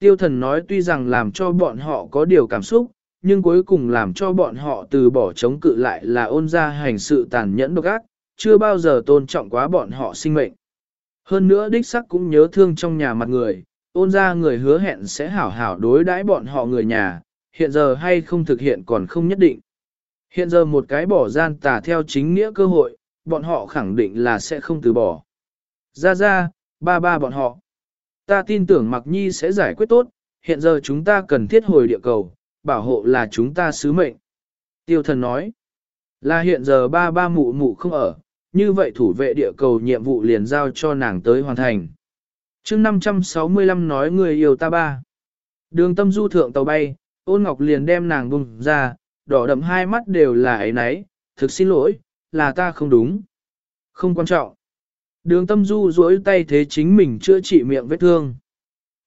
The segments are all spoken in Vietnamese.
Tiêu thần nói tuy rằng làm cho bọn họ có điều cảm xúc, nhưng cuối cùng làm cho bọn họ từ bỏ chống cự lại là ôn ra hành sự tàn nhẫn độc ác, chưa bao giờ tôn trọng quá bọn họ sinh mệnh. Hơn nữa đích sắc cũng nhớ thương trong nhà mặt người, ôn ra người hứa hẹn sẽ hảo hảo đối đãi bọn họ người nhà, hiện giờ hay không thực hiện còn không nhất định. Hiện giờ một cái bỏ gian tà theo chính nghĩa cơ hội, bọn họ khẳng định là sẽ không từ bỏ. Ra ra, ba ba bọn họ. Ta tin tưởng Mạc Nhi sẽ giải quyết tốt, hiện giờ chúng ta cần thiết hồi địa cầu, bảo hộ là chúng ta sứ mệnh. Tiêu thần nói, là hiện giờ ba ba mụ mụ không ở, như vậy thủ vệ địa cầu nhiệm vụ liền giao cho nàng tới hoàn thành. mươi 565 nói người yêu ta ba. Đường tâm du thượng tàu bay, ôn ngọc liền đem nàng bùng ra, đỏ đậm hai mắt đều là ấy nấy, thực xin lỗi, là ta không đúng. Không quan trọng. Đường tâm du duỗi tay thế chính mình chữa trị miệng vết thương.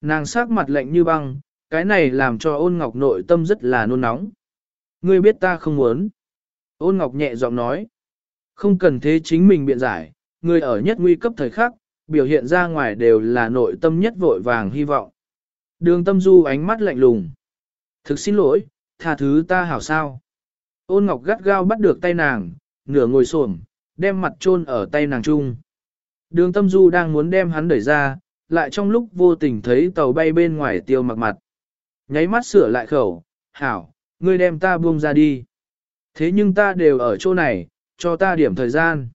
Nàng sắc mặt lạnh như băng, cái này làm cho ôn ngọc nội tâm rất là nôn nóng. Ngươi biết ta không muốn. Ôn ngọc nhẹ giọng nói. Không cần thế chính mình biện giải, người ở nhất nguy cấp thời khắc, biểu hiện ra ngoài đều là nội tâm nhất vội vàng hy vọng. Đường tâm du ánh mắt lạnh lùng. Thực xin lỗi, tha thứ ta hảo sao. Ôn ngọc gắt gao bắt được tay nàng, nửa ngồi xổm, đem mặt chôn ở tay nàng chung. Đường tâm du đang muốn đem hắn đẩy ra, lại trong lúc vô tình thấy tàu bay bên ngoài tiêu mặc mặt. Nháy mắt sửa lại khẩu, hảo, ngươi đem ta buông ra đi. Thế nhưng ta đều ở chỗ này, cho ta điểm thời gian.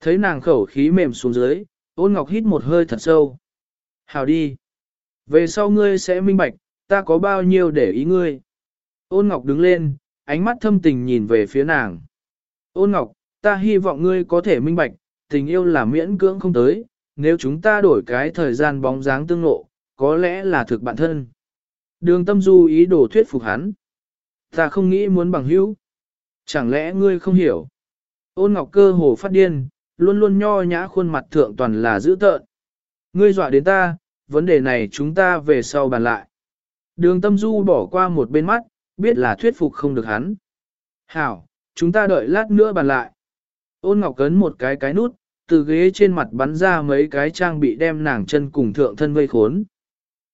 Thấy nàng khẩu khí mềm xuống dưới, ôn ngọc hít một hơi thật sâu. Hảo đi. Về sau ngươi sẽ minh bạch, ta có bao nhiêu để ý ngươi. Ôn ngọc đứng lên, ánh mắt thâm tình nhìn về phía nàng. Ôn ngọc, ta hy vọng ngươi có thể minh bạch, tình yêu là miễn cưỡng không tới, nếu chúng ta đổi cái thời gian bóng dáng tương ngộ, có lẽ là thực bản thân. Đường tâm du ý đồ thuyết phục hắn. Ta không nghĩ muốn bằng hữu. Chẳng lẽ ngươi không hiểu? Ôn ngọc cơ hồ phát điên, luôn luôn nho nhã khuôn mặt thượng toàn là dữ tợn. Ngươi dọa đến ta, vấn đề này chúng ta về sau bàn lại. Đường tâm du bỏ qua một bên mắt, biết là thuyết phục không được hắn. Hảo, chúng ta đợi lát nữa bàn lại. Ôn ngọc cấn một cái cái nút, từ ghế trên mặt bắn ra mấy cái trang bị đem nàng chân cùng thượng thân vây khốn.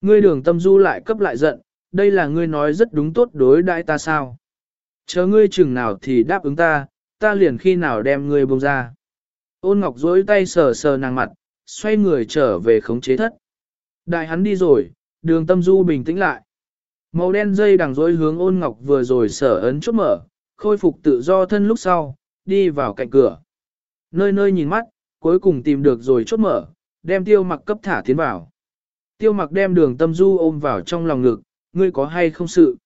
Ngươi đường tâm du lại cấp lại giận, đây là ngươi nói rất đúng tốt đối đãi ta sao. Chờ ngươi chừng nào thì đáp ứng ta, ta liền khi nào đem ngươi buông ra. Ôn ngọc dối tay sờ sờ nàng mặt, xoay người trở về khống chế thất. Đại hắn đi rồi, đường tâm du bình tĩnh lại. Màu đen dây đằng dối hướng ôn ngọc vừa rồi sở ấn chốt mở, khôi phục tự do thân lúc sau, đi vào cạnh cửa. Nơi nơi nhìn mắt, cuối cùng tìm được rồi chốt mở, đem tiêu mặc cấp thả tiến vào. Tiêu mặc đem đường tâm du ôm vào trong lòng ngực, ngươi có hay không sự?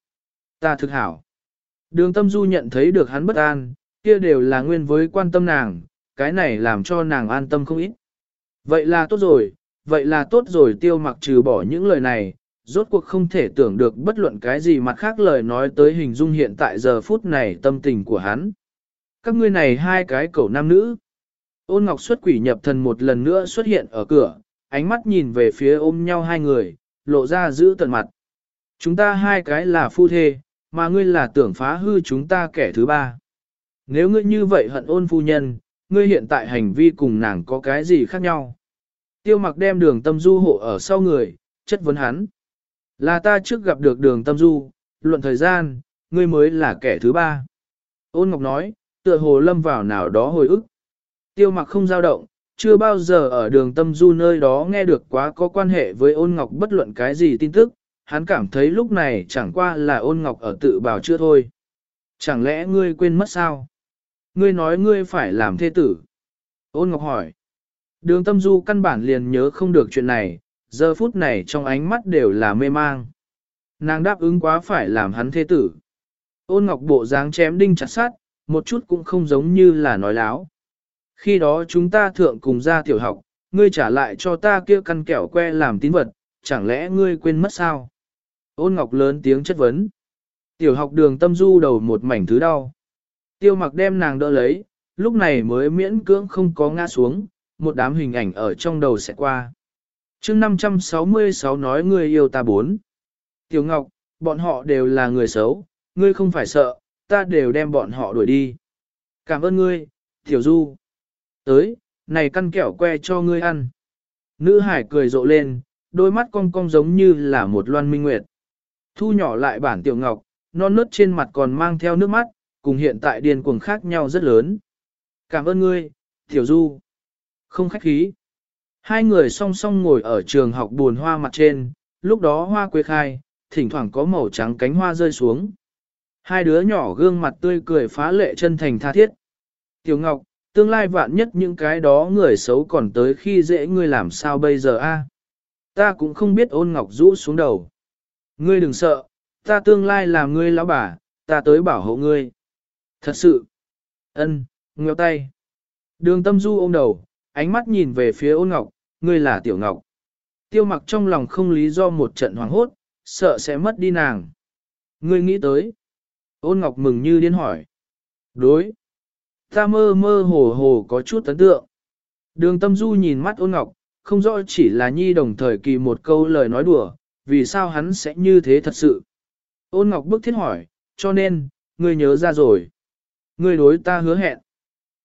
Ta thực hảo. Đường tâm du nhận thấy được hắn bất an, kia đều là nguyên với quan tâm nàng, cái này làm cho nàng an tâm không ít. Vậy là tốt rồi, vậy là tốt rồi tiêu mặc trừ bỏ những lời này, rốt cuộc không thể tưởng được bất luận cái gì mặt khác lời nói tới hình dung hiện tại giờ phút này tâm tình của hắn. Các ngươi này hai cái cậu nam nữ. Ôn ngọc xuất quỷ nhập thần một lần nữa xuất hiện ở cửa, ánh mắt nhìn về phía ôm nhau hai người, lộ ra giữ tận mặt. Chúng ta hai cái là phu thê, mà ngươi là tưởng phá hư chúng ta kẻ thứ ba. Nếu ngươi như vậy hận ôn phu nhân, ngươi hiện tại hành vi cùng nàng có cái gì khác nhau? Tiêu mặc đem đường tâm du hộ ở sau người, chất vấn hắn. Là ta trước gặp được đường tâm du, luận thời gian, ngươi mới là kẻ thứ ba. Ôn Ngọc nói, tựa hồ lâm vào nào đó hồi ức. Tiêu mặc không dao động, chưa bao giờ ở đường tâm du nơi đó nghe được quá có quan hệ với ôn ngọc bất luận cái gì tin tức, hắn cảm thấy lúc này chẳng qua là ôn ngọc ở tự bào chưa thôi. Chẳng lẽ ngươi quên mất sao? Ngươi nói ngươi phải làm thê tử. Ôn ngọc hỏi. Đường tâm du căn bản liền nhớ không được chuyện này, giờ phút này trong ánh mắt đều là mê mang. Nàng đáp ứng quá phải làm hắn thê tử. Ôn ngọc bộ dáng chém đinh chặt sát, một chút cũng không giống như là nói láo. Khi đó chúng ta thượng cùng ra tiểu học, ngươi trả lại cho ta kia căn kẹo que làm tín vật, chẳng lẽ ngươi quên mất sao? Ôn ngọc lớn tiếng chất vấn. Tiểu học đường tâm du đầu một mảnh thứ đau. Tiêu mặc đem nàng đỡ lấy, lúc này mới miễn cưỡng không có ngã xuống, một đám hình ảnh ở trong đầu sẽ qua. chương 566 nói ngươi yêu ta bốn. Tiểu Ngọc, bọn họ đều là người xấu, ngươi không phải sợ, ta đều đem bọn họ đuổi đi. Cảm ơn ngươi, Tiểu Du. Tới, này căn kẹo que cho ngươi ăn. Nữ hải cười rộ lên, đôi mắt cong cong giống như là một loan minh nguyệt. Thu nhỏ lại bản tiểu ngọc, non nớt trên mặt còn mang theo nước mắt, cùng hiện tại điên cuồng khác nhau rất lớn. Cảm ơn ngươi, tiểu du. Không khách khí. Hai người song song ngồi ở trường học buồn hoa mặt trên, lúc đó hoa quế khai, thỉnh thoảng có màu trắng cánh hoa rơi xuống. Hai đứa nhỏ gương mặt tươi cười phá lệ chân thành tha thiết. Tiểu Ngọc, tương lai vạn nhất những cái đó người xấu còn tới khi dễ ngươi làm sao bây giờ a? Ta cũng không biết ôn Ngọc rũ xuống đầu. Ngươi đừng sợ, ta tương lai làm ngươi lão bà, ta tới bảo hộ ngươi. Thật sự. Ân, ngheo tay. Đường tâm du ôm đầu, ánh mắt nhìn về phía ôn Ngọc, ngươi là Tiểu Ngọc. Tiêu mặc trong lòng không lý do một trận hoảng hốt, sợ sẽ mất đi nàng. Ngươi nghĩ tới. Ôn Ngọc mừng như điên hỏi. Đối. Ta mơ mơ hồ hồ có chút ấn tượng. Đường tâm du nhìn mắt ôn Ngọc, không rõ chỉ là nhi đồng thời kỳ một câu lời nói đùa, vì sao hắn sẽ như thế thật sự. Ôn Ngọc bức thiết hỏi, cho nên, ngươi nhớ ra rồi. Ngươi đối ta hứa hẹn.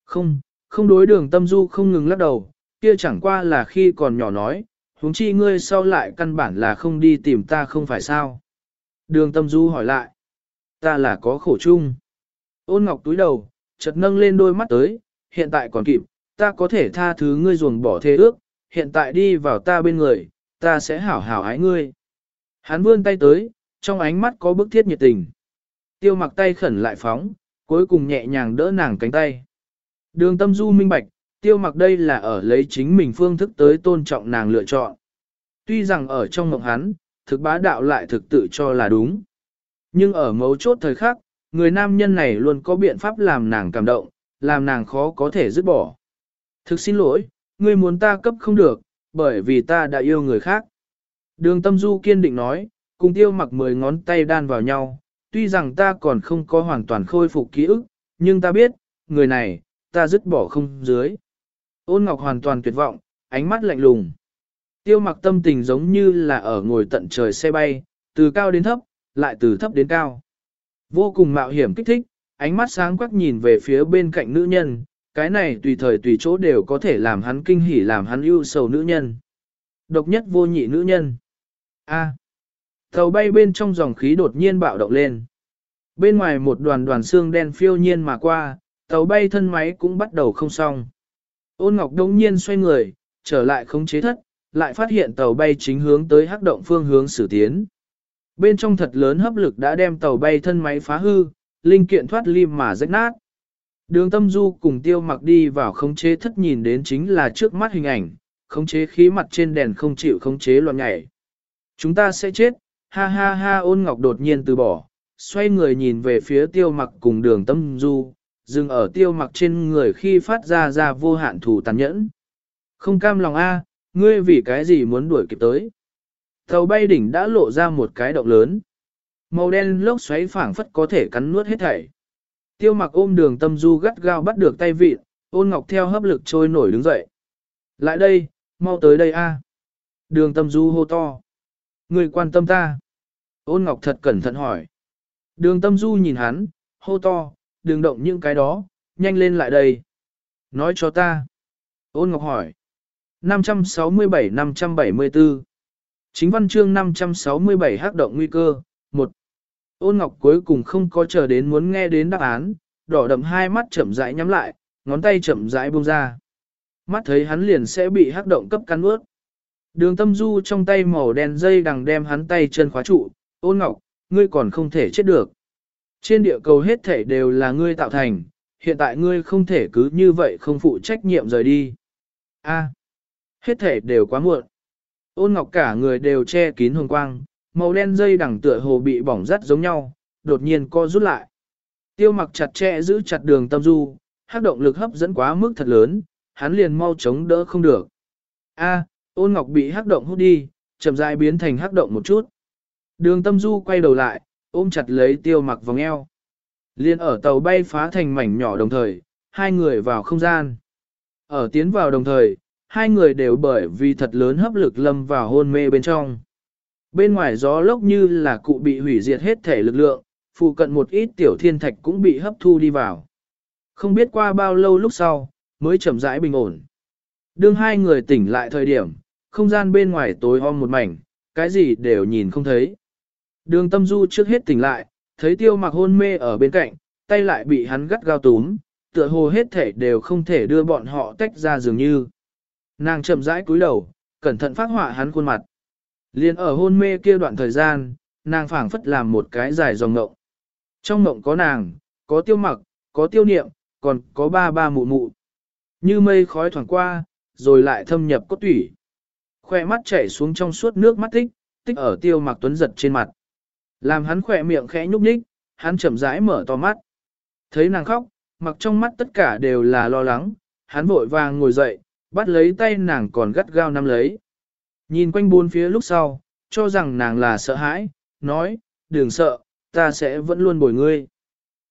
Không, không đối đường tâm du không ngừng lắc đầu, kia chẳng qua là khi còn nhỏ nói, huống chi ngươi sau lại căn bản là không đi tìm ta không phải sao. Đường tâm du hỏi lại, ta là có khổ chung. Ôn ngọc túi đầu, chợt nâng lên đôi mắt tới, hiện tại còn kịp, ta có thể tha thứ ngươi ruồng bỏ thế ước, hiện tại đi vào ta bên người, ta sẽ hảo hảo ái ngươi. Hắn vươn tay tới, trong ánh mắt có bức thiết nhiệt tình. Tiêu mặc tay khẩn lại phóng, cuối cùng nhẹ nhàng đỡ nàng cánh tay. Đường tâm du minh bạch, tiêu mặc đây là ở lấy chính mình phương thức tới tôn trọng nàng lựa chọn. Tuy rằng ở trong mộng hắn, thực bá đạo lại thực tự cho là đúng. Nhưng ở mấu chốt thời khắc, người nam nhân này luôn có biện pháp làm nàng cảm động, làm nàng khó có thể dứt bỏ. Thực xin lỗi, ngươi muốn ta cấp không được, bởi vì ta đã yêu người khác. Đường tâm du kiên định nói, cùng tiêu mặc mười ngón tay đan vào nhau, tuy rằng ta còn không có hoàn toàn khôi phục ký ức, nhưng ta biết, người này, ta dứt bỏ không dưới. Ôn ngọc hoàn toàn tuyệt vọng, ánh mắt lạnh lùng. Tiêu mặc tâm tình giống như là ở ngồi tận trời xe bay, từ cao đến thấp, lại từ thấp đến cao. Vô cùng mạo hiểm kích thích, ánh mắt sáng quắc nhìn về phía bên cạnh nữ nhân, cái này tùy thời tùy chỗ đều có thể làm hắn kinh hỉ làm hắn ưu sầu nữ nhân. Độc nhất vô nhị nữ nhân. A. Tàu bay bên trong dòng khí đột nhiên bạo động lên. Bên ngoài một đoàn đoàn xương đen phiêu nhiên mà qua, tàu bay thân máy cũng bắt đầu không xong. Ôn Ngọc đống nhiên xoay người, trở lại khống chế thất, lại phát hiện tàu bay chính hướng tới hắc động phương hướng xử tiến. Bên trong thật lớn hấp lực đã đem tàu bay thân máy phá hư, linh kiện thoát lim mà rách nát. Đường tâm du cùng tiêu mặc đi vào khống chế thất nhìn đến chính là trước mắt hình ảnh, khống chế khí mặt trên đèn không chịu khống chế loạn nhảy. Chúng ta sẽ chết, ha ha ha ôn ngọc đột nhiên từ bỏ, xoay người nhìn về phía tiêu mặc cùng đường tâm du, dừng ở tiêu mặc trên người khi phát ra ra vô hạn thủ tàn nhẫn. Không cam lòng a, ngươi vì cái gì muốn đuổi kịp tới. Tàu bay đỉnh đã lộ ra một cái động lớn. Màu đen lốc xoáy phảng phất có thể cắn nuốt hết thảy. Tiêu mặc ôm đường tâm du gắt gao bắt được tay vịt, ôn ngọc theo hấp lực trôi nổi đứng dậy. Lại đây, mau tới đây a. Đường tâm du hô to. Người quan tâm ta. Ôn ngọc thật cẩn thận hỏi. Đường tâm du nhìn hắn, hô to, đừng động những cái đó, nhanh lên lại đây. Nói cho ta. Ôn ngọc hỏi. 567-574 Chính văn chương 567 hắc động nguy cơ, 1. Ôn ngọc cuối cùng không có chờ đến muốn nghe đến đáp án, đỏ đậm hai mắt chậm rãi nhắm lại, ngón tay chậm rãi buông ra. Mắt thấy hắn liền sẽ bị hắc động cấp cắn ướt. Đường tâm du trong tay màu đen dây đằng đem hắn tay chân khóa trụ, ôn ngọc, ngươi còn không thể chết được. Trên địa cầu hết thể đều là ngươi tạo thành, hiện tại ngươi không thể cứ như vậy không phụ trách nhiệm rời đi. A, hết thể đều quá muộn. Ôn ngọc cả người đều che kín hồng quang, màu đen dây đằng tựa hồ bị bỏng rắt giống nhau, đột nhiên co rút lại. Tiêu mặc chặt chẽ giữ chặt đường tâm du, hát động lực hấp dẫn quá mức thật lớn, hắn liền mau chống đỡ không được. A, ôn ngọc bị hắc động hút đi, chậm rãi biến thành hắc động một chút. Đường tâm du quay đầu lại, ôm chặt lấy tiêu mặc vòng eo. Liên ở tàu bay phá thành mảnh nhỏ đồng thời, hai người vào không gian. Ở tiến vào đồng thời, hai người đều bởi vì thật lớn hấp lực lâm vào hôn mê bên trong. Bên ngoài gió lốc như là cụ bị hủy diệt hết thể lực lượng, phụ cận một ít tiểu thiên thạch cũng bị hấp thu đi vào. Không biết qua bao lâu lúc sau, mới chậm rãi bình ổn. Đương hai người tỉnh lại thời điểm, không gian bên ngoài tối om một mảnh, cái gì đều nhìn không thấy. Đường tâm du trước hết tỉnh lại, thấy tiêu mặc hôn mê ở bên cạnh, tay lại bị hắn gắt gao túm, tựa hồ hết thể đều không thể đưa bọn họ tách ra dường như. Nàng chậm rãi cúi đầu, cẩn thận phát họa hắn khuôn mặt. Liên ở hôn mê kia đoạn thời gian, nàng phảng phất làm một cái dài dòng ngộng. Trong ngộng có nàng, có tiêu mặc, có tiêu niệm, còn có ba ba mụ mụ. Như mây khói thoảng qua, rồi lại thâm nhập cốt tủy. Khoe mắt chảy xuống trong suốt nước mắt tích, tích ở tiêu mặc tuấn giật trên mặt. Làm hắn khỏe miệng khẽ nhúc nhích, hắn chậm rãi mở to mắt. Thấy nàng khóc, mặc trong mắt tất cả đều là lo lắng, hắn vội vàng ngồi dậy, bắt lấy tay nàng còn gắt gao nắm lấy. Nhìn quanh bốn phía lúc sau, cho rằng nàng là sợ hãi, nói, đừng sợ, ta sẽ vẫn luôn bồi ngươi.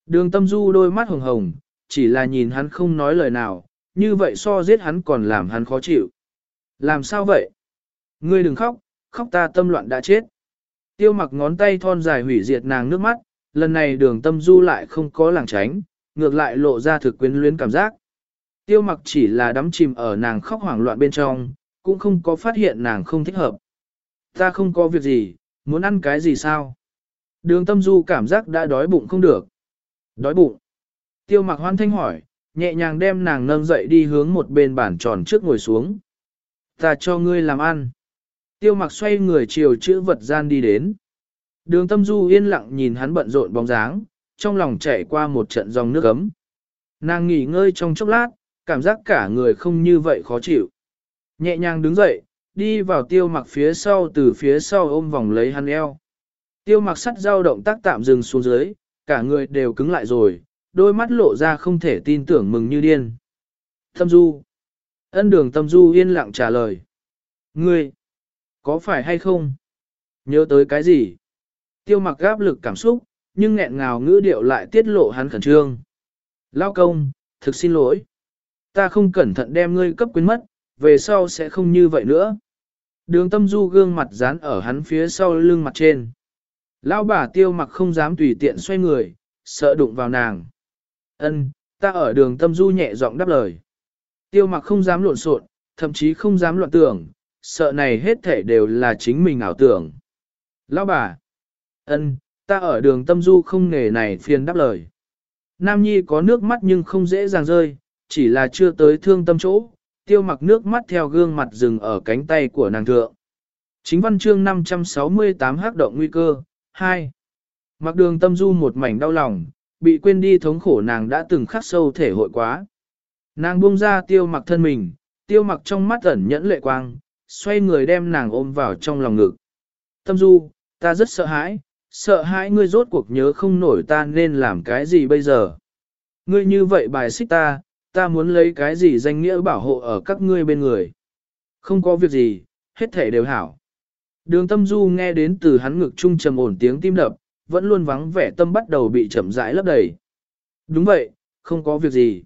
Đường tâm du đôi mắt hồng hồng, chỉ là nhìn hắn không nói lời nào, như vậy so giết hắn còn làm hắn khó chịu. Làm sao vậy? Ngươi đừng khóc, khóc ta tâm loạn đã chết. Tiêu mặc ngón tay thon dài hủy diệt nàng nước mắt, lần này đường tâm du lại không có làng tránh, ngược lại lộ ra thực quyến luyến cảm giác. Tiêu mặc chỉ là đắm chìm ở nàng khóc hoảng loạn bên trong, cũng không có phát hiện nàng không thích hợp. Ta không có việc gì, muốn ăn cái gì sao? Đường tâm du cảm giác đã đói bụng không được. Đói bụng. Tiêu mặc hoan thanh hỏi, nhẹ nhàng đem nàng nâng dậy đi hướng một bên bàn tròn trước ngồi xuống. Ta cho ngươi làm ăn. Tiêu mặc xoay người chiều chữ vật gian đi đến. Đường tâm du yên lặng nhìn hắn bận rộn bóng dáng, trong lòng chảy qua một trận dòng nước ấm. Nàng nghỉ ngơi trong chốc lát, cảm giác cả người không như vậy khó chịu. Nhẹ nhàng đứng dậy, đi vào tiêu mặc phía sau từ phía sau ôm vòng lấy hắn eo. Tiêu mặc sắt dao động tác tạm dừng xuống dưới, cả người đều cứng lại rồi, đôi mắt lộ ra không thể tin tưởng mừng như điên. Tâm du. Ân đường tâm du yên lặng trả lời. Ngươi, có phải hay không? Nhớ tới cái gì? Tiêu mặc gáp lực cảm xúc, nhưng nghẹn ngào ngữ điệu lại tiết lộ hắn khẩn trương. Lao công, thực xin lỗi. Ta không cẩn thận đem ngươi cấp quyến mất, về sau sẽ không như vậy nữa. Đường tâm du gương mặt dán ở hắn phía sau lưng mặt trên. Lão bà tiêu mặc không dám tùy tiện xoay người, sợ đụng vào nàng. Ân, ta ở đường tâm du nhẹ giọng đáp lời. Tiêu mặc không dám lộn xộn, thậm chí không dám loạn tưởng, sợ này hết thể đều là chính mình ảo tưởng. Lão bà, ân, ta ở đường tâm du không nghề này phiền đáp lời. Nam Nhi có nước mắt nhưng không dễ dàng rơi, chỉ là chưa tới thương tâm chỗ, tiêu mặc nước mắt theo gương mặt dừng ở cánh tay của nàng thượng. Chính văn chương 568 hắc động nguy cơ, 2. Mặc đường tâm du một mảnh đau lòng, bị quên đi thống khổ nàng đã từng khắc sâu thể hội quá. Nàng buông ra tiêu mặc thân mình, tiêu mặc trong mắt ẩn nhẫn lệ quang, xoay người đem nàng ôm vào trong lòng ngực. Tâm du, ta rất sợ hãi, sợ hãi ngươi rốt cuộc nhớ không nổi ta nên làm cái gì bây giờ. Ngươi như vậy bài xích ta, ta muốn lấy cái gì danh nghĩa bảo hộ ở các ngươi bên người. Không có việc gì, hết thể đều hảo. Đường tâm du nghe đến từ hắn ngực trung trầm ổn tiếng tim đập, vẫn luôn vắng vẻ tâm bắt đầu bị chậm rãi lấp đầy. Đúng vậy, không có việc gì.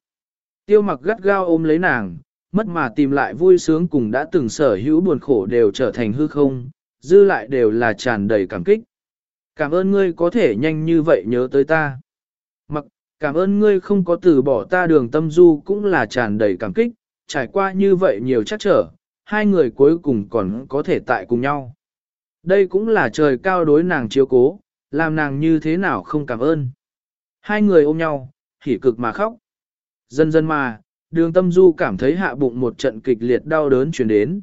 Tiêu mặc gắt gao ôm lấy nàng, mất mà tìm lại vui sướng cùng đã từng sở hữu buồn khổ đều trở thành hư không, dư lại đều là tràn đầy cảm kích. Cảm ơn ngươi có thể nhanh như vậy nhớ tới ta. Mặc, cảm ơn ngươi không có từ bỏ ta đường tâm du cũng là tràn đầy cảm kích, trải qua như vậy nhiều chắc trở, hai người cuối cùng còn có thể tại cùng nhau. Đây cũng là trời cao đối nàng chiếu cố, làm nàng như thế nào không cảm ơn. Hai người ôm nhau, hỉ cực mà khóc. Dần dần mà, đường tâm du cảm thấy hạ bụng một trận kịch liệt đau đớn chuyển đến.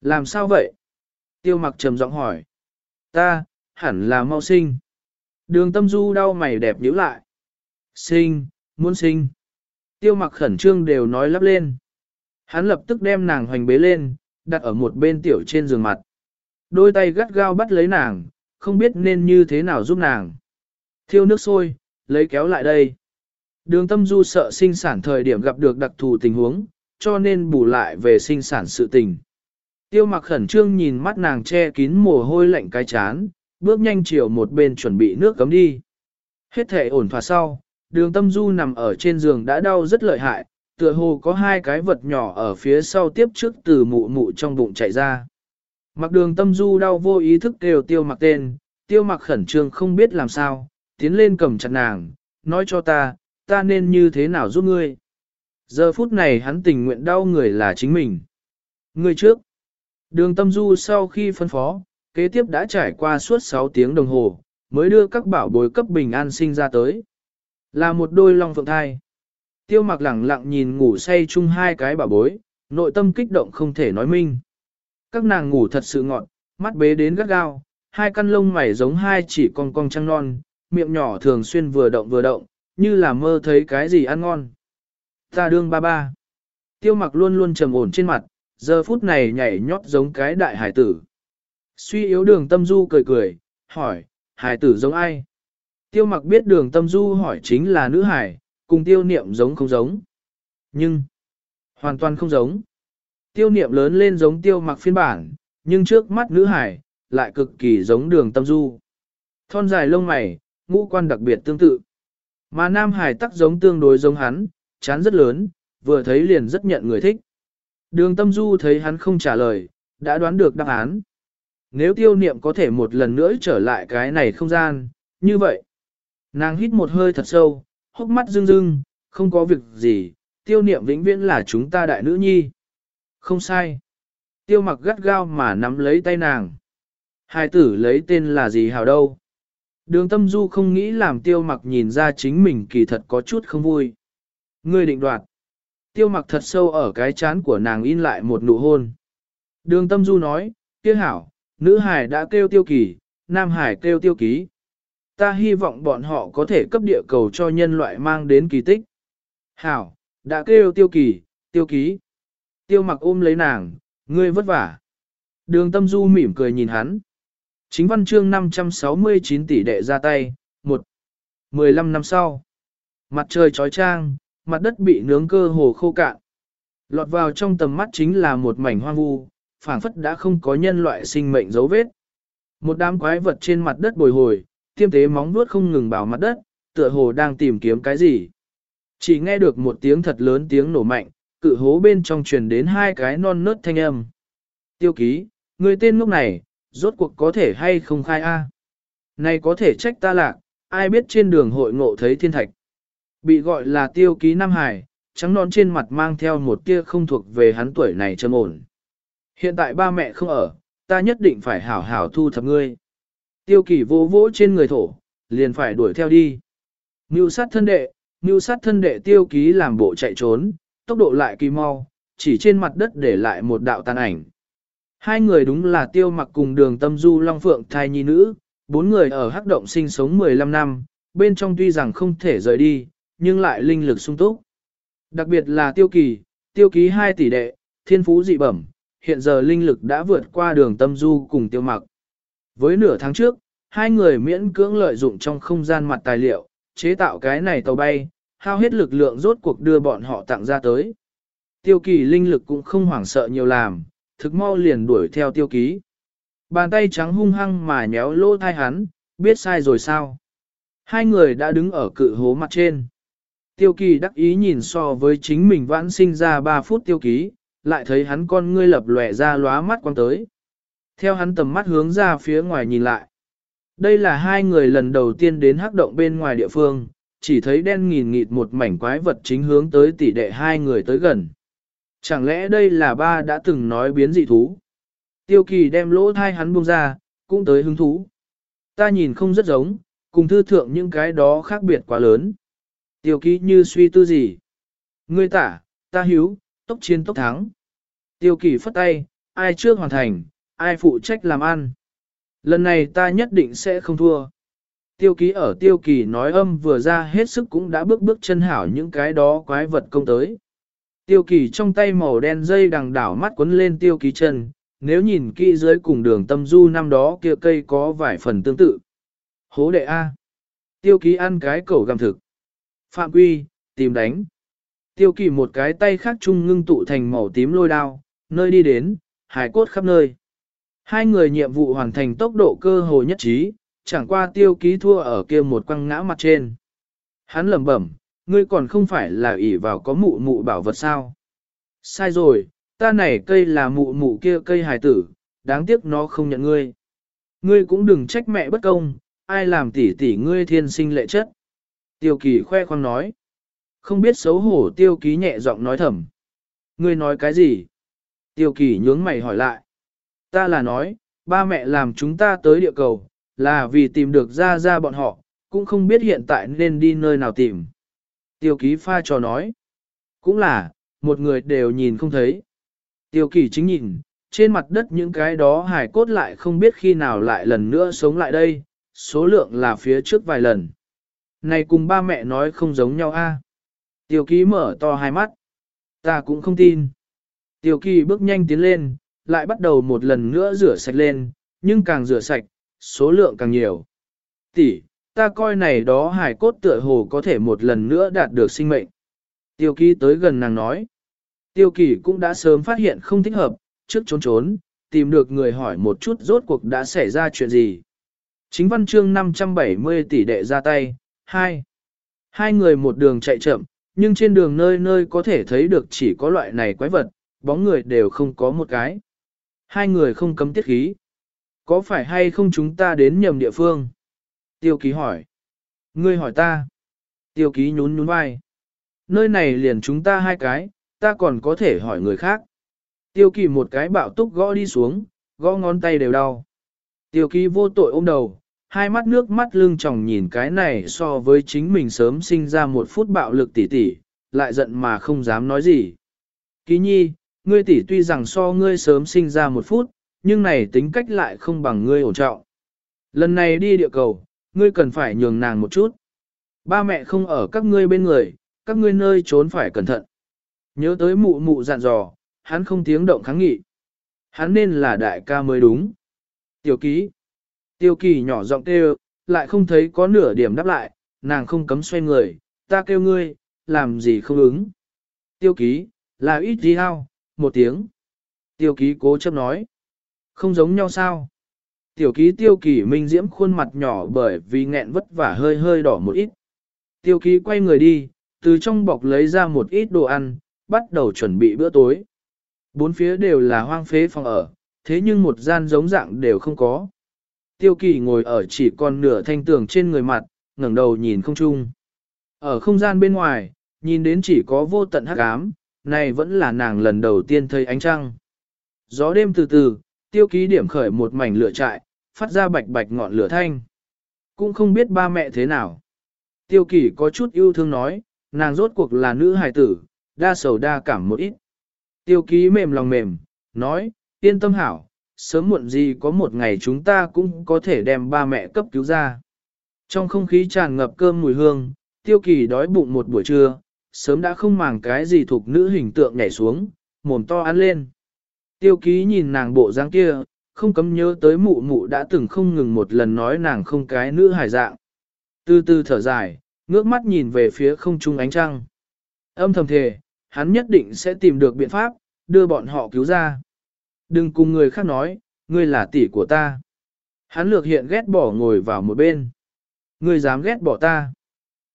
Làm sao vậy? Tiêu mặc trầm giọng hỏi. Ta, hẳn là mau sinh. Đường tâm du đau mày đẹp nhíu lại. Sinh, muốn sinh. Tiêu mặc khẩn trương đều nói lắp lên. Hắn lập tức đem nàng hoành bế lên, đặt ở một bên tiểu trên giường mặt. Đôi tay gắt gao bắt lấy nàng, không biết nên như thế nào giúp nàng. Thiêu nước sôi, lấy kéo lại đây. Đường tâm du sợ sinh sản thời điểm gặp được đặc thù tình huống, cho nên bù lại về sinh sản sự tình. Tiêu mặc khẩn trương nhìn mắt nàng che kín mồ hôi lạnh cái chán, bước nhanh chiều một bên chuẩn bị nước cấm đi. Hết thể ổn thỏa sau, đường tâm du nằm ở trên giường đã đau rất lợi hại, tựa hồ có hai cái vật nhỏ ở phía sau tiếp trước từ mụ mụ trong bụng chạy ra. Mặc đường tâm du đau vô ý thức đều tiêu mặc tên, tiêu mặc khẩn trương không biết làm sao, tiến lên cầm chặt nàng, nói cho ta, ta nên như thế nào giúp ngươi. Giờ phút này hắn tình nguyện đau người là chính mình. Ngươi trước. Đường tâm du sau khi phân phó, kế tiếp đã trải qua suốt 6 tiếng đồng hồ, mới đưa các bảo bối cấp bình an sinh ra tới. Là một đôi long phượng thai. Tiêu mặc lẳng lặng nhìn ngủ say chung hai cái bà bối, nội tâm kích động không thể nói minh. Các nàng ngủ thật sự ngọn, mắt bế đến gắt gao, hai căn lông mày giống hai chỉ con cong trăng non, miệng nhỏ thường xuyên vừa động vừa động, như là mơ thấy cái gì ăn ngon. Ta đương ba ba. Tiêu mặc luôn luôn trầm ổn trên mặt, giờ phút này nhảy nhót giống cái đại hải tử. Suy yếu đường tâm du cười cười, hỏi, hải tử giống ai? Tiêu mặc biết đường tâm du hỏi chính là nữ hải, cùng tiêu niệm giống không giống. Nhưng, hoàn toàn không giống. Tiêu niệm lớn lên giống tiêu mặc phiên bản, nhưng trước mắt nữ hải, lại cực kỳ giống đường tâm du. Thon dài lông mày, ngũ quan đặc biệt tương tự. Mà nam hải tắc giống tương đối giống hắn, chán rất lớn, vừa thấy liền rất nhận người thích. Đường tâm du thấy hắn không trả lời, đã đoán được đáp án. Nếu tiêu niệm có thể một lần nữa trở lại cái này không gian, như vậy. Nàng hít một hơi thật sâu, hốc mắt rưng rưng, không có việc gì, tiêu niệm vĩnh viễn là chúng ta đại nữ nhi. Không sai. Tiêu mặc gắt gao mà nắm lấy tay nàng. Hai tử lấy tên là gì hào đâu. Đường tâm du không nghĩ làm tiêu mặc nhìn ra chính mình kỳ thật có chút không vui. Ngươi định đoạt. Tiêu mặc thật sâu ở cái chán của nàng in lại một nụ hôn. Đường tâm du nói, kia hảo, nữ hải đã kêu tiêu kỳ, nam hải kêu tiêu ký. Ta hy vọng bọn họ có thể cấp địa cầu cho nhân loại mang đến kỳ tích. Hảo, đã kêu tiêu kỳ, tiêu ký. Tiêu mặc ôm lấy nàng, ngươi vất vả. Đường tâm du mỉm cười nhìn hắn. Chính văn chương 569 tỷ đệ ra tay, 1. 15 năm sau. Mặt trời trói trang, mặt đất bị nướng cơ hồ khô cạn. Lọt vào trong tầm mắt chính là một mảnh hoang vu, phảng phất đã không có nhân loại sinh mệnh dấu vết. Một đám quái vật trên mặt đất bồi hồi, tiêm tế móng vuốt không ngừng bảo mặt đất, tựa hồ đang tìm kiếm cái gì. Chỉ nghe được một tiếng thật lớn tiếng nổ mạnh, cự hố bên trong truyền đến hai cái non nớt thanh âm. Tiêu ký, người tên lúc này, rốt cuộc có thể hay không khai A. Này có thể trách ta lạc, ai biết trên đường hội ngộ thấy thiên thạch. Bị gọi là tiêu ký Nam Hải, trắng non trên mặt mang theo một tia không thuộc về hắn tuổi này trầm ổn. Hiện tại ba mẹ không ở, ta nhất định phải hảo hảo thu thập ngươi. Tiêu kỳ vô vỗ trên người thổ, liền phải đuổi theo đi. Mưu sát thân đệ, mưu sát thân đệ tiêu ký làm bộ chạy trốn, tốc độ lại kỳ mau, chỉ trên mặt đất để lại một đạo tàn ảnh. Hai người đúng là tiêu mặc cùng đường tâm du long phượng thai nhi nữ, bốn người ở hắc động sinh sống 15 năm, bên trong tuy rằng không thể rời đi, nhưng lại linh lực sung túc. Đặc biệt là tiêu kỳ, tiêu ký 2 tỷ đệ, thiên phú dị bẩm, hiện giờ linh lực đã vượt qua đường tâm du cùng tiêu mặc. Với nửa tháng trước, hai người miễn cưỡng lợi dụng trong không gian mặt tài liệu, chế tạo cái này tàu bay, hao hết lực lượng rốt cuộc đưa bọn họ tặng ra tới. Tiêu kỳ linh lực cũng không hoảng sợ nhiều làm, thực mau liền đuổi theo tiêu ký. Bàn tay trắng hung hăng mà nhéo lỗ thai hắn, biết sai rồi sao. Hai người đã đứng ở cự hố mặt trên. Tiêu kỳ đắc ý nhìn so với chính mình vãn sinh ra 3 phút tiêu ký, lại thấy hắn con ngươi lập lòe ra lóa mắt quang tới. Theo hắn tầm mắt hướng ra phía ngoài nhìn lại. Đây là hai người lần đầu tiên đến hắc động bên ngoài địa phương, chỉ thấy đen nghìn nghịt một mảnh quái vật chính hướng tới tỷ đệ hai người tới gần. Chẳng lẽ đây là ba đã từng nói biến dị thú? Tiêu kỳ đem lỗ thai hắn buông ra, cũng tới hứng thú. Ta nhìn không rất giống, cùng thư thượng những cái đó khác biệt quá lớn. Tiêu kỳ như suy tư gì? Ngươi tả, ta hiếu, tốc chiến tốc thắng. Tiêu kỳ phất tay, ai trước hoàn thành, ai phụ trách làm ăn. Lần này ta nhất định sẽ không thua. Tiêu ký ở tiêu kỳ nói âm vừa ra hết sức cũng đã bước bước chân hảo những cái đó quái vật công tới. Tiêu kỳ trong tay màu đen dây đằng đảo mắt quấn lên tiêu ký chân, nếu nhìn kỹ dưới cùng đường tâm du năm đó kia cây có vài phần tương tự. Hố đệ A. Tiêu ký ăn cái cẩu gặm thực. Phạm quy, tìm đánh. Tiêu kỳ một cái tay khác chung ngưng tụ thành màu tím lôi đao, nơi đi đến, hải cốt khắp nơi. Hai người nhiệm vụ hoàn thành tốc độ cơ hồ nhất trí, chẳng qua tiêu ký thua ở kia một quăng ngã mặt trên. Hắn lẩm bẩm, ngươi còn không phải là ỷ vào có mụ mụ bảo vật sao. Sai rồi, ta này cây là mụ mụ kia cây hài tử, đáng tiếc nó không nhận ngươi. Ngươi cũng đừng trách mẹ bất công, ai làm tỉ tỉ ngươi thiên sinh lệ chất. Tiêu kỳ khoe khoang nói. Không biết xấu hổ tiêu ký nhẹ giọng nói thầm. Ngươi nói cái gì? Tiêu kỳ nhướng mày hỏi lại. Ta là nói, ba mẹ làm chúng ta tới địa cầu, là vì tìm được ra ra bọn họ, cũng không biết hiện tại nên đi nơi nào tìm. Tiêu ký pha trò nói, cũng là, một người đều nhìn không thấy. Tiêu kỳ chính nhìn, trên mặt đất những cái đó hải cốt lại không biết khi nào lại lần nữa sống lại đây, số lượng là phía trước vài lần. Này cùng ba mẹ nói không giống nhau a. Tiêu ký mở to hai mắt. Ta cũng không tin. Tiêu kỳ bước nhanh tiến lên, lại bắt đầu một lần nữa rửa sạch lên, nhưng càng rửa sạch, số lượng càng nhiều. Tỷ, ta coi này đó hải cốt tựa hồ có thể một lần nữa đạt được sinh mệnh. Tiêu kỳ tới gần nàng nói. Tiêu kỳ cũng đã sớm phát hiện không thích hợp, trước trốn trốn, tìm được người hỏi một chút rốt cuộc đã xảy ra chuyện gì. Chính văn chương 570 tỷ đệ ra tay, 2. Hai người một đường chạy chậm, nhưng trên đường nơi nơi có thể thấy được chỉ có loại này quái vật, bóng người đều không có một cái. Hai người không cấm tiết khí. Có phải hay không chúng ta đến nhầm địa phương? Tiêu ký hỏi. Ngươi hỏi ta. Tiêu ký nhún nhún vai. Nơi này liền chúng ta hai cái, ta còn có thể hỏi người khác. Tiêu kỳ một cái bạo túc gõ đi xuống, gõ ngón tay đều đau. Tiêu kỳ vô tội ôm đầu, hai mắt nước mắt lưng tròng nhìn cái này so với chính mình sớm sinh ra một phút bạo lực tỉ tỉ, lại giận mà không dám nói gì. Ký nhi, ngươi tỷ tuy rằng so ngươi sớm sinh ra một phút, nhưng này tính cách lại không bằng ngươi ổn trọng. Lần này đi địa cầu, ngươi cần phải nhường nàng một chút. Ba mẹ không ở các ngươi bên người, các ngươi nơi trốn phải cẩn thận. Nhớ tới mụ mụ dặn dò, hắn không tiếng động kháng nghị. Hắn nên là đại ca mới đúng. Tiểu ký. Tiêu kỳ nhỏ giọng kêu, lại không thấy có nửa điểm đáp lại, nàng không cấm xoay người, ta kêu ngươi, làm gì không ứng. Tiêu ký, là ít gì hao, một tiếng. Tiêu ký cố chấp nói. Không giống nhau sao? Tiểu ký tiêu kỳ minh diễm khuôn mặt nhỏ bởi vì nghẹn vất vả hơi hơi đỏ một ít. Tiêu ký quay người đi, từ trong bọc lấy ra một ít đồ ăn, bắt đầu chuẩn bị bữa tối. Bốn phía đều là hoang phế phòng ở, thế nhưng một gian giống dạng đều không có. Tiêu kỳ ngồi ở chỉ còn nửa thanh tường trên người mặt, ngẩng đầu nhìn không chung. Ở không gian bên ngoài, nhìn đến chỉ có vô tận hắc ám, này vẫn là nàng lần đầu tiên thấy ánh trăng. Gió đêm từ từ, tiêu ký điểm khởi một mảnh lửa trại, phát ra bạch bạch ngọn lửa thanh. Cũng không biết ba mẹ thế nào. Tiêu kỳ có chút yêu thương nói, nàng rốt cuộc là nữ hài tử, đa sầu đa cảm một ít. Tiêu ký mềm lòng mềm, nói, yên tâm hảo, sớm muộn gì có một ngày chúng ta cũng có thể đem ba mẹ cấp cứu ra. Trong không khí tràn ngập cơm mùi hương, tiêu kỳ đói bụng một buổi trưa, sớm đã không màng cái gì thuộc nữ hình tượng nhảy xuống, mồm to ăn lên. Tiêu ký nhìn nàng bộ dáng kia, không cấm nhớ tới mụ mụ đã từng không ngừng một lần nói nàng không cái nữ hài dạng. Từ từ thở dài, ngước mắt nhìn về phía không trung ánh trăng. Âm thầm thề, hắn nhất định sẽ tìm được biện pháp, đưa bọn họ cứu ra. Đừng cùng người khác nói, ngươi là tỷ của ta. Hắn lược hiện ghét bỏ ngồi vào một bên. Ngươi dám ghét bỏ ta.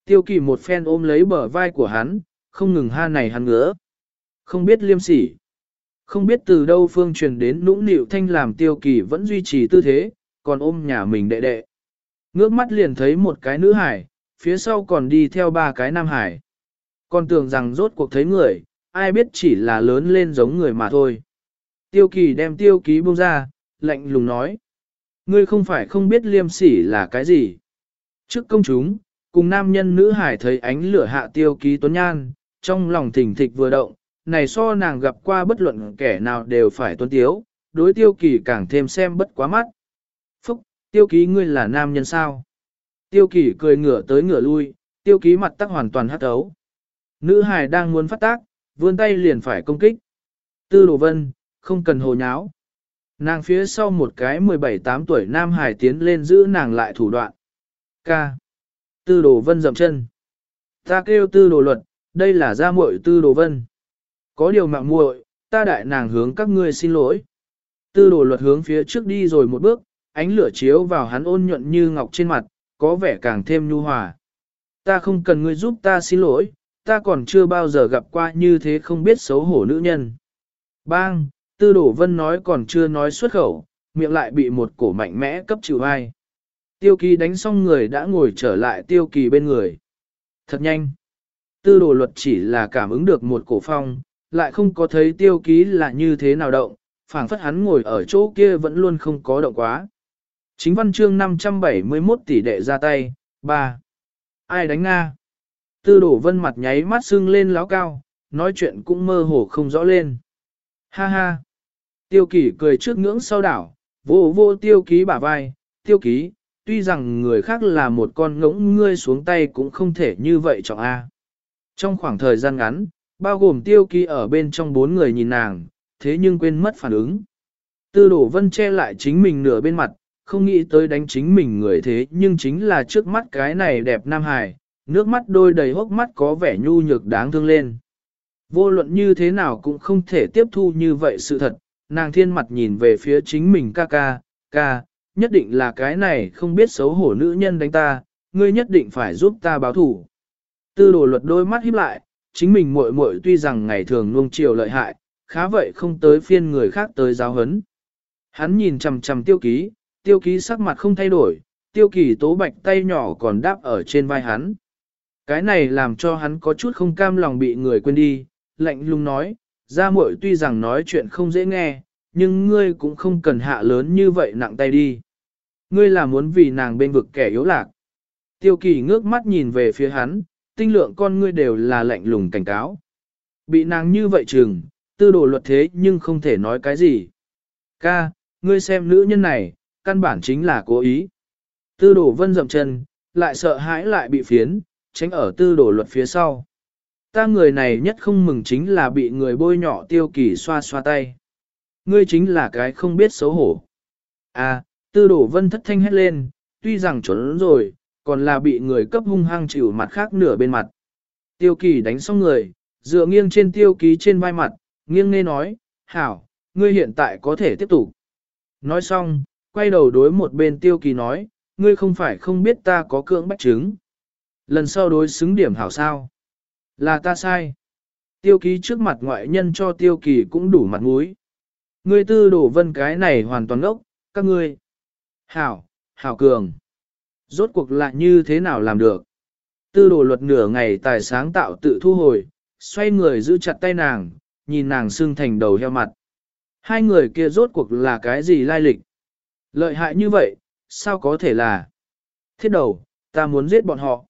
Tiêu kỳ một phen ôm lấy bờ vai của hắn, không ngừng ha này hắn ngứa. Không biết liêm sỉ. Không biết từ đâu phương truyền đến nũng nịu thanh làm tiêu kỳ vẫn duy trì tư thế, còn ôm nhà mình đệ đệ. Ngước mắt liền thấy một cái nữ hải, phía sau còn đi theo ba cái nam hải. Còn tưởng rằng rốt cuộc thấy người, ai biết chỉ là lớn lên giống người mà thôi. Tiêu kỳ đem tiêu ký buông ra, lạnh lùng nói. Ngươi không phải không biết liêm sỉ là cái gì. Trước công chúng, cùng nam nhân nữ hải thấy ánh lửa hạ tiêu ký tuấn nhan, trong lòng thỉnh thịch vừa động, này so nàng gặp qua bất luận kẻ nào đều phải tuấn tiếu, đối tiêu kỳ càng thêm xem bất quá mắt. Phúc, tiêu ký ngươi là nam nhân sao? Tiêu kỳ cười ngửa tới ngửa lui, tiêu ký mặt tắc hoàn toàn hắt ấu. Nữ hải đang muốn phát tác, vươn tay liền phải công kích. Tư đồ vân, không cần hồ nháo. Nàng phía sau một cái 17-8 tuổi nam hải tiến lên giữ nàng lại thủ đoạn. Ca. Tư đồ vân dậm chân. Ta kêu tư đồ luật, đây là gia muội tư đồ vân. Có điều mạng muội, ta đại nàng hướng các ngươi xin lỗi. Tư đồ luật hướng phía trước đi rồi một bước, ánh lửa chiếu vào hắn ôn nhuận như ngọc trên mặt, có vẻ càng thêm nhu hòa. Ta không cần ngươi giúp ta xin lỗi, ta còn chưa bao giờ gặp qua như thế không biết xấu hổ nữ nhân. Bang, tư đổ vân nói còn chưa nói xuất khẩu, miệng lại bị một cổ mạnh mẽ cấp chịu vai. Tiêu kỳ đánh xong người đã ngồi trở lại tiêu kỳ bên người. Thật nhanh. Tư đồ luật chỉ là cảm ứng được một cổ phong, lại không có thấy tiêu ký là như thế nào động, phảng phất hắn ngồi ở chỗ kia vẫn luôn không có động quá. Chính văn chương 571 tỷ đệ ra tay, 3. Ai đánh Nga? Tư đổ vân mặt nháy mắt sưng lên láo cao, nói chuyện cũng mơ hồ không rõ lên. Ha ha! Tiêu kỷ cười trước ngưỡng sau đảo, vô vô tiêu ký bả vai, tiêu ký, tuy rằng người khác là một con ngỗng ngươi xuống tay cũng không thể như vậy trọng A. Trong khoảng thời gian ngắn, bao gồm tiêu kỳ ở bên trong bốn người nhìn nàng, thế nhưng quên mất phản ứng. Tư đổ vân che lại chính mình nửa bên mặt, không nghĩ tới đánh chính mình người thế nhưng chính là trước mắt cái này đẹp nam hài, nước mắt đôi đầy hốc mắt có vẻ nhu nhược đáng thương lên. Vô luận như thế nào cũng không thể tiếp thu như vậy sự thật, nàng thiên mặt nhìn về phía chính mình ca ca, ca, nhất định là cái này không biết xấu hổ nữ nhân đánh ta, ngươi nhất định phải giúp ta báo thủ. Tư đồ luật đôi mắt híp lại, chính mình muội muội tuy rằng ngày thường nuông chiều lợi hại, khá vậy không tới phiên người khác tới giáo hấn. Hắn nhìn chằm chằm tiêu ký, tiêu ký sắc mặt không thay đổi, tiêu kỳ tố bạch tay nhỏ còn đáp ở trên vai hắn. Cái này làm cho hắn có chút không cam lòng bị người quên đi, lạnh lùng nói, ra muội tuy rằng nói chuyện không dễ nghe, nhưng ngươi cũng không cần hạ lớn như vậy nặng tay đi. Ngươi là muốn vì nàng bên vực kẻ yếu lạc. Tiêu kỳ ngước mắt nhìn về phía hắn, tinh lượng con ngươi đều là lạnh lùng cảnh cáo. Bị nàng như vậy chừng, tư đồ luật thế nhưng không thể nói cái gì. Ca, ngươi xem nữ nhân này, căn bản chính là cố ý. Tư đồ vân dậm chân, lại sợ hãi lại bị phiến, tránh ở tư đồ luật phía sau. Ta người này nhất không mừng chính là bị người bôi nhỏ tiêu kỳ xoa xoa tay. Ngươi chính là cái không biết xấu hổ. À, tư Đổ vân thất thanh hét lên, tuy rằng trốn rồi, còn là bị người cấp hung hăng chịu mặt khác nửa bên mặt. Tiêu kỳ đánh xong người, dựa nghiêng trên tiêu ký trên vai mặt, nghiêng nghe nói, hảo, ngươi hiện tại có thể tiếp tục. Nói xong, quay đầu đối một bên tiêu kỳ nói, ngươi không phải không biết ta có cưỡng bách chứng. Lần sau đối xứng điểm hảo sao. Là ta sai. Tiêu ký trước mặt ngoại nhân cho tiêu kỳ cũng đủ mặt mũi. Ngươi tư đổ vân cái này hoàn toàn ngốc, các ngươi. Hảo, hảo cường. Rốt cuộc lại như thế nào làm được? Tư đồ luật nửa ngày tài sáng tạo tự thu hồi, xoay người giữ chặt tay nàng, nhìn nàng xưng thành đầu heo mặt. Hai người kia rốt cuộc là cái gì lai lịch? Lợi hại như vậy, sao có thể là? Thiết đầu, ta muốn giết bọn họ.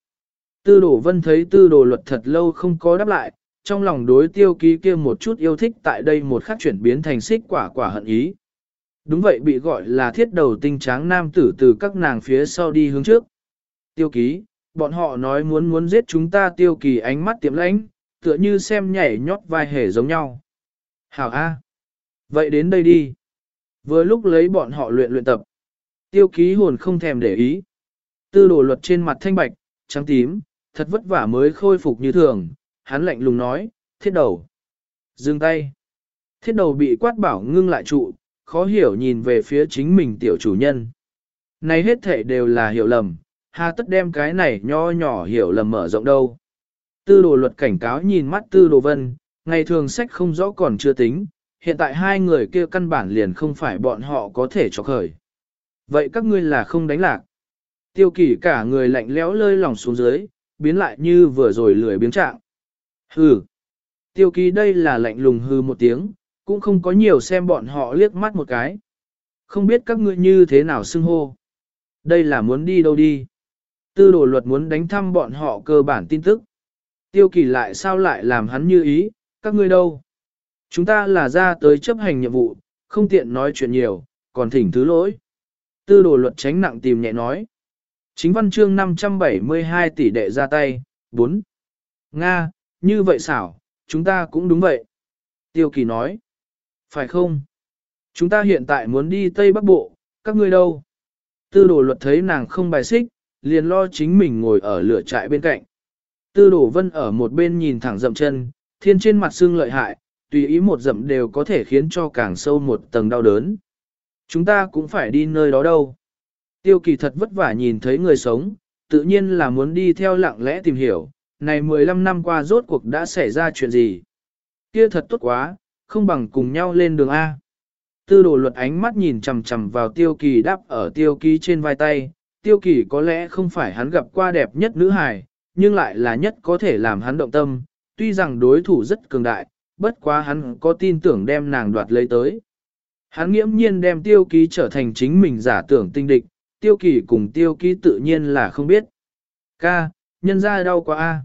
Tư đồ vân thấy tư đồ luật thật lâu không có đáp lại, trong lòng đối tiêu ký kia một chút yêu thích tại đây một khắc chuyển biến thành xích quả quả hận ý. Đúng vậy bị gọi là thiết đầu tinh tráng nam tử từ các nàng phía sau đi hướng trước. Tiêu ký, bọn họ nói muốn muốn giết chúng ta tiêu kỳ ánh mắt tiệm lãnh, tựa như xem nhảy nhót vai hề giống nhau. Hảo A. Vậy đến đây đi. Vừa lúc lấy bọn họ luyện luyện tập. Tiêu ký hồn không thèm để ý. Tư đồ luật trên mặt thanh bạch, trắng tím, thật vất vả mới khôi phục như thường. Hắn lạnh lùng nói, thiết đầu. Dừng tay. Thiết đầu bị quát bảo ngưng lại trụ, khó hiểu nhìn về phía chính mình tiểu chủ nhân. Này hết thể đều là hiểu lầm, hà tất đem cái này nho nhỏ hiểu lầm mở rộng đâu. Tư đồ luật cảnh cáo nhìn mắt tư đồ vân, ngày thường sách không rõ còn chưa tính, hiện tại hai người kia căn bản liền không phải bọn họ có thể cho khởi. Vậy các ngươi là không đánh lạc. Tiêu kỷ cả người lạnh lẽo lơi lòng xuống dưới, biến lại như vừa rồi lười biếng trạng. Hừ. Tiêu ký đây là lạnh lùng hư một tiếng, cũng không có nhiều xem bọn họ liếc mắt một cái. Không biết các ngươi như thế nào xưng hô. Đây là muốn đi đâu đi. Tư đồ luật muốn đánh thăm bọn họ cơ bản tin tức. Tiêu kỳ lại sao lại làm hắn như ý, các ngươi đâu. Chúng ta là ra tới chấp hành nhiệm vụ, không tiện nói chuyện nhiều, còn thỉnh thứ lỗi. Tư đồ luật tránh nặng tìm nhẹ nói. Chính văn chương 572 tỷ đệ ra tay, 4. Nga, như vậy xảo, chúng ta cũng đúng vậy. Tiêu kỳ nói. Phải không? Chúng ta hiện tại muốn đi Tây Bắc Bộ, các ngươi đâu? Tư đồ luật thấy nàng không bài xích, liền lo chính mình ngồi ở lửa trại bên cạnh. Tư đồ vân ở một bên nhìn thẳng dậm chân, thiên trên mặt xương lợi hại, tùy ý một dậm đều có thể khiến cho càng sâu một tầng đau đớn. Chúng ta cũng phải đi nơi đó đâu. Tiêu kỳ thật vất vả nhìn thấy người sống, tự nhiên là muốn đi theo lặng lẽ tìm hiểu, này 15 năm qua rốt cuộc đã xảy ra chuyện gì. Kia thật tốt quá, không bằng cùng nhau lên đường A. Tư đồ luật ánh mắt nhìn chầm chầm vào tiêu kỳ đáp ở tiêu kỳ trên vai tay, tiêu kỳ có lẽ không phải hắn gặp qua đẹp nhất nữ hài, nhưng lại là nhất có thể làm hắn động tâm, tuy rằng đối thủ rất cường đại, bất quá hắn có tin tưởng đem nàng đoạt lấy tới. Hắn nghiễm nhiên đem tiêu ký trở thành chính mình giả tưởng tinh địch, tiêu kỳ cùng tiêu ký tự nhiên là không biết. Ca, nhân ra đau quá a.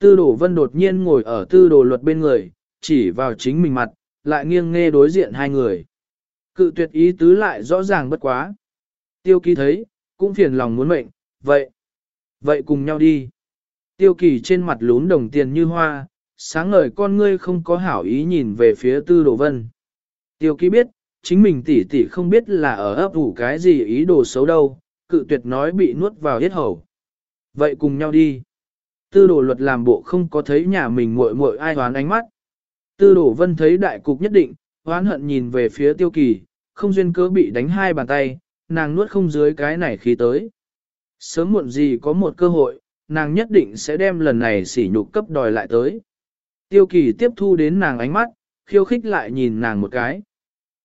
Tư Đồ vân đột nhiên ngồi ở tư đồ luật bên người, chỉ vào chính mình mặt, lại nghiêng nghe đối diện hai người. Cự tuyệt ý tứ lại rõ ràng bất quá. Tiêu kỳ thấy, cũng phiền lòng muốn mệnh, vậy. Vậy cùng nhau đi. Tiêu kỳ trên mặt lún đồng tiền như hoa, sáng ngời con ngươi không có hảo ý nhìn về phía tư đồ vân. Tiêu kỳ biết, chính mình tỉ tỉ không biết là ở ấp ủ cái gì ý đồ xấu đâu, cự tuyệt nói bị nuốt vào hết hầu. Vậy cùng nhau đi. Tư đồ luật làm bộ không có thấy nhà mình muội muội ai hoán ánh mắt. Tư đồ vân thấy đại cục nhất định, hoán hận nhìn về phía tiêu kỳ, không duyên cớ bị đánh hai bàn tay, nàng nuốt không dưới cái này khí tới. Sớm muộn gì có một cơ hội, nàng nhất định sẽ đem lần này sỉ nhục cấp đòi lại tới. Tiêu kỳ tiếp thu đến nàng ánh mắt, khiêu khích lại nhìn nàng một cái.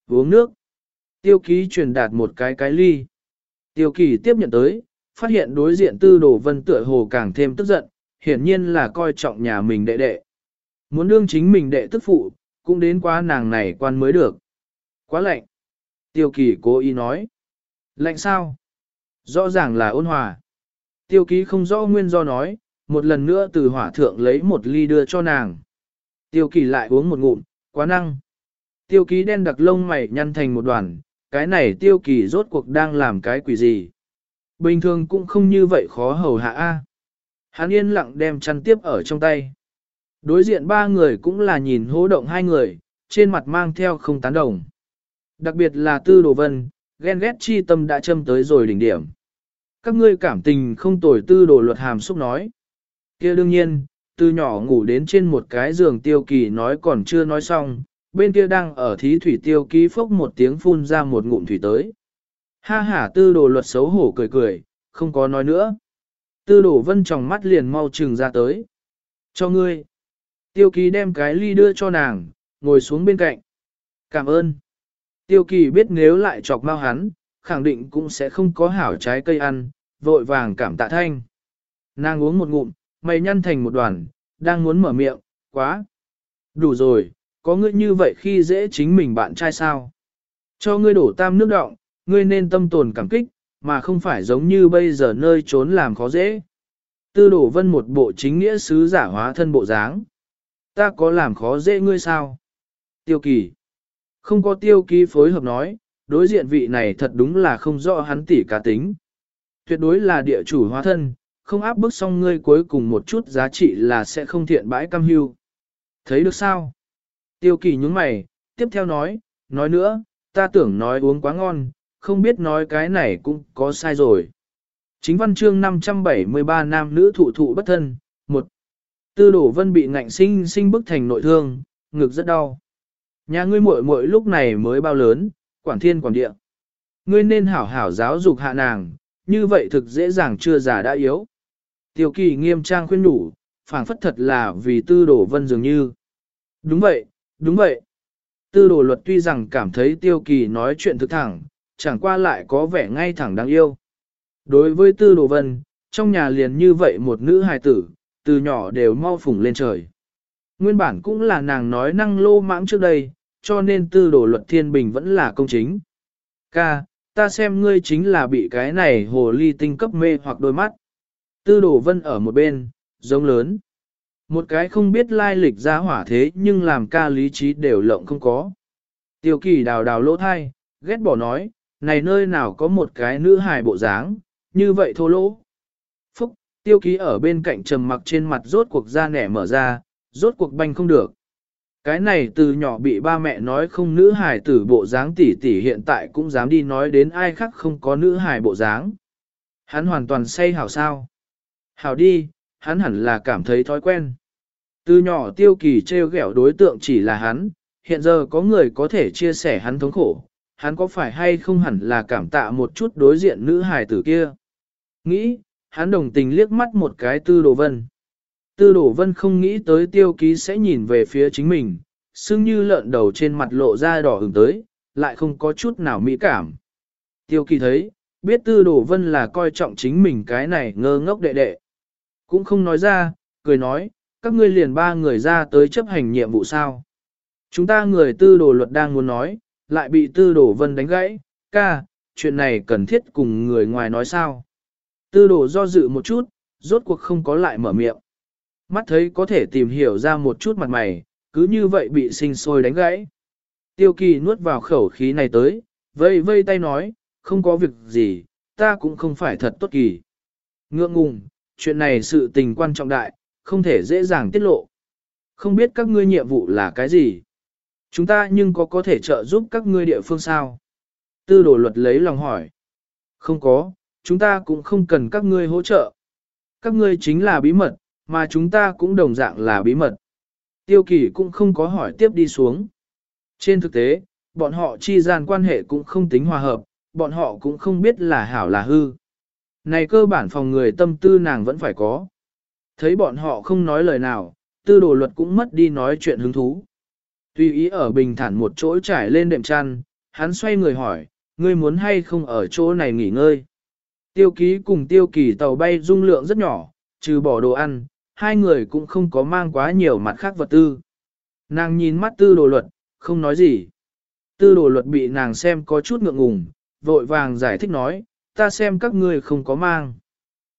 Uống nước. Tiêu ký truyền đạt một cái cái ly. Tiêu kỳ tiếp nhận tới, phát hiện đối diện tư đồ vân tựa hồ càng thêm tức giận, hiển nhiên là coi trọng nhà mình đệ đệ. Muốn đương chính mình đệ tức phụ, cũng đến qua nàng này quan mới được. Quá lạnh. Tiêu kỳ cố ý nói. Lạnh sao? Rõ ràng là ôn hòa. Tiêu ký không rõ nguyên do nói, một lần nữa từ hỏa thượng lấy một ly đưa cho nàng. Tiêu kỳ lại uống một ngụm, quá năng. Tiêu ký đen đặc lông mày nhăn thành một đoàn, cái này tiêu kỳ rốt cuộc đang làm cái quỷ gì. Bình thường cũng không như vậy khó hầu hạ a. Hắn yên lặng đem chăn tiếp ở trong tay. Đối diện ba người cũng là nhìn hố động hai người, trên mặt mang theo không tán đồng. Đặc biệt là tư đồ vân, ghen ghét chi tâm đã châm tới rồi đỉnh điểm. Các ngươi cảm tình không tồi tư đồ luật hàm xúc nói. kia đương nhiên, từ nhỏ ngủ đến trên một cái giường tiêu kỳ nói còn chưa nói xong, bên kia đang ở thí thủy tiêu ký phốc một tiếng phun ra một ngụm thủy tới. Ha ha tư đồ luật xấu hổ cười cười, không có nói nữa. Tư đổ vân tròng mắt liền mau trừng ra tới. Cho ngươi. Tiêu kỳ đem cái ly đưa cho nàng, ngồi xuống bên cạnh. Cảm ơn. Tiêu kỳ biết nếu lại chọc mau hắn, khẳng định cũng sẽ không có hảo trái cây ăn, vội vàng cảm tạ thanh. Nàng uống một ngụm, mày nhăn thành một đoàn, đang muốn mở miệng, quá. Đủ rồi, có ngươi như vậy khi dễ chính mình bạn trai sao? Cho ngươi đổ tam nước động, ngươi nên tâm tồn cảm kích, mà không phải giống như bây giờ nơi trốn làm khó dễ. Tư đổ vân một bộ chính nghĩa sứ giả hóa thân bộ dáng. Ta có làm khó dễ ngươi sao? Tiêu kỳ. Không có tiêu kỳ phối hợp nói, đối diện vị này thật đúng là không rõ hắn tỉ cá tính. Tuyệt đối là địa chủ hóa thân, không áp bức xong ngươi cuối cùng một chút giá trị là sẽ không thiện bãi cam hưu. Thấy được sao? Tiêu kỳ nhúng mày, tiếp theo nói, nói nữa, ta tưởng nói uống quá ngon, không biết nói cái này cũng có sai rồi. Chính văn chương 573 nam nữ thụ thụ bất thân, một Tư đổ vân bị ngạnh sinh sinh bức thành nội thương, ngực rất đau. Nhà ngươi muội muội lúc này mới bao lớn, quản thiên quản địa. Ngươi nên hảo hảo giáo dục hạ nàng, như vậy thực dễ dàng chưa già đã yếu. Tiêu kỳ nghiêm trang khuyên đủ, phảng phất thật là vì tư đổ vân dường như. Đúng vậy, đúng vậy. Tư đồ luật tuy rằng cảm thấy tiêu kỳ nói chuyện thực thẳng, chẳng qua lại có vẻ ngay thẳng đáng yêu. Đối với tư đồ vân, trong nhà liền như vậy một nữ hài tử, từ nhỏ đều mau phủng lên trời. Nguyên bản cũng là nàng nói năng lô mãng trước đây, cho nên tư đồ luật thiên bình vẫn là công chính. Ca, ta xem ngươi chính là bị cái này hồ ly tinh cấp mê hoặc đôi mắt. Tư đồ vân ở một bên, giống lớn. Một cái không biết lai lịch ra hỏa thế nhưng làm ca lý trí đều lộng không có. Tiêu kỳ đào đào lỗ thai, ghét bỏ nói, này nơi nào có một cái nữ hài bộ dáng, như vậy thô lỗ. Phúc, tiêu ký ở bên cạnh trầm mặc trên mặt rốt cuộc da nẻ mở ra, rốt cuộc banh không được. Cái này từ nhỏ bị ba mẹ nói không nữ hài tử bộ dáng tỷ tỷ hiện tại cũng dám đi nói đến ai khác không có nữ hài bộ dáng. Hắn hoàn toàn say hảo sao. Hảo đi, hắn hẳn là cảm thấy thói quen. Từ nhỏ tiêu kỳ treo ghẹo đối tượng chỉ là hắn, hiện giờ có người có thể chia sẻ hắn thống khổ, hắn có phải hay không hẳn là cảm tạ một chút đối diện nữ hài tử kia. Nghĩ, hắn đồng tình liếc mắt một cái tư đồ vân. Tư đồ vân không nghĩ tới tiêu ký sẽ nhìn về phía chính mình, xưng như lợn đầu trên mặt lộ ra đỏ hứng tới, lại không có chút nào mỹ cảm. Tiêu kỳ thấy, biết tư đồ vân là coi trọng chính mình cái này ngơ ngốc đệ đệ. Cũng không nói ra, cười nói, các ngươi liền ba người ra tới chấp hành nhiệm vụ sao. Chúng ta người tư đồ luật đang muốn nói, lại bị tư đổ vân đánh gãy, ca, chuyện này cần thiết cùng người ngoài nói sao. Tư đổ do dự một chút, rốt cuộc không có lại mở miệng. Mắt thấy có thể tìm hiểu ra một chút mặt mày, cứ như vậy bị sinh sôi đánh gãy. Tiêu kỳ nuốt vào khẩu khí này tới, vây vây tay nói, không có việc gì, ta cũng không phải thật tốt kỳ. Ngượng ngùng, chuyện này sự tình quan trọng đại, không thể dễ dàng tiết lộ. Không biết các ngươi nhiệm vụ là cái gì? Chúng ta nhưng có có thể trợ giúp các ngươi địa phương sao? Tư đồ luật lấy lòng hỏi. Không có, chúng ta cũng không cần các ngươi hỗ trợ. Các ngươi chính là bí mật, mà chúng ta cũng đồng dạng là bí mật. Tiêu kỳ cũng không có hỏi tiếp đi xuống. Trên thực tế, bọn họ chi gian quan hệ cũng không tính hòa hợp, bọn họ cũng không biết là hảo là hư. Này cơ bản phòng người tâm tư nàng vẫn phải có. Thấy bọn họ không nói lời nào, tư đồ luật cũng mất đi nói chuyện hứng thú. Tuy ý ở bình thản một chỗ trải lên đệm chăn, hắn xoay người hỏi, ngươi muốn hay không ở chỗ này nghỉ ngơi. Tiêu ký cùng tiêu kỳ tàu bay dung lượng rất nhỏ, trừ bỏ đồ ăn, hai người cũng không có mang quá nhiều mặt khác vật tư. Nàng nhìn mắt tư đồ luật, không nói gì. Tư đồ luật bị nàng xem có chút ngượng ngùng, vội vàng giải thích nói, ta xem các ngươi không có mang.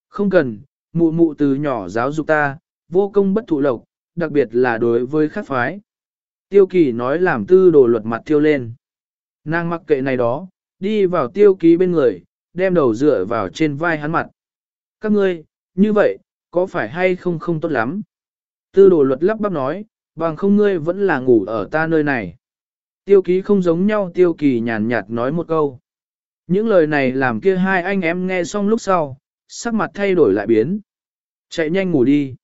Không cần, mụ mụ từ nhỏ giáo dục ta, vô công bất thụ lộc, đặc biệt là đối với khắc phái. Tiêu kỳ nói làm tư đồ luật mặt tiêu lên. Nàng mặc kệ này đó, đi vào tiêu ký bên người, đem đầu dựa vào trên vai hắn mặt. Các ngươi, như vậy, có phải hay không không tốt lắm? Tư đồ luật lắp bắp nói, bằng không ngươi vẫn là ngủ ở ta nơi này. Tiêu ký không giống nhau tiêu kỳ nhàn nhạt nói một câu. Những lời này làm kia hai anh em nghe xong lúc sau, sắc mặt thay đổi lại biến. Chạy nhanh ngủ đi.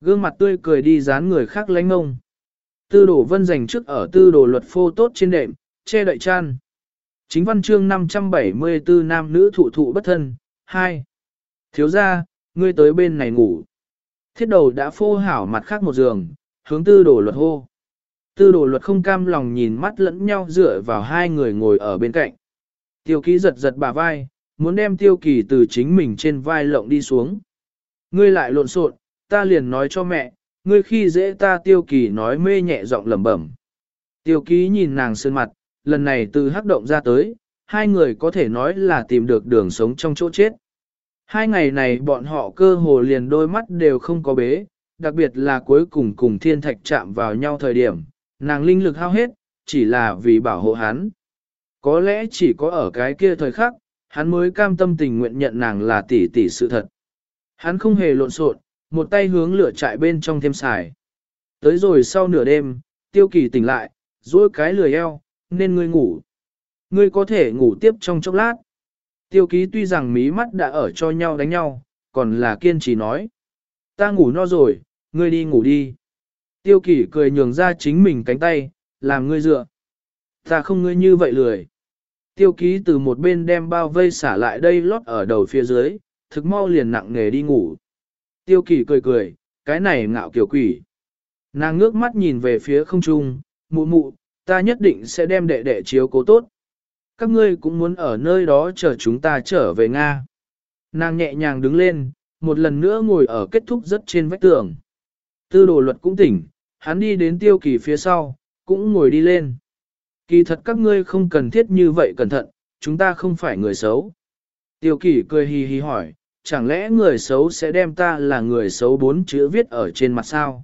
Gương mặt tươi cười đi dán người khác lánh ngông. Tư đồ vân dành trước ở tư đồ luật phô tốt trên đệm, che đậy chan. Chính văn chương 574 nam nữ thụ thụ bất thân, 2. Thiếu ra, ngươi tới bên này ngủ. Thiết đầu đã phô hảo mặt khác một giường, hướng tư đồ luật hô. Tư đồ luật không cam lòng nhìn mắt lẫn nhau dựa vào hai người ngồi ở bên cạnh. Tiêu ký giật giật bà vai, muốn đem tiêu kỳ từ chính mình trên vai lộng đi xuống. Ngươi lại lộn xộn, ta liền nói cho mẹ, ngươi khi dễ ta tiêu kỳ nói mê nhẹ giọng lẩm bẩm. Tiêu ký nhìn nàng sơn mặt, lần này từ hắc động ra tới, hai người có thể nói là tìm được đường sống trong chỗ chết. Hai ngày này bọn họ cơ hồ liền đôi mắt đều không có bế, đặc biệt là cuối cùng cùng thiên thạch chạm vào nhau thời điểm, nàng linh lực hao hết, chỉ là vì bảo hộ hắn. Có lẽ chỉ có ở cái kia thời khắc, hắn mới cam tâm tình nguyện nhận nàng là tỷ tỷ sự thật. Hắn không hề lộn xộn, một tay hướng lửa trại bên trong thêm xài. Tới rồi sau nửa đêm, tiêu kỳ tỉnh lại, duỗi cái lười eo, nên ngươi ngủ. Ngươi có thể ngủ tiếp trong chốc lát. Tiêu ký tuy rằng mí mắt đã ở cho nhau đánh nhau, còn là kiên trì nói. Ta ngủ no rồi, ngươi đi ngủ đi. Tiêu kỳ cười nhường ra chính mình cánh tay, làm ngươi dựa. Ta không ngươi như vậy lười. Tiêu ký từ một bên đem bao vây xả lại đây lót ở đầu phía dưới, thực mau liền nặng nghề đi ngủ. Tiêu kỳ cười cười, cái này ngạo kiểu quỷ. Nàng ngước mắt nhìn về phía không trung, mụ mụ, ta nhất định sẽ đem đệ đệ chiếu cố tốt. Các ngươi cũng muốn ở nơi đó chờ chúng ta trở về Nga. Nàng nhẹ nhàng đứng lên, một lần nữa ngồi ở kết thúc rất trên vách tường. Tư đồ luật cũng tỉnh, hắn đi đến tiêu kỳ phía sau, cũng ngồi đi lên. Kỳ thật các ngươi không cần thiết như vậy cẩn thận, chúng ta không phải người xấu. Tiêu kỳ cười hì hì hỏi, chẳng lẽ người xấu sẽ đem ta là người xấu bốn chữ viết ở trên mặt sao?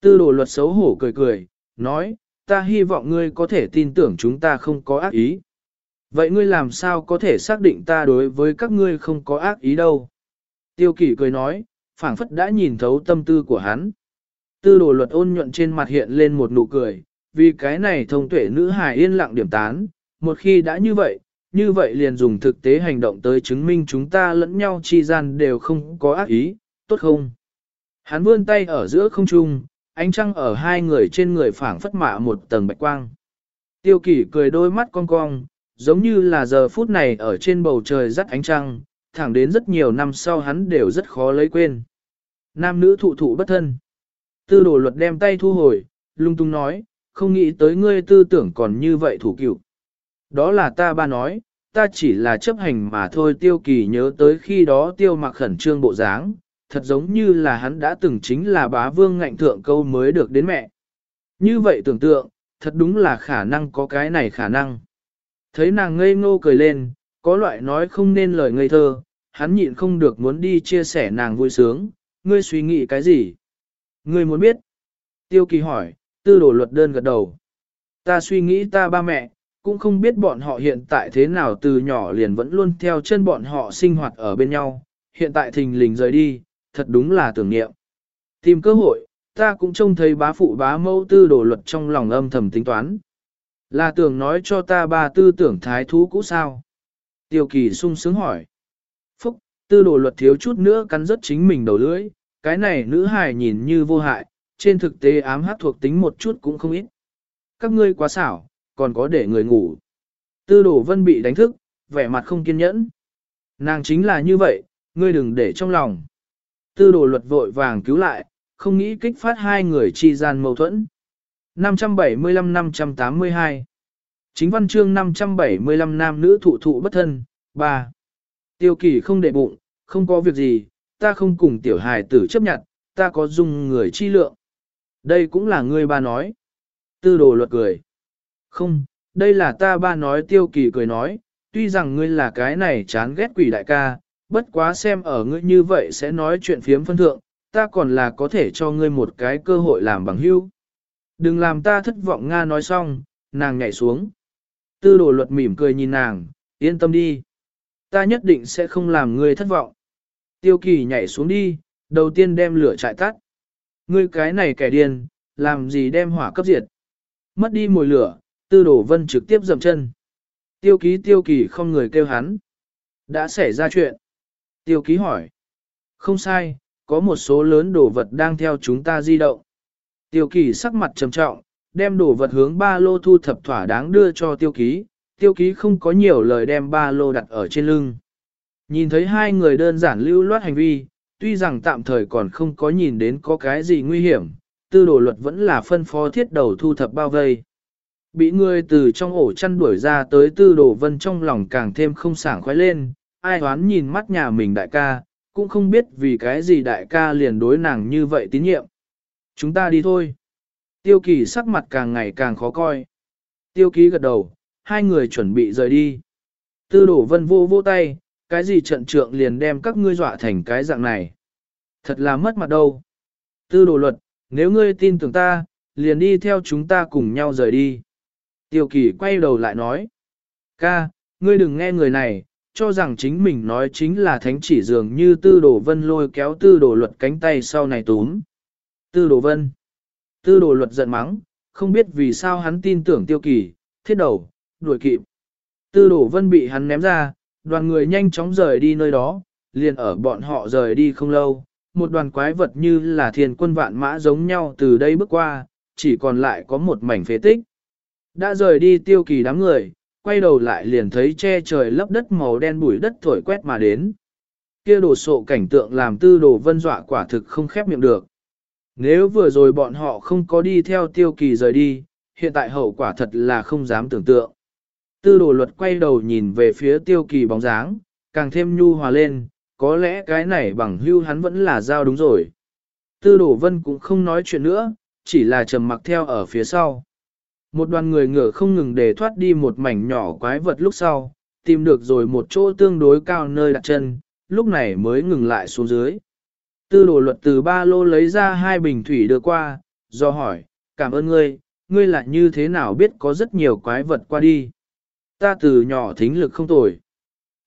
Tư đồ luật xấu hổ cười cười, nói, ta hy vọng ngươi có thể tin tưởng chúng ta không có ác ý. Vậy ngươi làm sao có thể xác định ta đối với các ngươi không có ác ý đâu? Tiêu kỷ cười nói, phảng phất đã nhìn thấu tâm tư của hắn. Tư đồ luật ôn nhuận trên mặt hiện lên một nụ cười, vì cái này thông tuệ nữ hài yên lặng điểm tán, một khi đã như vậy, như vậy liền dùng thực tế hành động tới chứng minh chúng ta lẫn nhau chi gian đều không có ác ý, tốt không? Hắn vươn tay ở giữa không trung, ánh trăng ở hai người trên người phảng phất mạ một tầng bạch quang. Tiêu kỷ cười đôi mắt cong cong, giống như là giờ phút này ở trên bầu trời dắt ánh trăng, thẳng đến rất nhiều năm sau hắn đều rất khó lấy quên. Nam nữ thụ thụ bất thân. Tư đồ luật đem tay thu hồi, lung tung nói, không nghĩ tới ngươi tư tưởng còn như vậy thủ cựu. Đó là ta ba nói, ta chỉ là chấp hành mà thôi tiêu kỳ nhớ tới khi đó tiêu mặc khẩn trương bộ dáng, thật giống như là hắn đã từng chính là bá vương ngạnh thượng câu mới được đến mẹ. Như vậy tưởng tượng, thật đúng là khả năng có cái này khả năng. Thấy nàng ngây ngô cười lên, có loại nói không nên lời ngây thơ, hắn nhịn không được muốn đi chia sẻ nàng vui sướng, ngươi suy nghĩ cái gì? Ngươi muốn biết? Tiêu kỳ hỏi, tư đồ luật đơn gật đầu. Ta suy nghĩ ta ba mẹ, cũng không biết bọn họ hiện tại thế nào từ nhỏ liền vẫn luôn theo chân bọn họ sinh hoạt ở bên nhau, hiện tại thình lình rời đi, thật đúng là tưởng niệm. Tìm cơ hội, ta cũng trông thấy bá phụ bá mẫu tư đồ luật trong lòng âm thầm tính toán. Là tưởng nói cho ta ba tư tưởng thái thú cũ sao? Tiêu kỳ sung sướng hỏi. Phúc, tư đồ luật thiếu chút nữa cắn rất chính mình đầu lưỡi, cái này nữ hài nhìn như vô hại, trên thực tế ám hát thuộc tính một chút cũng không ít. Các ngươi quá xảo, còn có để người ngủ. Tư đồ vân bị đánh thức, vẻ mặt không kiên nhẫn. Nàng chính là như vậy, ngươi đừng để trong lòng. Tư đồ luật vội vàng cứu lại, không nghĩ kích phát hai người chi gian mâu thuẫn. 575-582 Chính văn chương 575 nam nữ thụ thụ bất thân, 3. Tiêu kỳ không để bụng, không có việc gì, ta không cùng tiểu hài tử chấp nhận, ta có dùng người chi lượng. Đây cũng là người ba nói. Tư đồ luật cười. Không, đây là ta ba nói tiêu kỳ cười nói, tuy rằng ngươi là cái này chán ghét quỷ đại ca, bất quá xem ở ngươi như vậy sẽ nói chuyện phiếm phân thượng, ta còn là có thể cho ngươi một cái cơ hội làm bằng hữu. Đừng làm ta thất vọng Nga nói xong, nàng nhảy xuống. Tư đồ luật mỉm cười nhìn nàng, yên tâm đi. Ta nhất định sẽ không làm ngươi thất vọng. Tiêu kỳ nhảy xuống đi, đầu tiên đem lửa trại tắt. Ngươi cái này kẻ điên, làm gì đem hỏa cấp diệt. Mất đi mùi lửa, tư Đổ vân trực tiếp dầm chân. Tiêu ký tiêu kỳ không người kêu hắn. Đã xảy ra chuyện. Tiêu ký hỏi. Không sai, có một số lớn đồ vật đang theo chúng ta di động. Tiêu kỳ sắc mặt trầm trọng, đem đồ vật hướng ba lô thu thập thỏa đáng đưa cho tiêu ký. Tiêu ký không có nhiều lời đem ba lô đặt ở trên lưng. Nhìn thấy hai người đơn giản lưu loát hành vi, tuy rằng tạm thời còn không có nhìn đến có cái gì nguy hiểm, tư đồ luật vẫn là phân phó thiết đầu thu thập bao vây. Bị người từ trong ổ chăn đuổi ra tới tư đồ vân trong lòng càng thêm không sảng khoái lên, ai hoán nhìn mắt nhà mình đại ca, cũng không biết vì cái gì đại ca liền đối nàng như vậy tín nhiệm. Chúng ta đi thôi. Tiêu kỳ sắc mặt càng ngày càng khó coi. Tiêu ký gật đầu, hai người chuẩn bị rời đi. Tư đổ vân vô vô tay, cái gì trận trượng liền đem các ngươi dọa thành cái dạng này. Thật là mất mặt đâu. Tư đồ luật, nếu ngươi tin tưởng ta, liền đi theo chúng ta cùng nhau rời đi. Tiêu kỳ quay đầu lại nói. Ca, ngươi đừng nghe người này, cho rằng chính mình nói chính là thánh chỉ dường như tư đồ vân lôi kéo tư đồ luật cánh tay sau này túm. Tư đồ vân. Tư đồ luật giận mắng, không biết vì sao hắn tin tưởng tiêu kỳ, thiết đầu, đuổi kịp. Tư đồ vân bị hắn ném ra, đoàn người nhanh chóng rời đi nơi đó, liền ở bọn họ rời đi không lâu. Một đoàn quái vật như là thiền quân vạn mã giống nhau từ đây bước qua, chỉ còn lại có một mảnh phế tích. Đã rời đi tiêu kỳ đám người, quay đầu lại liền thấy che trời lấp đất màu đen bụi đất thổi quét mà đến. Kia đồ sộ cảnh tượng làm tư đồ vân dọa quả thực không khép miệng được. Nếu vừa rồi bọn họ không có đi theo tiêu kỳ rời đi, hiện tại hậu quả thật là không dám tưởng tượng. Tư đồ luật quay đầu nhìn về phía tiêu kỳ bóng dáng, càng thêm nhu hòa lên, có lẽ cái này bằng hưu hắn vẫn là giao đúng rồi. Tư đồ vân cũng không nói chuyện nữa, chỉ là trầm mặc theo ở phía sau. Một đoàn người ngựa không ngừng để thoát đi một mảnh nhỏ quái vật lúc sau, tìm được rồi một chỗ tương đối cao nơi đặt chân, lúc này mới ngừng lại xuống dưới. Tư đồ luật từ ba lô lấy ra hai bình thủy đưa qua, do hỏi, cảm ơn ngươi, ngươi là như thế nào biết có rất nhiều quái vật qua đi. Ta từ nhỏ thính lực không tồi.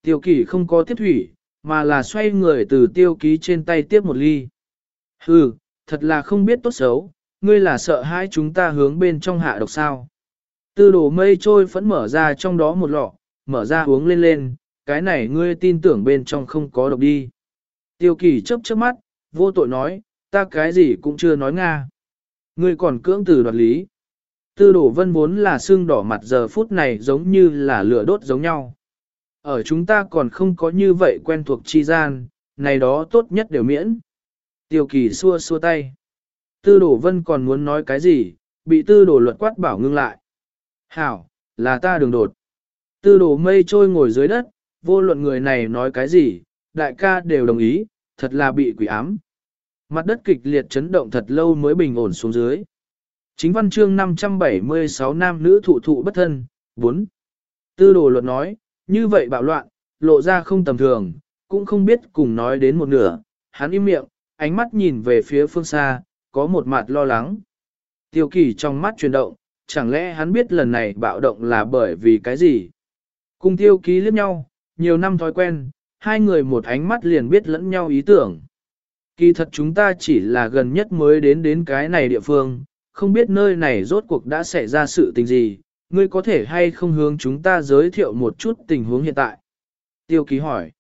Tiêu kỷ không có tiếp thủy, mà là xoay người từ tiêu ký trên tay tiếp một ly. Hừ, thật là không biết tốt xấu, ngươi là sợ hãi chúng ta hướng bên trong hạ độc sao. Tư đồ mây trôi phẫn mở ra trong đó một lọ, mở ra uống lên lên, cái này ngươi tin tưởng bên trong không có độc đi. Tiêu kỳ chấp chớp mắt, vô tội nói, ta cái gì cũng chưa nói Nga. Ngươi còn cưỡng từ đoạt lý. Tư đồ vân vốn là xương đỏ mặt giờ phút này giống như là lửa đốt giống nhau. Ở chúng ta còn không có như vậy quen thuộc chi gian, này đó tốt nhất đều miễn. Tiêu kỳ xua xua tay. Tư Đổ vân còn muốn nói cái gì, bị tư Đổ luật quát bảo ngưng lại. Hảo, là ta đường đột. Tư Đổ mây trôi ngồi dưới đất, vô luận người này nói cái gì, đại ca đều đồng ý, thật là bị quỷ ám. Mặt đất kịch liệt chấn động thật lâu mới bình ổn xuống dưới. Chính văn chương 576 nam nữ thụ thụ bất thân, 4. Tư đồ luật nói, như vậy bạo loạn, lộ ra không tầm thường, cũng không biết cùng nói đến một nửa, hắn im miệng, ánh mắt nhìn về phía phương xa, có một mặt lo lắng. Tiêu kỳ trong mắt chuyển động, chẳng lẽ hắn biết lần này bạo động là bởi vì cái gì? Cùng tiêu ký liếc nhau, nhiều năm thói quen, hai người một ánh mắt liền biết lẫn nhau ý tưởng. Kỳ thật chúng ta chỉ là gần nhất mới đến đến cái này địa phương, không biết nơi này rốt cuộc đã xảy ra sự tình gì, ngươi có thể hay không hướng chúng ta giới thiệu một chút tình huống hiện tại. Tiêu ký hỏi.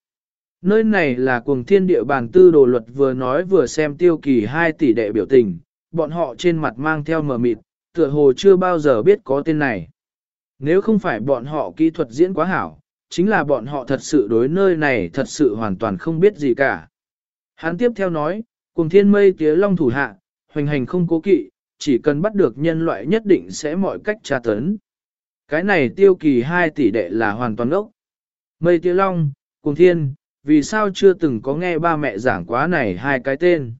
Nơi này là cuồng thiên địa bàn tư đồ luật vừa nói vừa xem tiêu kỳ hai tỷ đệ biểu tình, bọn họ trên mặt mang theo mờ mịt, tựa hồ chưa bao giờ biết có tên này. Nếu không phải bọn họ kỹ thuật diễn quá hảo, chính là bọn họ thật sự đối nơi này thật sự hoàn toàn không biết gì cả. Hắn tiếp theo nói, cùng thiên mây tía long thủ hạ, hoành hành không cố kỵ, chỉ cần bắt được nhân loại nhất định sẽ mọi cách tra tấn. Cái này tiêu kỳ 2 tỷ đệ là hoàn toàn ốc. Mây tía long, cùng thiên, vì sao chưa từng có nghe ba mẹ giảng quá này hai cái tên.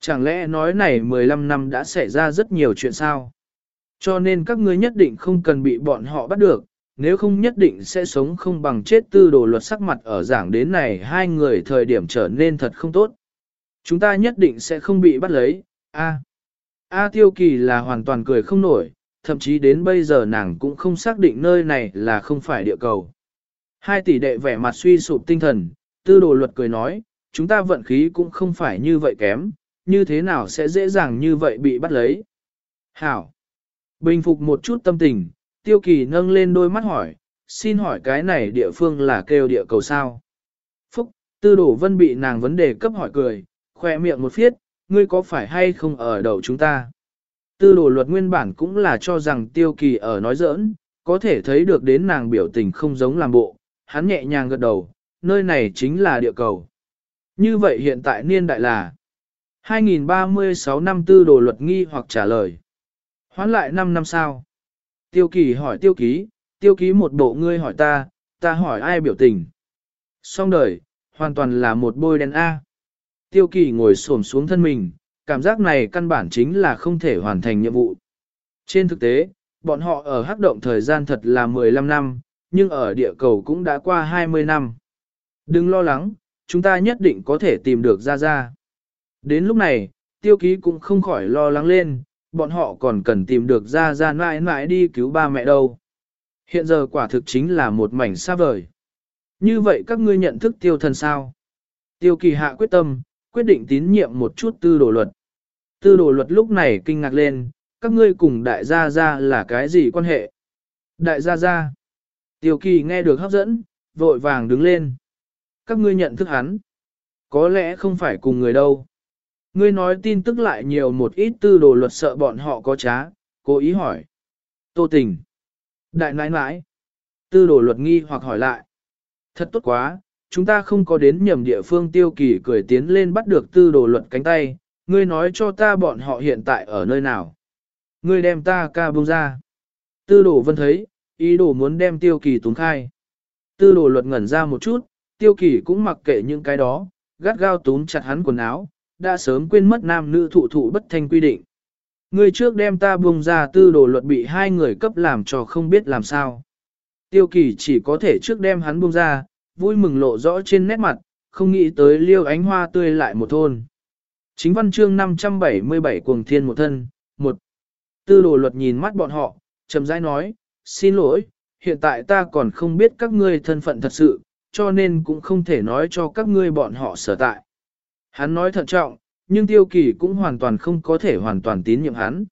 Chẳng lẽ nói này 15 năm đã xảy ra rất nhiều chuyện sao? Cho nên các ngươi nhất định không cần bị bọn họ bắt được, nếu không nhất định sẽ sống không bằng chết tư đồ luật sắc mặt ở giảng đến này hai người thời điểm trở nên thật không tốt. Chúng ta nhất định sẽ không bị bắt lấy, a A tiêu kỳ là hoàn toàn cười không nổi, thậm chí đến bây giờ nàng cũng không xác định nơi này là không phải địa cầu. Hai tỷ đệ vẻ mặt suy sụp tinh thần, tư đồ luật cười nói, chúng ta vận khí cũng không phải như vậy kém, như thế nào sẽ dễ dàng như vậy bị bắt lấy. Hảo! Bình phục một chút tâm tình, tiêu kỳ nâng lên đôi mắt hỏi, xin hỏi cái này địa phương là kêu địa cầu sao? Phúc, tư đổ vân bị nàng vấn đề cấp hỏi cười, khoe miệng một phiết, ngươi có phải hay không ở đầu chúng ta? Tư đồ luật nguyên bản cũng là cho rằng tiêu kỳ ở nói giỡn, có thể thấy được đến nàng biểu tình không giống làm bộ, hắn nhẹ nhàng gật đầu, nơi này chính là địa cầu. Như vậy hiện tại niên đại là 2036 năm tư đồ luật nghi hoặc trả lời. Hoán lại 5 năm sau. Tiêu kỳ hỏi tiêu ký, tiêu ký một bộ ngươi hỏi ta, ta hỏi ai biểu tình. Xong đời, hoàn toàn là một bôi đen A. Tiêu kỳ ngồi xổm xuống thân mình, cảm giác này căn bản chính là không thể hoàn thành nhiệm vụ. Trên thực tế, bọn họ ở hắc động thời gian thật là 15 năm, nhưng ở địa cầu cũng đã qua 20 năm. Đừng lo lắng, chúng ta nhất định có thể tìm được ra ra. Đến lúc này, tiêu ký cũng không khỏi lo lắng lên, bọn họ còn cần tìm được ra ra mãi mãi đi cứu ba mẹ đâu. Hiện giờ quả thực chính là một mảnh xa vời. Như vậy các ngươi nhận thức tiêu thần sao? Tiêu kỳ hạ quyết tâm, quyết định tín nhiệm một chút tư đồ luật. Tư đồ luật lúc này kinh ngạc lên, các ngươi cùng đại gia gia là cái gì quan hệ? Đại gia gia. Tiêu kỳ nghe được hấp dẫn, vội vàng đứng lên. Các ngươi nhận thức hắn. Có lẽ không phải cùng người đâu. Ngươi nói tin tức lại nhiều một ít tư đồ luật sợ bọn họ có trá, cố ý hỏi. Tô tình. Đại nãi nãi. Tư đồ luật nghi hoặc hỏi lại. Thật tốt quá, chúng ta không có đến nhầm địa phương tiêu kỳ cười tiến lên bắt được tư đồ luật cánh tay. Ngươi nói cho ta bọn họ hiện tại ở nơi nào. Ngươi đem ta ca bông ra. Tư đồ vân thấy, ý đồ muốn đem tiêu kỳ túng khai. Tư đồ luật ngẩn ra một chút, tiêu kỳ cũng mặc kệ những cái đó, gắt gao túm chặt hắn quần áo, đã sớm quên mất nam nữ thụ thụ bất thanh quy định. Người trước đem ta buông ra tư đồ luật bị hai người cấp làm cho không biết làm sao. Tiêu kỳ chỉ có thể trước đem hắn buông ra, vui mừng lộ rõ trên nét mặt, không nghĩ tới liêu ánh hoa tươi lại một thôn. Chính văn chương 577 cuồng thiên một thân, một. Tư đồ luật nhìn mắt bọn họ, chậm rãi nói, xin lỗi, hiện tại ta còn không biết các ngươi thân phận thật sự, cho nên cũng không thể nói cho các ngươi bọn họ sở tại. Hắn nói thận trọng, nhưng tiêu kỳ cũng hoàn toàn không có thể hoàn toàn tín nhiệm hắn.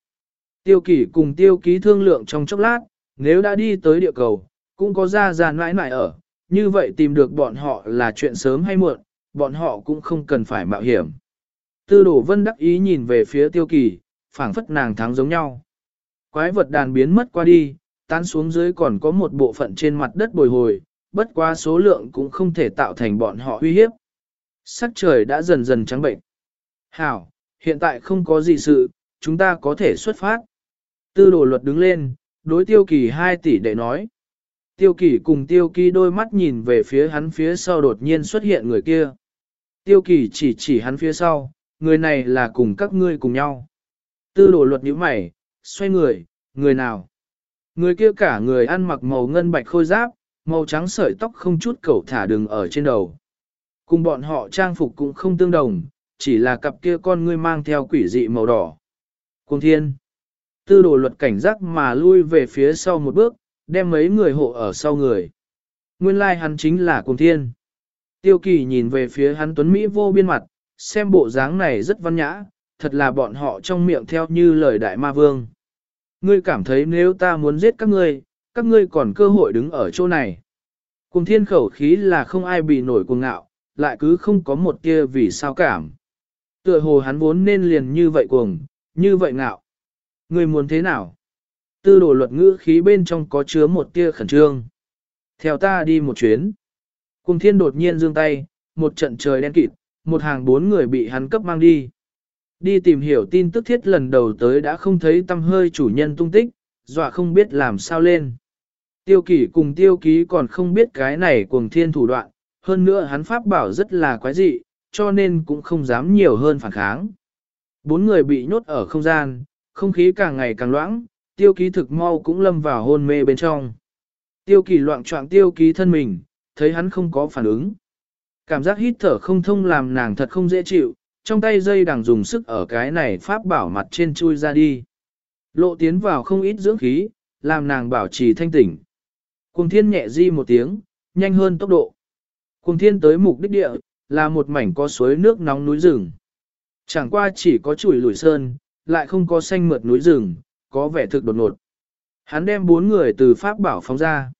Tiêu kỳ cùng tiêu ký thương lượng trong chốc lát, nếu đã đi tới địa cầu, cũng có ra ra mãi mãi ở, như vậy tìm được bọn họ là chuyện sớm hay muộn, bọn họ cũng không cần phải mạo hiểm. Tư đổ vân đắc ý nhìn về phía tiêu kỳ, phảng phất nàng thắng giống nhau. Quái vật đàn biến mất qua đi, tan xuống dưới còn có một bộ phận trên mặt đất bồi hồi, bất quá số lượng cũng không thể tạo thành bọn họ uy hiếp. Sắc trời đã dần dần trắng bệnh. Hảo, hiện tại không có gì sự, chúng ta có thể xuất phát. Tư đồ luật đứng lên, đối tiêu kỳ 2 tỷ để nói. Tiêu kỳ cùng tiêu kỳ đôi mắt nhìn về phía hắn phía sau đột nhiên xuất hiện người kia. Tiêu kỳ chỉ chỉ hắn phía sau, người này là cùng các ngươi cùng nhau. Tư đồ luật nhíu mày, xoay người, người nào? Người kia cả người ăn mặc màu ngân bạch khôi giáp, màu trắng sợi tóc không chút cẩu thả đường ở trên đầu. Cùng bọn họ trang phục cũng không tương đồng, chỉ là cặp kia con ngươi mang theo quỷ dị màu đỏ. Cung thiên. Tư đồ luật cảnh giác mà lui về phía sau một bước, đem mấy người hộ ở sau người. Nguyên lai like hắn chính là Cung thiên. Tiêu kỳ nhìn về phía hắn tuấn Mỹ vô biên mặt, xem bộ dáng này rất văn nhã, thật là bọn họ trong miệng theo như lời đại ma vương. Ngươi cảm thấy nếu ta muốn giết các ngươi, các ngươi còn cơ hội đứng ở chỗ này. Cùng thiên khẩu khí là không ai bị nổi cuồng ngạo, lại cứ không có một tia vì sao cảm. Tựa hồ hắn vốn nên liền như vậy cuồng, như vậy ngạo. người muốn thế nào? Tư đồ luật ngữ khí bên trong có chứa một tia khẩn trương. Theo ta đi một chuyến. Cùng thiên đột nhiên giương tay, một trận trời đen kịt, một hàng bốn người bị hắn cấp mang đi. Đi tìm hiểu tin tức thiết lần đầu tới đã không thấy tâm hơi chủ nhân tung tích, dọa không biết làm sao lên. Tiêu kỷ cùng tiêu ký còn không biết cái này cuồng thiên thủ đoạn, hơn nữa hắn pháp bảo rất là quái dị, cho nên cũng không dám nhiều hơn phản kháng. Bốn người bị nhốt ở không gian, không khí càng ngày càng loãng, tiêu ký thực mau cũng lâm vào hôn mê bên trong. Tiêu kỳ loạn trọng tiêu ký thân mình, thấy hắn không có phản ứng. Cảm giác hít thở không thông làm nàng thật không dễ chịu, trong tay dây đằng dùng sức ở cái này pháp bảo mặt trên chui ra đi. Lộ tiến vào không ít dưỡng khí, làm nàng bảo trì thanh tỉnh. Cùng thiên nhẹ di một tiếng, nhanh hơn tốc độ. Cùng thiên tới mục đích địa, là một mảnh có suối nước nóng núi rừng. Chẳng qua chỉ có chuỗi lùi sơn, lại không có xanh mượt núi rừng, có vẻ thực đột ngột. Hắn đem bốn người từ pháp bảo phóng ra.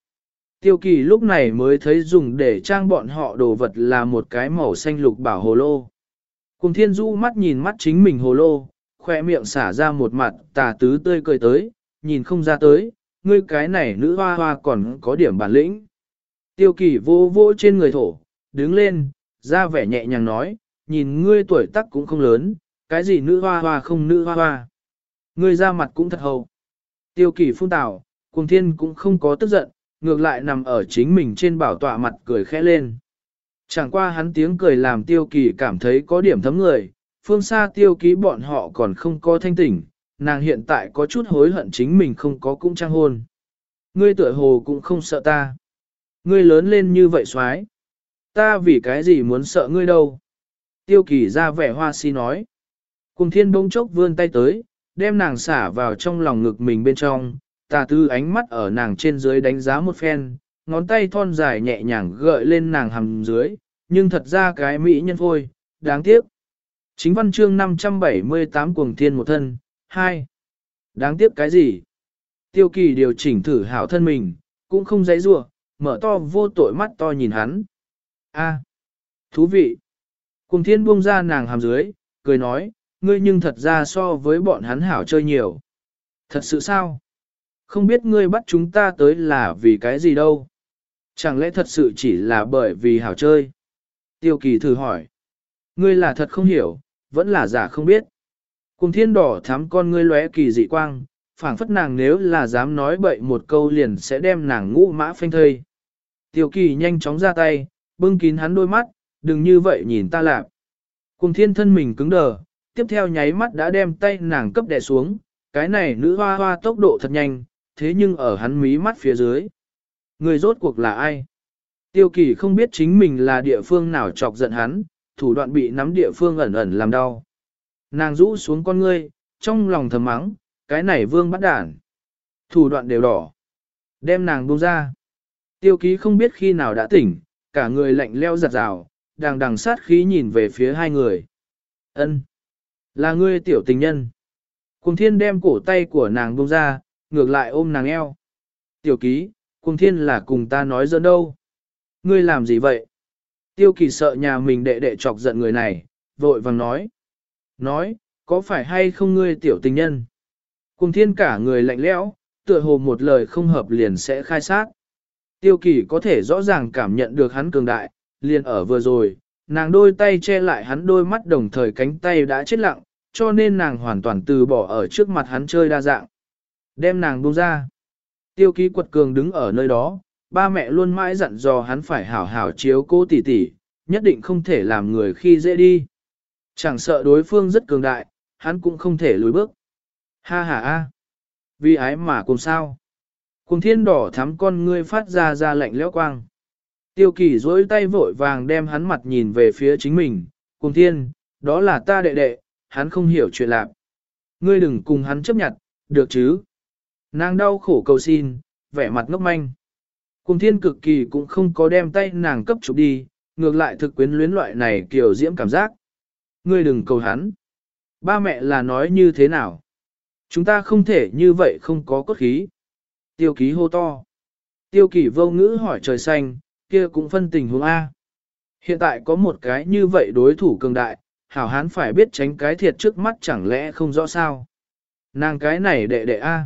Tiêu kỳ lúc này mới thấy dùng để trang bọn họ đồ vật là một cái màu xanh lục bảo hồ lô. Cùng thiên du mắt nhìn mắt chính mình hồ lô, khoe miệng xả ra một mặt tà tứ tươi cười tới, nhìn không ra tới, ngươi cái này nữ hoa hoa còn có điểm bản lĩnh. Tiêu kỳ vô vô trên người thổ, đứng lên, ra vẻ nhẹ nhàng nói, nhìn ngươi tuổi tác cũng không lớn, cái gì nữ hoa hoa không nữ hoa hoa. Ngươi ra mặt cũng thật hầu. Tiêu kỳ phun tảo, cùng thiên cũng không có tức giận, ngược lại nằm ở chính mình trên bảo tọa mặt cười khẽ lên. Chẳng qua hắn tiếng cười làm tiêu kỳ cảm thấy có điểm thấm người, phương xa tiêu ký bọn họ còn không có thanh tỉnh, nàng hiện tại có chút hối hận chính mình không có cũng trang hôn. Ngươi tựa hồ cũng không sợ ta. Ngươi lớn lên như vậy xoái. Ta vì cái gì muốn sợ ngươi đâu. Tiêu kỳ ra vẻ hoa si nói. Cùng thiên bông chốc vươn tay tới, đem nàng xả vào trong lòng ngực mình bên trong, tà tư ánh mắt ở nàng trên dưới đánh giá một phen, ngón tay thon dài nhẹ nhàng gợi lên nàng hầm dưới, nhưng thật ra cái mỹ nhân phôi, đáng tiếc. Chính văn chương 578 cuồng thiên một thân, 2. Đáng tiếc cái gì? Tiêu kỳ điều chỉnh thử hảo thân mình, cũng không dãy rua, mở to vô tội mắt to nhìn hắn. A, thú vị. Cùng thiên buông ra nàng hàm dưới, cười nói, ngươi nhưng thật ra so với bọn hắn hảo chơi nhiều. Thật sự sao? Không biết ngươi bắt chúng ta tới là vì cái gì đâu. Chẳng lẽ thật sự chỉ là bởi vì hảo chơi? Tiêu kỳ thử hỏi. Ngươi là thật không hiểu, vẫn là giả không biết. Cùng thiên đỏ thắm con ngươi lóe kỳ dị quang, phảng phất nàng nếu là dám nói bậy một câu liền sẽ đem nàng ngũ mã phanh thây. Tiêu kỳ nhanh chóng ra tay, bưng kín hắn đôi mắt, đừng như vậy nhìn ta lạp. Cùng thiên thân mình cứng đờ, tiếp theo nháy mắt đã đem tay nàng cấp đè xuống, cái này nữ hoa hoa tốc độ thật nhanh, thế nhưng ở hắn mí mắt phía dưới. Người rốt cuộc là ai? Tiêu kỳ không biết chính mình là địa phương nào chọc giận hắn, thủ đoạn bị nắm địa phương ẩn ẩn làm đau. Nàng rũ xuống con ngươi, trong lòng thầm mắng, cái này vương bắt đản. Thủ đoạn đều đỏ. Đem nàng buông ra. Tiêu ký không biết khi nào đã tỉnh, cả người lạnh leo giặt rào, đang đằng sát khí nhìn về phía hai người. ân Là ngươi tiểu tình nhân. Cùng thiên đem cổ tay của nàng buông ra, ngược lại ôm nàng eo. Tiểu ký, cùng thiên là cùng ta nói giỡn đâu. Ngươi làm gì vậy? Tiêu kỳ sợ nhà mình đệ đệ chọc giận người này, vội vàng nói. Nói, có phải hay không ngươi tiểu tình nhân? Cùng thiên cả người lạnh lẽo, tựa hồ một lời không hợp liền sẽ khai sát. Tiêu kỳ có thể rõ ràng cảm nhận được hắn cường đại, liền ở vừa rồi, nàng đôi tay che lại hắn đôi mắt đồng thời cánh tay đã chết lặng, cho nên nàng hoàn toàn từ bỏ ở trước mặt hắn chơi đa dạng. Đem nàng buông ra. Tiêu ký quật cường đứng ở nơi đó, ba mẹ luôn mãi dặn dò hắn phải hảo hảo chiếu cô tỷ tỷ, nhất định không thể làm người khi dễ đi. Chẳng sợ đối phương rất cường đại, hắn cũng không thể lùi bước. Ha ha a. Vì ái mà cùng sao? Cùng thiên đỏ thắm con ngươi phát ra ra lạnh lẽo quang. Tiêu kỳ dối tay vội vàng đem hắn mặt nhìn về phía chính mình. Cùng thiên, đó là ta đệ đệ, hắn không hiểu chuyện lạc. Ngươi đừng cùng hắn chấp nhận, được chứ? Nàng đau khổ cầu xin, vẻ mặt ngốc manh. Cùng thiên cực kỳ cũng không có đem tay nàng cấp chụp đi, ngược lại thực quyến luyến loại này kiểu diễm cảm giác. Ngươi đừng cầu hắn. Ba mẹ là nói như thế nào? Chúng ta không thể như vậy không có cốt khí. Tiêu ký hô to. Tiêu kỷ vô ngữ hỏi trời xanh, kia cũng phân tình huống A. Hiện tại có một cái như vậy đối thủ cường đại, hảo hán phải biết tránh cái thiệt trước mắt chẳng lẽ không rõ sao. Nàng cái này đệ đệ A.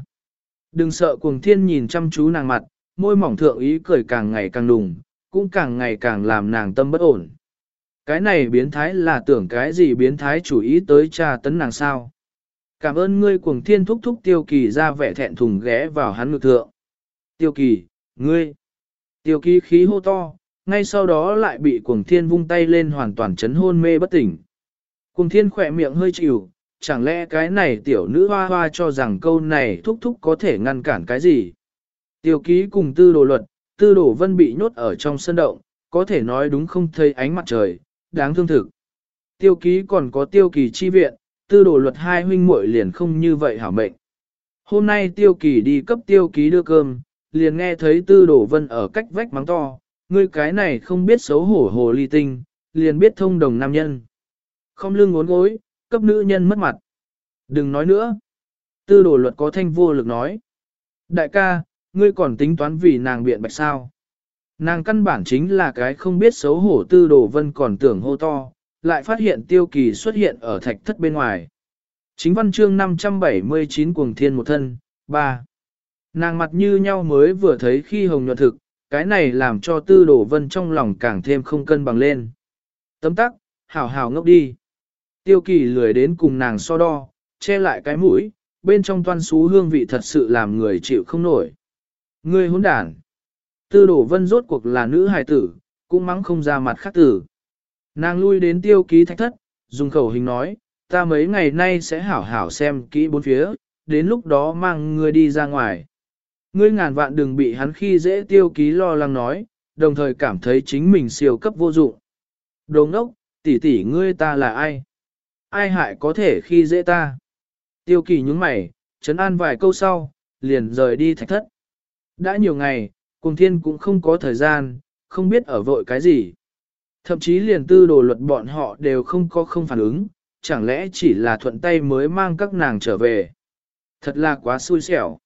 Đừng sợ cuồng thiên nhìn chăm chú nàng mặt, môi mỏng thượng ý cười càng ngày càng đùng, cũng càng ngày càng làm nàng tâm bất ổn. Cái này biến thái là tưởng cái gì biến thái chủ ý tới tra tấn nàng sao. Cảm ơn ngươi cuồng thiên thúc thúc tiêu kỳ ra vẻ thẹn thùng ghé vào hắn ngực thượng. Tiêu kỳ, ngươi. Tiêu kỳ khí hô to, ngay sau đó lại bị cuồng thiên vung tay lên hoàn toàn chấn hôn mê bất tỉnh. Cuồng thiên khỏe miệng hơi chịu, chẳng lẽ cái này tiểu nữ hoa hoa cho rằng câu này thúc thúc có thể ngăn cản cái gì? Tiêu ký cùng tư đồ luật, tư đồ vân bị nhốt ở trong sân động, có thể nói đúng không thấy ánh mặt trời, đáng thương thực. Tiêu ký còn có tiêu kỳ chi viện, tư đồ luật hai huynh muội liền không như vậy hảo mệnh. Hôm nay tiêu kỳ đi cấp tiêu ký đưa cơm, liền nghe thấy tư đồ vân ở cách vách mắng to, ngươi cái này không biết xấu hổ hồ ly tinh, liền biết thông đồng nam nhân. Không lưng ngốn gối, cấp nữ nhân mất mặt. Đừng nói nữa. Tư đồ luật có thanh vô lực nói. Đại ca, ngươi còn tính toán vì nàng biện bạch sao. Nàng căn bản chính là cái không biết xấu hổ tư đồ vân còn tưởng hô to, lại phát hiện tiêu kỳ xuất hiện ở thạch thất bên ngoài. Chính văn chương 579 cuồng thiên một thân, 3. Nàng mặt như nhau mới vừa thấy khi hồng nhuận thực, cái này làm cho tư đồ vân trong lòng càng thêm không cân bằng lên. Tấm tắc, hảo hảo ngốc đi. Tiêu kỳ lười đến cùng nàng so đo, che lại cái mũi, bên trong toan xú hương vị thật sự làm người chịu không nổi. Ngươi hỗn đản. Tư đổ vân rốt cuộc là nữ hài tử, cũng mắng không ra mặt khác tử. Nàng lui đến tiêu ký thạch thất, dùng khẩu hình nói, ta mấy ngày nay sẽ hảo hảo xem kỹ bốn phía, đến lúc đó mang ngươi đi ra ngoài. Ngươi ngàn vạn đừng bị hắn khi dễ tiêu ký lo lắng nói, đồng thời cảm thấy chính mình siêu cấp vô dụng. Đồ ngốc, tỷ tỷ ngươi ta là ai? Ai hại có thể khi dễ ta? Tiêu kỳ nhúng mày, chấn an vài câu sau, liền rời đi thạch thất. Đã nhiều ngày, cùng thiên cũng không có thời gian, không biết ở vội cái gì. Thậm chí liền tư đồ luật bọn họ đều không có không phản ứng, chẳng lẽ chỉ là thuận tay mới mang các nàng trở về. Thật là quá xui xẻo.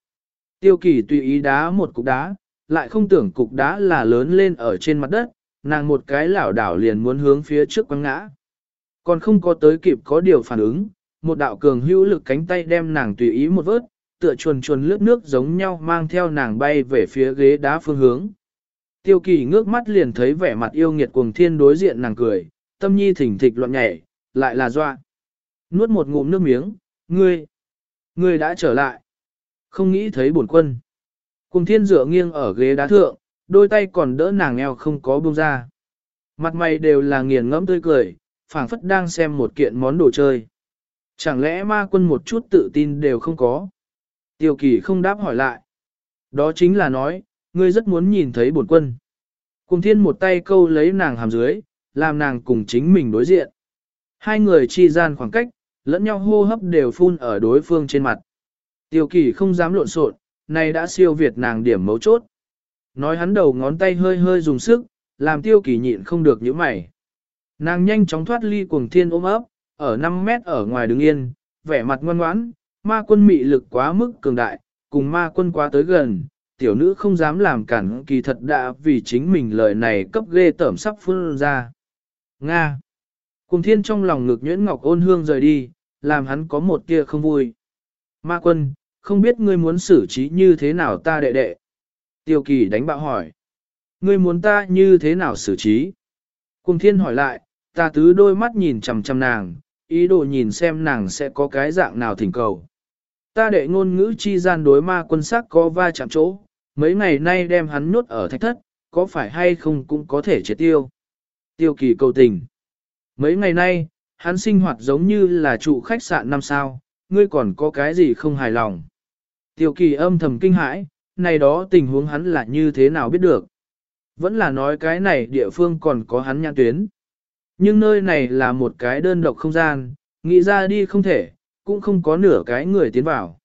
Tiêu kỳ tùy ý đá một cục đá, lại không tưởng cục đá là lớn lên ở trên mặt đất, nàng một cái lảo đảo liền muốn hướng phía trước quăng ngã. Còn không có tới kịp có điều phản ứng, một đạo cường hữu lực cánh tay đem nàng tùy ý một vớt, tựa chuồn chuồn lướt nước giống nhau mang theo nàng bay về phía ghế đá phương hướng. Tiêu kỳ ngước mắt liền thấy vẻ mặt yêu nghiệt cuồng thiên đối diện nàng cười, tâm nhi thỉnh thịch loạn nhảy, lại là doa. Nuốt một ngụm nước miếng, ngươi, ngươi đã trở lại. Không nghĩ thấy bổn quân. Cuồng thiên dựa nghiêng ở ghế đá thượng, đôi tay còn đỡ nàng eo không có buông ra. Mặt mày đều là nghiền ngẫm tươi cười, phảng phất đang xem một kiện món đồ chơi. Chẳng lẽ ma quân một chút tự tin đều không có? Tiêu kỳ không đáp hỏi lại. Đó chính là nói, ngươi rất muốn nhìn thấy bổn quân. Cùng thiên một tay câu lấy nàng hàm dưới, làm nàng cùng chính mình đối diện. Hai người chi gian khoảng cách, lẫn nhau hô hấp đều phun ở đối phương trên mặt. Tiêu kỳ không dám lộn xộn, này đã siêu việt nàng điểm mấu chốt. Nói hắn đầu ngón tay hơi hơi dùng sức, làm tiêu kỳ nhịn không được những mày. Nàng nhanh chóng thoát ly cuồng thiên ôm ấp, ở 5 mét ở ngoài đứng yên, vẻ mặt ngoan ngoãn, ma quân mị lực quá mức cường đại, cùng ma quân quá tới gần, tiểu nữ không dám làm cản kỳ thật đã vì chính mình lời này cấp ghê tởm sắp phun ra. Nga. Cùng thiên trong lòng ngực nhuyễn ngọc ôn hương rời đi, làm hắn có một tia không vui. Ma quân, không biết ngươi muốn xử trí như thế nào ta đệ đệ. Tiêu kỳ đánh bạo hỏi. Ngươi muốn ta như thế nào xử trí? Cùng thiên hỏi lại, ta tứ đôi mắt nhìn chằm chằm nàng, ý đồ nhìn xem nàng sẽ có cái dạng nào thỉnh cầu. Ta đệ ngôn ngữ chi gian đối ma quân sắc có va chạm chỗ, mấy ngày nay đem hắn nhốt ở thạch thất, có phải hay không cũng có thể triệt tiêu. Tiêu kỳ cầu tình. Mấy ngày nay, hắn sinh hoạt giống như là trụ khách sạn năm sao, ngươi còn có cái gì không hài lòng. Tiêu kỳ âm thầm kinh hãi, này đó tình huống hắn là như thế nào biết được. Vẫn là nói cái này địa phương còn có hắn nhãn tuyến. Nhưng nơi này là một cái đơn độc không gian, nghĩ ra đi không thể, cũng không có nửa cái người tiến vào.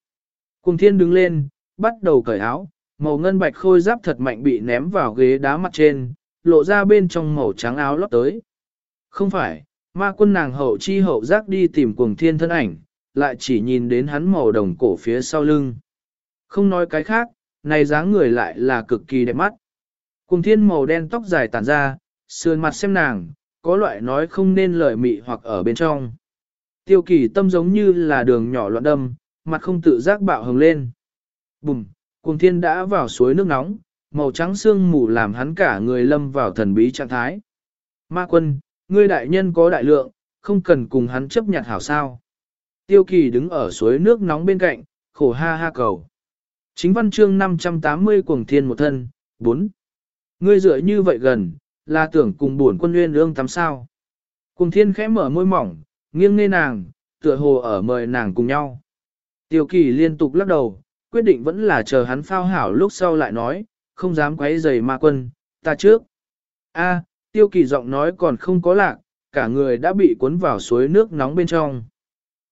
Cùng thiên đứng lên, bắt đầu cởi áo, màu ngân bạch khôi giáp thật mạnh bị ném vào ghế đá mặt trên, lộ ra bên trong màu trắng áo lót tới. Không phải, ma quân nàng hậu chi hậu giác đi tìm cuồng thiên thân ảnh, lại chỉ nhìn đến hắn màu đồng cổ phía sau lưng. Không nói cái khác, này dáng người lại là cực kỳ đẹp mắt. Cuồng thiên màu đen tóc dài tản ra, sườn mặt xem nàng, có loại nói không nên lời mị hoặc ở bên trong. Tiêu kỳ tâm giống như là đường nhỏ loạn đâm, mặt không tự giác bạo hồng lên. Bùm, cuồng thiên đã vào suối nước nóng, màu trắng xương mù làm hắn cả người lâm vào thần bí trạng thái. Ma quân, ngươi đại nhân có đại lượng, không cần cùng hắn chấp nhận hảo sao. Tiêu kỳ đứng ở suối nước nóng bên cạnh, khổ ha ha cầu. Chính văn chương 580 cuồng thiên một thân, 4. Ngươi dựa như vậy gần, là tưởng cùng buồn quân nguyên ương tắm sao. Cuồng thiên khẽ mở môi mỏng, nghiêng nghe nàng, tựa hồ ở mời nàng cùng nhau. Tiêu kỳ liên tục lắc đầu, quyết định vẫn là chờ hắn phao hảo lúc sau lại nói, không dám quấy rầy ma quân, ta trước. A, tiêu kỳ giọng nói còn không có lạc, cả người đã bị cuốn vào suối nước nóng bên trong.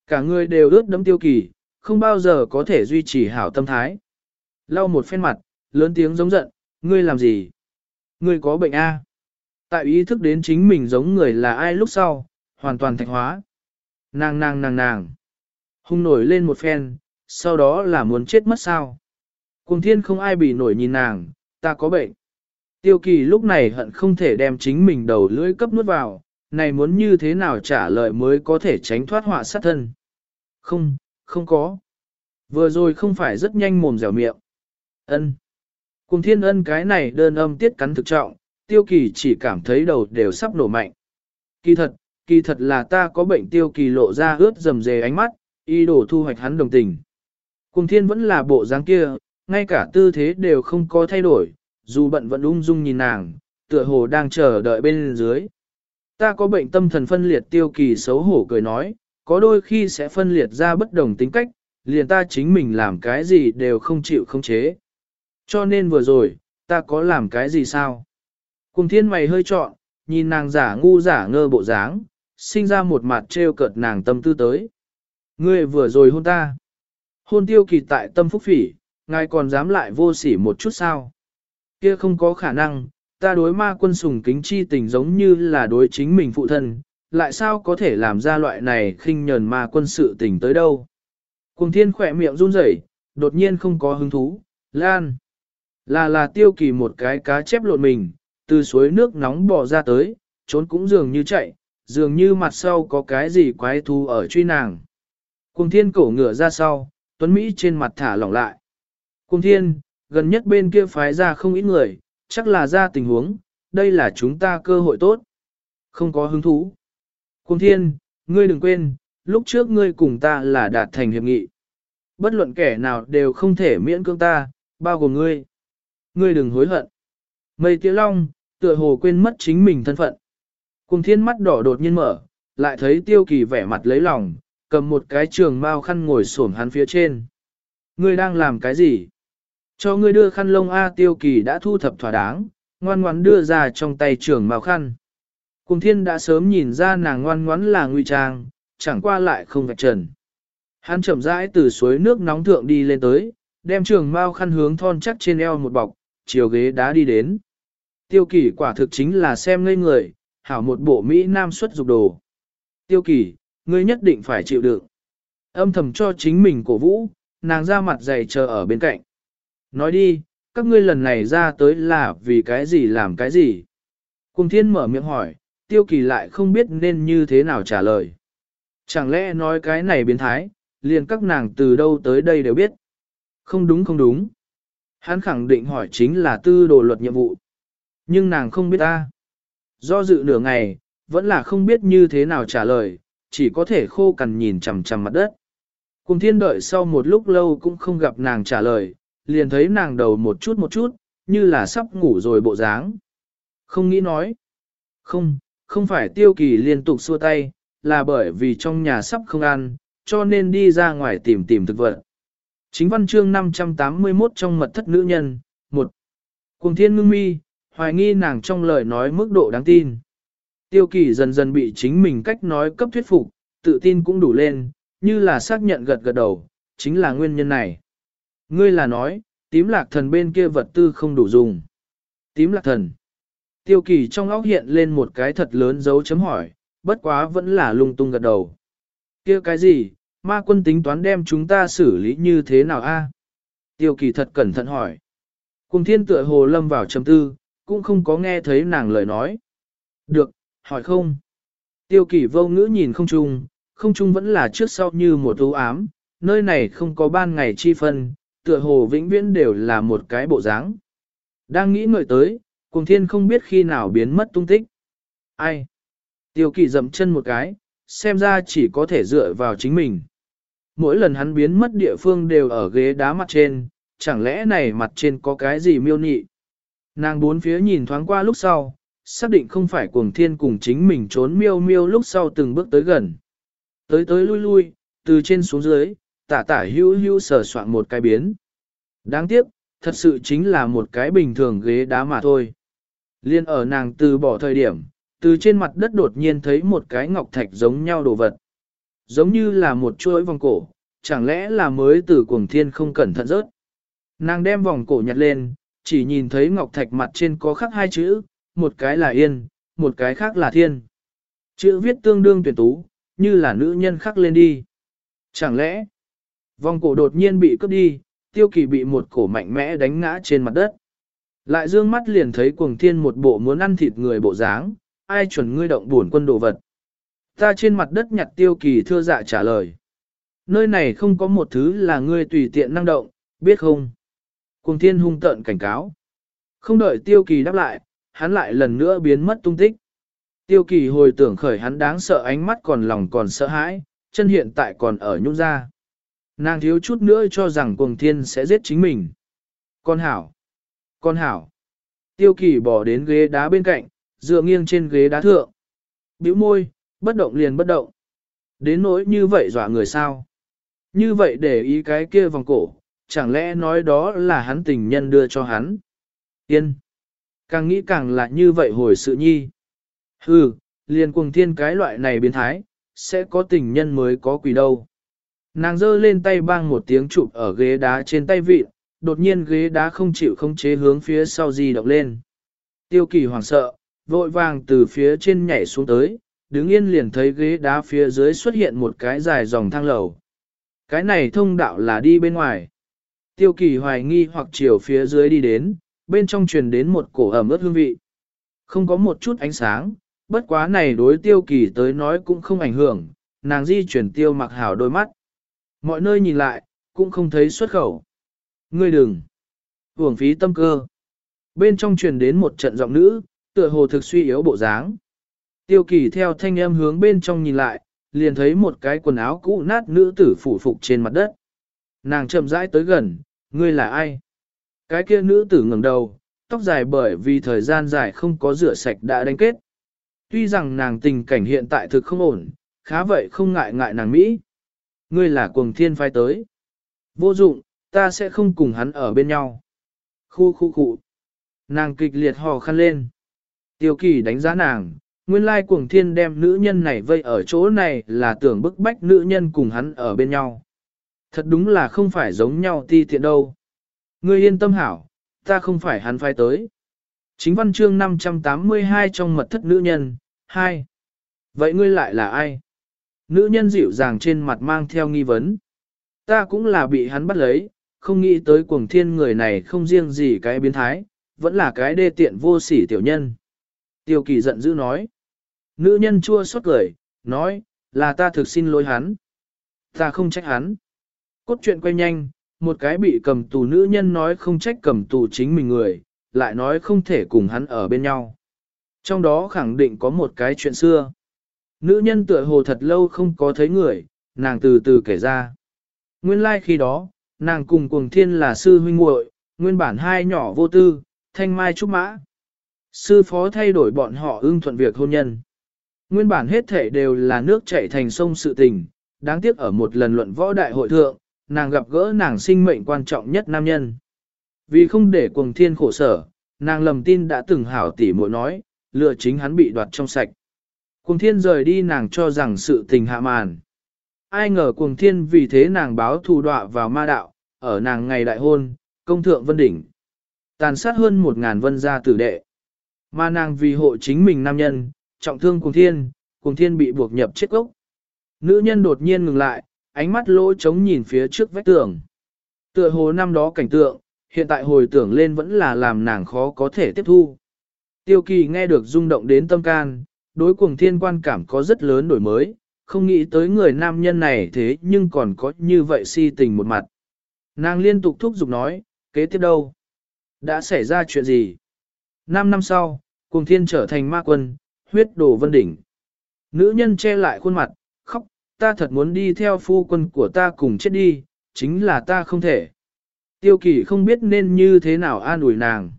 Cả người đều ướt đẫm tiêu kỳ, không bao giờ có thể duy trì hảo tâm thái. Lau một phen mặt, lớn tiếng giống giận, ngươi làm gì? Ngươi có bệnh A. Tại ý thức đến chính mình giống người là ai lúc sau, hoàn toàn thạch hóa. Nàng nàng nàng nàng. Hung nổi lên một phen, sau đó là muốn chết mất sao. Cùng thiên không ai bị nổi nhìn nàng, ta có bệnh. Tiêu kỳ lúc này hận không thể đem chính mình đầu lưỡi cấp nuốt vào, này muốn như thế nào trả lời mới có thể tránh thoát họa sát thân. Không, không có. Vừa rồi không phải rất nhanh mồm dẻo miệng. Ân. Cùng thiên ân cái này đơn âm tiết cắn thực trọng, tiêu kỳ chỉ cảm thấy đầu đều sắp nổ mạnh. Kỳ thật, kỳ thật là ta có bệnh tiêu kỳ lộ ra ướt dầm dề ánh mắt, y đổ thu hoạch hắn đồng tình. Cùng thiên vẫn là bộ dáng kia, ngay cả tư thế đều không có thay đổi, dù bận vẫn ung dung nhìn nàng, tựa hồ đang chờ đợi bên dưới. Ta có bệnh tâm thần phân liệt tiêu kỳ xấu hổ cười nói, có đôi khi sẽ phân liệt ra bất đồng tính cách, liền ta chính mình làm cái gì đều không chịu không chế. Cho nên vừa rồi, ta có làm cái gì sao? Cùng thiên mày hơi trọn, nhìn nàng giả ngu giả ngơ bộ dáng, sinh ra một mặt trêu cợt nàng tâm tư tới. Ngươi vừa rồi hôn ta. Hôn tiêu kỳ tại tâm phúc phỉ, ngài còn dám lại vô sỉ một chút sao? Kia không có khả năng, ta đối ma quân sùng kính chi tình giống như là đối chính mình phụ thân, lại sao có thể làm ra loại này khinh nhờn ma quân sự tình tới đâu? Cùng thiên khỏe miệng run rẩy, đột nhiên không có hứng thú, lan. Là là tiêu kỳ một cái cá chép lộn mình, từ suối nước nóng bò ra tới, trốn cũng dường như chạy, dường như mặt sau có cái gì quái thú ở truy nàng. Cùng thiên cổ ngửa ra sau, Tuấn Mỹ trên mặt thả lỏng lại. Cùng thiên, gần nhất bên kia phái ra không ít người, chắc là ra tình huống, đây là chúng ta cơ hội tốt. Không có hứng thú. Cùng thiên, ngươi đừng quên, lúc trước ngươi cùng ta là đạt thành hiệp nghị. Bất luận kẻ nào đều không thể miễn cưỡng ta, bao gồm ngươi. Ngươi đừng hối hận. Mây tiêu long, tựa hồ quên mất chính mình thân phận. Cùng thiên mắt đỏ đột nhiên mở, lại thấy tiêu kỳ vẻ mặt lấy lòng, cầm một cái trường mao khăn ngồi xổm hắn phía trên. Ngươi đang làm cái gì? Cho ngươi đưa khăn lông A tiêu kỳ đã thu thập thỏa đáng, ngoan ngoãn đưa ra trong tay trường mao khăn. Cùng thiên đã sớm nhìn ra nàng ngoan ngoãn là nguy trang, chẳng qua lại không vạch trần. Hắn chậm rãi từ suối nước nóng thượng đi lên tới, đem trường mao khăn hướng thon chắc trên eo một bọc, chiều ghế đá đi đến. Tiêu kỳ quả thực chính là xem ngây người, hảo một bộ Mỹ Nam xuất dục đồ. Tiêu kỳ, ngươi nhất định phải chịu đựng. Âm thầm cho chính mình cổ vũ, nàng ra mặt dày chờ ở bên cạnh. Nói đi, các ngươi lần này ra tới là vì cái gì làm cái gì? Cùng thiên mở miệng hỏi, tiêu kỳ lại không biết nên như thế nào trả lời. Chẳng lẽ nói cái này biến thái, liền các nàng từ đâu tới đây đều biết. Không đúng không đúng. Hắn khẳng định hỏi chính là tư đồ luật nhiệm vụ. Nhưng nàng không biết ta. Do dự nửa ngày, vẫn là không biết như thế nào trả lời, chỉ có thể khô cằn nhìn chằm chằm mặt đất. Cùng thiên đợi sau một lúc lâu cũng không gặp nàng trả lời, liền thấy nàng đầu một chút một chút, như là sắp ngủ rồi bộ dáng. Không nghĩ nói. Không, không phải tiêu kỳ liên tục xua tay, là bởi vì trong nhà sắp không ăn, cho nên đi ra ngoài tìm tìm thực vật. Chính văn chương 581 trong mật thất nữ nhân, một Cùng thiên ngưng mi, hoài nghi nàng trong lời nói mức độ đáng tin. Tiêu kỳ dần dần bị chính mình cách nói cấp thuyết phục, tự tin cũng đủ lên, như là xác nhận gật gật đầu, chính là nguyên nhân này. Ngươi là nói, tím lạc thần bên kia vật tư không đủ dùng. Tím lạc thần. Tiêu kỳ trong óc hiện lên một cái thật lớn dấu chấm hỏi, bất quá vẫn là lung tung gật đầu. kia cái gì, ma quân tính toán đem chúng ta xử lý như thế nào a? Tiêu kỳ thật cẩn thận hỏi. Cùng thiên tựa hồ lâm vào trầm tư, cũng không có nghe thấy nàng lời nói. Được, hỏi không. Tiêu kỳ vô ngữ nhìn không chung, không chung vẫn là trước sau như một ưu ám, nơi này không có ban ngày chi phân, tựa hồ vĩnh viễn đều là một cái bộ dáng. Đang nghĩ ngợi tới, cùng thiên không biết khi nào biến mất tung tích. Ai? Tiêu kỳ dậm chân một cái, xem ra chỉ có thể dựa vào chính mình. Mỗi lần hắn biến mất địa phương đều ở ghế đá mặt trên, chẳng lẽ này mặt trên có cái gì miêu nhị Nàng bốn phía nhìn thoáng qua lúc sau, xác định không phải cuồng thiên cùng chính mình trốn miêu miêu lúc sau từng bước tới gần. Tới tới lui lui, từ trên xuống dưới, tả tả hưu hưu sờ soạn một cái biến. Đáng tiếc, thật sự chính là một cái bình thường ghế đá mà thôi. Liên ở nàng từ bỏ thời điểm, từ trên mặt đất đột nhiên thấy một cái ngọc thạch giống nhau đồ vật. Giống như là một chuỗi vòng cổ, chẳng lẽ là mới từ cuồng thiên không cẩn thận rớt. Nàng đem vòng cổ nhặt lên, chỉ nhìn thấy ngọc thạch mặt trên có khắc hai chữ, một cái là yên, một cái khác là thiên. Chữ viết tương đương tuyển tú, như là nữ nhân khắc lên đi. Chẳng lẽ, vòng cổ đột nhiên bị cướp đi, tiêu kỳ bị một cổ mạnh mẽ đánh ngã trên mặt đất. Lại dương mắt liền thấy cuồng thiên một bộ muốn ăn thịt người bộ dáng, ai chuẩn ngươi động buồn quân đồ vật. Ta trên mặt đất nhặt tiêu kỳ thưa dạ trả lời. Nơi này không có một thứ là ngươi tùy tiện năng động, biết không? Cùng thiên hung tợn cảnh cáo. Không đợi tiêu kỳ đáp lại, hắn lại lần nữa biến mất tung tích. Tiêu kỳ hồi tưởng khởi hắn đáng sợ ánh mắt còn lòng còn sợ hãi, chân hiện tại còn ở nhung ra. Nàng thiếu chút nữa cho rằng cuồng thiên sẽ giết chính mình. Con hảo! Con hảo! Tiêu kỳ bỏ đến ghế đá bên cạnh, dựa nghiêng trên ghế đá thượng. bĩu môi, bất động liền bất động. Đến nỗi như vậy dọa người sao? Như vậy để ý cái kia vòng cổ, chẳng lẽ nói đó là hắn tình nhân đưa cho hắn? Yên! Càng nghĩ càng là như vậy hồi sự nhi. Hừ, liền cuồng thiên cái loại này biến thái, sẽ có tình nhân mới có quỷ đâu. Nàng giơ lên tay bang một tiếng chụp ở ghế đá trên tay vịt, đột nhiên ghế đá không chịu không chế hướng phía sau di động lên. Tiêu kỳ hoảng sợ, vội vàng từ phía trên nhảy xuống tới, đứng yên liền thấy ghế đá phía dưới xuất hiện một cái dài dòng thang lầu. Cái này thông đạo là đi bên ngoài. Tiêu kỳ hoài nghi hoặc chiều phía dưới đi đến, bên trong truyền đến một cổ ẩm ướt hương vị. Không có một chút ánh sáng, bất quá này đối tiêu kỳ tới nói cũng không ảnh hưởng, nàng di chuyển tiêu mặc hảo đôi mắt. Mọi nơi nhìn lại, cũng không thấy xuất khẩu. Ngươi đừng! Hưởng phí tâm cơ. Bên trong truyền đến một trận giọng nữ, tựa hồ thực suy yếu bộ dáng. Tiêu kỳ theo thanh âm hướng bên trong nhìn lại, liền thấy một cái quần áo cũ nát nữ tử phủ phục trên mặt đất. Nàng chậm rãi tới gần, ngươi là ai? Cái kia nữ tử ngẩng đầu, tóc dài bởi vì thời gian dài không có rửa sạch đã đánh kết. Tuy rằng nàng tình cảnh hiện tại thực không ổn, khá vậy không ngại ngại nàng Mỹ. Ngươi là cuồng thiên phai tới. Vô dụng, ta sẽ không cùng hắn ở bên nhau. Khu khu khu. Nàng kịch liệt hò khăn lên. Tiêu kỳ đánh giá nàng, nguyên lai cuồng thiên đem nữ nhân này vây ở chỗ này là tưởng bức bách nữ nhân cùng hắn ở bên nhau. Thật đúng là không phải giống nhau ti tiện đâu. Ngươi yên tâm hảo, ta không phải hắn phái tới. Chính văn chương 582 trong mật thất nữ nhân, 2. Vậy ngươi lại là ai? Nữ nhân dịu dàng trên mặt mang theo nghi vấn. Ta cũng là bị hắn bắt lấy, không nghĩ tới cuồng thiên người này không riêng gì cái biến thái, vẫn là cái đê tiện vô sỉ tiểu nhân. Tiêu kỳ giận dữ nói. Nữ nhân chua xót cười, nói, là ta thực xin lỗi hắn. Ta không trách hắn. Cốt truyện quay nhanh, một cái bị cầm tù nữ nhân nói không trách cầm tù chính mình người, lại nói không thể cùng hắn ở bên nhau. Trong đó khẳng định có một cái chuyện xưa. Nữ nhân tựa hồ thật lâu không có thấy người, nàng từ từ kể ra. Nguyên lai like khi đó, nàng cùng cuồng thiên là sư huynh muội, nguyên bản hai nhỏ vô tư, thanh mai trúc mã. Sư phó thay đổi bọn họ ưng thuận việc hôn nhân. Nguyên bản hết thể đều là nước chảy thành sông sự tình, đáng tiếc ở một lần luận võ đại hội thượng, nàng gặp gỡ nàng sinh mệnh quan trọng nhất nam nhân. Vì không để cuồng thiên khổ sở, nàng lầm tin đã từng hảo tỉ muội nói, lừa chính hắn bị đoạt trong sạch. Cuồng thiên rời đi nàng cho rằng sự tình hạ màn. Ai ngờ cuồng thiên vì thế nàng báo thù đọa vào ma đạo, ở nàng ngày đại hôn, công thượng vân đỉnh. Tàn sát hơn một ngàn vân gia tử đệ. Mà nàng vì hộ chính mình nam nhân, trọng thương cuồng thiên, cuồng thiên bị buộc nhập chết gốc. Nữ nhân đột nhiên ngừng lại, ánh mắt lỗ trống nhìn phía trước vách tường. Tựa hồ năm đó cảnh tượng, hiện tại hồi tưởng lên vẫn là làm nàng khó có thể tiếp thu. Tiêu kỳ nghe được rung động đến tâm can, đối cuồng thiên quan cảm có rất lớn đổi mới, không nghĩ tới người nam nhân này thế nhưng còn có như vậy si tình một mặt. Nàng liên tục thúc giục nói, kế tiếp đâu? Đã xảy ra chuyện gì? Năm năm sau, cuồng thiên trở thành ma quân, huyết đồ vân đỉnh. Nữ nhân che lại khuôn mặt, khóc, ta thật muốn đi theo phu quân của ta cùng chết đi, chính là ta không thể. Tiêu kỳ không biết nên như thế nào an ủi nàng.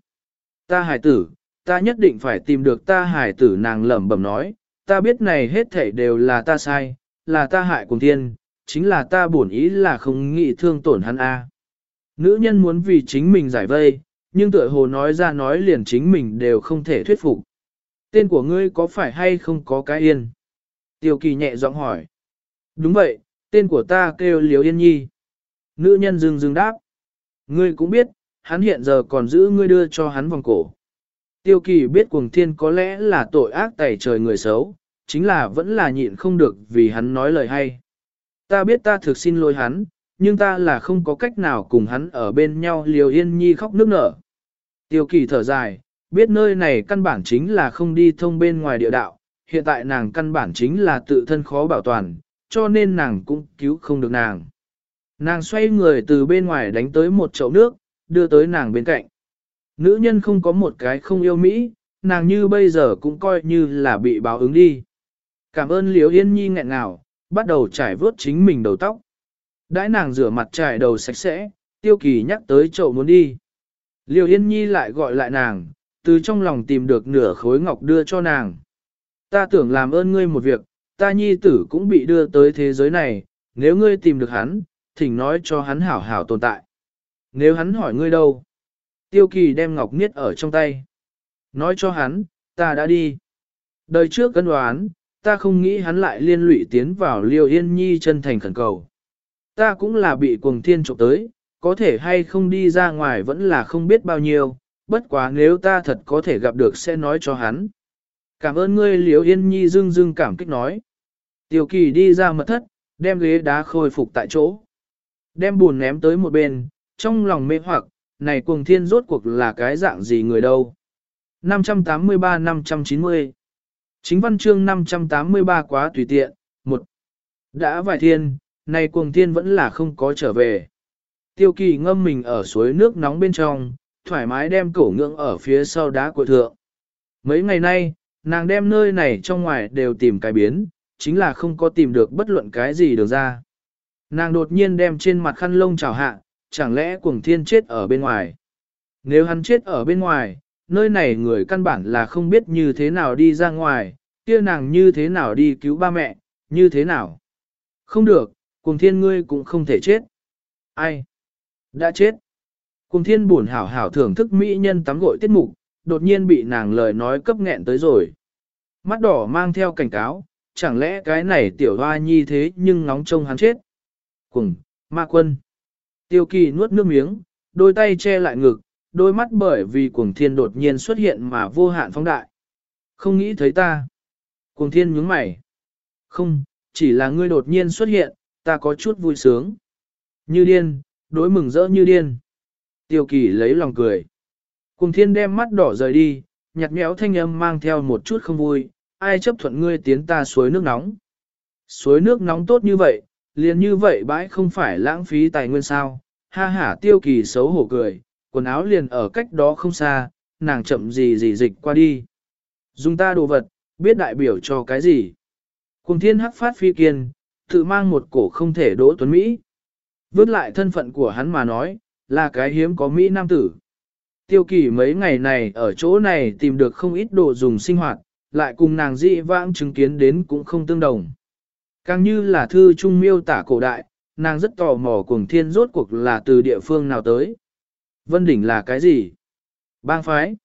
Ta hải tử, ta nhất định phải tìm được ta hải tử nàng lẩm bẩm nói, ta biết này hết thảy đều là ta sai, là ta hại cùng thiên, chính là ta bổn ý là không nghĩ thương tổn hắn a. Nữ nhân muốn vì chính mình giải vây, nhưng tựa hồ nói ra nói liền chính mình đều không thể thuyết phục. Tên của ngươi có phải hay không có cái yên? Tiêu kỳ nhẹ giọng hỏi. Đúng vậy, tên của ta kêu Liễu Yên Nhi. Nữ nhân dừng dừng đáp. Ngươi cũng biết, hắn hiện giờ còn giữ ngươi đưa cho hắn vòng cổ. Tiêu kỳ biết cuồng thiên có lẽ là tội ác tẩy trời người xấu, chính là vẫn là nhịn không được vì hắn nói lời hay. Ta biết ta thực xin lỗi hắn, nhưng ta là không có cách nào cùng hắn ở bên nhau liều yên nhi khóc nước nở. Tiêu kỳ thở dài, biết nơi này căn bản chính là không đi thông bên ngoài địa đạo, hiện tại nàng căn bản chính là tự thân khó bảo toàn, cho nên nàng cũng cứu không được nàng. Nàng xoay người từ bên ngoài đánh tới một chậu nước, đưa tới nàng bên cạnh. Nữ nhân không có một cái không yêu Mỹ, nàng như bây giờ cũng coi như là bị báo ứng đi. Cảm ơn Liễu Yên Nhi nghẹn ngào, bắt đầu trải vớt chính mình đầu tóc. Đãi nàng rửa mặt trải đầu sạch sẽ, tiêu kỳ nhắc tới chậu muốn đi. Liễu Yên Nhi lại gọi lại nàng, từ trong lòng tìm được nửa khối ngọc đưa cho nàng. Ta tưởng làm ơn ngươi một việc, ta nhi tử cũng bị đưa tới thế giới này, nếu ngươi tìm được hắn, thỉnh nói cho hắn hảo hảo tồn tại. Nếu hắn hỏi ngươi đâu? Tiêu kỳ đem ngọc niết ở trong tay. Nói cho hắn, ta đã đi. Đời trước cân đoán, ta không nghĩ hắn lại liên lụy tiến vào liêu yên nhi chân thành khẩn cầu. Ta cũng là bị cuồng thiên trộm tới, có thể hay không đi ra ngoài vẫn là không biết bao nhiêu, bất quá nếu ta thật có thể gặp được sẽ nói cho hắn. Cảm ơn ngươi liêu yên nhi dưng dưng cảm kích nói. Tiêu kỳ đi ra mật thất, đem ghế đá khôi phục tại chỗ. Đem buồn ném tới một bên, trong lòng mê hoặc, này cuồng thiên rốt cuộc là cái dạng gì người đâu. 583-590 Chính văn chương 583 quá tùy tiện, một Đã vài thiên, này cuồng thiên vẫn là không có trở về. Tiêu kỳ ngâm mình ở suối nước nóng bên trong, thoải mái đem cổ ngưỡng ở phía sau đá của thượng. Mấy ngày nay, nàng đem nơi này trong ngoài đều tìm cái biến, chính là không có tìm được bất luận cái gì được ra. Nàng đột nhiên đem trên mặt khăn lông trào hạ, chẳng lẽ cuồng thiên chết ở bên ngoài. Nếu hắn chết ở bên ngoài, nơi này người căn bản là không biết như thế nào đi ra ngoài, kia nàng như thế nào đi cứu ba mẹ, như thế nào. Không được, cuồng thiên ngươi cũng không thể chết. Ai? Đã chết. Cuồng thiên buồn hảo hảo thưởng thức mỹ nhân tắm gội tiết mục, đột nhiên bị nàng lời nói cấp nghẹn tới rồi. Mắt đỏ mang theo cảnh cáo, chẳng lẽ cái này tiểu hoa nhi thế nhưng ngóng trông hắn chết. Cùng, ma quân. Tiêu kỳ nuốt nước miếng, đôi tay che lại ngực, đôi mắt bởi vì cuồng thiên đột nhiên xuất hiện mà vô hạn phóng đại. Không nghĩ thấy ta. Cuồng thiên nhướng mày. Không, chỉ là ngươi đột nhiên xuất hiện, ta có chút vui sướng. Như điên, đối mừng rỡ như điên. Tiêu kỳ lấy lòng cười. Cuồng thiên đem mắt đỏ rời đi, nhạt nhẽo thanh âm mang theo một chút không vui, ai chấp thuận ngươi tiến ta suối nước nóng. Suối nước nóng tốt như vậy, liền như vậy bãi không phải lãng phí tài nguyên sao, ha ha tiêu kỳ xấu hổ cười, quần áo liền ở cách đó không xa, nàng chậm gì gì dịch qua đi. Dùng ta đồ vật, biết đại biểu cho cái gì. Cùng thiên hắc phát phi kiên, tự mang một cổ không thể đỗ tuấn Mỹ. Vớt lại thân phận của hắn mà nói, là cái hiếm có Mỹ nam tử. Tiêu kỳ mấy ngày này ở chỗ này tìm được không ít đồ dùng sinh hoạt, lại cùng nàng dị vãng chứng kiến đến cũng không tương đồng. Càng như là thư trung miêu tả cổ đại, nàng rất tò mò cuồng thiên rốt cuộc là từ địa phương nào tới. Vân đỉnh là cái gì? Bang phái.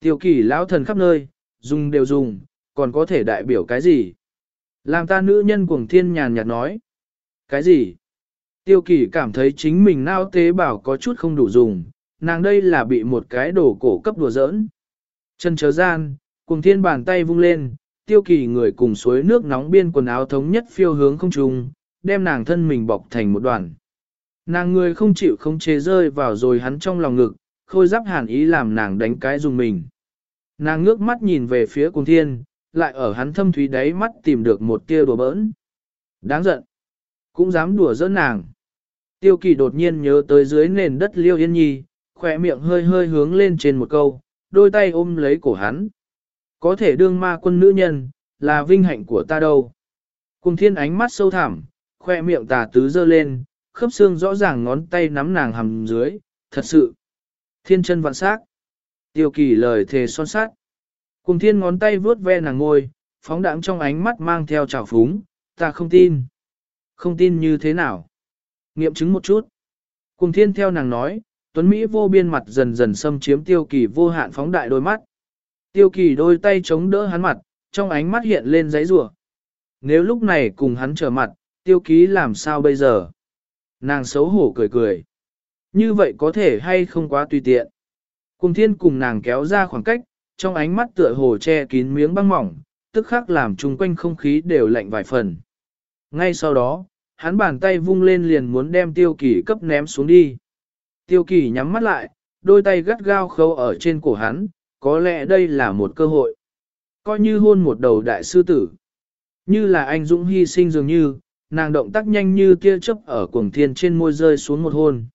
Tiêu kỳ lão thần khắp nơi, dùng đều dùng, còn có thể đại biểu cái gì? Làm ta nữ nhân cuồng thiên nhàn nhạt nói. Cái gì? Tiêu kỳ cảm thấy chính mình nao tế bảo có chút không đủ dùng, nàng đây là bị một cái đồ cổ cấp đùa giỡn. Chân chớ gian, Cùng thiên bàn tay vung lên, tiêu kỳ người cùng suối nước nóng biên quần áo thống nhất phiêu hướng không trung, đem nàng thân mình bọc thành một đoàn. Nàng người không chịu không chế rơi vào rồi hắn trong lòng ngực, khôi giáp hàn ý làm nàng đánh cái dùng mình. Nàng ngước mắt nhìn về phía cùng thiên, lại ở hắn thâm thúy đáy mắt tìm được một tia đùa bỡn. Đáng giận. Cũng dám đùa giỡn nàng. Tiêu kỳ đột nhiên nhớ tới dưới nền đất liêu yên nhi, khỏe miệng hơi hơi hướng lên trên một câu, đôi tay ôm lấy cổ hắn. Có thể đương ma quân nữ nhân, là vinh hạnh của ta đâu. Cùng thiên ánh mắt sâu thẳm, khoe miệng tà tứ dơ lên, khớp xương rõ ràng ngón tay nắm nàng hầm dưới, thật sự. Thiên chân vạn sắc. Tiêu kỳ lời thề son sát. Cùng thiên ngón tay vuốt ve nàng ngôi, phóng đãng trong ánh mắt mang theo trào phúng, ta không tin. Không tin như thế nào? Nghiệm chứng một chút. Cùng thiên theo nàng nói, Tuấn Mỹ vô biên mặt dần dần xâm chiếm tiêu kỳ vô hạn phóng đại đôi mắt. Tiêu kỳ đôi tay chống đỡ hắn mặt, trong ánh mắt hiện lên giấy rủa. Nếu lúc này cùng hắn trở mặt, tiêu ký làm sao bây giờ? Nàng xấu hổ cười cười. Như vậy có thể hay không quá tùy tiện. Cùng thiên cùng nàng kéo ra khoảng cách, trong ánh mắt tựa hồ che kín miếng băng mỏng, tức khắc làm chung quanh không khí đều lạnh vài phần. Ngay sau đó, hắn bàn tay vung lên liền muốn đem tiêu kỳ cấp ném xuống đi. Tiêu kỳ nhắm mắt lại, đôi tay gắt gao khâu ở trên cổ hắn, có lẽ đây là một cơ hội. Coi như hôn một đầu đại sư tử. Như là anh Dũng hy sinh dường như, nàng động tác nhanh như tia chớp ở cuồng thiên trên môi rơi xuống một hôn.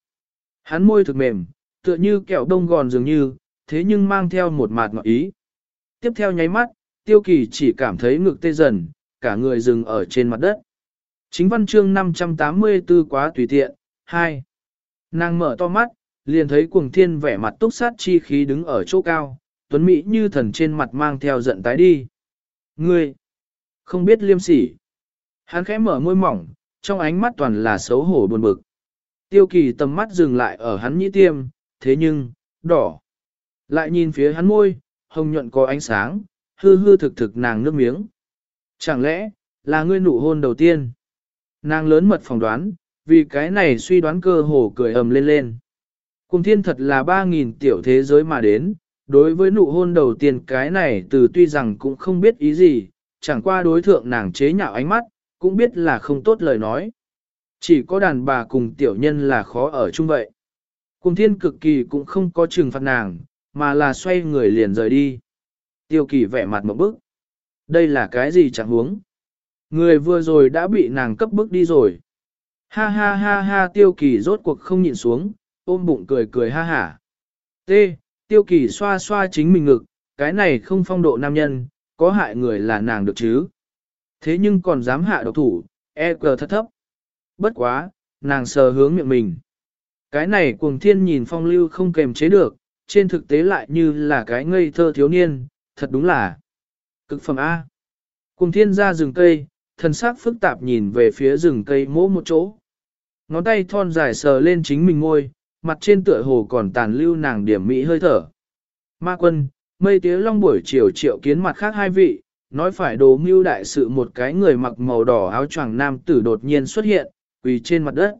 Hắn môi thực mềm, tựa như kẹo đông gòn dường như, thế nhưng mang theo một mạt ngọt ý. Tiếp theo nháy mắt, tiêu kỳ chỉ cảm thấy ngực tê dần, cả người dừng ở trên mặt đất. Chính văn chương 584 quá tùy tiện, 2. Nàng mở to mắt, liền thấy cuồng thiên vẻ mặt túc sát chi khí đứng ở chỗ cao, tuấn mỹ như thần trên mặt mang theo giận tái đi. Ngươi, không biết liêm sỉ. Hắn khẽ mở môi mỏng, trong ánh mắt toàn là xấu hổ buồn bực. Tiêu kỳ tầm mắt dừng lại ở hắn nhĩ tiêm, thế nhưng, đỏ. Lại nhìn phía hắn môi, hồng nhuận có ánh sáng, hư hư thực thực nàng nước miếng. Chẳng lẽ, là ngươi nụ hôn đầu tiên? Nàng lớn mật phỏng đoán, vì cái này suy đoán cơ hồ cười ầm lên lên. Cùng thiên thật là 3.000 tiểu thế giới mà đến, đối với nụ hôn đầu tiên cái này từ tuy rằng cũng không biết ý gì, chẳng qua đối thượng nàng chế nhạo ánh mắt, cũng biết là không tốt lời nói. Chỉ có đàn bà cùng tiểu nhân là khó ở chung vậy. Cùng thiên cực kỳ cũng không có trừng phạt nàng, mà là xoay người liền rời đi. Tiêu kỳ vẻ mặt một bức. Đây là cái gì chẳng huống? Người vừa rồi đã bị nàng cấp bức đi rồi. Ha ha ha ha tiêu kỳ rốt cuộc không nhịn xuống, ôm bụng cười cười ha hả. T. Tiêu kỳ xoa xoa chính mình ngực, cái này không phong độ nam nhân, có hại người là nàng được chứ. Thế nhưng còn dám hạ độc thủ, e cờ thất thấp. Bất quá, nàng sờ hướng miệng mình. Cái này cuồng thiên nhìn phong lưu không kềm chế được, trên thực tế lại như là cái ngây thơ thiếu niên, thật đúng là cực phẩm A. Cuồng thiên ra rừng cây, thân sắc phức tạp nhìn về phía rừng cây mỗ một chỗ. Ngón tay thon dài sờ lên chính mình ngôi, mặt trên tựa hồ còn tàn lưu nàng điểm mỹ hơi thở. Ma quân, mây tía long buổi chiều triệu kiến mặt khác hai vị, nói phải đồ mưu đại sự một cái người mặc màu đỏ áo choàng nam tử đột nhiên xuất hiện, quỳ trên mặt đất.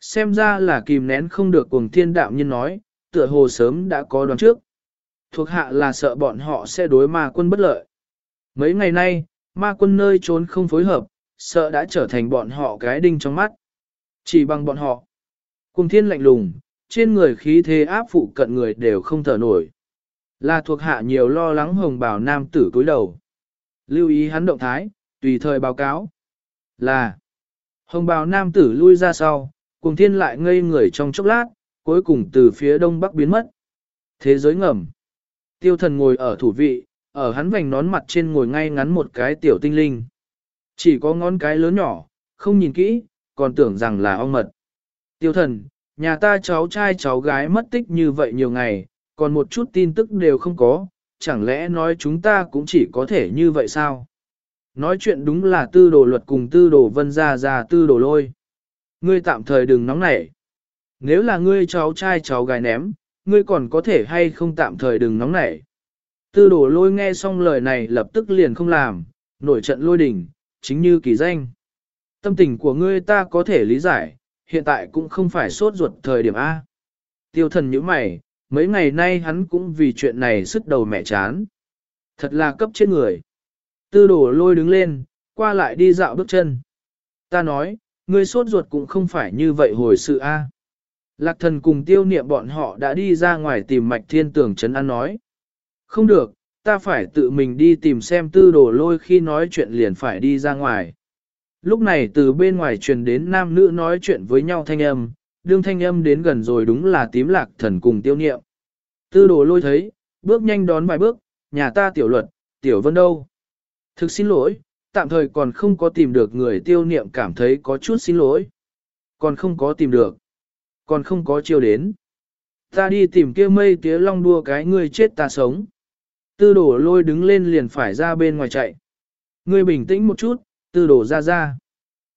Xem ra là kìm nén không được cùng thiên đạo nhân nói, tựa hồ sớm đã có đoán trước. Thuộc hạ là sợ bọn họ sẽ đối ma quân bất lợi. Mấy ngày nay, ma quân nơi trốn không phối hợp, sợ đã trở thành bọn họ cái đinh trong mắt. Chỉ bằng bọn họ. Cùng thiên lạnh lùng, trên người khí thế áp phụ cận người đều không thở nổi. Là thuộc hạ nhiều lo lắng hồng bảo nam tử cúi đầu. Lưu ý hắn động thái, tùy thời báo cáo. Là hồng bào nam tử lui ra sau, cùng thiên lại ngây người trong chốc lát, cuối cùng từ phía đông bắc biến mất. Thế giới ngầm. Tiêu thần ngồi ở thủ vị, ở hắn vành nón mặt trên ngồi ngay ngắn một cái tiểu tinh linh. Chỉ có ngón cái lớn nhỏ, không nhìn kỹ, còn tưởng rằng là ong mật. Tiêu thần, nhà ta cháu trai cháu gái mất tích như vậy nhiều ngày, còn một chút tin tức đều không có, chẳng lẽ nói chúng ta cũng chỉ có thể như vậy sao? Nói chuyện đúng là tư đồ luật cùng tư đồ vân ra ra tư đồ lôi. Ngươi tạm thời đừng nóng nảy. Nếu là ngươi cháu trai cháu gái ném, ngươi còn có thể hay không tạm thời đừng nóng nảy. Tư đồ lôi nghe xong lời này lập tức liền không làm, nổi trận lôi đỉnh, chính như kỳ danh. Tâm tình của ngươi ta có thể lý giải, hiện tại cũng không phải sốt ruột thời điểm A. Tiêu thần như mày, mấy ngày nay hắn cũng vì chuyện này sức đầu mẹ chán. Thật là cấp chết người. Tư đổ lôi đứng lên, qua lại đi dạo bước chân. Ta nói, ngươi sốt ruột cũng không phải như vậy hồi sự A. Lạc thần cùng tiêu niệm bọn họ đã đi ra ngoài tìm mạch thiên tưởng chấn an nói. Không được, ta phải tự mình đi tìm xem tư đồ lôi khi nói chuyện liền phải đi ra ngoài. Lúc này từ bên ngoài truyền đến nam nữ nói chuyện với nhau thanh âm, đương thanh âm đến gần rồi đúng là tím lạc thần cùng tiêu niệm. Tư đồ lôi thấy, bước nhanh đón vài bước, nhà ta tiểu luật, tiểu vân đâu. Thực xin lỗi, tạm thời còn không có tìm được người tiêu niệm cảm thấy có chút xin lỗi. Còn không có tìm được. Còn không có chiêu đến. Ta đi tìm kia mây tía long đua cái ngươi chết ta sống. Tư đổ lôi đứng lên liền phải ra bên ngoài chạy. Ngươi bình tĩnh một chút, tư đổ ra ra.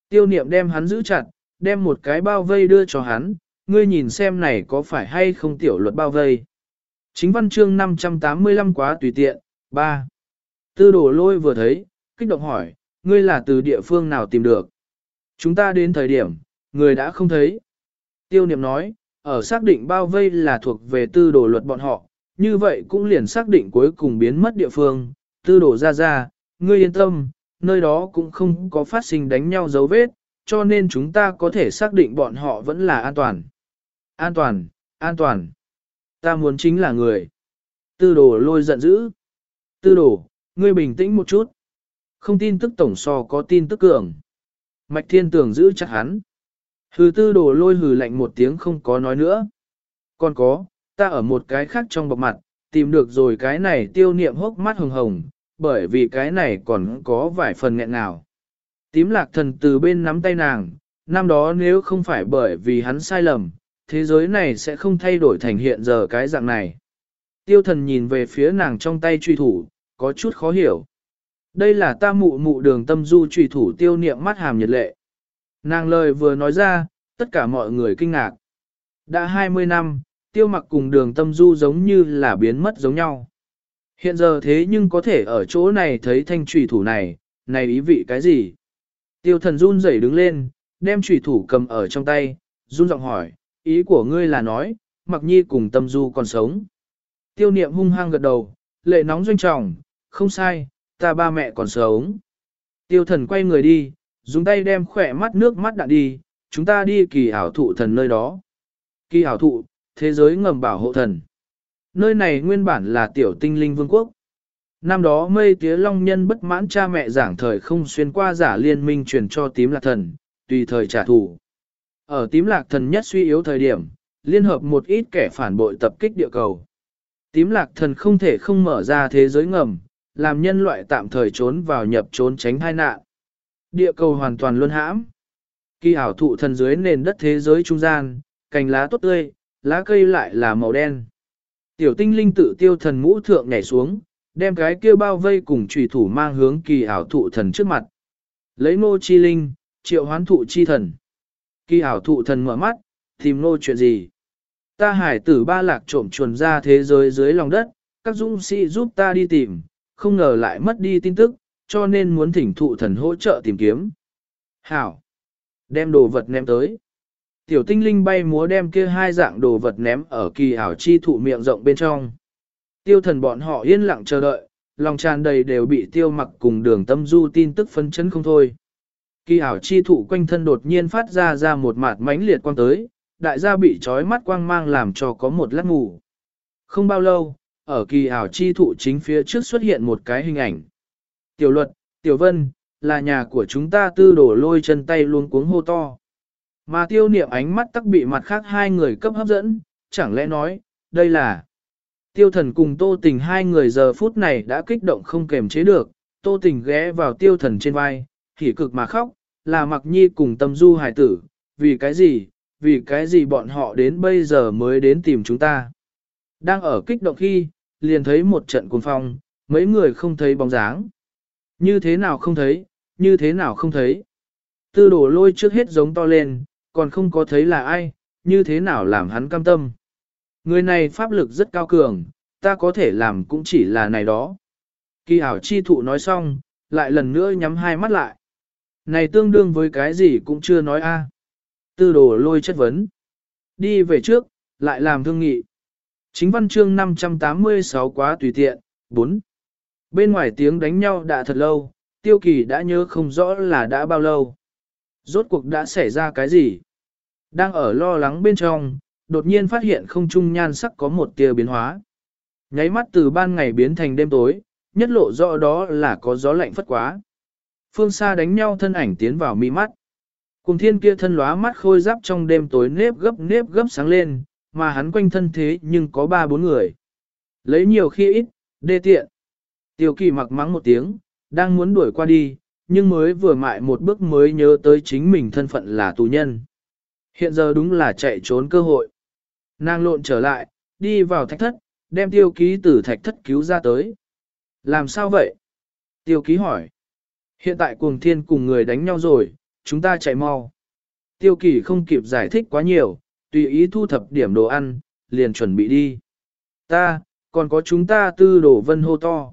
Tiêu niệm đem hắn giữ chặt, đem một cái bao vây đưa cho hắn, ngươi nhìn xem này có phải hay không tiểu luật bao vây. Chính văn chương 585 quá tùy tiện, 3. Tư đổ lôi vừa thấy, kích động hỏi, ngươi là từ địa phương nào tìm được? Chúng ta đến thời điểm, người đã không thấy. Tiêu niệm nói, ở xác định bao vây là thuộc về tư đồ luật bọn họ, như vậy cũng liền xác định cuối cùng biến mất địa phương, tư đồ ra ra, ngươi yên tâm, nơi đó cũng không có phát sinh đánh nhau dấu vết, cho nên chúng ta có thể xác định bọn họ vẫn là an toàn. An toàn, an toàn. Ta muốn chính là người. Tư đồ lôi giận dữ. Tư đồ, ngươi bình tĩnh một chút. Không tin tức tổng so có tin tức cường. Mạch thiên tưởng giữ chặt hắn. Hừ tư đồ lôi hừ lạnh một tiếng không có nói nữa. Còn có, ta ở một cái khác trong bọc mặt, tìm được rồi cái này tiêu niệm hốc mắt hồng hồng, bởi vì cái này còn có vài phần nghẹn nào. Tím lạc thần từ bên nắm tay nàng, năm đó nếu không phải bởi vì hắn sai lầm, thế giới này sẽ không thay đổi thành hiện giờ cái dạng này. Tiêu thần nhìn về phía nàng trong tay truy thủ, có chút khó hiểu. Đây là ta mụ mụ đường tâm du truy thủ tiêu niệm mắt hàm nhiệt lệ. Nàng lời vừa nói ra, tất cả mọi người kinh ngạc. Đã 20 năm, tiêu mặc cùng đường tâm du giống như là biến mất giống nhau. Hiện giờ thế nhưng có thể ở chỗ này thấy thanh trùy thủ này, này ý vị cái gì? Tiêu thần run rẩy đứng lên, đem trùy thủ cầm ở trong tay, run giọng hỏi, ý của ngươi là nói, mặc nhi cùng tâm du còn sống. Tiêu niệm hung hăng gật đầu, lệ nóng doanh trọng, không sai, ta ba mẹ còn sống. Tiêu thần quay người đi, dùng tay đem khỏe mắt nước mắt đạn đi, chúng ta đi kỳ ảo thụ thần nơi đó. Kỳ ảo thụ, thế giới ngầm bảo hộ thần. Nơi này nguyên bản là tiểu tinh linh vương quốc. Năm đó mây tía long nhân bất mãn cha mẹ giảng thời không xuyên qua giả liên minh truyền cho tím lạc thần, tùy thời trả thù. Ở tím lạc thần nhất suy yếu thời điểm, liên hợp một ít kẻ phản bội tập kích địa cầu. Tím lạc thần không thể không mở ra thế giới ngầm, làm nhân loại tạm thời trốn vào nhập trốn tránh tai nạn. Địa cầu hoàn toàn luân hãm. Kỳ ảo thụ thần dưới nền đất thế giới trung gian, cành lá tốt tươi, lá cây lại là màu đen. Tiểu tinh linh tự tiêu thần mũ thượng nhảy xuống, đem cái kia bao vây cùng trùy thủ mang hướng kỳ ảo thụ thần trước mặt. Lấy nô chi linh, triệu hoán thụ chi thần. Kỳ ảo thụ thần mở mắt, tìm nô chuyện gì? Ta hải tử ba lạc trộm chuồn ra thế giới dưới lòng đất, các dũng sĩ giúp ta đi tìm, không ngờ lại mất đi tin tức, cho nên muốn thỉnh thụ thần hỗ trợ tìm kiếm. Hảo! Đem đồ vật ném tới. Tiểu tinh linh bay múa đem kia hai dạng đồ vật ném ở kỳ ảo chi thụ miệng rộng bên trong. Tiêu thần bọn họ yên lặng chờ đợi, lòng tràn đầy đều bị tiêu mặc cùng đường tâm du tin tức phân chấn không thôi. Kỳ ảo chi thụ quanh thân đột nhiên phát ra ra một mạt mãnh liệt quang tới, đại gia bị trói mắt quang mang làm cho có một lát ngủ. Không bao lâu, ở kỳ ảo chi thụ chính phía trước xuất hiện một cái hình ảnh. Tiểu luật, tiểu vân, là nhà của chúng ta tư đổ lôi chân tay luôn cuống hô to. Mà tiêu niệm ánh mắt tắc bị mặt khác hai người cấp hấp dẫn, chẳng lẽ nói, đây là... Tiêu thần cùng tô tình hai người giờ phút này đã kích động không kềm chế được, tô tình ghé vào tiêu thần trên vai, hỉ cực mà khóc, là mặc nhi cùng tâm du hải tử, vì cái gì, vì cái gì bọn họ đến bây giờ mới đến tìm chúng ta. Đang ở kích động khi, liền thấy một trận cuồng phong, mấy người không thấy bóng dáng. Như thế nào không thấy, như thế nào không thấy. Tư đổ lôi trước hết giống to lên, còn không có thấy là ai, như thế nào làm hắn cam tâm. Người này pháp lực rất cao cường, ta có thể làm cũng chỉ là này đó. Kỳ hảo chi thụ nói xong, lại lần nữa nhắm hai mắt lại. Này tương đương với cái gì cũng chưa nói a. Tư đồ lôi chất vấn. Đi về trước, lại làm thương nghị. Chính văn chương 586 quá tùy tiện, 4. Bên ngoài tiếng đánh nhau đã thật lâu, tiêu kỳ đã nhớ không rõ là đã bao lâu. Rốt cuộc đã xảy ra cái gì? Đang ở lo lắng bên trong, đột nhiên phát hiện không trung nhan sắc có một tia biến hóa. Nháy mắt từ ban ngày biến thành đêm tối, nhất lộ rõ đó là có gió lạnh phất quá. Phương xa đánh nhau thân ảnh tiến vào mi mắt. Cùng thiên kia thân lóa mắt khôi giáp trong đêm tối nếp gấp nếp gấp sáng lên, mà hắn quanh thân thế nhưng có ba bốn người. Lấy nhiều khi ít, đê tiện. Tiêu kỳ mặc mắng một tiếng, đang muốn đuổi qua đi, nhưng mới vừa mại một bước mới nhớ tới chính mình thân phận là tù nhân. Hiện giờ đúng là chạy trốn cơ hội. Nàng lộn trở lại, đi vào thạch thất, đem tiêu ký từ thạch thất cứu ra tới. Làm sao vậy? Tiêu ký hỏi. Hiện tại cuồng thiên cùng người đánh nhau rồi, chúng ta chạy mau. Tiêu kỳ không kịp giải thích quá nhiều, tùy ý thu thập điểm đồ ăn, liền chuẩn bị đi. Ta, còn có chúng ta tư đồ vân hô to.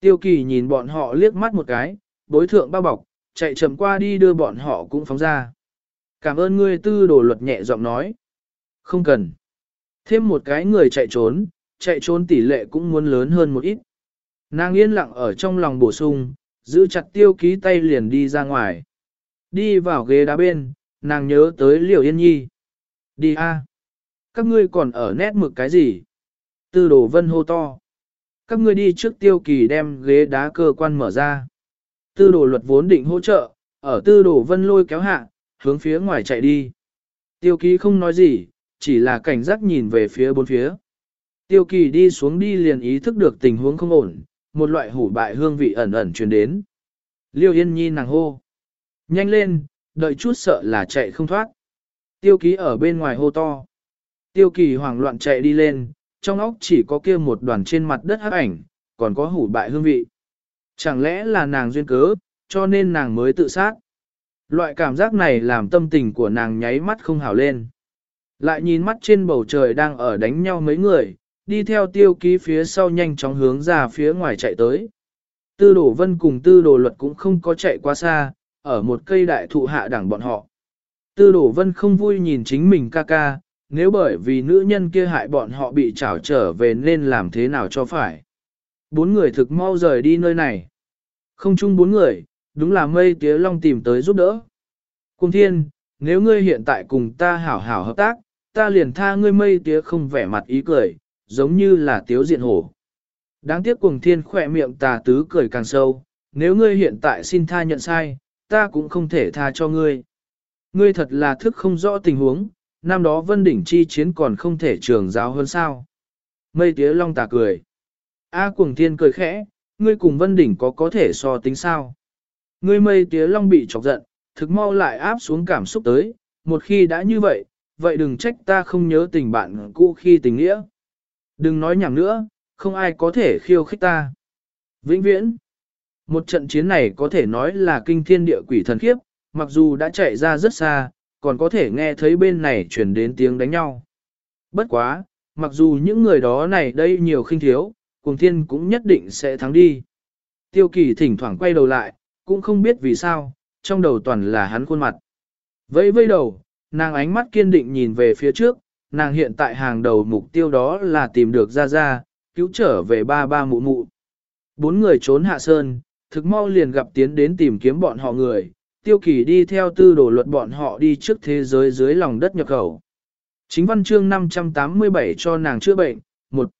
Tiêu kỳ nhìn bọn họ liếc mắt một cái, bối thượng bao bọc, chạy chậm qua đi đưa bọn họ cũng phóng ra. Cảm ơn ngươi tư đồ luật nhẹ giọng nói. Không cần. Thêm một cái người chạy trốn, chạy trốn tỷ lệ cũng muốn lớn hơn một ít. Nàng yên lặng ở trong lòng bổ sung, giữ chặt tiêu ký tay liền đi ra ngoài. Đi vào ghế đá bên, nàng nhớ tới liều yên nhi. Đi a, Các ngươi còn ở nét mực cái gì? Tư đồ vân hô to. Các ngươi đi trước tiêu kỳ đem ghế đá cơ quan mở ra. Tư đồ luật vốn định hỗ trợ, ở tư đồ vân lôi kéo hạ, hướng phía ngoài chạy đi. Tiêu kỳ không nói gì, chỉ là cảnh giác nhìn về phía bốn phía. Tiêu kỳ đi xuống đi liền ý thức được tình huống không ổn, một loại hủ bại hương vị ẩn ẩn truyền đến. Liêu yên nhi nàng hô. Nhanh lên, đợi chút sợ là chạy không thoát. Tiêu ký ở bên ngoài hô to. Tiêu kỳ hoảng loạn chạy đi lên, trong óc chỉ có kia một đoàn trên mặt đất hắc ảnh, còn có hủ bại hương vị. Chẳng lẽ là nàng duyên cớ, cho nên nàng mới tự sát. Loại cảm giác này làm tâm tình của nàng nháy mắt không hào lên. Lại nhìn mắt trên bầu trời đang ở đánh nhau mấy người, đi theo tiêu ký phía sau nhanh chóng hướng ra phía ngoài chạy tới. Tư đổ vân cùng tư đồ luật cũng không có chạy quá xa, ở một cây đại thụ hạ đẳng bọn họ. Tư đổ vân không vui nhìn chính mình ca ca, nếu bởi vì nữ nhân kia hại bọn họ bị trảo trở về nên làm thế nào cho phải. Bốn người thực mau rời đi nơi này. Không chung bốn người, đúng là mây tía long tìm tới giúp đỡ. Cung thiên, nếu ngươi hiện tại cùng ta hảo hảo hợp tác, ta liền tha ngươi mây tía không vẻ mặt ý cười, giống như là tiếu diện hổ. Đáng tiếc cùng thiên khỏe miệng tà tứ cười càng sâu, nếu ngươi hiện tại xin tha nhận sai, ta cũng không thể tha cho ngươi. Ngươi thật là thức không rõ tình huống, năm đó vân đỉnh chi chiến còn không thể trường giáo hơn sao. Mây tía long tà cười. A cuồng thiên cười khẽ, ngươi cùng vân đỉnh có có thể so tính sao. Ngươi mây tía long bị chọc giận, thực mau lại áp xuống cảm xúc tới, một khi đã như vậy, vậy đừng trách ta không nhớ tình bạn cũ khi tình nghĩa. Đừng nói nhảm nữa, không ai có thể khiêu khích ta. Vĩnh viễn, một trận chiến này có thể nói là kinh thiên địa quỷ thần khiếp, mặc dù đã chạy ra rất xa, còn có thể nghe thấy bên này chuyển đến tiếng đánh nhau. Bất quá, mặc dù những người đó này đây nhiều khinh thiếu, cuồng thiên cũng nhất định sẽ thắng đi. Tiêu kỳ thỉnh thoảng quay đầu lại, cũng không biết vì sao, trong đầu toàn là hắn khuôn mặt. Vẫy vây đầu, nàng ánh mắt kiên định nhìn về phía trước, nàng hiện tại hàng đầu mục tiêu đó là tìm được ra ra, cứu trở về ba ba mụ mụ. Bốn người trốn hạ sơn, thực mau liền gặp tiến đến tìm kiếm bọn họ người, tiêu kỳ đi theo tư đồ luật bọn họ đi trước thế giới dưới lòng đất nhập khẩu. Chính văn chương 587 cho nàng chữa bệnh, một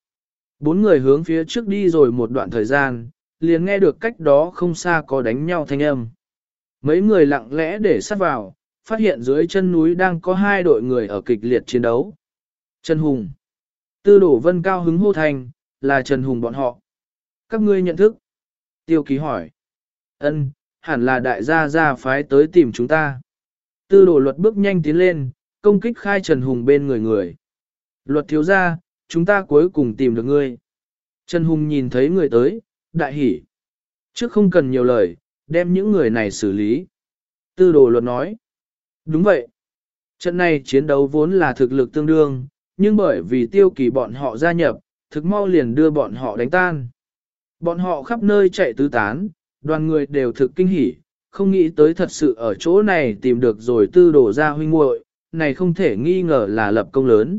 Bốn người hướng phía trước đi rồi một đoạn thời gian, liền nghe được cách đó không xa có đánh nhau thanh âm. Mấy người lặng lẽ để sát vào, phát hiện dưới chân núi đang có hai đội người ở kịch liệt chiến đấu. Trần Hùng. Tư đổ vân cao hứng hô thành, là Trần Hùng bọn họ. Các ngươi nhận thức. Tiêu ký hỏi. Ân, hẳn là đại gia gia phái tới tìm chúng ta. Tư đổ luật bước nhanh tiến lên, công kích khai Trần Hùng bên người người. Luật thiếu gia, chúng ta cuối cùng tìm được ngươi. Trần Hùng nhìn thấy người tới, đại hỉ. Trước không cần nhiều lời, đem những người này xử lý. Tư đồ luật nói. Đúng vậy. Trận này chiến đấu vốn là thực lực tương đương, nhưng bởi vì tiêu kỳ bọn họ gia nhập, thực mau liền đưa bọn họ đánh tan. Bọn họ khắp nơi chạy tứ tán, đoàn người đều thực kinh hỉ, không nghĩ tới thật sự ở chỗ này tìm được rồi tư đổ ra huynh muội, này không thể nghi ngờ là lập công lớn.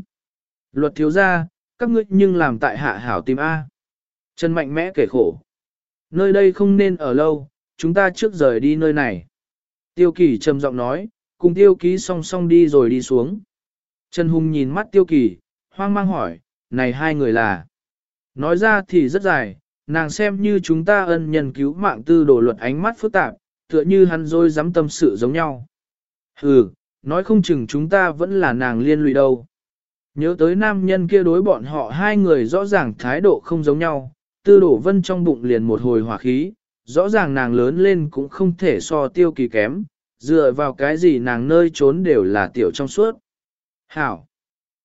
Luật thiếu gia các ngươi nhưng làm tại hạ hảo tìm A. Trần mạnh mẽ kể khổ. Nơi đây không nên ở lâu, chúng ta trước rời đi nơi này. Tiêu kỳ trầm giọng nói, cùng tiêu ký song song đi rồi đi xuống. Trần Hùng nhìn mắt tiêu kỳ, hoang mang hỏi, này hai người là. Nói ra thì rất dài, nàng xem như chúng ta ân nhân cứu mạng tư đồ luật ánh mắt phức tạp, tựa như hắn rồi dám tâm sự giống nhau. Hừ, nói không chừng chúng ta vẫn là nàng liên lụy đâu. Nhớ tới nam nhân kia đối bọn họ hai người rõ ràng thái độ không giống nhau, tư đổ vân trong bụng liền một hồi hỏa khí, rõ ràng nàng lớn lên cũng không thể so tiêu kỳ kém, dựa vào cái gì nàng nơi trốn đều là tiểu trong suốt. Hảo!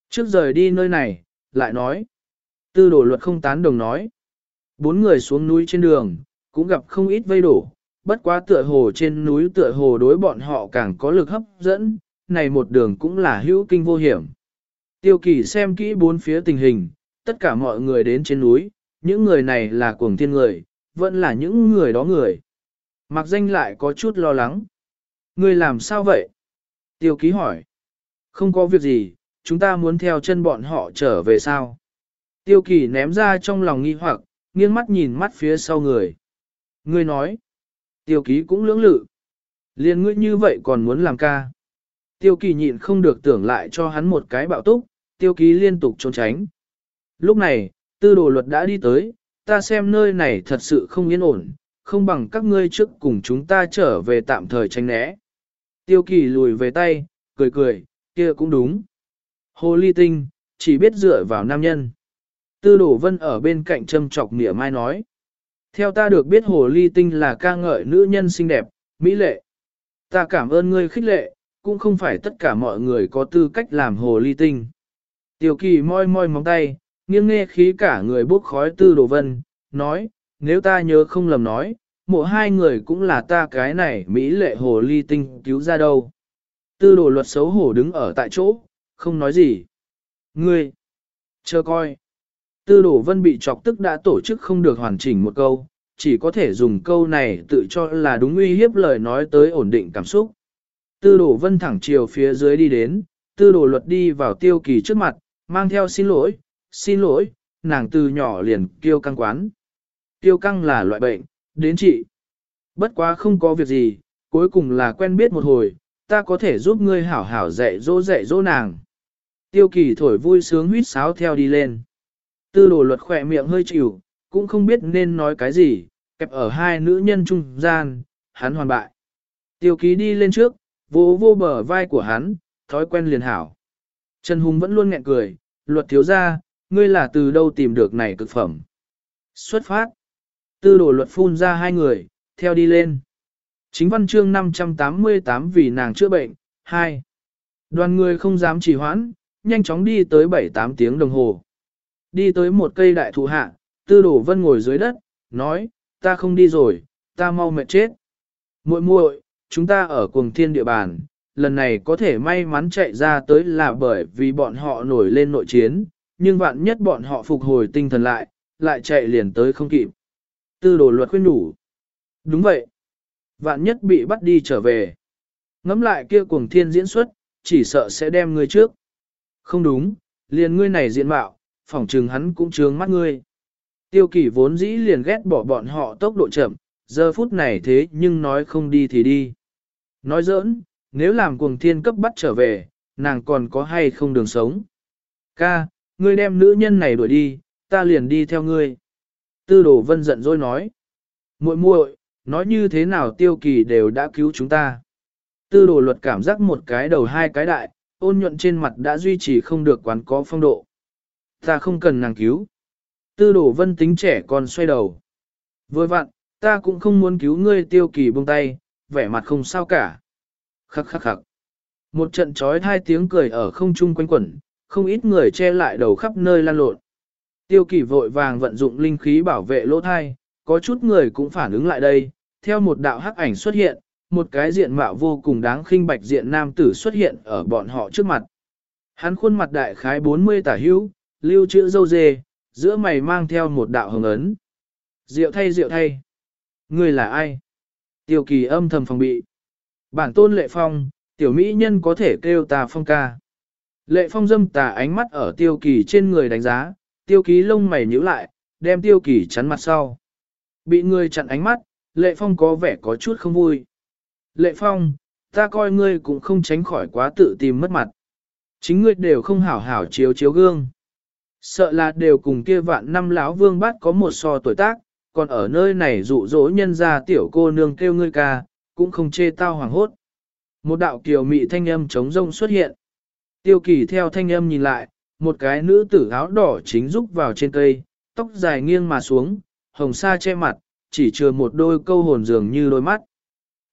Trước rời đi nơi này, lại nói. Tư đổ luật không tán đồng nói. Bốn người xuống núi trên đường, cũng gặp không ít vây đổ, bất quá tựa hồ trên núi tựa hồ đối bọn họ càng có lực hấp dẫn, này một đường cũng là hữu kinh vô hiểm. Tiêu kỳ xem kỹ bốn phía tình hình, tất cả mọi người đến trên núi, những người này là cuồng thiên người, vẫn là những người đó người. Mặc danh lại có chút lo lắng. Người làm sao vậy? Tiêu ký hỏi. Không có việc gì, chúng ta muốn theo chân bọn họ trở về sao? Tiêu kỳ ném ra trong lòng nghi hoặc, nghiêng mắt nhìn mắt phía sau người. Ngươi nói. Tiêu ký cũng lưỡng lự. Liên ngươi như vậy còn muốn làm ca. Tiêu kỳ nhịn không được tưởng lại cho hắn một cái bạo túc, tiêu ký liên tục trốn tránh. Lúc này, tư đồ luật đã đi tới, ta xem nơi này thật sự không yên ổn, không bằng các ngươi trước cùng chúng ta trở về tạm thời tránh né. Tiêu kỳ lùi về tay, cười cười, kia cũng đúng. Hồ ly tinh, chỉ biết dựa vào nam nhân. Tư đổ vân ở bên cạnh châm chọc mỉa mai nói. Theo ta được biết hồ ly tinh là ca ngợi nữ nhân xinh đẹp, mỹ lệ. Ta cảm ơn ngươi khích lệ, cũng không phải tất cả mọi người có tư cách làm hồ ly tinh. Tiểu kỳ moi moi móng tay, nghiêng nghe khí cả người bốc khói tư đồ vân, nói, nếu ta nhớ không lầm nói, mộ hai người cũng là ta cái này Mỹ lệ hồ ly tinh cứu ra đâu. Tư đồ luật xấu hổ đứng ở tại chỗ, không nói gì. Ngươi, chờ coi. Tư đồ vân bị chọc tức đã tổ chức không được hoàn chỉnh một câu, chỉ có thể dùng câu này tự cho là đúng uy hiếp lời nói tới ổn định cảm xúc. Tư đồ vân thẳng chiều phía dưới đi đến, tư đồ luật đi vào tiêu kỳ trước mặt, mang theo xin lỗi, xin lỗi, nàng từ nhỏ liền kiêu căng quán. Kiêu căng là loại bệnh, đến trị. Bất quá không có việc gì, cuối cùng là quen biết một hồi, ta có thể giúp ngươi hảo hảo dạy dỗ dạy dỗ nàng. Tiêu kỳ thổi vui sướng huýt sáo theo đi lên. Tư đồ luật khỏe miệng hơi chịu, cũng không biết nên nói cái gì, kẹp ở hai nữ nhân trung gian, hắn hoàn bại. Tiêu ký đi lên trước, vô vô bờ vai của hắn, thói quen liền hảo. Trần Hùng vẫn luôn nghẹn cười, luật thiếu gia, ngươi là từ đâu tìm được này cực phẩm. Xuất phát. Tư đồ luật phun ra hai người, theo đi lên. Chính văn chương 588 vì nàng chữa bệnh, 2. Đoàn người không dám trì hoãn, nhanh chóng đi tới 7-8 tiếng đồng hồ. Đi tới một cây đại thụ hạ, tư đồ vân ngồi dưới đất, nói, ta không đi rồi, ta mau mệt chết. muội muội, chúng ta ở cuồng thiên địa bàn, lần này có thể may mắn chạy ra tới là bởi vì bọn họ nổi lên nội chiến, nhưng vạn nhất bọn họ phục hồi tinh thần lại, lại chạy liền tới không kịp. Tư đồ luật khuyên đủ. Đúng vậy. Vạn nhất bị bắt đi trở về. Ngắm lại kia cuồng thiên diễn xuất, chỉ sợ sẽ đem ngươi trước. Không đúng, liền ngươi này diện mạo, phỏng trừng hắn cũng trướng mắt ngươi. Tiêu kỷ vốn dĩ liền ghét bỏ bọn họ tốc độ chậm, giờ phút này thế nhưng nói không đi thì đi. Nói giỡn, nếu làm cuồng thiên cấp bắt trở về, nàng còn có hay không đường sống. Ca, ngươi đem nữ nhân này đuổi đi, ta liền đi theo ngươi. Tư đồ vân giận dỗi nói. muội muội, nói như thế nào tiêu kỳ đều đã cứu chúng ta. Tư đồ luật cảm giác một cái đầu hai cái đại, ôn nhuận trên mặt đã duy trì không được quán có phong độ. Ta không cần nàng cứu. Tư đồ vân tính trẻ còn xoay đầu. Vừa vặn, ta cũng không muốn cứu ngươi tiêu kỳ buông tay, vẻ mặt không sao cả. Khắc khắc khắc. Một trận trói hai tiếng cười ở không trung quanh quẩn, không ít người che lại đầu khắp nơi lan lộn. Tiêu kỳ vội vàng vận dụng linh khí bảo vệ lỗ thai, có chút người cũng phản ứng lại đây, theo một đạo hắc ảnh xuất hiện, một cái diện mạo vô cùng đáng khinh bạch diện nam tử xuất hiện ở bọn họ trước mặt. Hắn khuôn mặt đại khái 40 tả hữu, lưu chữ dâu dê, giữa mày mang theo một đạo hồng ấn. Diệu thay diệu thay. Người là ai? Tiêu kỳ âm thầm phòng bị. Bản tôn lệ phong, tiểu mỹ nhân có thể kêu ta phong ca. Lệ phong dâm tà ánh mắt ở tiêu kỳ trên người đánh giá, tiêu ký lông mày nhíu lại, đem tiêu kỳ chắn mặt sau. Bị người chặn ánh mắt, lệ phong có vẻ có chút không vui. Lệ phong, ta coi ngươi cũng không tránh khỏi quá tự tìm mất mặt. Chính ngươi đều không hảo hảo chiếu chiếu gương. Sợ là đều cùng kia vạn năm lão vương bát có một so tuổi tác, còn ở nơi này dụ dỗ nhân ra tiểu cô nương kêu ngươi ca, cũng không chê tao hoàng hốt. Một đạo kiều mị thanh âm trống rông xuất hiện. Tiêu kỳ theo thanh âm nhìn lại, một cái nữ tử áo đỏ chính rúc vào trên cây, tóc dài nghiêng mà xuống, hồng sa che mặt, chỉ chừa một đôi câu hồn dường như đôi mắt.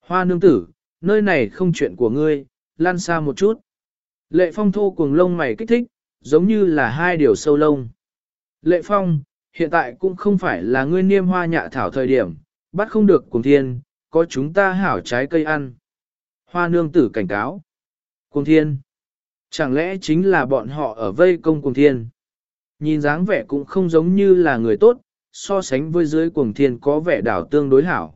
Hoa nương tử, nơi này không chuyện của ngươi, lan xa một chút. Lệ phong thô cuồng lông mày kích thích, giống như là hai điều sâu lông. Lệ phong, hiện tại cũng không phải là ngươi niêm hoa nhạ thảo thời điểm, bắt không được cùng thiên, có chúng ta hảo trái cây ăn. Hoa nương tử cảnh cáo. Cùng thiên. Chẳng lẽ chính là bọn họ ở vây công cùng thiên? Nhìn dáng vẻ cũng không giống như là người tốt, so sánh với dưới cuồng thiên có vẻ đảo tương đối hảo.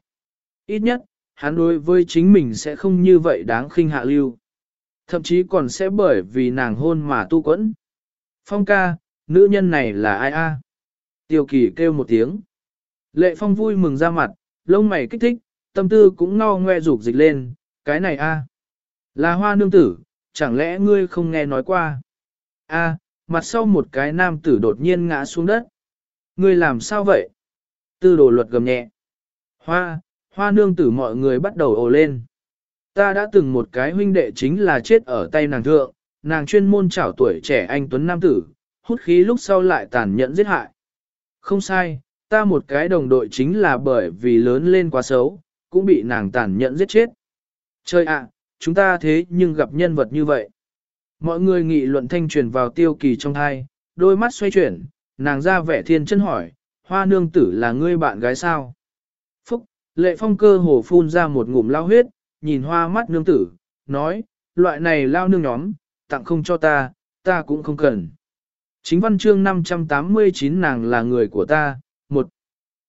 Ít nhất, hắn đối với chính mình sẽ không như vậy đáng khinh hạ lưu. Thậm chí còn sẽ bởi vì nàng hôn mà tu quẫn. Phong ca, nữ nhân này là ai a? Tiêu kỳ kêu một tiếng. Lệ phong vui mừng ra mặt, lông mày kích thích, tâm tư cũng no ngoe rục dịch lên, cái này a, Là hoa nương tử, chẳng lẽ ngươi không nghe nói qua? A, mặt sau một cái nam tử đột nhiên ngã xuống đất. Ngươi làm sao vậy? Tư đồ luật gầm nhẹ. Hoa, hoa nương tử mọi người bắt đầu ồ lên. Ta đã từng một cái huynh đệ chính là chết ở tay nàng thượng, nàng chuyên môn trảo tuổi trẻ anh Tuấn Nam Tử, hút khí lúc sau lại tàn nhẫn giết hại. Không sai, ta một cái đồng đội chính là bởi vì lớn lên quá xấu, cũng bị nàng tàn nhẫn giết chết. Trời ạ, chúng ta thế nhưng gặp nhân vật như vậy. Mọi người nghị luận thanh truyền vào tiêu kỳ trong thai, đôi mắt xoay chuyển, nàng ra vẻ thiên chân hỏi, hoa nương tử là ngươi bạn gái sao? Phúc, lệ phong cơ hồ phun ra một ngụm lao huyết, nhìn hoa mắt nương tử, nói, loại này lao nương nhóm, tặng không cho ta, ta cũng không cần. Chính văn chương 589 nàng là người của ta, một.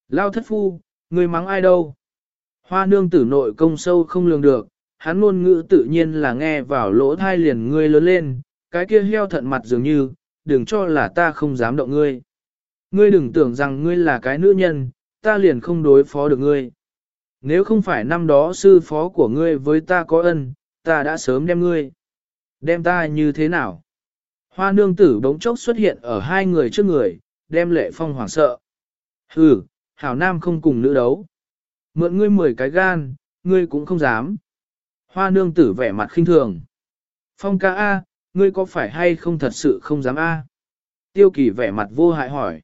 Lao thất phu, người mắng ai đâu? Hoa nương tử nội công sâu không lường được, hắn ngôn ngữ tự nhiên là nghe vào lỗ thai liền ngươi lớn lên, cái kia heo thận mặt dường như, đừng cho là ta không dám động ngươi. Ngươi đừng tưởng rằng ngươi là cái nữ nhân, ta liền không đối phó được ngươi. Nếu không phải năm đó sư phó của ngươi với ta có ân, ta đã sớm đem ngươi. Đem ta như thế nào? Hoa nương tử bỗng chốc xuất hiện ở hai người trước người, đem lệ phong hoảng sợ. Hừ, hảo nam không cùng nữ đấu. Mượn ngươi mười cái gan, ngươi cũng không dám. Hoa nương tử vẻ mặt khinh thường. Phong ca A, ngươi có phải hay không thật sự không dám A? Tiêu kỳ vẻ mặt vô hại hỏi.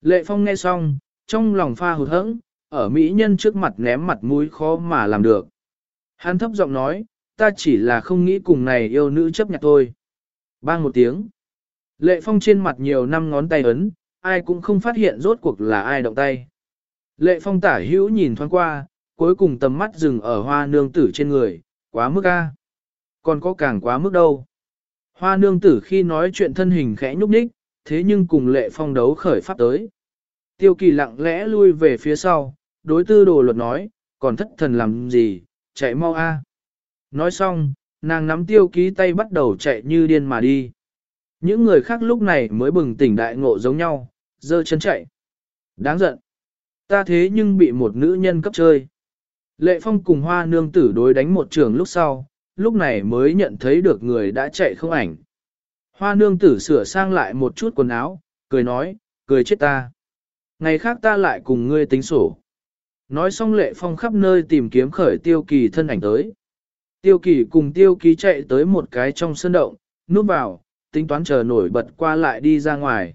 Lệ phong nghe xong, trong lòng pha hụt hẫng, ở mỹ nhân trước mặt ném mặt mũi khó mà làm được. Hắn thấp giọng nói, ta chỉ là không nghĩ cùng này yêu nữ chấp nhận thôi. Bang một tiếng. Lệ phong trên mặt nhiều năm ngón tay ấn, ai cũng không phát hiện rốt cuộc là ai động tay. Lệ phong tả hữu nhìn thoáng qua, cuối cùng tầm mắt dừng ở hoa nương tử trên người, quá mức a. Còn có càng quá mức đâu. Hoa nương tử khi nói chuyện thân hình khẽ nhúc nhích, thế nhưng cùng lệ phong đấu khởi pháp tới. Tiêu kỳ lặng lẽ lui về phía sau, đối tư đồ luật nói, còn thất thần làm gì, chạy mau a. Nói xong, nàng nắm tiêu ký tay bắt đầu chạy như điên mà đi. Những người khác lúc này mới bừng tỉnh đại ngộ giống nhau, dơ chân chạy. Đáng giận. Ta thế nhưng bị một nữ nhân cấp chơi. Lệ Phong cùng hoa nương tử đối đánh một trường lúc sau, lúc này mới nhận thấy được người đã chạy không ảnh. Hoa nương tử sửa sang lại một chút quần áo, cười nói, cười chết ta. Ngày khác ta lại cùng ngươi tính sổ. Nói xong lệ phong khắp nơi tìm kiếm khởi tiêu kỳ thân ảnh tới. Tiêu kỳ cùng tiêu kỳ chạy tới một cái trong sân động, núp vào, tính toán chờ nổi bật qua lại đi ra ngoài.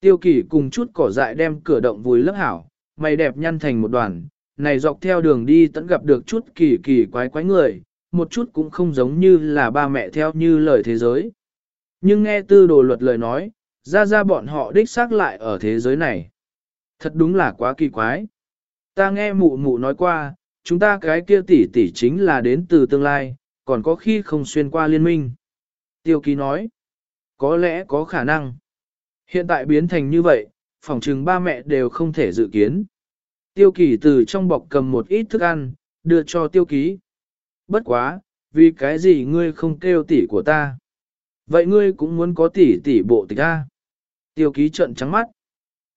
Tiêu kỳ cùng chút cỏ dại đem cửa động vùi lấp hảo, mày đẹp nhăn thành một đoàn, này dọc theo đường đi tận gặp được chút kỳ kỳ quái quái người, một chút cũng không giống như là ba mẹ theo như lời thế giới. Nhưng nghe tư đồ luật lời nói, ra ra bọn họ đích xác lại ở thế giới này. Thật đúng là quá kỳ quái. Ta nghe mụ mụ nói qua, chúng ta cái kia tỷ tỷ chính là đến từ tương lai, còn có khi không xuyên qua liên minh. Tiêu ký nói, có lẽ có khả năng. Hiện tại biến thành như vậy, phòng chừng ba mẹ đều không thể dự kiến. Tiêu kỳ từ trong bọc cầm một ít thức ăn, đưa cho tiêu ký. Bất quá, vì cái gì ngươi không kêu tỷ của ta? Vậy ngươi cũng muốn có tỷ tỷ bộ tịch a? Tiêu ký trận trắng mắt.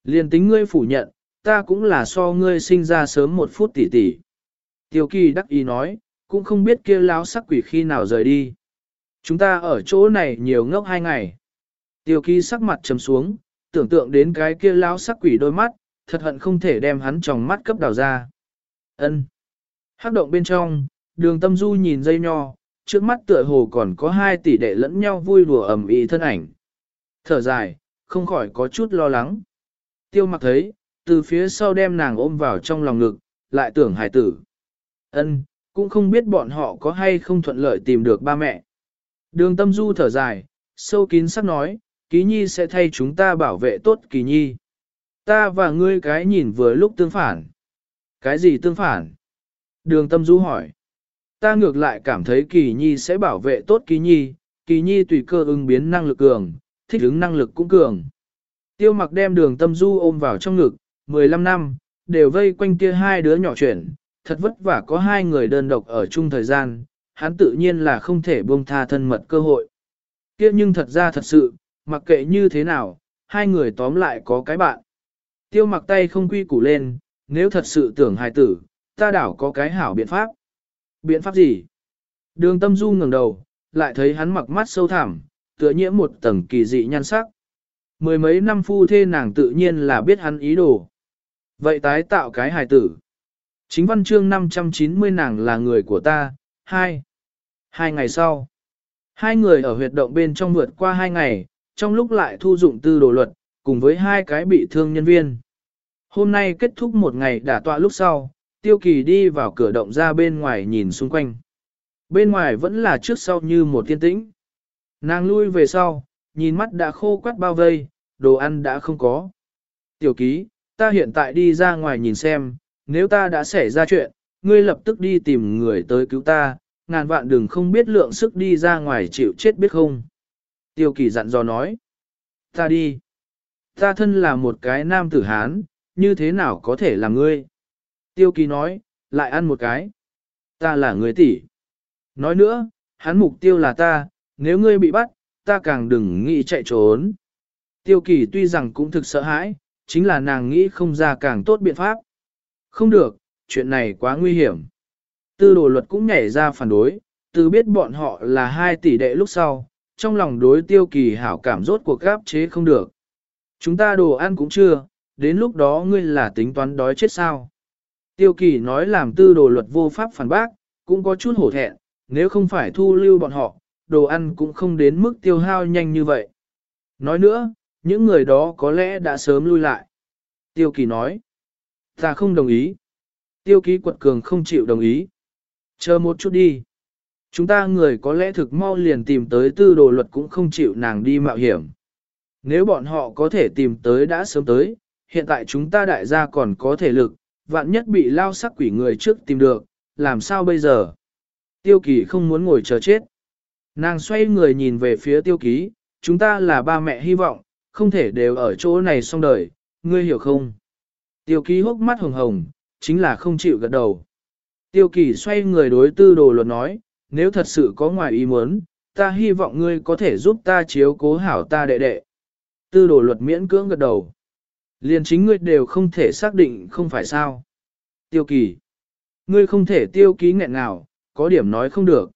Liên tính ngươi phủ nhận, ta cũng là so ngươi sinh ra sớm một phút tỷ tỷ. Tiêu kỳ đắc ý nói, cũng không biết kia láo sắc quỷ khi nào rời đi. Chúng ta ở chỗ này nhiều ngốc hai ngày. Tiêu kỳ sắc mặt trầm xuống, tưởng tượng đến cái kia láo sắc quỷ đôi mắt, thật hận không thể đem hắn tròng mắt cấp đào ra. Ân. Hắc động bên trong, đường tâm du nhìn dây nho, trước mắt tựa hồ còn có hai tỷ đệ lẫn nhau vui đùa ầm ĩ thân ảnh. Thở dài, không khỏi có chút lo lắng. Tiêu mặc thấy, từ phía sau đem nàng ôm vào trong lòng ngực, lại tưởng hải tử. Ân, cũng không biết bọn họ có hay không thuận lợi tìm được ba mẹ. Đường tâm du thở dài, sâu kín sắc nói, ký nhi sẽ thay chúng ta bảo vệ tốt kỳ nhi. Ta và ngươi cái nhìn vừa lúc tương phản. Cái gì tương phản? Đường tâm du hỏi. Ta ngược lại cảm thấy kỳ nhi sẽ bảo vệ tốt kỳ nhi, kỳ nhi tùy cơ ứng biến năng lực cường, thích ứng năng lực cũng cường. Tiêu mặc đem đường tâm du ôm vào trong ngực, 15 năm, đều vây quanh kia hai đứa nhỏ chuyển, thật vất vả có hai người đơn độc ở chung thời gian, hắn tự nhiên là không thể buông tha thân mật cơ hội. Kia nhưng thật ra thật sự, mặc kệ như thế nào, hai người tóm lại có cái bạn. Tiêu mặc tay không quy củ lên, nếu thật sự tưởng hài tử, ta đảo có cái hảo biện pháp. Biện pháp gì? Đường tâm du ngẩng đầu, lại thấy hắn mặc mắt sâu thẳm, tựa nhiễm một tầng kỳ dị nhan sắc. Mười mấy năm phu thê nàng tự nhiên là biết hắn ý đồ. Vậy tái tạo cái hài tử. Chính văn chương 590 nàng là người của ta, hai. Hai ngày sau, hai người ở huyệt động bên trong vượt qua hai ngày, trong lúc lại thu dụng tư đồ luật, cùng với hai cái bị thương nhân viên. Hôm nay kết thúc một ngày đả tọa lúc sau, tiêu kỳ đi vào cửa động ra bên ngoài nhìn xung quanh. Bên ngoài vẫn là trước sau như một tiên tĩnh. Nàng lui về sau, nhìn mắt đã khô quắt bao vây, đồ ăn đã không có. Tiểu ký, ta hiện tại đi ra ngoài nhìn xem, nếu ta đã xảy ra chuyện, ngươi lập tức đi tìm người tới cứu ta, ngàn vạn đừng không biết lượng sức đi ra ngoài chịu chết biết không. Tiêu kỳ dặn dò nói, ta đi. Ta thân là một cái nam tử Hán, như thế nào có thể là ngươi? Tiêu kỳ nói, lại ăn một cái. Ta là người tỷ. Nói nữa, hắn mục tiêu là ta, nếu ngươi bị bắt, ta càng đừng nghĩ chạy trốn. Tiêu kỳ tuy rằng cũng thực sợ hãi, chính là nàng nghĩ không ra càng tốt biện pháp. Không được, chuyện này quá nguy hiểm. Tư đồ luật cũng nhảy ra phản đối, từ biết bọn họ là hai tỷ đệ lúc sau, trong lòng đối tiêu kỳ hảo cảm rốt cuộc gáp chế không được. Chúng ta đồ ăn cũng chưa, đến lúc đó ngươi là tính toán đói chết sao. Tiêu kỳ nói làm tư đồ luật vô pháp phản bác, cũng có chút hổ thẹn, nếu không phải thu lưu bọn họ, đồ ăn cũng không đến mức tiêu hao nhanh như vậy. Nói nữa, những người đó có lẽ đã sớm lui lại. Tiêu kỳ nói, ta không đồng ý. Tiêu ký quật cường không chịu đồng ý. Chờ một chút đi. Chúng ta người có lẽ thực mau liền tìm tới tư đồ luật cũng không chịu nàng đi mạo hiểm. Nếu bọn họ có thể tìm tới đã sớm tới, hiện tại chúng ta đại gia còn có thể lực, vạn nhất bị lao sắc quỷ người trước tìm được, làm sao bây giờ? Tiêu kỳ không muốn ngồi chờ chết. Nàng xoay người nhìn về phía tiêu ký, chúng ta là ba mẹ hy vọng, không thể đều ở chỗ này xong đời, ngươi hiểu không? Tiêu ký hốc mắt hồng hồng, chính là không chịu gật đầu. Tiêu kỳ xoay người đối tư đồ luật nói, nếu thật sự có ngoài ý muốn, ta hy vọng ngươi có thể giúp ta chiếu cố hảo ta đệ đệ. Tư đồ luật miễn cưỡng gật đầu. Liền chính ngươi đều không thể xác định không phải sao. Tiêu kỳ. Ngươi không thể tiêu ký nghẹn nào, có điểm nói không được.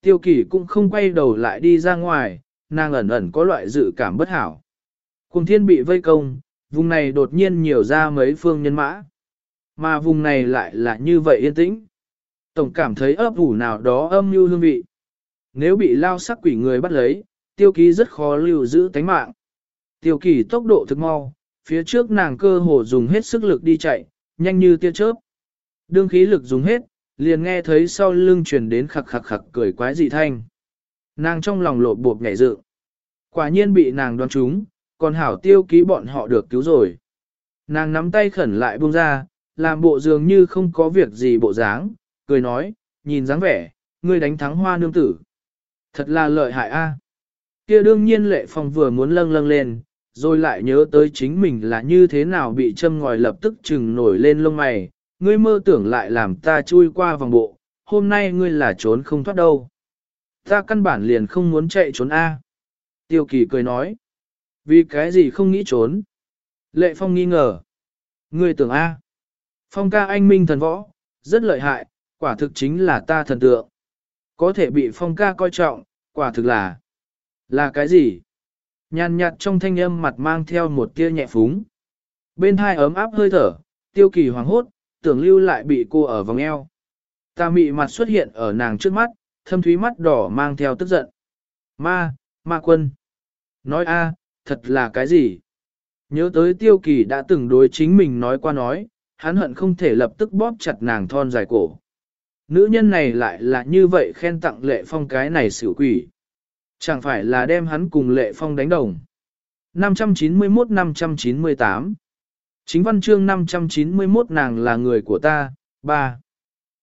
Tiêu kỳ cũng không quay đầu lại đi ra ngoài, nàng ẩn ẩn có loại dự cảm bất hảo. Cùng thiên bị vây công, vùng này đột nhiên nhiều ra mấy phương nhân mã. Mà vùng này lại là như vậy yên tĩnh. Tổng cảm thấy ấp ủ nào đó âm mưu hương vị. Nếu bị lao sắc quỷ người bắt lấy, tiêu ký rất khó lưu giữ tánh mạng. Tiêu kỳ tốc độ thực mau, phía trước nàng cơ hồ dùng hết sức lực đi chạy, nhanh như tia chớp. Đương khí lực dùng hết, liền nghe thấy sau lưng truyền đến khặc khặc khặc cười quái dị thanh. Nàng trong lòng lộ bộp nhảy dự. Quả nhiên bị nàng đoán trúng, còn hảo tiêu ký bọn họ được cứu rồi. Nàng nắm tay khẩn lại buông ra, làm bộ dường như không có việc gì bộ dáng, cười nói, nhìn dáng vẻ, ngươi đánh thắng hoa nương tử. Thật là lợi hại a. Kia đương nhiên lệ phong vừa muốn lâng lâng lên, rồi lại nhớ tới chính mình là như thế nào bị châm ngòi lập tức chừng nổi lên lông mày, ngươi mơ tưởng lại làm ta chui qua vòng bộ, hôm nay ngươi là trốn không thoát đâu. Ta căn bản liền không muốn chạy trốn A. Tiêu kỳ cười nói. Vì cái gì không nghĩ trốn? Lệ Phong nghi ngờ. Ngươi tưởng A. Phong ca anh minh thần võ, rất lợi hại, quả thực chính là ta thần tượng. Có thể bị Phong ca coi trọng, quả thực là... Là cái gì? Nhàn nhạt trong thanh âm mặt mang theo một tia nhẹ phúng. Bên hai ấm áp hơi thở, tiêu kỳ hoàng hốt, tưởng lưu lại bị cô ở vòng eo. Ta mị mặt xuất hiện ở nàng trước mắt, thâm thúy mắt đỏ mang theo tức giận. Ma, ma quân. Nói a, thật là cái gì? Nhớ tới tiêu kỳ đã từng đối chính mình nói qua nói, hắn hận không thể lập tức bóp chặt nàng thon dài cổ. Nữ nhân này lại là như vậy khen tặng lệ phong cái này xỉu quỷ. Chẳng phải là đem hắn cùng lệ phong đánh đồng. 591-598 Chính văn chương 591 nàng là người của ta, ba.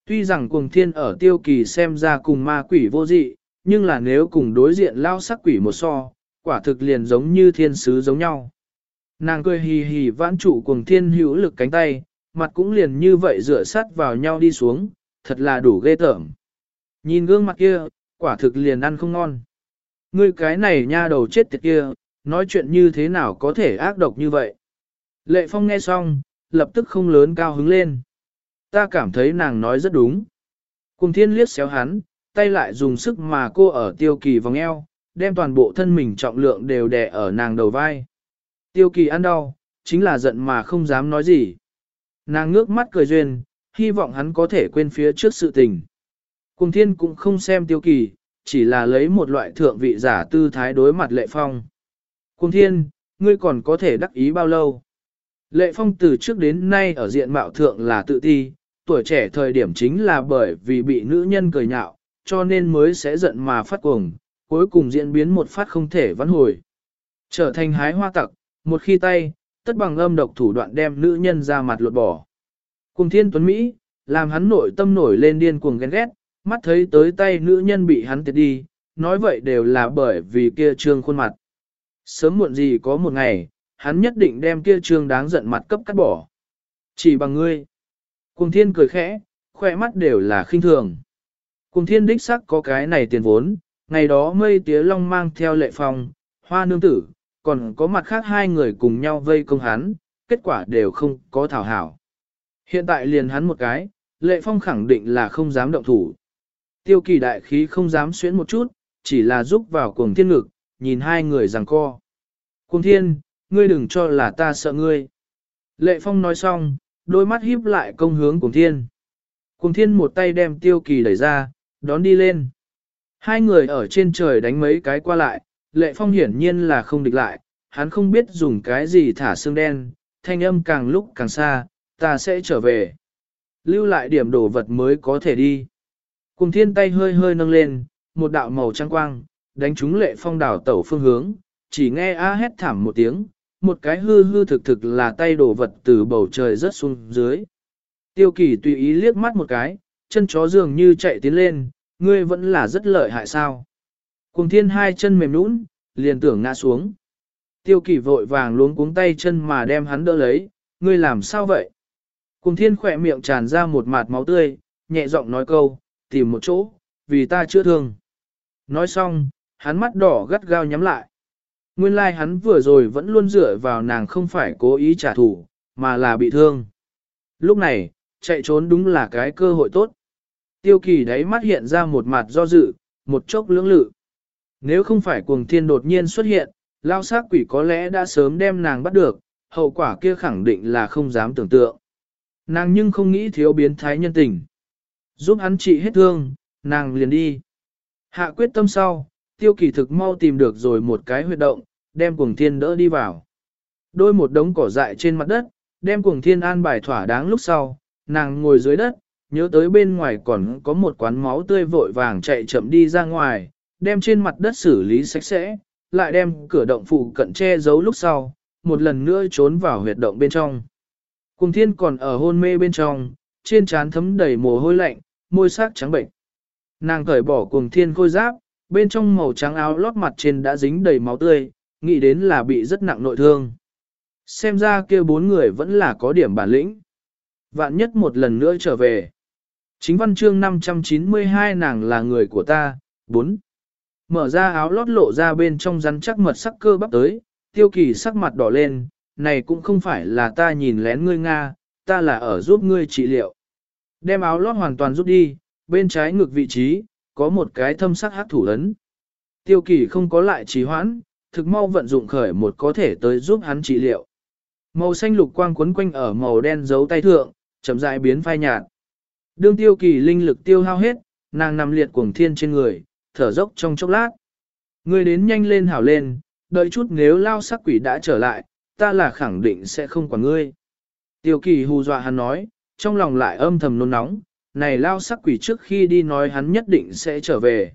Tuy rằng cuồng thiên ở tiêu kỳ xem ra cùng ma quỷ vô dị, nhưng là nếu cùng đối diện lao sắc quỷ một so, quả thực liền giống như thiên sứ giống nhau. Nàng cười hì hì vãn trụ cuồng thiên hữu lực cánh tay, mặt cũng liền như vậy dựa sát vào nhau đi xuống, thật là đủ ghê tởm. Nhìn gương mặt kia, quả thực liền ăn không ngon. Ngươi cái này nha đầu chết tiệt kia, nói chuyện như thế nào có thể ác độc như vậy. Lệ Phong nghe xong, lập tức không lớn cao hứng lên. Ta cảm thấy nàng nói rất đúng. Cùng thiên liếc xéo hắn, tay lại dùng sức mà cô ở tiêu kỳ vòng eo, đem toàn bộ thân mình trọng lượng đều đè ở nàng đầu vai. Tiêu kỳ ăn đau, chính là giận mà không dám nói gì. Nàng ngước mắt cười duyên, hy vọng hắn có thể quên phía trước sự tình. Cùng thiên cũng không xem tiêu kỳ, chỉ là lấy một loại thượng vị giả tư thái đối mặt lệ phong. Cùng thiên, ngươi còn có thể đắc ý bao lâu? Lệ phong từ trước đến nay ở diện mạo thượng là tự ti, tuổi trẻ thời điểm chính là bởi vì bị nữ nhân cười nhạo, cho nên mới sẽ giận mà phát cuồng, cuối cùng diễn biến một phát không thể vãn hồi. Trở thành hái hoa tặc, một khi tay, tất bằng âm độc thủ đoạn đem nữ nhân ra mặt lột bỏ. Cùng thiên tuấn Mỹ, làm hắn nội tâm nổi lên điên cuồng ghen ghét, mắt thấy tới tay nữ nhân bị hắn tiệt đi, nói vậy đều là bởi vì kia trương khuôn mặt. Sớm muộn gì có một ngày, hắn nhất định đem kia trương đáng giận mặt cấp cắt bỏ. Chỉ bằng ngươi. Cùng thiên cười khẽ, khỏe mắt đều là khinh thường. Cùng thiên đích sắc có cái này tiền vốn, ngày đó mây tía long mang theo lệ phong, hoa nương tử, còn có mặt khác hai người cùng nhau vây công hắn, kết quả đều không có thảo hảo. Hiện tại liền hắn một cái, lệ phong khẳng định là không dám động thủ. Tiêu kỳ đại khí không dám xuyến một chút, chỉ là giúp vào cuồng thiên ngực, nhìn hai người rằng co. Cuồng thiên, ngươi đừng cho là ta sợ ngươi. Lệ phong nói xong, đôi mắt híp lại công hướng cuồng thiên. Cuồng thiên một tay đem tiêu kỳ đẩy ra, đón đi lên. Hai người ở trên trời đánh mấy cái qua lại, lệ phong hiển nhiên là không địch lại, hắn không biết dùng cái gì thả xương đen, thanh âm càng lúc càng xa, ta sẽ trở về. Lưu lại điểm đổ vật mới có thể đi. Cùng thiên tay hơi hơi nâng lên, một đạo màu trắng quang, đánh trúng lệ phong đảo tẩu phương hướng, chỉ nghe a hét thảm một tiếng, một cái hư hư thực thực là tay đổ vật từ bầu trời rớt xuống dưới. Tiêu kỳ tùy ý liếc mắt một cái, chân chó dường như chạy tiến lên, ngươi vẫn là rất lợi hại sao. Cùng thiên hai chân mềm nũng, liền tưởng ngã xuống. Tiêu kỳ vội vàng luống cuống tay chân mà đem hắn đỡ lấy, ngươi làm sao vậy? Cùng thiên khỏe miệng tràn ra một mạt máu tươi, nhẹ giọng nói câu, tìm một chỗ, vì ta chưa thương. Nói xong, hắn mắt đỏ gắt gao nhắm lại. Nguyên lai like hắn vừa rồi vẫn luôn dựa vào nàng không phải cố ý trả thù, mà là bị thương. Lúc này, chạy trốn đúng là cái cơ hội tốt. Tiêu kỳ đáy mắt hiện ra một mặt do dự, một chốc lưỡng lự. Nếu không phải cuồng thiên đột nhiên xuất hiện, lao sát quỷ có lẽ đã sớm đem nàng bắt được, hậu quả kia khẳng định là không dám tưởng tượng. Nàng nhưng không nghĩ thiếu biến thái nhân tình. Giúp hắn trị hết thương, nàng liền đi. Hạ quyết tâm sau, tiêu kỳ thực mau tìm được rồi một cái huyệt động, đem cuồng thiên đỡ đi vào. Đôi một đống cỏ dại trên mặt đất, đem cuồng thiên an bài thỏa đáng lúc sau, nàng ngồi dưới đất, nhớ tới bên ngoài còn có một quán máu tươi vội vàng chạy chậm đi ra ngoài, đem trên mặt đất xử lý sạch sẽ, lại đem cửa động phụ cận che giấu lúc sau, một lần nữa trốn vào huyệt động bên trong. Cùng thiên còn ở hôn mê bên trong, trên trán thấm đầy mồ hôi lạnh, môi sắc trắng bệnh. Nàng cởi bỏ cùng thiên khôi giáp, bên trong màu trắng áo lót mặt trên đã dính đầy máu tươi, nghĩ đến là bị rất nặng nội thương. Xem ra kia bốn người vẫn là có điểm bản lĩnh. Vạn nhất một lần nữa trở về. Chính văn chương 592 nàng là người của ta, 4. Mở ra áo lót lộ ra bên trong rắn chắc mật sắc cơ bắp tới, tiêu kỳ sắc mặt đỏ lên, này cũng không phải là ta nhìn lén ngươi Nga, ta là ở giúp ngươi trị liệu. Đem áo lót hoàn toàn rút đi, bên trái ngực vị trí, có một cái thâm sắc hát thủ ấn. Tiêu kỳ không có lại trì hoãn, thực mau vận dụng khởi một có thể tới giúp hắn trị liệu. Màu xanh lục quang quấn quanh ở màu đen giấu tay thượng, chậm rãi biến phai nhạt. Đương tiêu kỳ linh lực tiêu hao hết, nàng nằm liệt cuồng thiên trên người, thở dốc trong chốc lát. Người đến nhanh lên hảo lên, đợi chút nếu lao sắc quỷ đã trở lại, ta là khẳng định sẽ không quản ngươi. Tiêu kỳ hù dọa hắn nói, trong lòng lại âm thầm nôn nóng, này lao sắc quỷ trước khi đi nói hắn nhất định sẽ trở về.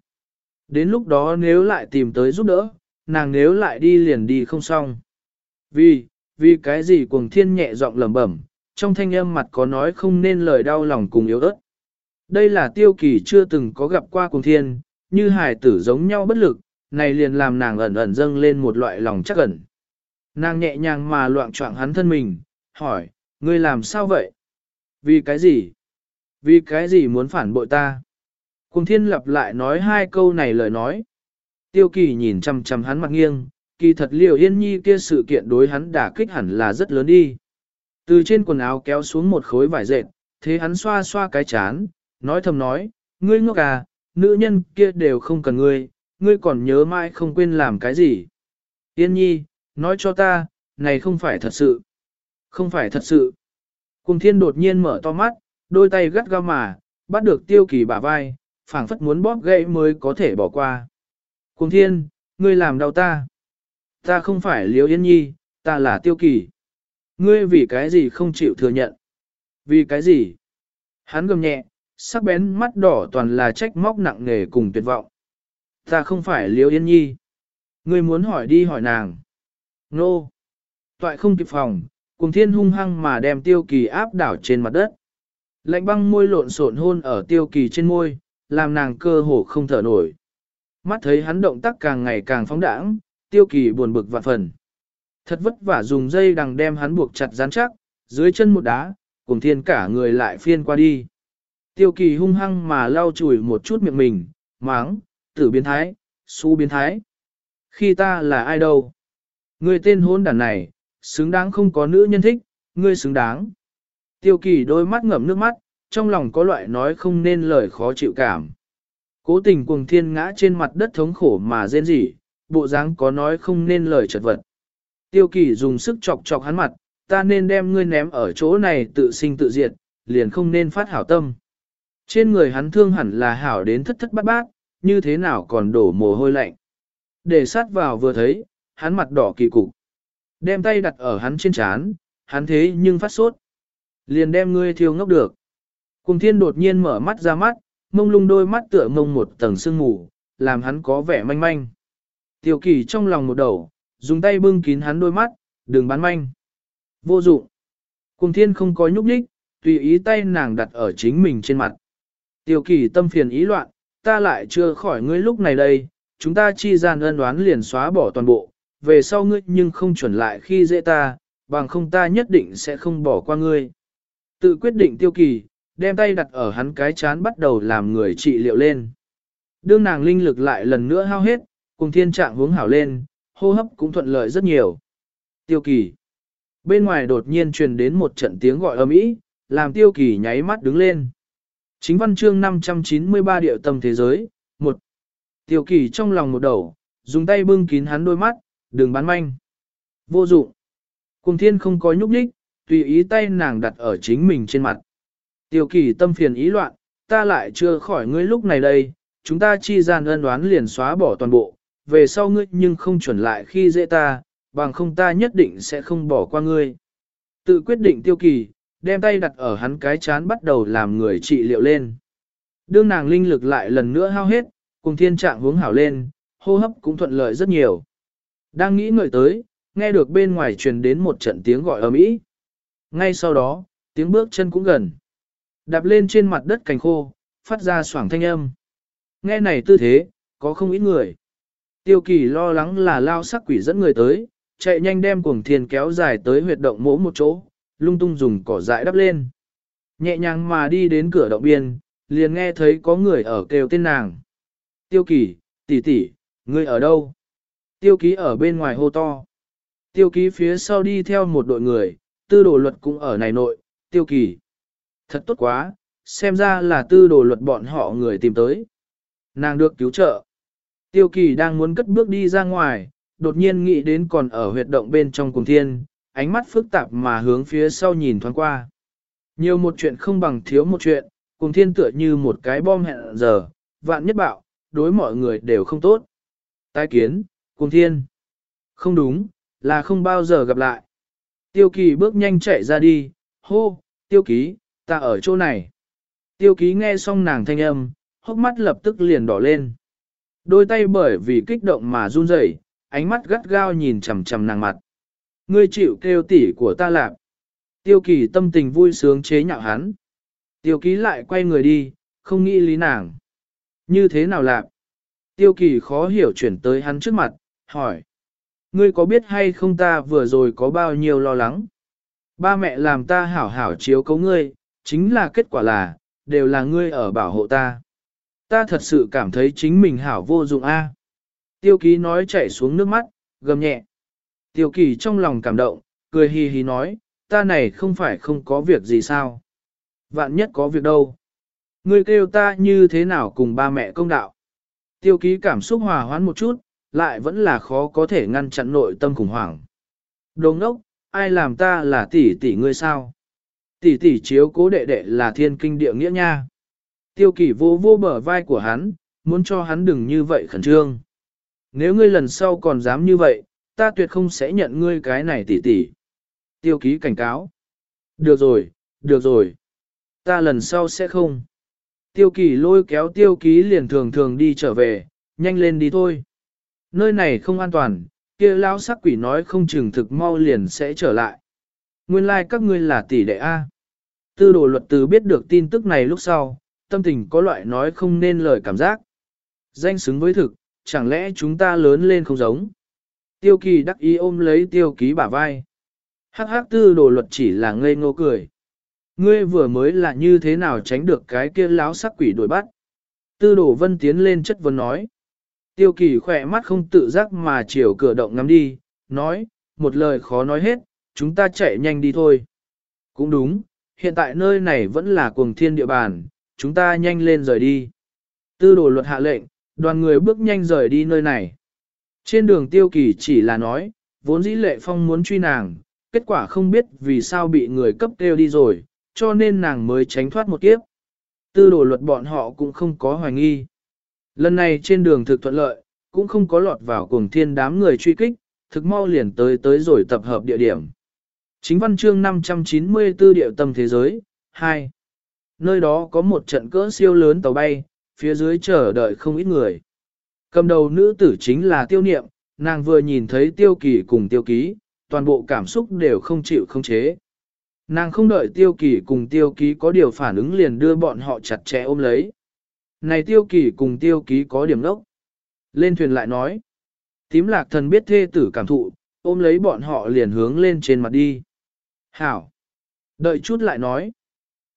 Đến lúc đó nếu lại tìm tới giúp đỡ, nàng nếu lại đi liền đi không xong. Vì, vì cái gì cuồng thiên nhẹ giọng lẩm bẩm, trong thanh âm mặt có nói không nên lời đau lòng cùng yếu ớt. Đây là tiêu kỳ chưa từng có gặp qua cuồng thiên, như hải tử giống nhau bất lực, này liền làm nàng ẩn ẩn dâng lên một loại lòng chắc ẩn. Nàng nhẹ nhàng mà loạn trọng hắn thân mình, hỏi, ngươi làm sao vậy? Vì cái gì? Vì cái gì muốn phản bội ta? Cùng thiên lặp lại nói hai câu này lời nói. Tiêu kỳ nhìn chăm chăm hắn mặt nghiêng, kỳ thật liều yên nhi kia sự kiện đối hắn đả kích hẳn là rất lớn đi. Từ trên quần áo kéo xuống một khối vải dệt, thế hắn xoa xoa cái chán, nói thầm nói, ngươi ngốc à, nữ nhân kia đều không cần ngươi, ngươi còn nhớ mãi không quên làm cái gì. Yên nhi, nói cho ta, này không phải thật sự. Không phải thật sự. Cùng thiên đột nhiên mở to mắt, đôi tay gắt gao mà, bắt được tiêu kỳ bả vai, phảng phất muốn bóp gãy mới có thể bỏ qua. Cùng thiên, ngươi làm đau ta. Ta không phải Liễu yên nhi, ta là tiêu kỳ. Ngươi vì cái gì không chịu thừa nhận? Vì cái gì? Hắn gầm nhẹ, sắc bén mắt đỏ toàn là trách móc nặng nề cùng tuyệt vọng. Ta không phải Liễu yên nhi. Ngươi muốn hỏi đi hỏi nàng. Nô. Toại không kịp phòng, cùng thiên hung hăng mà đem tiêu kỳ áp đảo trên mặt đất. Lạnh băng môi lộn xộn hôn ở tiêu kỳ trên môi, làm nàng cơ hồ không thở nổi. Mắt thấy hắn động tác càng ngày càng phóng đãng, tiêu kỳ buồn bực vạn phần. Thật vất vả dùng dây đằng đem hắn buộc chặt rắn chắc, dưới chân một đá, cùng thiên cả người lại phiên qua đi. Tiêu kỳ hung hăng mà lau chùi một chút miệng mình, máng, tử biến thái, su biến thái. Khi ta là ai đâu? Người tên hôn đàn này, xứng đáng không có nữ nhân thích, ngươi xứng đáng. Tiêu kỳ đôi mắt ngậm nước mắt, trong lòng có loại nói không nên lời khó chịu cảm. Cố tình cuồng thiên ngã trên mặt đất thống khổ mà rên rỉ, bộ dáng có nói không nên lời chật vật. Tiêu kỳ dùng sức chọc chọc hắn mặt, ta nên đem ngươi ném ở chỗ này tự sinh tự diệt, liền không nên phát hảo tâm. Trên người hắn thương hẳn là hảo đến thất thất bát bát, như thế nào còn đổ mồ hôi lạnh. Để sát vào vừa thấy, hắn mặt đỏ kỳ cục. Đem tay đặt ở hắn trên chán, hắn thế nhưng phát sốt. Liền đem ngươi thiêu ngốc được. Cùng thiên đột nhiên mở mắt ra mắt, mông lung đôi mắt tựa mông một tầng sương mù, làm hắn có vẻ manh manh. Tiểu kỳ trong lòng một đầu, dùng tay bưng kín hắn đôi mắt, đừng bán manh. Vô dụng. Cùng thiên không có nhúc nhích, tùy ý tay nàng đặt ở chính mình trên mặt. Tiểu kỳ tâm phiền ý loạn, ta lại chưa khỏi ngươi lúc này đây, chúng ta chi gian ân đoán liền xóa bỏ toàn bộ, về sau ngươi nhưng không chuẩn lại khi dễ ta, bằng không ta nhất định sẽ không bỏ qua ngươi. Tự quyết định tiêu kỳ, đem tay đặt ở hắn cái chán bắt đầu làm người trị liệu lên. Đương nàng linh lực lại lần nữa hao hết, cùng thiên trạng hướng hảo lên, hô hấp cũng thuận lợi rất nhiều. Tiêu kỳ. Bên ngoài đột nhiên truyền đến một trận tiếng gọi ầm ĩ, làm tiêu kỳ nháy mắt đứng lên. Chính văn chương 593 điệu tâm thế giới, một Tiêu kỳ trong lòng một đầu, dùng tay bưng kín hắn đôi mắt, đừng bán manh. Vô dụng. Cùng thiên không có nhúc nhích, tùy ý tay nàng đặt ở chính mình trên mặt. Tiêu kỳ tâm phiền ý loạn, ta lại chưa khỏi ngươi lúc này đây, chúng ta chi gian ân đoán liền xóa bỏ toàn bộ, về sau ngươi nhưng không chuẩn lại khi dễ ta, bằng không ta nhất định sẽ không bỏ qua ngươi. Tự quyết định tiêu kỳ, đem tay đặt ở hắn cái chán bắt đầu làm người trị liệu lên. Đương nàng linh lực lại lần nữa hao hết, cùng thiên trạng hướng hảo lên, hô hấp cũng thuận lợi rất nhiều. Đang nghĩ ngợi tới, nghe được bên ngoài truyền đến một trận tiếng gọi ầm ĩ. Ngay sau đó, tiếng bước chân cũng gần. Đạp lên trên mặt đất cành khô, phát ra xoảng thanh âm. Nghe này tư thế, có không ít người. Tiêu kỳ lo lắng là lao sắc quỷ dẫn người tới, chạy nhanh đem cuồng thiên kéo dài tới huyệt động mỗ một chỗ, lung tung dùng cỏ dại đắp lên. Nhẹ nhàng mà đi đến cửa động biên, liền nghe thấy có người ở kêu tên nàng. Tiêu kỳ, tỷ tỷ, ngươi ở đâu? Tiêu ký ở bên ngoài hô to. Tiêu ký phía sau đi theo một đội người, tư đồ luật cũng ở này nội, tiêu kỳ. Thật tốt quá, xem ra là tư đồ luật bọn họ người tìm tới. Nàng được cứu trợ. Tiêu kỳ đang muốn cất bước đi ra ngoài, đột nhiên nghĩ đến còn ở huyệt động bên trong cùng thiên, ánh mắt phức tạp mà hướng phía sau nhìn thoáng qua. Nhiều một chuyện không bằng thiếu một chuyện, cùng thiên tựa như một cái bom hẹn giờ, vạn nhất bạo, đối mọi người đều không tốt. Tái kiến, cùng thiên. Không đúng, là không bao giờ gặp lại. Tiêu kỳ bước nhanh chạy ra đi, hô, tiêu ký, ta ở chỗ này. Tiêu ký nghe xong nàng thanh âm, hốc mắt lập tức liền đỏ lên. Đôi tay bởi vì kích động mà run rẩy, ánh mắt gắt gao nhìn chằm chằm nàng mặt. Ngươi chịu kêu tỉ của ta lạc. Tiêu kỳ tâm tình vui sướng chế nhạo hắn. Tiêu ký lại quay người đi, không nghĩ lý nàng. Như thế nào lạc? Tiêu kỳ khó hiểu chuyển tới hắn trước mặt, hỏi. Ngươi có biết hay không ta vừa rồi có bao nhiêu lo lắng? Ba mẹ làm ta hảo hảo chiếu cấu ngươi, chính là kết quả là, đều là ngươi ở bảo hộ ta. Ta thật sự cảm thấy chính mình hảo vô dụng a. Tiêu ký nói chảy xuống nước mắt, gầm nhẹ. Tiêu kỳ trong lòng cảm động, cười hì hì nói, ta này không phải không có việc gì sao. Vạn nhất có việc đâu. Ngươi kêu ta như thế nào cùng ba mẹ công đạo. Tiêu ký cảm xúc hòa hoãn một chút, lại vẫn là khó có thể ngăn chặn nội tâm khủng hoảng. Đồ ngốc, ai làm ta là tỷ tỷ ngươi sao? Tỷ tỷ chiếu cố đệ đệ là thiên kinh địa nghĩa nha. Tiêu kỷ vô vô bờ vai của hắn, muốn cho hắn đừng như vậy khẩn trương. Nếu ngươi lần sau còn dám như vậy, ta tuyệt không sẽ nhận ngươi cái này tỷ tỷ. Tiêu ký cảnh cáo. Được rồi, được rồi. Ta lần sau sẽ không. Tiêu kỳ lôi kéo tiêu ký liền thường thường đi trở về, nhanh lên đi thôi. Nơi này không an toàn, kia lão sắc quỷ nói không chừng thực mau liền sẽ trở lại. Nguyên lai like các ngươi là tỷ đệ A. Tư đồ luật từ biết được tin tức này lúc sau, tâm tình có loại nói không nên lời cảm giác. Danh xứng với thực, chẳng lẽ chúng ta lớn lên không giống. Tiêu kỳ đắc ý ôm lấy tiêu ký bả vai. Hắc hắc tư đồ luật chỉ là ngây ngô cười. Ngươi vừa mới là như thế nào tránh được cái kia láo sắc quỷ đuổi bắt. Tư đồ vân tiến lên chất vấn nói. Tiêu kỳ khỏe mắt không tự giác mà chiều cửa động ngắm đi, nói, một lời khó nói hết, chúng ta chạy nhanh đi thôi. Cũng đúng, hiện tại nơi này vẫn là cuồng thiên địa bàn, chúng ta nhanh lên rời đi. Tư đồ luật hạ lệnh, đoàn người bước nhanh rời đi nơi này. Trên đường tiêu kỳ chỉ là nói, vốn dĩ lệ phong muốn truy nàng, kết quả không biết vì sao bị người cấp kêu đi rồi, cho nên nàng mới tránh thoát một kiếp. Tư đồ luật bọn họ cũng không có hoài nghi. Lần này trên đường thực thuận lợi, cũng không có lọt vào cùng thiên đám người truy kích, thực mau liền tới tới rồi tập hợp địa điểm. Chính văn chương 594 điệu tâm thế giới, 2. Nơi đó có một trận cỡ siêu lớn tàu bay, phía dưới chờ đợi không ít người. Cầm đầu nữ tử chính là tiêu niệm, nàng vừa nhìn thấy tiêu kỳ cùng tiêu ký, toàn bộ cảm xúc đều không chịu không chế. Nàng không đợi tiêu kỳ cùng tiêu ký có điều phản ứng liền đưa bọn họ chặt chẽ ôm lấy. Này tiêu kỳ cùng tiêu ký có điểm nốc. Lên thuyền lại nói. Tím lạc thần biết thê tử cảm thụ, ôm lấy bọn họ liền hướng lên trên mặt đi. Hảo. Đợi chút lại nói.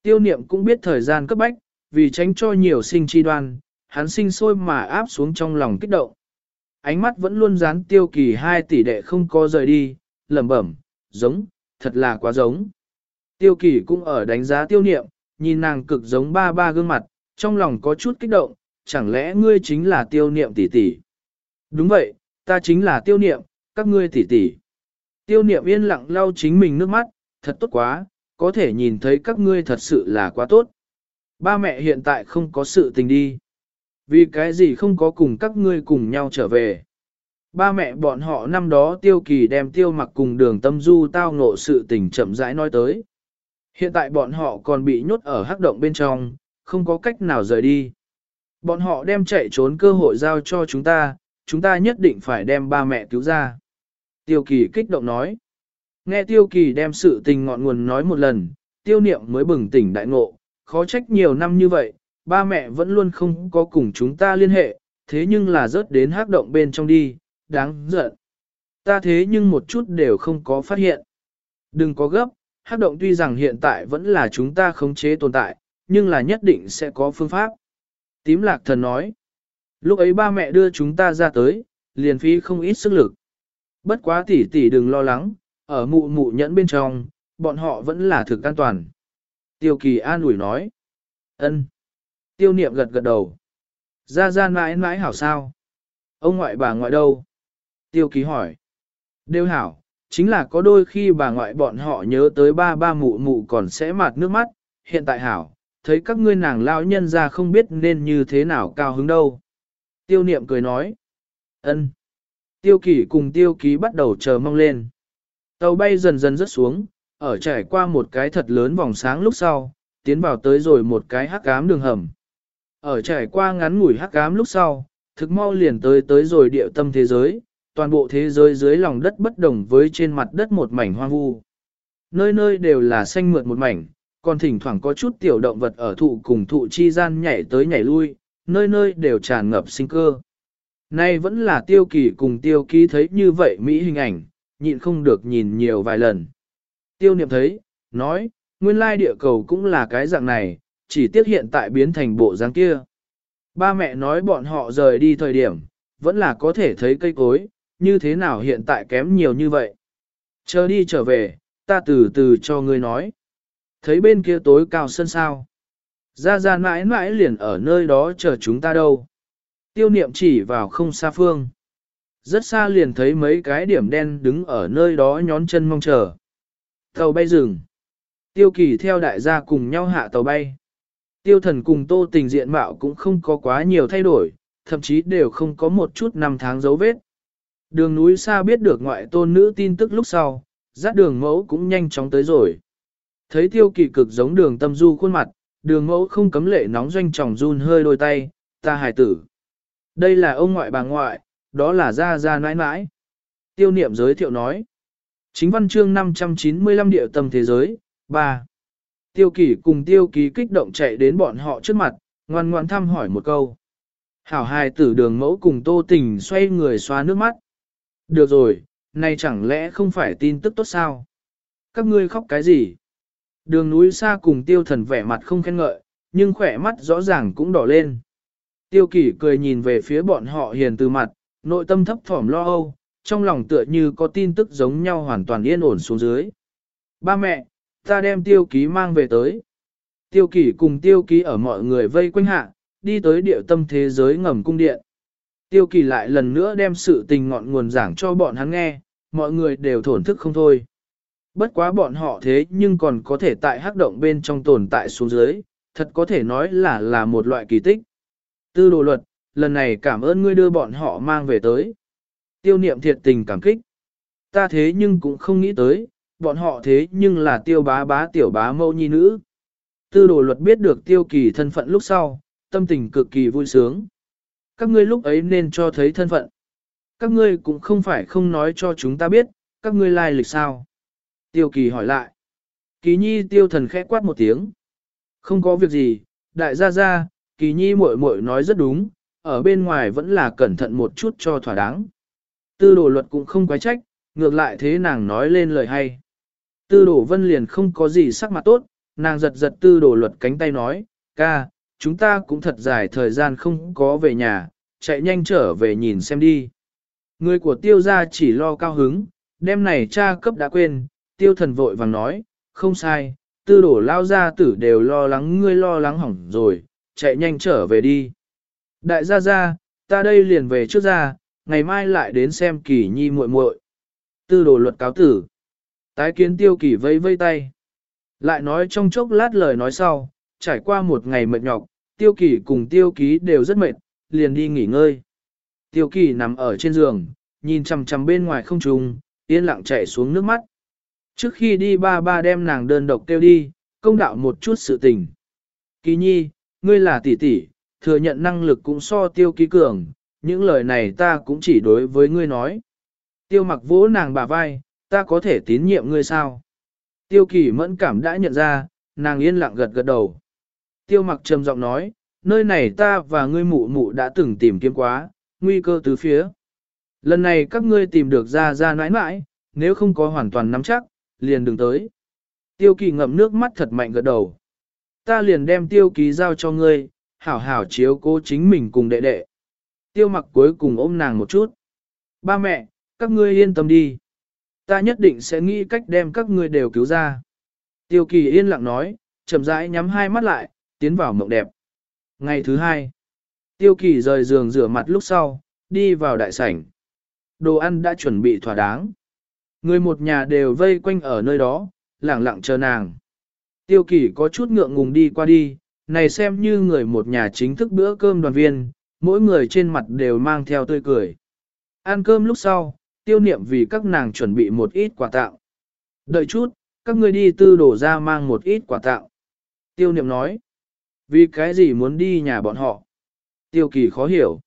Tiêu niệm cũng biết thời gian cấp bách, vì tránh cho nhiều sinh chi đoan, hắn sinh sôi mà áp xuống trong lòng kích động. Ánh mắt vẫn luôn dán tiêu kỳ hai tỷ đệ không có rời đi, lẩm bẩm, giống, thật là quá giống. Tiêu kỳ cũng ở đánh giá tiêu niệm, nhìn nàng cực giống ba ba gương mặt, trong lòng có chút kích động, chẳng lẽ ngươi chính là tiêu niệm tỷ tỷ? Đúng vậy, ta chính là tiêu niệm, các ngươi tỷ tỷ. Tiêu niệm yên lặng lau chính mình nước mắt, thật tốt quá, có thể nhìn thấy các ngươi thật sự là quá tốt. Ba mẹ hiện tại không có sự tình đi. Vì cái gì không có cùng các ngươi cùng nhau trở về. Ba mẹ bọn họ năm đó tiêu kỳ đem tiêu mặc cùng đường tâm du tao ngộ sự tình chậm rãi nói tới. Hiện tại bọn họ còn bị nhốt ở hắc động bên trong, không có cách nào rời đi. Bọn họ đem chạy trốn cơ hội giao cho chúng ta, chúng ta nhất định phải đem ba mẹ cứu ra. Tiêu kỳ kích động nói. Nghe tiêu kỳ đem sự tình ngọn nguồn nói một lần, tiêu niệm mới bừng tỉnh đại ngộ, khó trách nhiều năm như vậy, ba mẹ vẫn luôn không có cùng chúng ta liên hệ, thế nhưng là rớt đến hắc động bên trong đi, đáng giận. Ta thế nhưng một chút đều không có phát hiện. Đừng có gấp, hắc động tuy rằng hiện tại vẫn là chúng ta khống chế tồn tại, nhưng là nhất định sẽ có phương pháp. Tím lạc thần nói, lúc ấy ba mẹ đưa chúng ta ra tới, liền phí không ít sức lực. Bất quá tỷ tỷ đừng lo lắng, ở mụ mụ nhẫn bên trong, bọn họ vẫn là thực an toàn. Tiêu kỳ an ủi nói, ân. Tiêu niệm gật gật đầu. Ra ra mãi mãi hảo sao? Ông ngoại bà ngoại đâu? Tiêu kỳ hỏi. Đều hảo, chính là có đôi khi bà ngoại bọn họ nhớ tới ba ba mụ mụ còn sẽ mạt nước mắt, hiện tại hảo, thấy các ngươi nàng lao nhân ra không biết nên như thế nào cao hứng đâu. Tiêu niệm cười nói. ân. Tiêu kỷ cùng tiêu ký bắt đầu chờ mong lên. Tàu bay dần dần rớt xuống, ở trải qua một cái thật lớn vòng sáng lúc sau, tiến vào tới rồi một cái hắc ám đường hầm. Ở trải qua ngắn ngủi hắc ám lúc sau, thực mau liền tới tới rồi địa tâm thế giới, toàn bộ thế giới dưới lòng đất bất đồng với trên mặt đất một mảnh hoang vu. Nơi nơi đều là xanh mượt một mảnh, còn thỉnh thoảng có chút tiểu động vật ở thụ cùng thụ chi gian nhảy tới nhảy lui, nơi nơi đều tràn ngập sinh cơ. Nay vẫn là tiêu kỳ cùng tiêu ký thấy như vậy Mỹ hình ảnh, nhịn không được nhìn nhiều vài lần. Tiêu niệm thấy, nói, nguyên lai địa cầu cũng là cái dạng này, chỉ tiếc hiện tại biến thành bộ dáng kia. Ba mẹ nói bọn họ rời đi thời điểm, vẫn là có thể thấy cây cối, như thế nào hiện tại kém nhiều như vậy. Chờ đi trở về, ta từ từ cho ngươi nói. Thấy bên kia tối cao sân sao. Ra ra mãi mãi liền ở nơi đó chờ chúng ta đâu. Tiêu niệm chỉ vào không xa phương. Rất xa liền thấy mấy cái điểm đen đứng ở nơi đó nhón chân mong chờ. Tàu bay rừng. Tiêu kỳ theo đại gia cùng nhau hạ tàu bay. Tiêu thần cùng tô tình diện mạo cũng không có quá nhiều thay đổi, thậm chí đều không có một chút năm tháng dấu vết. Đường núi xa biết được ngoại tôn nữ tin tức lúc sau, dắt đường mẫu cũng nhanh chóng tới rồi. Thấy tiêu kỳ cực giống đường tâm du khuôn mặt, đường mẫu không cấm lệ nóng doanh tròng run hơi đôi tay, ta hài tử. Đây là ông ngoại bà ngoại, đó là gia gia nãi nãi. Tiêu niệm giới thiệu nói. Chính văn chương 595 địa tâm thế giới, 3. Tiêu kỳ cùng tiêu kỳ kích động chạy đến bọn họ trước mặt, ngoan ngoan thăm hỏi một câu. Hảo hài tử đường mẫu cùng tô tình xoay người xoa nước mắt. Được rồi, này chẳng lẽ không phải tin tức tốt sao? Các ngươi khóc cái gì? Đường núi xa cùng tiêu thần vẻ mặt không khen ngợi, nhưng khỏe mắt rõ ràng cũng đỏ lên. Tiêu kỷ cười nhìn về phía bọn họ hiền từ mặt, nội tâm thấp thỏm lo âu, trong lòng tựa như có tin tức giống nhau hoàn toàn yên ổn xuống dưới. Ba mẹ, ta đem tiêu ký mang về tới. Tiêu kỷ cùng tiêu ký ở mọi người vây quanh hạ, đi tới địa tâm thế giới ngầm cung điện. Tiêu kỳ lại lần nữa đem sự tình ngọn nguồn giảng cho bọn hắn nghe, mọi người đều thổn thức không thôi. Bất quá bọn họ thế nhưng còn có thể tại hắc động bên trong tồn tại xuống dưới, thật có thể nói là là một loại kỳ tích. Tư đồ luật, lần này cảm ơn ngươi đưa bọn họ mang về tới. Tiêu niệm thiệt tình cảm kích. Ta thế nhưng cũng không nghĩ tới, bọn họ thế nhưng là tiêu bá bá tiểu bá mâu nhi nữ. Tư đồ luật biết được tiêu kỳ thân phận lúc sau, tâm tình cực kỳ vui sướng. Các ngươi lúc ấy nên cho thấy thân phận. Các ngươi cũng không phải không nói cho chúng ta biết, các ngươi lai lịch sao. Tiêu kỳ hỏi lại. Kỳ nhi tiêu thần khẽ quát một tiếng. Không có việc gì, đại gia gia, kỳ nhi muội muội nói rất đúng, ở bên ngoài vẫn là cẩn thận một chút cho thỏa đáng. Tư đồ luật cũng không quái trách, ngược lại thế nàng nói lên lời hay. Tư đồ vân liền không có gì sắc mặt tốt, nàng giật giật tư đồ luật cánh tay nói, ca, chúng ta cũng thật dài thời gian không có về nhà, chạy nhanh trở về nhìn xem đi. Người của tiêu gia chỉ lo cao hứng, đêm này cha cấp đã quên, tiêu thần vội vàng nói, không sai, tư đổ lao gia tử đều lo lắng ngươi lo lắng hỏng rồi, chạy nhanh trở về đi. Đại gia gia, ta đây liền về trước ra, ngày mai lại đến xem kỳ nhi muội muội. Tư đồ luật cáo tử. Tái kiến tiêu kỳ vây vây tay. Lại nói trong chốc lát lời nói sau, trải qua một ngày mệt nhọc, tiêu kỳ cùng tiêu ký đều rất mệt, liền đi nghỉ ngơi. Tiêu kỳ nằm ở trên giường, nhìn chằm chằm bên ngoài không trùng, yên lặng chạy xuống nước mắt. Trước khi đi ba ba đem nàng đơn độc kêu đi, công đạo một chút sự tình. Kỳ nhi, ngươi là tỷ tỷ, thừa nhận năng lực cũng so tiêu ký cường, những lời này ta cũng chỉ đối với ngươi nói. Tiêu mặc vỗ nàng bà vai, Ta có thể tín nhiệm ngươi sao? Tiêu kỳ mẫn cảm đã nhận ra, nàng yên lặng gật gật đầu. Tiêu mặc trầm giọng nói, nơi này ta và ngươi mụ mụ đã từng tìm kiếm quá, nguy cơ từ phía. Lần này các ngươi tìm được ra ra nãi nãi, nếu không có hoàn toàn nắm chắc, liền đừng tới. Tiêu kỳ ngậm nước mắt thật mạnh gật đầu. Ta liền đem tiêu ký giao cho ngươi, hảo hảo chiếu cố chính mình cùng đệ đệ. Tiêu mặc cuối cùng ôm nàng một chút. Ba mẹ, các ngươi yên tâm đi. Ta nhất định sẽ nghĩ cách đem các ngươi đều cứu ra. Tiêu kỳ yên lặng nói, chậm rãi nhắm hai mắt lại, tiến vào mộng đẹp. Ngày thứ hai, tiêu kỳ rời giường rửa mặt lúc sau, đi vào đại sảnh. Đồ ăn đã chuẩn bị thỏa đáng. Người một nhà đều vây quanh ở nơi đó, lẳng lặng chờ nàng. Tiêu Kỷ có chút ngượng ngùng đi qua đi, này xem như người một nhà chính thức bữa cơm đoàn viên, mỗi người trên mặt đều mang theo tươi cười. Ăn cơm lúc sau, tiêu niệm vì các nàng chuẩn bị một ít quà tặng. Đợi chút, các ngươi đi tư đổ ra mang một ít quà tặng. Tiêu niệm nói, vì cái gì muốn đi nhà bọn họ? Tiêu kỳ khó hiểu.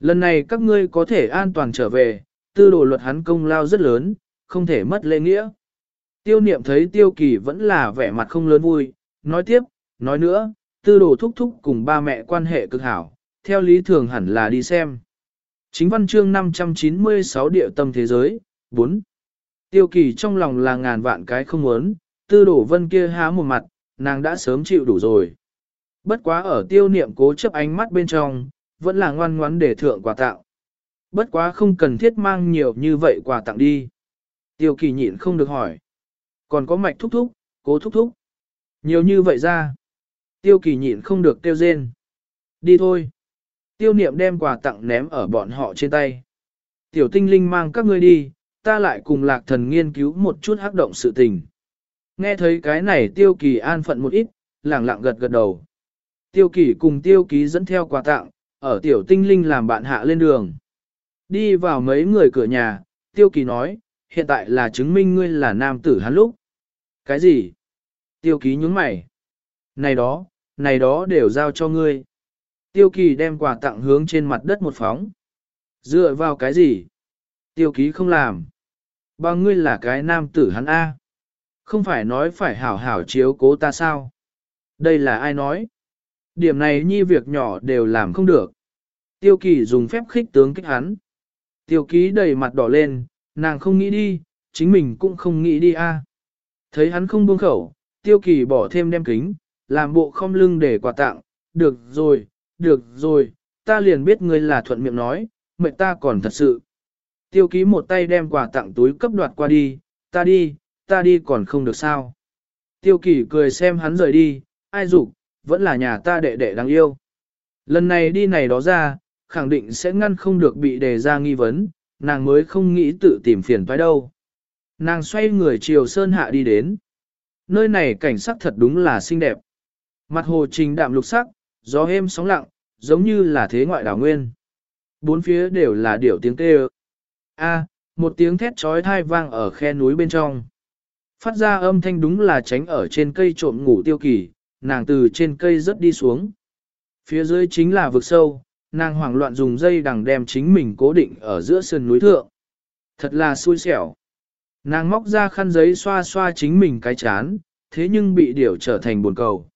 Lần này các ngươi có thể an toàn trở về, tư đồ luật hắn công lao rất lớn, không thể mất lễ nghĩa. Tiêu niệm thấy tiêu kỳ vẫn là vẻ mặt không lớn vui, nói tiếp, nói nữa, tư đồ thúc thúc cùng ba mẹ quan hệ cực hảo, theo lý thường hẳn là đi xem. Chính văn chương 596 địa tâm thế giới, 4. Tiêu kỳ trong lòng là ngàn vạn cái không muốn, tư đổ vân kia há một mặt, nàng đã sớm chịu đủ rồi. Bất quá ở tiêu niệm cố chấp ánh mắt bên trong, vẫn là ngoan ngoãn để thượng quà tặng. Bất quá không cần thiết mang nhiều như vậy quà tặng đi. Tiêu kỳ nhịn không được hỏi. Còn có mạch thúc thúc, cố thúc thúc. Nhiều như vậy ra. Tiêu kỳ nhịn không được tiêu rên. Đi thôi. Tiêu niệm đem quà tặng ném ở bọn họ trên tay. Tiểu tinh linh mang các ngươi đi, ta lại cùng lạc thần nghiên cứu một chút hắc động sự tình. Nghe thấy cái này tiêu kỳ an phận một ít, lẳng lặng gật gật đầu. Tiêu kỳ cùng tiêu ký dẫn theo quà tặng, ở tiểu tinh linh làm bạn hạ lên đường. Đi vào mấy người cửa nhà, tiêu kỳ nói, hiện tại là chứng minh ngươi là nam tử hắn lúc. Cái gì? Tiêu ký nhướng mày. Này đó, này đó đều giao cho ngươi. Tiêu kỳ đem quà tặng hướng trên mặt đất một phóng. Dựa vào cái gì? Tiêu ký không làm. bằng ngươi là cái nam tử hắn A. Không phải nói phải hảo hảo chiếu cố ta sao? Đây là ai nói? Điểm này nhi việc nhỏ đều làm không được. Tiêu kỳ dùng phép khích tướng kích hắn. Tiêu ký đầy mặt đỏ lên, nàng không nghĩ đi, chính mình cũng không nghĩ đi a. Thấy hắn không buông khẩu, tiêu kỳ bỏ thêm đem kính, làm bộ không lưng để quà tặng, được rồi, được rồi, ta liền biết ngươi là thuận miệng nói, mệnh ta còn thật sự. Tiêu ký một tay đem quà tặng túi cấp đoạt qua đi, ta đi, ta đi còn không được sao. Tiêu kỳ cười xem hắn rời đi, ai dục vẫn là nhà ta đệ đệ đáng yêu. Lần này đi này đó ra, khẳng định sẽ ngăn không được bị đề ra nghi vấn, nàng mới không nghĩ tự tìm phiền phải đâu. Nàng xoay người chiều sơn hạ đi đến. Nơi này cảnh sắc thật đúng là xinh đẹp. Mặt hồ trình đạm lục sắc, gió êm sóng lặng, giống như là thế ngoại đảo nguyên. Bốn phía đều là điểu tiếng kêu. A, một tiếng thét trói thai vang ở khe núi bên trong. Phát ra âm thanh đúng là tránh ở trên cây trộm ngủ tiêu kỳ, nàng từ trên cây rớt đi xuống. Phía dưới chính là vực sâu, nàng hoảng loạn dùng dây đằng đem chính mình cố định ở giữa sườn núi thượng. Thật là xui xẻo. Nàng móc ra khăn giấy xoa xoa chính mình cái chán, thế nhưng bị điểu trở thành buồn cầu.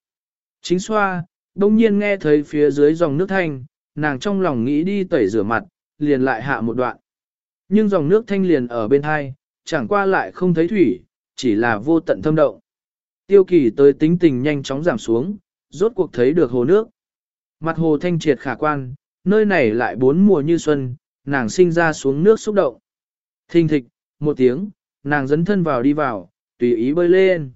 Chính xoa, đông nhiên nghe thấy phía dưới dòng nước thanh, nàng trong lòng nghĩ đi tẩy rửa mặt, liền lại hạ một đoạn. Nhưng dòng nước thanh liền ở bên hai, chẳng qua lại không thấy thủy, chỉ là vô tận thâm động. Tiêu kỳ tới tính tình nhanh chóng giảm xuống, rốt cuộc thấy được hồ nước. Mặt hồ thanh triệt khả quan, nơi này lại bốn mùa như xuân, nàng sinh ra xuống nước xúc động. Thình thịch, một tiếng, nàng dấn thân vào đi vào, tùy ý bơi lên.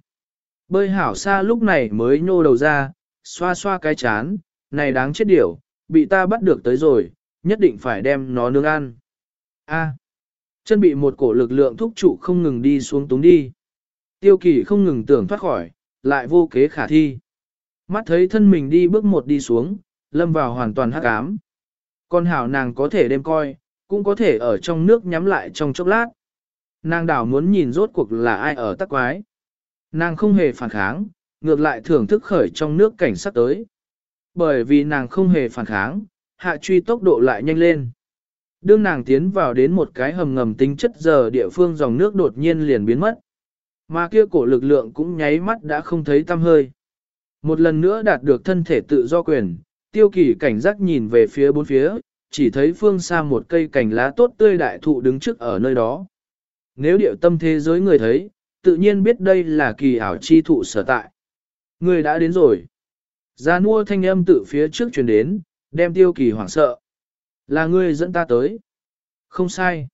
Bơi hảo xa lúc này mới nhô đầu ra, xoa xoa cái chán, này đáng chết điểu, bị ta bắt được tới rồi, nhất định phải đem nó nướng ăn. A, chân bị một cổ lực lượng thúc trụ không ngừng đi xuống túng đi. Tiêu kỳ không ngừng tưởng thoát khỏi, lại vô kế khả thi. Mắt thấy thân mình đi bước một đi xuống, lâm vào hoàn toàn hắc ám. Con hảo nàng có thể đêm coi, cũng có thể ở trong nước nhắm lại trong chốc lát. Nàng đảo muốn nhìn rốt cuộc là ai ở tắc quái. Nàng không hề phản kháng, ngược lại thưởng thức khởi trong nước cảnh sát tới. Bởi vì nàng không hề phản kháng, hạ truy tốc độ lại nhanh lên. Đương nàng tiến vào đến một cái hầm ngầm tính chất giờ địa phương dòng nước đột nhiên liền biến mất. Mà kia cổ lực lượng cũng nháy mắt đã không thấy tăm hơi. Một lần nữa đạt được thân thể tự do quyền, tiêu kỳ cảnh giác nhìn về phía bốn phía, chỉ thấy phương xa một cây cành lá tốt tươi đại thụ đứng trước ở nơi đó. Nếu điệu tâm thế giới người thấy, tự nhiên biết đây là kỳ ảo chi thụ sở tại. Người đã đến rồi. Gia nua thanh âm tự phía trước truyền đến, đem tiêu kỳ hoảng sợ. Là ngươi dẫn ta tới. Không sai.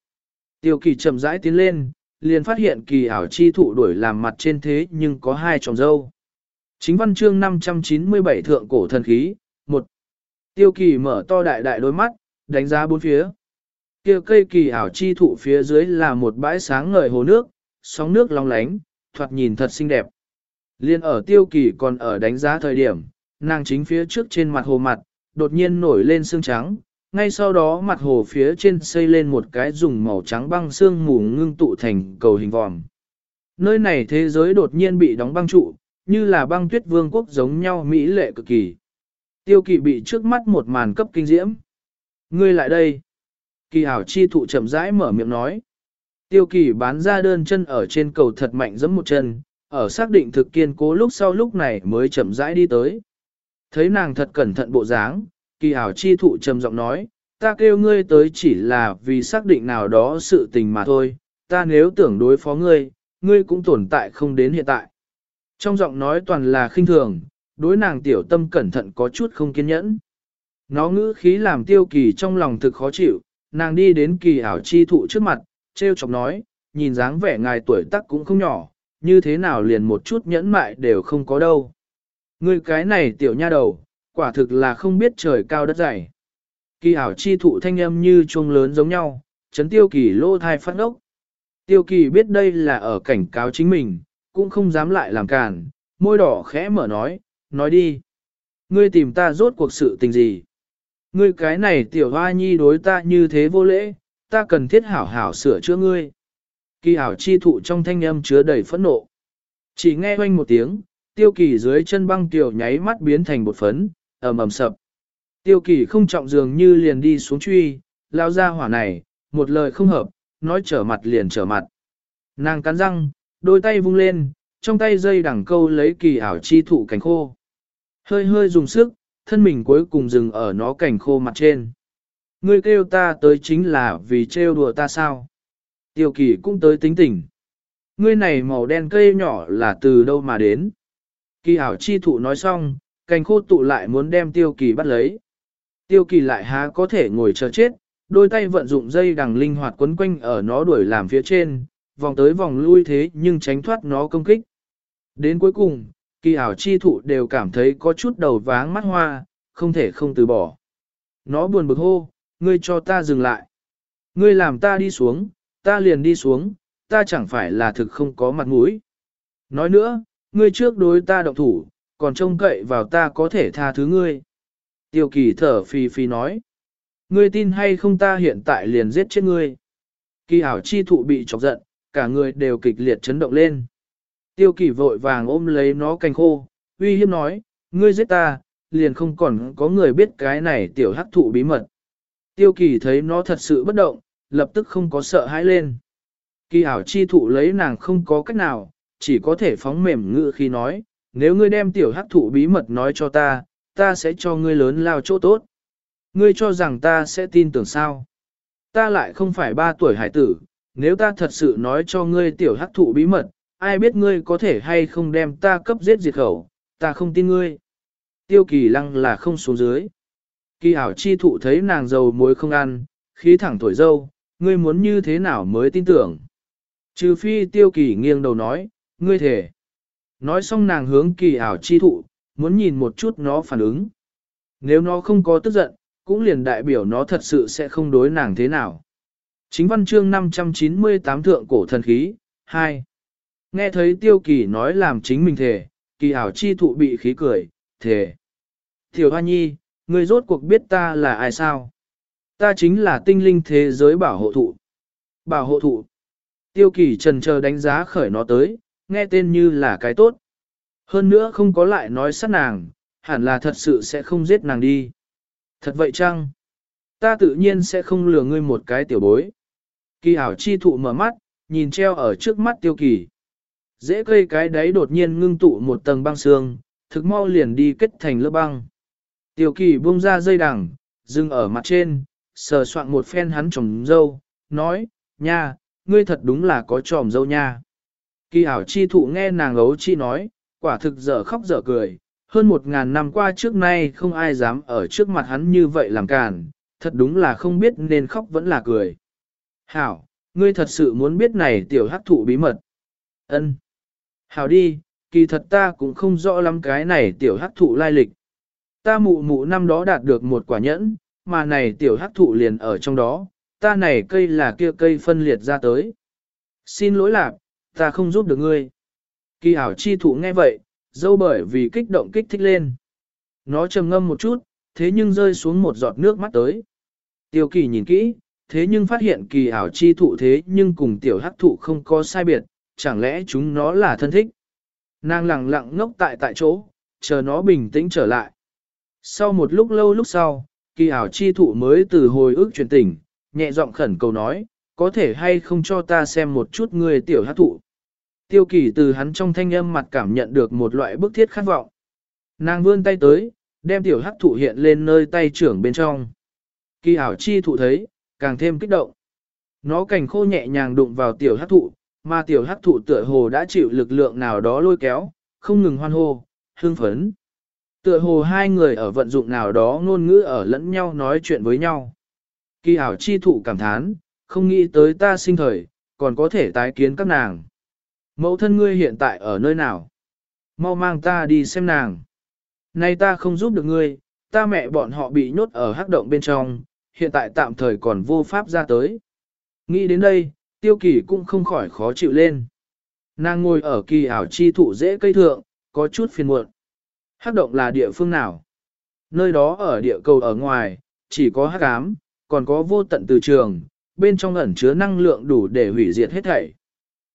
Tiêu kỳ chậm rãi tiến lên, liền phát hiện kỳ ảo chi thụ đuổi làm mặt trên thế nhưng có hai tròng dâu. Chính văn chương 597 thượng cổ thần khí, Tiêu kỳ mở to đại đại đôi mắt, đánh giá bốn phía. Kia cây kỳ ảo chi thụ phía dưới là một bãi sáng ngời hồ nước, sóng nước long lánh, thoạt nhìn thật xinh đẹp. Liên ở tiêu kỳ còn ở đánh giá thời điểm, nàng chính phía trước trên mặt hồ mặt, đột nhiên nổi lên xương trắng, ngay sau đó mặt hồ phía trên xây lên một cái dùng màu trắng băng xương mù ngưng tụ thành cầu hình vòm. Nơi này thế giới đột nhiên bị đóng băng trụ, như là băng tuyết vương quốc giống nhau mỹ lệ cực kỳ. Tiêu kỳ bị trước mắt một màn cấp kinh diễm. Ngươi lại đây. Kỳ Hảo chi thụ chậm rãi mở miệng nói. Tiêu kỳ bán ra đơn chân ở trên cầu thật mạnh giẫm một chân, ở xác định thực kiên cố lúc sau lúc này mới chậm rãi đi tới. Thấy nàng thật cẩn thận bộ dáng, kỳ Hảo chi thụ trầm giọng nói, ta kêu ngươi tới chỉ là vì xác định nào đó sự tình mà thôi, ta nếu tưởng đối phó ngươi, ngươi cũng tồn tại không đến hiện tại. Trong giọng nói toàn là khinh thường, đối nàng tiểu tâm cẩn thận có chút không kiên nhẫn. Nó ngữ khí làm tiêu kỳ trong lòng thực khó chịu, nàng đi đến kỳ ảo chi thụ trước mặt, treo chọc nói, nhìn dáng vẻ ngài tuổi tác cũng không nhỏ, như thế nào liền một chút nhẫn mại đều không có đâu. Ngươi cái này tiểu nha đầu, quả thực là không biết trời cao đất dày. Kỳ ảo chi thụ thanh âm như chuông lớn giống nhau, chấn tiêu kỳ lô thai phát ốc. Tiêu kỳ biết đây là ở cảnh cáo chính mình, cũng không dám lại làm cản, môi đỏ khẽ mở nói, nói đi. Ngươi tìm ta rốt cuộc sự tình gì? Ngươi cái này tiểu hoa nhi đối ta như thế vô lễ, ta cần thiết hảo hảo sửa chữa ngươi. Kỳ hảo chi thụ trong thanh âm chứa đầy phẫn nộ. Chỉ nghe hoanh một tiếng, tiêu kỳ dưới chân băng tiểu nháy mắt biến thành bột phấn, ầm ầm sập. Tiêu kỳ không trọng dường như liền đi xuống truy, lao ra hỏa này, một lời không hợp, nói trở mặt liền trở mặt. Nàng cắn răng, đôi tay vung lên, trong tay dây đẳng câu lấy kỳ ảo chi thụ cánh khô. Hơi hơi dùng sức, thân mình cuối cùng dừng ở nó cảnh khô mặt trên. Ngươi kêu ta tới chính là vì trêu đùa ta sao? Tiêu kỳ cũng tới tính tình. Ngươi này màu đen cây nhỏ là từ đâu mà đến? Kỳ hảo chi thụ nói xong, cành khô tụ lại muốn đem tiêu kỳ bắt lấy. Tiêu kỳ lại há có thể ngồi chờ chết, đôi tay vận dụng dây đằng linh hoạt quấn quanh ở nó đuổi làm phía trên, vòng tới vòng lui thế nhưng tránh thoát nó công kích. Đến cuối cùng, kỳ ảo chi thụ đều cảm thấy có chút đầu váng mắt hoa, không thể không từ bỏ. Nó buồn bực hô, ngươi cho ta dừng lại. Ngươi làm ta đi xuống, ta liền đi xuống, ta chẳng phải là thực không có mặt mũi. Nói nữa, ngươi trước đối ta động thủ, còn trông cậy vào ta có thể tha thứ ngươi. Tiêu kỳ thở phì phì nói. Ngươi tin hay không ta hiện tại liền giết chết ngươi. Kỳ ảo chi thụ bị chọc giận, cả người đều kịch liệt chấn động lên. Tiêu kỳ vội vàng ôm lấy nó cành khô, uy hiếp nói, ngươi giết ta, liền không còn có người biết cái này tiểu hắc thụ bí mật. Tiêu kỳ thấy nó thật sự bất động, lập tức không có sợ hãi lên. Kỳ ảo chi thụ lấy nàng không có cách nào, chỉ có thể phóng mềm ngự khi nói, nếu ngươi đem tiểu hắc thụ bí mật nói cho ta, ta sẽ cho ngươi lớn lao chỗ tốt. Ngươi cho rằng ta sẽ tin tưởng sao? Ta lại không phải ba tuổi hải tử, nếu ta thật sự nói cho ngươi tiểu hắc thụ bí mật, ai biết ngươi có thể hay không đem ta cấp giết diệt khẩu, ta không tin ngươi. Tiêu kỳ lăng là không xuống dưới. Kỳ ảo chi thụ thấy nàng dầu muối không ăn, khí thẳng thổi dâu, ngươi muốn như thế nào mới tin tưởng. Trừ phi tiêu kỳ nghiêng đầu nói, ngươi thể. Nói xong nàng hướng kỳ ảo chi thụ, muốn nhìn một chút nó phản ứng. Nếu nó không có tức giận, cũng liền đại biểu nó thật sự sẽ không đối nàng thế nào. Chính văn chương 598 thượng cổ thần khí, 2. Nghe thấy tiêu kỳ nói làm chính mình thể, kỳ ảo chi thụ bị khí cười, thể. Tiểu Hoa Nhi, ngươi rốt cuộc biết ta là ai sao? Ta chính là tinh linh thế giới bảo hộ thụ. Bảo hộ thụ. Tiêu kỳ trần chờ đánh giá khởi nó tới, nghe tên như là cái tốt. Hơn nữa không có lại nói sát nàng, hẳn là thật sự sẽ không giết nàng đi. Thật vậy chăng? Ta tự nhiên sẽ không lừa ngươi một cái tiểu bối. Kỳ ảo chi thụ mở mắt, nhìn treo ở trước mắt tiêu kỳ. Dễ cây cái đấy đột nhiên ngưng tụ một tầng băng xương, thực mau liền đi kết thành lớp băng. tiểu kỳ buông ra dây đằng, dừng ở mặt trên, sờ soạn một phen hắn trồng dâu, nói, nha, ngươi thật đúng là có tròm dâu nha. Kỳ ảo chi thụ nghe nàng ấu chi nói, quả thực dở khóc dở cười, hơn một ngàn năm qua trước nay không ai dám ở trước mặt hắn như vậy làm càn, thật đúng là không biết nên khóc vẫn là cười. Hảo, ngươi thật sự muốn biết này tiểu hắc thụ bí mật. Ân. Hảo đi, kỳ thật ta cũng không rõ lắm cái này tiểu hắc thụ lai lịch. Ta mụ mụ năm đó đạt được một quả nhẫn, mà này tiểu hắc thụ liền ở trong đó, ta này cây là kia cây phân liệt ra tới. Xin lỗi lạc, ta không giúp được ngươi. Kỳ ảo chi thụ nghe vậy, dâu bởi vì kích động kích thích lên. Nó trầm ngâm một chút, thế nhưng rơi xuống một giọt nước mắt tới. Tiêu kỳ nhìn kỹ, thế nhưng phát hiện kỳ ảo chi thụ thế nhưng cùng tiểu hắc thụ không có sai biệt, chẳng lẽ chúng nó là thân thích. Nàng lặng lặng ngốc tại tại chỗ, chờ nó bình tĩnh trở lại. Sau một lúc lâu lúc sau, kỳ ảo chi thụ mới từ hồi ức truyền tỉnh, nhẹ giọng khẩn cầu nói, có thể hay không cho ta xem một chút người tiểu hát thụ. Tiêu kỳ từ hắn trong thanh âm mặt cảm nhận được một loại bức thiết khát vọng. Nàng vươn tay tới, đem tiểu hắc thụ hiện lên nơi tay trưởng bên trong. Kỳ ảo chi thụ thấy, càng thêm kích động. Nó cành khô nhẹ nhàng đụng vào tiểu hắc thụ, mà tiểu hắc thụ tựa hồ đã chịu lực lượng nào đó lôi kéo, không ngừng hoan hô, hương phấn. Tựa hồ hai người ở vận dụng nào đó ngôn ngữ ở lẫn nhau nói chuyện với nhau. Kỳ ảo chi thụ cảm thán, không nghĩ tới ta sinh thời, còn có thể tái kiến các nàng. Mẫu thân ngươi hiện tại ở nơi nào? Mau mang ta đi xem nàng. Nay ta không giúp được ngươi, ta mẹ bọn họ bị nhốt ở hắc động bên trong, hiện tại tạm thời còn vô pháp ra tới. Nghĩ đến đây, tiêu kỳ cũng không khỏi khó chịu lên. Nàng ngồi ở kỳ ảo chi thụ dễ cây thượng, có chút phiền muộn. Hắc động là địa phương nào? Nơi đó ở địa cầu ở ngoài, chỉ có hắc ám, còn có vô tận từ trường, bên trong ẩn chứa năng lượng đủ để hủy diệt hết thảy.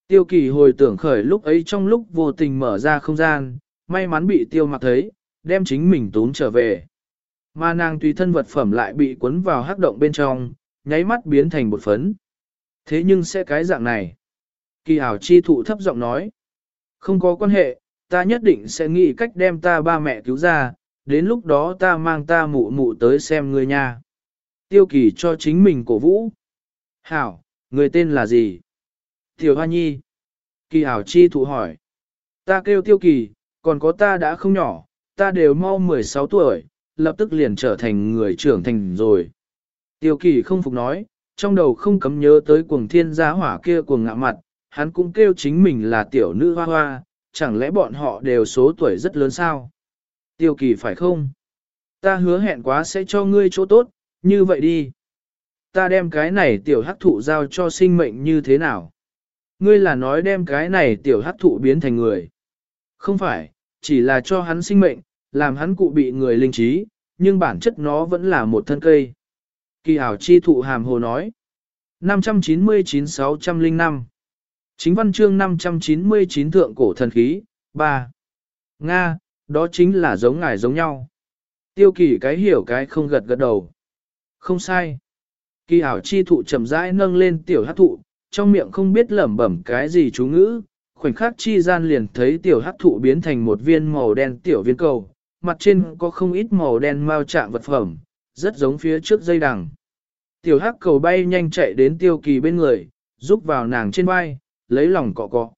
Tiêu kỳ hồi tưởng khởi lúc ấy trong lúc vô tình mở ra không gian, may mắn bị tiêu mặc thấy, đem chính mình tốn trở về. Mà nàng tùy thân vật phẩm lại bị cuốn vào hắc động bên trong, nháy mắt biến thành bột phấn. Thế nhưng sẽ cái dạng này. Kỳ ảo chi thụ thấp giọng nói. Không có quan hệ, ta nhất định sẽ nghĩ cách đem ta ba mẹ cứu ra, đến lúc đó ta mang ta mụ mụ tới xem ngươi nha. Tiêu kỳ cho chính mình cổ vũ. Hảo, người tên là gì? Tiểu Hoa Nhi. Kỳ ảo chi thụ hỏi. Ta kêu tiêu kỳ, còn có ta đã không nhỏ, ta đều mau 16 tuổi, lập tức liền trở thành người trưởng thành rồi. Tiêu kỳ không phục nói, trong đầu không cấm nhớ tới cuồng thiên gia hỏa kia cuồng ngạ mặt, hắn cũng kêu chính mình là tiểu nữ hoa hoa, chẳng lẽ bọn họ đều số tuổi rất lớn sao? Tiêu kỳ phải không? Ta hứa hẹn quá sẽ cho ngươi chỗ tốt, như vậy đi. Ta đem cái này tiểu hắc thụ giao cho sinh mệnh như thế nào? Ngươi là nói đem cái này tiểu hắc thụ biến thành người. Không phải, chỉ là cho hắn sinh mệnh, làm hắn cụ bị người linh trí, nhưng bản chất nó vẫn là một thân cây. Kỳ ảo chi thụ hàm hồ nói. 599-605 Chính văn chương 599 thượng cổ thần khí, 3. Nga, đó chính là giống ngài giống nhau. Tiêu kỳ cái hiểu cái không gật gật đầu. Không sai. Kỳ ảo chi thụ chậm rãi nâng lên tiểu hát thụ, trong miệng không biết lẩm bẩm cái gì chú ngữ, khoảnh khắc chi gian liền thấy tiểu hát thụ biến thành một viên màu đen tiểu viên cầu, mặt trên có không ít màu đen mau trạng vật phẩm, rất giống phía trước dây đằng. Tiểu hắc cầu bay nhanh chạy đến tiêu kỳ bên người, giúp vào nàng trên vai, lấy lòng cọ cọ.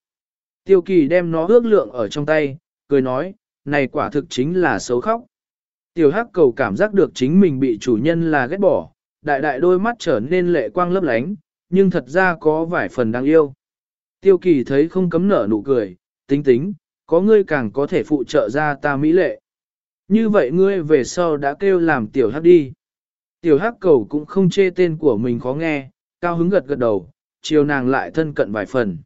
Tiêu kỳ đem nó ước lượng ở trong tay, cười nói, này quả thực chính là xấu khóc. Tiểu hắc cầu cảm giác được chính mình bị chủ nhân là ghét bỏ, đại đại đôi mắt trở nên lệ quang lấp lánh, nhưng thật ra có vài phần đáng yêu. Tiêu kỳ thấy không cấm nở nụ cười, tính tính, có ngươi càng có thể phụ trợ ra ta mỹ lệ. Như vậy ngươi về sau đã kêu làm tiểu hắc đi. Tiểu hắc cầu cũng không chê tên của mình khó nghe, cao hứng gật gật đầu, chiều nàng lại thân cận vài phần.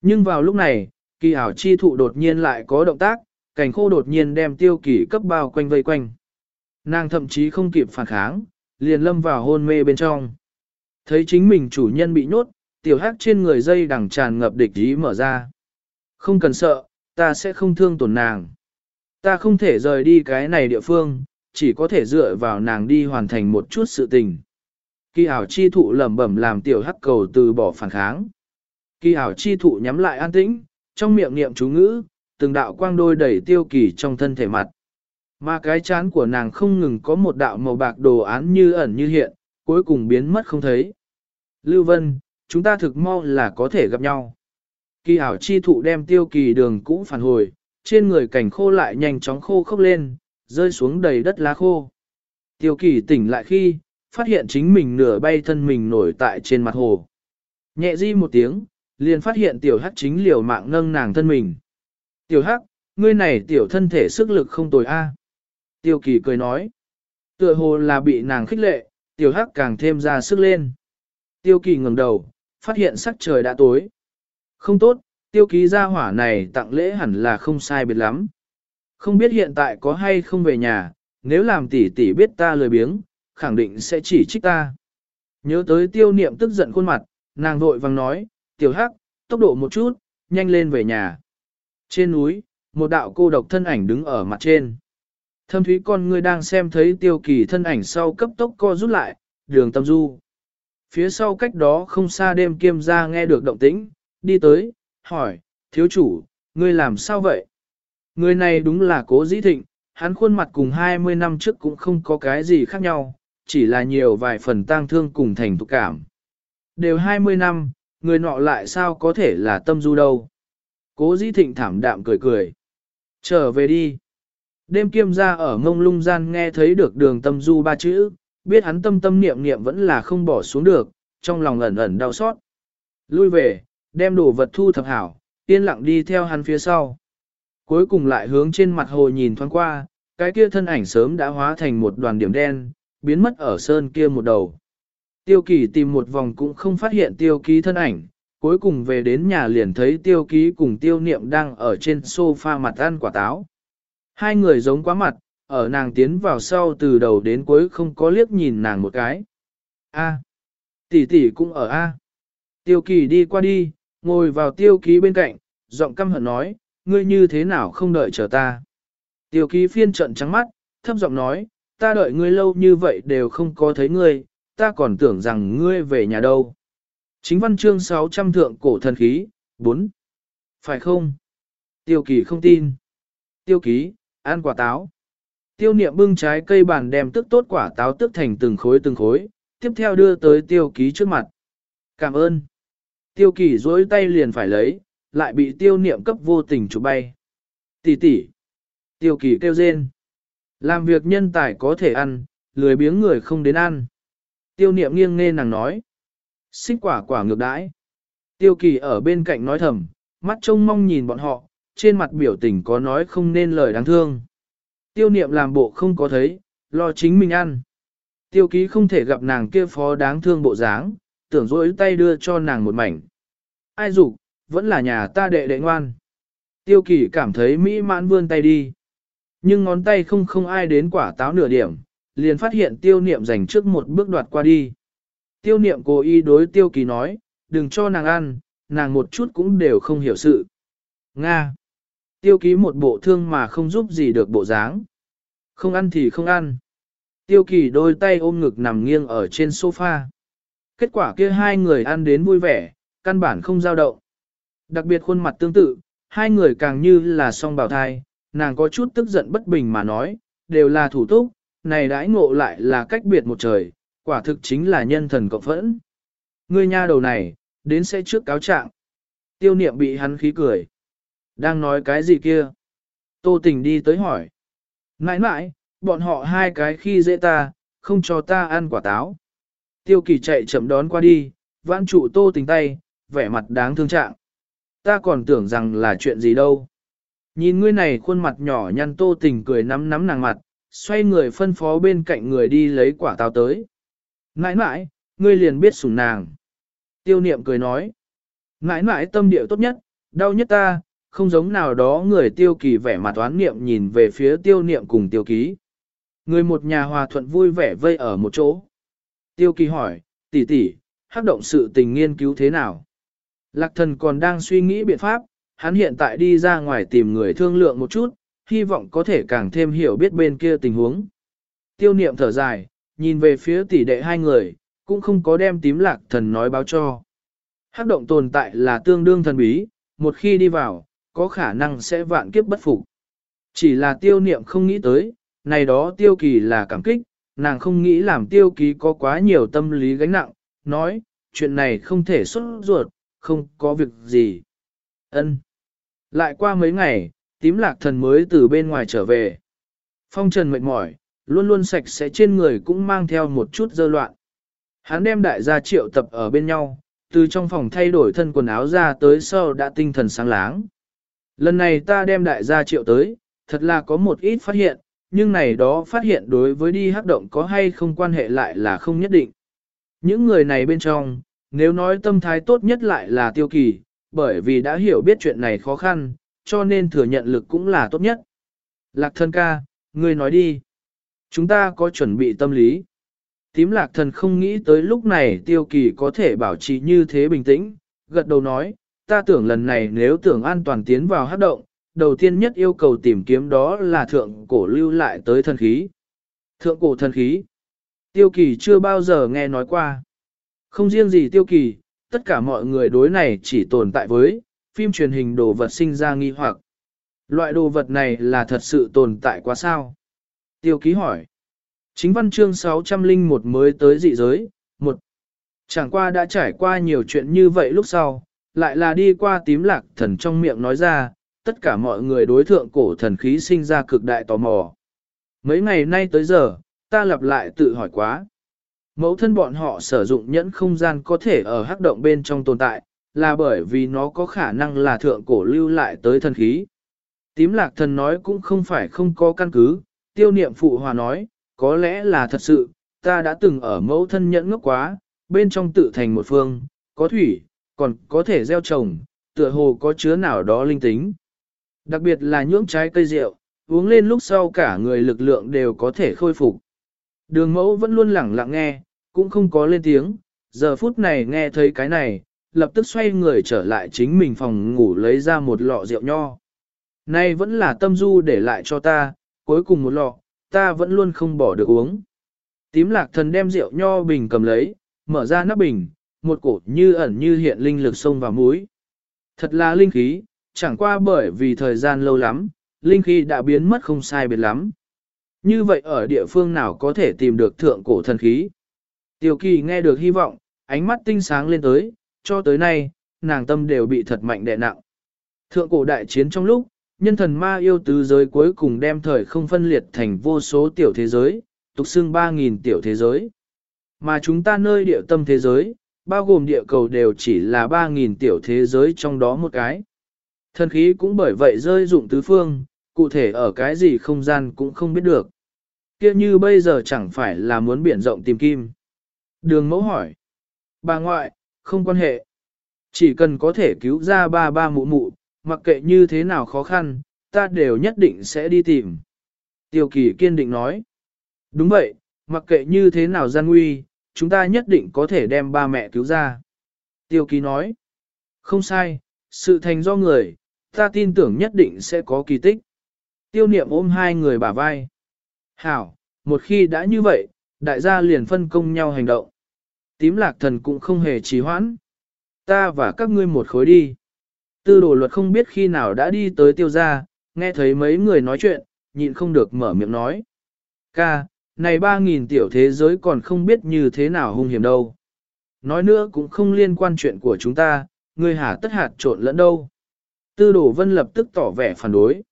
Nhưng vào lúc này, kỳ ảo chi thụ đột nhiên lại có động tác, cảnh khô đột nhiên đem tiêu kỳ cấp bao quanh vây quanh. Nàng thậm chí không kịp phản kháng, liền lâm vào hôn mê bên trong. Thấy chính mình chủ nhân bị nhốt, tiểu hắc trên người dây đằng tràn ngập địch ý mở ra. Không cần sợ, ta sẽ không thương tổn nàng. Ta không thể rời đi cái này địa phương, chỉ có thể dựa vào nàng đi hoàn thành một chút sự tình. Kỳ ảo chi thụ lẩm bẩm làm tiểu hắc cầu từ bỏ phản kháng. Kỳ ảo chi thụ nhắm lại an tĩnh, trong miệng niệm chú ngữ, từng đạo quang đôi đẩy tiêu kỳ trong thân thể mặt. Mà cái chán của nàng không ngừng có một đạo màu bạc đồ án như ẩn như hiện, cuối cùng biến mất không thấy. Lưu Vân, chúng ta thực mau là có thể gặp nhau. Kỳ ảo chi thụ đem tiêu kỳ đường cũ phản hồi, trên người cảnh khô lại nhanh chóng khô khốc lên, rơi xuống đầy đất lá khô. Tiêu kỳ tỉnh lại khi, phát hiện chính mình nửa bay thân mình nổi tại trên mặt hồ. Nhẹ di một tiếng, liền phát hiện tiểu hắc chính liều mạng nâng nàng thân mình. Tiểu hắc, ngươi này tiểu thân thể sức lực không tồi a. Tiêu kỳ cười nói. Tựa hồ là bị nàng khích lệ, tiểu hắc càng thêm ra sức lên. Tiêu kỳ ngẩng đầu, phát hiện sắc trời đã tối. Không tốt, tiêu ký gia hỏa này tặng lễ hẳn là không sai biệt lắm. Không biết hiện tại có hay không về nhà, nếu làm tỷ tỷ biết ta lười biếng, khẳng định sẽ chỉ trích ta. Nhớ tới tiêu niệm tức giận khuôn mặt, nàng vội vàng nói, tiểu hắc, tốc độ một chút, nhanh lên về nhà. Trên núi, một đạo cô độc thân ảnh đứng ở mặt trên. Thâm thúy con người đang xem thấy tiêu kỳ thân ảnh sau cấp tốc co rút lại, đường tâm du. Phía sau cách đó không xa đêm kiêm ra nghe được động tĩnh, đi tới, hỏi, thiếu chủ, ngươi làm sao vậy? Người này đúng là cố dĩ thịnh, hắn khuôn mặt cùng 20 năm trước cũng không có cái gì khác nhau, chỉ là nhiều vài phần tang thương cùng thành tục cảm. Đều 20 năm, người nọ lại sao có thể là tâm du đâu. Cố dĩ thịnh thảm đạm cười cười. Trở về đi. Đêm kiêm ra ở ngông lung gian nghe thấy được đường tâm du ba chữ, biết hắn tâm tâm niệm niệm vẫn là không bỏ xuống được, trong lòng ẩn ẩn đau xót. Lui về, đem đồ vật thu thập hảo, yên lặng đi theo hắn phía sau. Cuối cùng lại hướng trên mặt hồ nhìn thoáng qua, cái kia thân ảnh sớm đã hóa thành một đoàn điểm đen, biến mất ở sơn kia một đầu. Tiêu kỳ tìm một vòng cũng không phát hiện tiêu ký thân ảnh, cuối cùng về đến nhà liền thấy tiêu ký cùng tiêu niệm đang ở trên sofa mặt ăn quả táo. Hai người giống quá mặt, ở nàng tiến vào sau từ đầu đến cuối không có liếc nhìn nàng một cái. A, tỷ tỷ cũng ở A. Tiêu kỳ đi qua đi, ngồi vào tiêu ký bên cạnh, giọng căm hận nói, ngươi như thế nào không đợi chờ ta. Tiêu ký phiên trận trắng mắt, thấp giọng nói, ta đợi ngươi lâu như vậy đều không có thấy ngươi, ta còn tưởng rằng ngươi về nhà đâu. Chính văn chương 600 thượng cổ thần khí, 4. Phải không? Tiêu kỳ không tin. Tiêu ký, ăn quả táo. Tiêu niệm bưng trái cây bàn đem tức tốt quả táo tức thành từng khối từng khối, tiếp theo đưa tới tiêu ký trước mặt. Cảm ơn. Tiêu kỳ dối tay liền phải lấy, lại bị tiêu niệm cấp vô tình chụp bay. Tỷ tỷ. Tiêu kỳ kêu rên. Làm việc nhân tài có thể ăn, lười biếng người không đến ăn. Tiêu niệm nghiêng nghe nàng nói. Xích quả quả ngược đãi. Tiêu kỳ ở bên cạnh nói thầm, mắt trông mong nhìn bọn họ, trên mặt biểu tình có nói không nên lời đáng thương. Tiêu niệm làm bộ không có thấy, lo chính mình ăn. Tiêu ký không thể gặp nàng kia phó đáng thương bộ dáng, tưởng dỗi tay đưa cho nàng một mảnh. Ai dục vẫn là nhà ta đệ đệ ngoan. Tiêu kỳ cảm thấy mỹ mãn vươn tay đi. Nhưng ngón tay không không ai đến quả táo nửa điểm, liền phát hiện tiêu niệm dành trước một bước đoạt qua đi. Tiêu niệm cố ý đối tiêu kỳ nói, đừng cho nàng ăn, nàng một chút cũng đều không hiểu sự. Nga. Tiêu ký một bộ thương mà không giúp gì được bộ dáng. Không ăn thì không ăn. Tiêu kỳ đôi tay ôm ngực nằm nghiêng ở trên sofa. Kết quả kia hai người ăn đến vui vẻ, căn bản không giao động. Đặc biệt khuôn mặt tương tự, hai người càng như là song bào thai, nàng có chút tức giận bất bình mà nói, đều là thủ túc, này đãi ngộ lại là cách biệt một trời, quả thực chính là nhân thần cộng phẫn. Ngươi nha đầu này, đến sẽ trước cáo trạng. Tiêu niệm bị hắn khí cười. Đang nói cái gì kia? Tô tình đi tới hỏi. Nãi nãi, bọn họ hai cái khi dễ ta, không cho ta ăn quả táo. Tiêu kỳ chạy chậm đón qua đi, vãn trụ tô tình tay, vẻ mặt đáng thương trạng. Ta còn tưởng rằng là chuyện gì đâu. Nhìn ngươi này khuôn mặt nhỏ nhăn tô tình cười nắm nắm nàng mặt, xoay người phân phó bên cạnh người đi lấy quả táo tới. Nãi nãi, ngươi liền biết sủng nàng. Tiêu niệm cười nói. Nãi nãi tâm điệu tốt nhất, đau nhất ta, không giống nào đó người tiêu kỳ vẻ mặt toán niệm nhìn về phía tiêu niệm cùng tiêu ký. Người một nhà hòa thuận vui vẻ vây ở một chỗ. Tiêu kỳ hỏi, tỷ tỷ, hắc động sự tình nghiên cứu thế nào? Lạc thần còn đang suy nghĩ biện pháp, hắn hiện tại đi ra ngoài tìm người thương lượng một chút, hy vọng có thể càng thêm hiểu biết bên kia tình huống. tiêu niệm thở dài, nhìn về phía tỷ đệ hai người, cũng không có đem tím lạc thần nói báo cho. Hắc động tồn tại là tương đương thần bí, một khi đi vào, có khả năng sẽ vạn kiếp bất phục. Chỉ là tiêu niệm không nghĩ tới, này đó tiêu kỳ là cảm kích, nàng không nghĩ làm tiêu ký có quá nhiều tâm lý gánh nặng, nói, chuyện này không thể xuất ruột, không có việc gì. ân Lại qua mấy ngày, tím lạc thần mới từ bên ngoài trở về. Phong trần mệt mỏi, luôn luôn sạch sẽ trên người cũng mang theo một chút dơ loạn. Hắn đem đại gia triệu tập ở bên nhau, từ trong phòng thay đổi thân quần áo ra tới sau đã tinh thần sáng láng. Lần này ta đem đại gia triệu tới, thật là có một ít phát hiện, nhưng này đó phát hiện đối với đi hắc động có hay không quan hệ lại là không nhất định. Những người này bên trong, nếu nói tâm thái tốt nhất lại là tiêu kỳ, bởi vì đã hiểu biết chuyện này khó khăn, cho nên thừa nhận lực cũng là tốt nhất. Lạc thân ca, ngươi nói đi. Chúng ta có chuẩn bị tâm lý. Tím lạc thần không nghĩ tới lúc này tiêu kỳ có thể bảo trì như thế bình tĩnh, gật đầu nói, ta tưởng lần này nếu tưởng an toàn tiến vào hát động, đầu tiên nhất yêu cầu tìm kiếm đó là thượng cổ lưu lại tới thần khí. Thượng cổ thần khí. Tiêu kỳ chưa bao giờ nghe nói qua. Không riêng gì tiêu kỳ, tất cả mọi người đối này chỉ tồn tại với, phim truyền hình đồ vật sinh ra nghi hoặc. Loại đồ vật này là thật sự tồn tại quá sao? Tiêu ký hỏi. Chính văn chương 601 mới tới dị giới, một Chẳng qua đã trải qua nhiều chuyện như vậy lúc sau, lại là đi qua tím lạc thần trong miệng nói ra, tất cả mọi người đối thượng cổ thần khí sinh ra cực đại tò mò. Mấy ngày nay tới giờ, ta lặp lại tự hỏi quá. Mẫu thân bọn họ sử dụng nhẫn không gian có thể ở hắc động bên trong tồn tại, là bởi vì nó có khả năng là thượng cổ lưu lại tới thần khí. Tím lạc thần nói cũng không phải không có căn cứ, tiêu niệm phụ hòa nói, có lẽ là thật sự, ta đã từng ở mẫu thân nhẫn ngốc quá, bên trong tự thành một phương, có thủy, còn có thể gieo trồng, tựa hồ có chứa nào đó linh tính. Đặc biệt là nhưỡng trái cây rượu, uống lên lúc sau cả người lực lượng đều có thể khôi phục. Đường mẫu vẫn luôn lẳng lặng nghe, cũng không có lên tiếng, giờ phút này nghe thấy cái này, lập tức xoay người trở lại chính mình phòng ngủ lấy ra một lọ rượu nho. Nay vẫn là tâm du để lại cho ta, cuối cùng một lọ, ta vẫn luôn không bỏ được uống. Tím lạc thần đem rượu nho bình cầm lấy, mở ra nắp bình, một cổ như ẩn như hiện linh lực sông vào mũi. Thật là linh khí, chẳng qua bởi vì thời gian lâu lắm, linh khí đã biến mất không sai biệt lắm. Như vậy ở địa phương nào có thể tìm được thượng cổ thần khí? Tiểu kỳ nghe được hy vọng, ánh mắt tinh sáng lên tới, cho tới nay, nàng tâm đều bị thật mạnh đè nặng. Thượng cổ đại chiến trong lúc, nhân thần ma yêu tứ giới cuối cùng đem thời không phân liệt thành vô số tiểu thế giới, tục xưng 3.000 tiểu thế giới. Mà chúng ta nơi địa tâm thế giới, bao gồm địa cầu đều chỉ là 3.000 tiểu thế giới trong đó một cái. Thần khí cũng bởi vậy rơi dụng tứ phương, cụ thể ở cái gì không gian cũng không biết được. Kia như bây giờ chẳng phải là muốn biển rộng tìm kim. Đường mẫu hỏi. Bà ngoại, không quan hệ. Chỉ cần có thể cứu ra ba ba mụ mụ, mặc kệ như thế nào khó khăn, ta đều nhất định sẽ đi tìm. Tiêu kỳ kiên định nói. Đúng vậy, mặc kệ như thế nào gian nguy, chúng ta nhất định có thể đem ba mẹ cứu ra. Tiêu kỳ nói. Không sai, sự thành do người, ta tin tưởng nhất định sẽ có kỳ tích. Tiêu niệm ôm hai người bả vai. Hảo, một khi đã như vậy, đại gia liền phân công nhau hành động. Tím lạc thần cũng không hề trì hoãn. Ta và các ngươi một khối đi. Tư đồ luật không biết khi nào đã đi tới tiêu gia, nghe thấy mấy người nói chuyện, nhịn không được mở miệng nói. Ca, này ba nghìn tiểu thế giới còn không biết như thế nào hung hiểm đâu. Nói nữa cũng không liên quan chuyện của chúng ta, ngươi hả tất hạt trộn lẫn đâu. Tư đồ vân lập tức tỏ vẻ phản đối.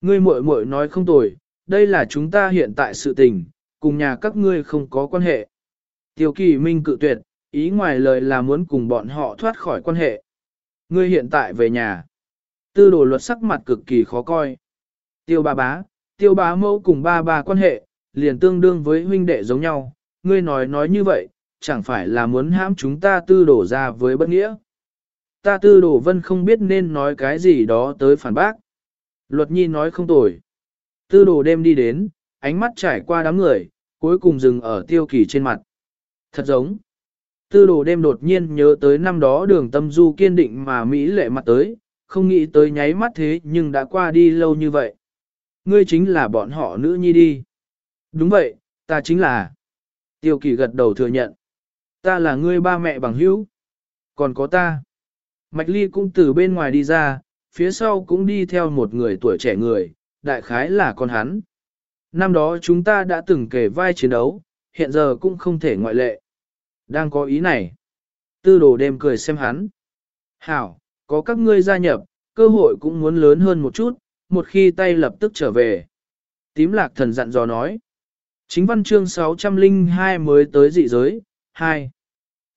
Ngươi muội muội nói không tồi, đây là chúng ta hiện tại sự tình, cùng nhà các ngươi không có quan hệ. Tiêu kỳ minh cự tuyệt, ý ngoài lời là muốn cùng bọn họ thoát khỏi quan hệ. Ngươi hiện tại về nhà. Tư đồ luật sắc mặt cực kỳ khó coi. Tiêu ba bá, tiêu bá mẫu cùng ba ba quan hệ, liền tương đương với huynh đệ giống nhau. Ngươi nói nói như vậy, chẳng phải là muốn hãm chúng ta tư đổ ra với bất nghĩa. Ta tư đồ vân không biết nên nói cái gì đó tới phản bác. Luật nhi nói không tồi. Tư đồ đêm đi đến, ánh mắt trải qua đám người, cuối cùng dừng ở tiêu kỳ trên mặt. Thật giống. Tư đồ đêm đột nhiên nhớ tới năm đó đường tâm du kiên định mà Mỹ lệ mặt tới, không nghĩ tới nháy mắt thế nhưng đã qua đi lâu như vậy. Ngươi chính là bọn họ nữ nhi đi. Đúng vậy, ta chính là. Tiêu kỳ gật đầu thừa nhận. Ta là ngươi ba mẹ bằng hữu. Còn có ta. Mạch ly cũng từ bên ngoài đi ra, phía sau cũng đi theo một người tuổi trẻ người, đại khái là con hắn. Năm đó chúng ta đã từng kể vai chiến đấu, hiện giờ cũng không thể ngoại lệ. Đang có ý này. Tư đồ đêm cười xem hắn. Hảo, có các ngươi gia nhập, cơ hội cũng muốn lớn hơn một chút, một khi tay lập tức trở về. Tím lạc thần dặn dò nói. Chính văn chương 602 mới tới dị giới, 2.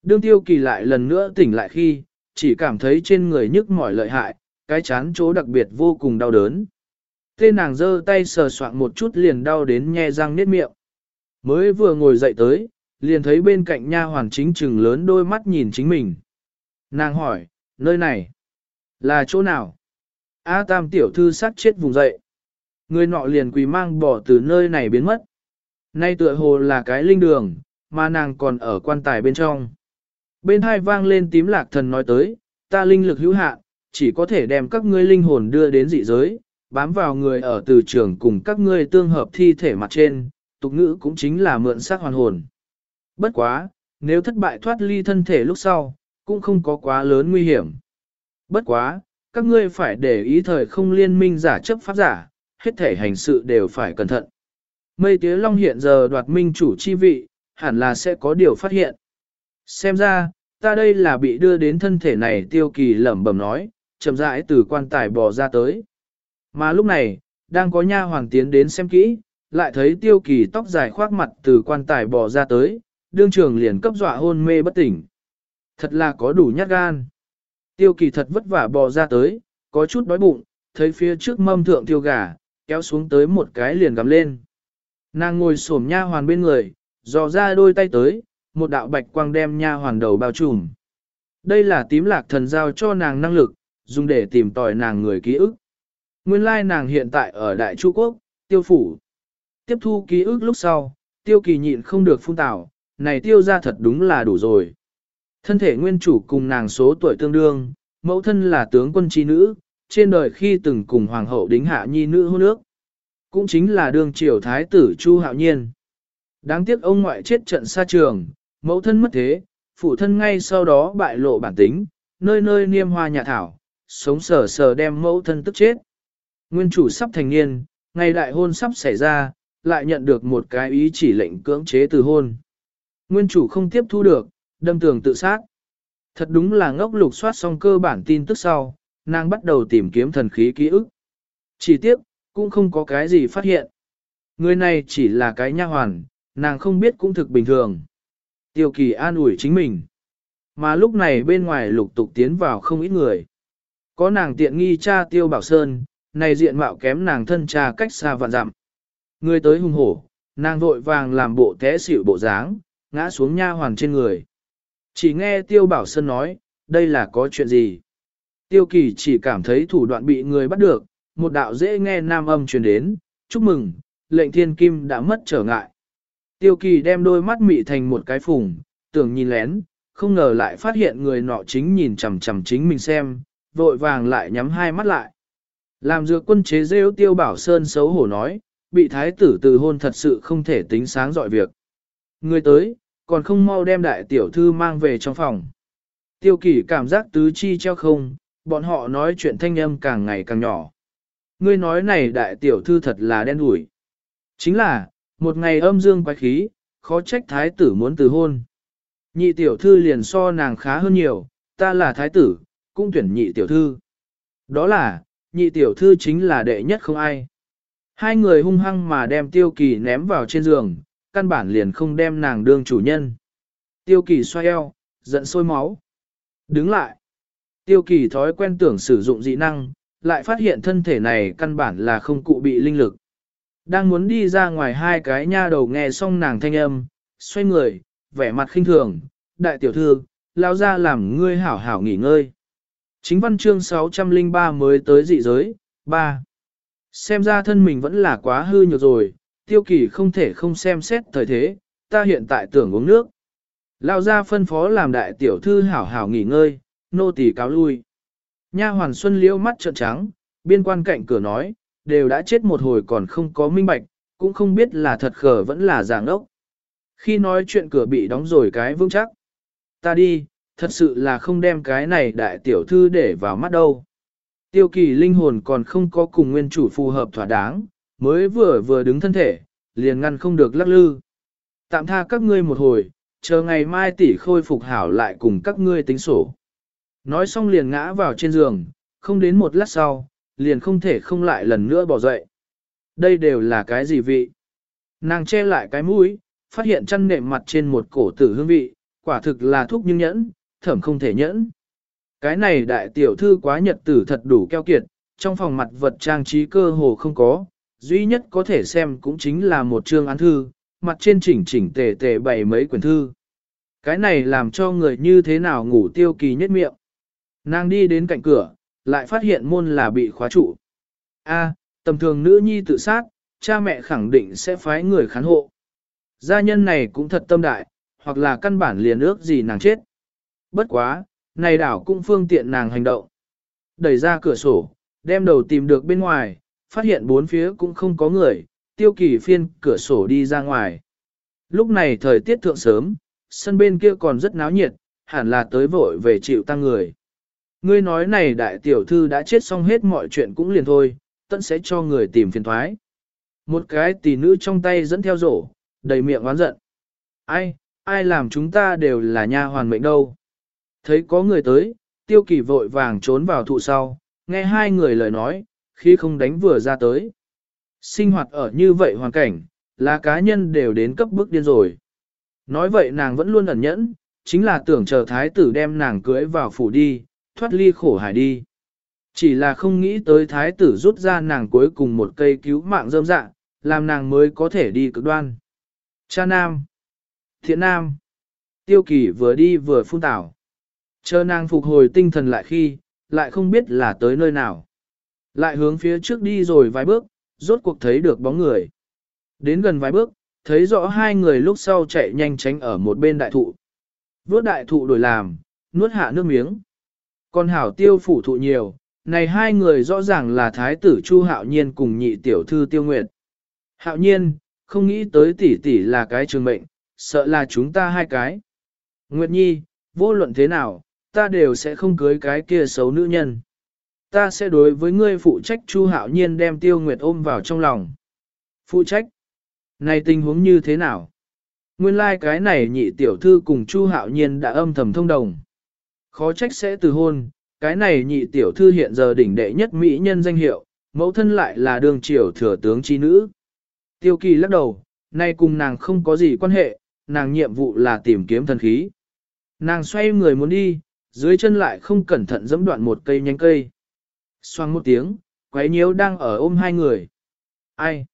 Đương tiêu kỳ lại lần nữa tỉnh lại khi, chỉ cảm thấy trên người nhức mỏi lợi hại, cái chán chỗ đặc biệt vô cùng đau đớn. Tên nàng giơ tay sờ soạn một chút liền đau đến nhe răng niết miệng. Mới vừa ngồi dậy tới, liền thấy bên cạnh nha hoàn chính trừng lớn đôi mắt nhìn chính mình. Nàng hỏi, nơi này, là chỗ nào? A tam tiểu thư sát chết vùng dậy. Người nọ liền quỳ mang bỏ từ nơi này biến mất. Nay tựa hồ là cái linh đường, mà nàng còn ở quan tài bên trong. Bên hai vang lên tím lạc thần nói tới, ta linh lực hữu hạn, chỉ có thể đem các ngươi linh hồn đưa đến dị giới, bám vào người ở từ trường cùng các ngươi tương hợp thi thể mặt trên, tục ngữ cũng chính là mượn xác hoàn hồn. Bất quá, nếu thất bại thoát ly thân thể lúc sau, cũng không có quá lớn nguy hiểm. Bất quá, các ngươi phải để ý thời không liên minh giả chấp pháp giả, hết thể hành sự đều phải cẩn thận. Mây tía long hiện giờ đoạt minh chủ chi vị, hẳn là sẽ có điều phát hiện. Xem ra, ta đây là bị đưa đến thân thể này tiêu kỳ lẩm bẩm nói, chậm rãi từ quan tài bò ra tới. Mà lúc này, đang có nha hoàng tiến đến xem kỹ, lại thấy tiêu kỳ tóc dài khoác mặt từ quan tài bò ra tới, đương trường liền cấp dọa hôn mê bất tỉnh. Thật là có đủ nhát gan. Tiêu kỳ thật vất vả bò ra tới, có chút đói bụng, thấy phía trước mâm thượng tiêu gà, kéo xuống tới một cái liền gắm lên. Nàng ngồi xổm nha hoàn bên người, dò ra đôi tay tới, một đạo bạch quang đem nha hoàn đầu bao trùm. Đây là tím lạc thần giao cho nàng năng lực, dùng để tìm tòi nàng người ký ức. Nguyên lai nàng hiện tại ở Đại Chu Quốc, tiêu phủ. Tiếp thu ký ức lúc sau, tiêu kỳ nhịn không được phun tảo, này tiêu ra thật đúng là đủ rồi. Thân thể nguyên chủ cùng nàng số tuổi tương đương, mẫu thân là tướng quân chi nữ, trên đời khi từng cùng hoàng hậu đính hạ nhi nữ hôn nước. Cũng chính là đương triều thái tử Chu Hạo Nhiên. Đáng tiếc ông ngoại chết trận xa trường, mẫu thân mất thế, phụ thân ngay sau đó bại lộ bản tính, nơi nơi niêm hoa nhà thảo, sống sờ sờ đem mẫu thân tức chết. Nguyên chủ sắp thành niên, ngày đại hôn sắp xảy ra, lại nhận được một cái ý chỉ lệnh cưỡng chế từ hôn. Nguyên chủ không tiếp thu được, đâm tường tự sát. Thật đúng là ngốc lục soát xong cơ bản tin tức sau, nàng bắt đầu tìm kiếm thần khí ký ức. Chỉ tiếc, cũng không có cái gì phát hiện. Người này chỉ là cái nha hoàn, nàng không biết cũng thực bình thường. Tiêu kỳ an ủi chính mình. Mà lúc này bên ngoài lục tục tiến vào không ít người. Có nàng tiện nghi cha tiêu bảo sơn, này diện mạo kém nàng thân cha cách xa vạn dặm. Người tới hung hổ, nàng vội vàng làm bộ té xỉu bộ dáng, ngã xuống nha hoàn trên người. Chỉ nghe tiêu bảo sơn nói, đây là có chuyện gì? Tiêu kỳ chỉ cảm thấy thủ đoạn bị người bắt được, một đạo dễ nghe nam âm truyền đến, chúc mừng, lệnh thiên kim đã mất trở ngại. Tiêu kỳ đem đôi mắt mị thành một cái phùng, tưởng nhìn lén, không ngờ lại phát hiện người nọ chính nhìn chằm chằm chính mình xem, vội vàng lại nhắm hai mắt lại. Làm dược quân chế rêu tiêu bảo sơn xấu hổ nói, bị thái tử từ hôn thật sự không thể tính sáng dọi việc. Người tới, còn không mau đem đại tiểu thư mang về trong phòng. Tiêu kỳ cảm giác tứ chi treo không, bọn họ nói chuyện thanh âm càng ngày càng nhỏ. Ngươi nói này đại tiểu thư thật là đen đủi. Chính là, một ngày âm dương quái khí, khó trách thái tử muốn từ hôn. Nhị tiểu thư liền so nàng khá hơn nhiều, ta là thái tử, cũng tuyển nhị tiểu thư. Đó là, nhị tiểu thư chính là đệ nhất không ai. Hai người hung hăng mà đem tiêu kỳ ném vào trên giường, căn bản liền không đem nàng đương chủ nhân. Tiêu kỳ xoay eo, giận sôi máu. Đứng lại. Tiêu kỳ thói quen tưởng sử dụng dị năng, lại phát hiện thân thể này căn bản là không cụ bị linh lực. Đang muốn đi ra ngoài hai cái nha đầu nghe xong nàng thanh âm, xoay người, vẻ mặt khinh thường, đại tiểu thư, lao ra làm ngươi hảo hảo nghỉ ngơi. Chính văn chương 603 mới tới dị giới, 3. Xem ra thân mình vẫn là quá hư nhược rồi, tiêu kỳ không thể không xem xét thời thế, ta hiện tại tưởng uống nước. Lao ra phân phó làm đại tiểu thư hảo hảo nghỉ ngơi, nô tỳ cáo lui. Nha hoàn xuân liễu mắt trợn trắng, biên quan cạnh cửa nói, đều đã chết một hồi còn không có minh bạch, cũng không biết là thật khờ vẫn là giả ngốc. Khi nói chuyện cửa bị đóng rồi cái vững chắc. Ta đi, thật sự là không đem cái này đại tiểu thư để vào mắt đâu. Tiêu kỳ linh hồn còn không có cùng nguyên chủ phù hợp thỏa đáng, mới vừa vừa đứng thân thể, liền ngăn không được lắc lư. Tạm tha các ngươi một hồi, chờ ngày mai tỷ khôi phục hảo lại cùng các ngươi tính sổ. Nói xong liền ngã vào trên giường, không đến một lát sau, liền không thể không lại lần nữa bỏ dậy. Đây đều là cái gì vị? Nàng che lại cái mũi, phát hiện chăn nệm mặt trên một cổ tử hương vị, quả thực là thuốc nhưng nhẫn, thẩm không thể nhẫn. Cái này đại tiểu thư quá nhật tử thật đủ keo kiệt, trong phòng mặt vật trang trí cơ hồ không có, duy nhất có thể xem cũng chính là một chương án thư, mặt trên chỉnh chỉnh tề tề bày mấy quyển thư. Cái này làm cho người như thế nào ngủ tiêu kỳ nhất miệng. Nàng đi đến cạnh cửa, lại phát hiện môn là bị khóa trụ. A, tầm thường nữ nhi tự sát, cha mẹ khẳng định sẽ phái người khán hộ. Gia nhân này cũng thật tâm đại, hoặc là căn bản liền ước gì nàng chết. Bất quá, này đảo cũng phương tiện nàng hành động. Đẩy ra cửa sổ, đem đầu tìm được bên ngoài, phát hiện bốn phía cũng không có người, tiêu kỳ phiên cửa sổ đi ra ngoài. Lúc này thời tiết thượng sớm, sân bên kia còn rất náo nhiệt, hẳn là tới vội về chịu tăng người. Ngươi nói này đại tiểu thư đã chết xong hết mọi chuyện cũng liền thôi, tận sẽ cho người tìm phiền thoái. Một cái tỷ nữ trong tay dẫn theo rổ, đầy miệng oán giận. Ai, ai làm chúng ta đều là nha hoàn mệnh đâu. Thấy có người tới, tiêu kỳ vội vàng trốn vào thụ sau, nghe hai người lời nói, khi không đánh vừa ra tới. Sinh hoạt ở như vậy hoàn cảnh, là cá nhân đều đến cấp bức điên rồi. Nói vậy nàng vẫn luôn ẩn nhẫn, chính là tưởng chờ thái tử đem nàng cưới vào phủ đi, thoát ly khổ hải đi. Chỉ là không nghĩ tới thái tử rút ra nàng cuối cùng một cây cứu mạng rơm dạ, làm nàng mới có thể đi cực đoan. Cha Nam Thiện Nam Tiêu kỳ vừa đi vừa phun tảo. Chờ nàng phục hồi tinh thần lại khi, lại không biết là tới nơi nào. Lại hướng phía trước đi rồi vài bước, rốt cuộc thấy được bóng người. Đến gần vài bước, thấy rõ hai người lúc sau chạy nhanh tránh ở một bên đại thụ. Vốt đại thụ đổi làm, nuốt hạ nước miếng. Còn hảo tiêu phủ thụ nhiều, này hai người rõ ràng là thái tử Chu Hạo Nhiên cùng nhị tiểu thư tiêu nguyệt. Hạo Nhiên, không nghĩ tới tỷ tỷ là cái trường mệnh, sợ là chúng ta hai cái. Nguyệt Nhi, vô luận thế nào, ta đều sẽ không cưới cái kia xấu nữ nhân. Ta sẽ đối với ngươi phụ trách Chu Hạo Nhiên đem Tiêu Nguyệt ôm vào trong lòng. Phụ trách? Này tình huống như thế nào? Nguyên lai like cái này nhị tiểu thư cùng Chu Hạo Nhiên đã âm thầm thông đồng. Khó trách sẽ từ hôn, cái này nhị tiểu thư hiện giờ đỉnh đệ nhất mỹ nhân danh hiệu, mẫu thân lại là đường triều thừa tướng chi nữ. Tiêu kỳ lắc đầu, nay cùng nàng không có gì quan hệ, nàng nhiệm vụ là tìm kiếm thần khí. Nàng xoay người muốn đi, dưới chân lại không cẩn thận dẫm đoạn một cây nhánh cây. Xoang một tiếng, quái nhiễu đang ở ôm hai người. Ai?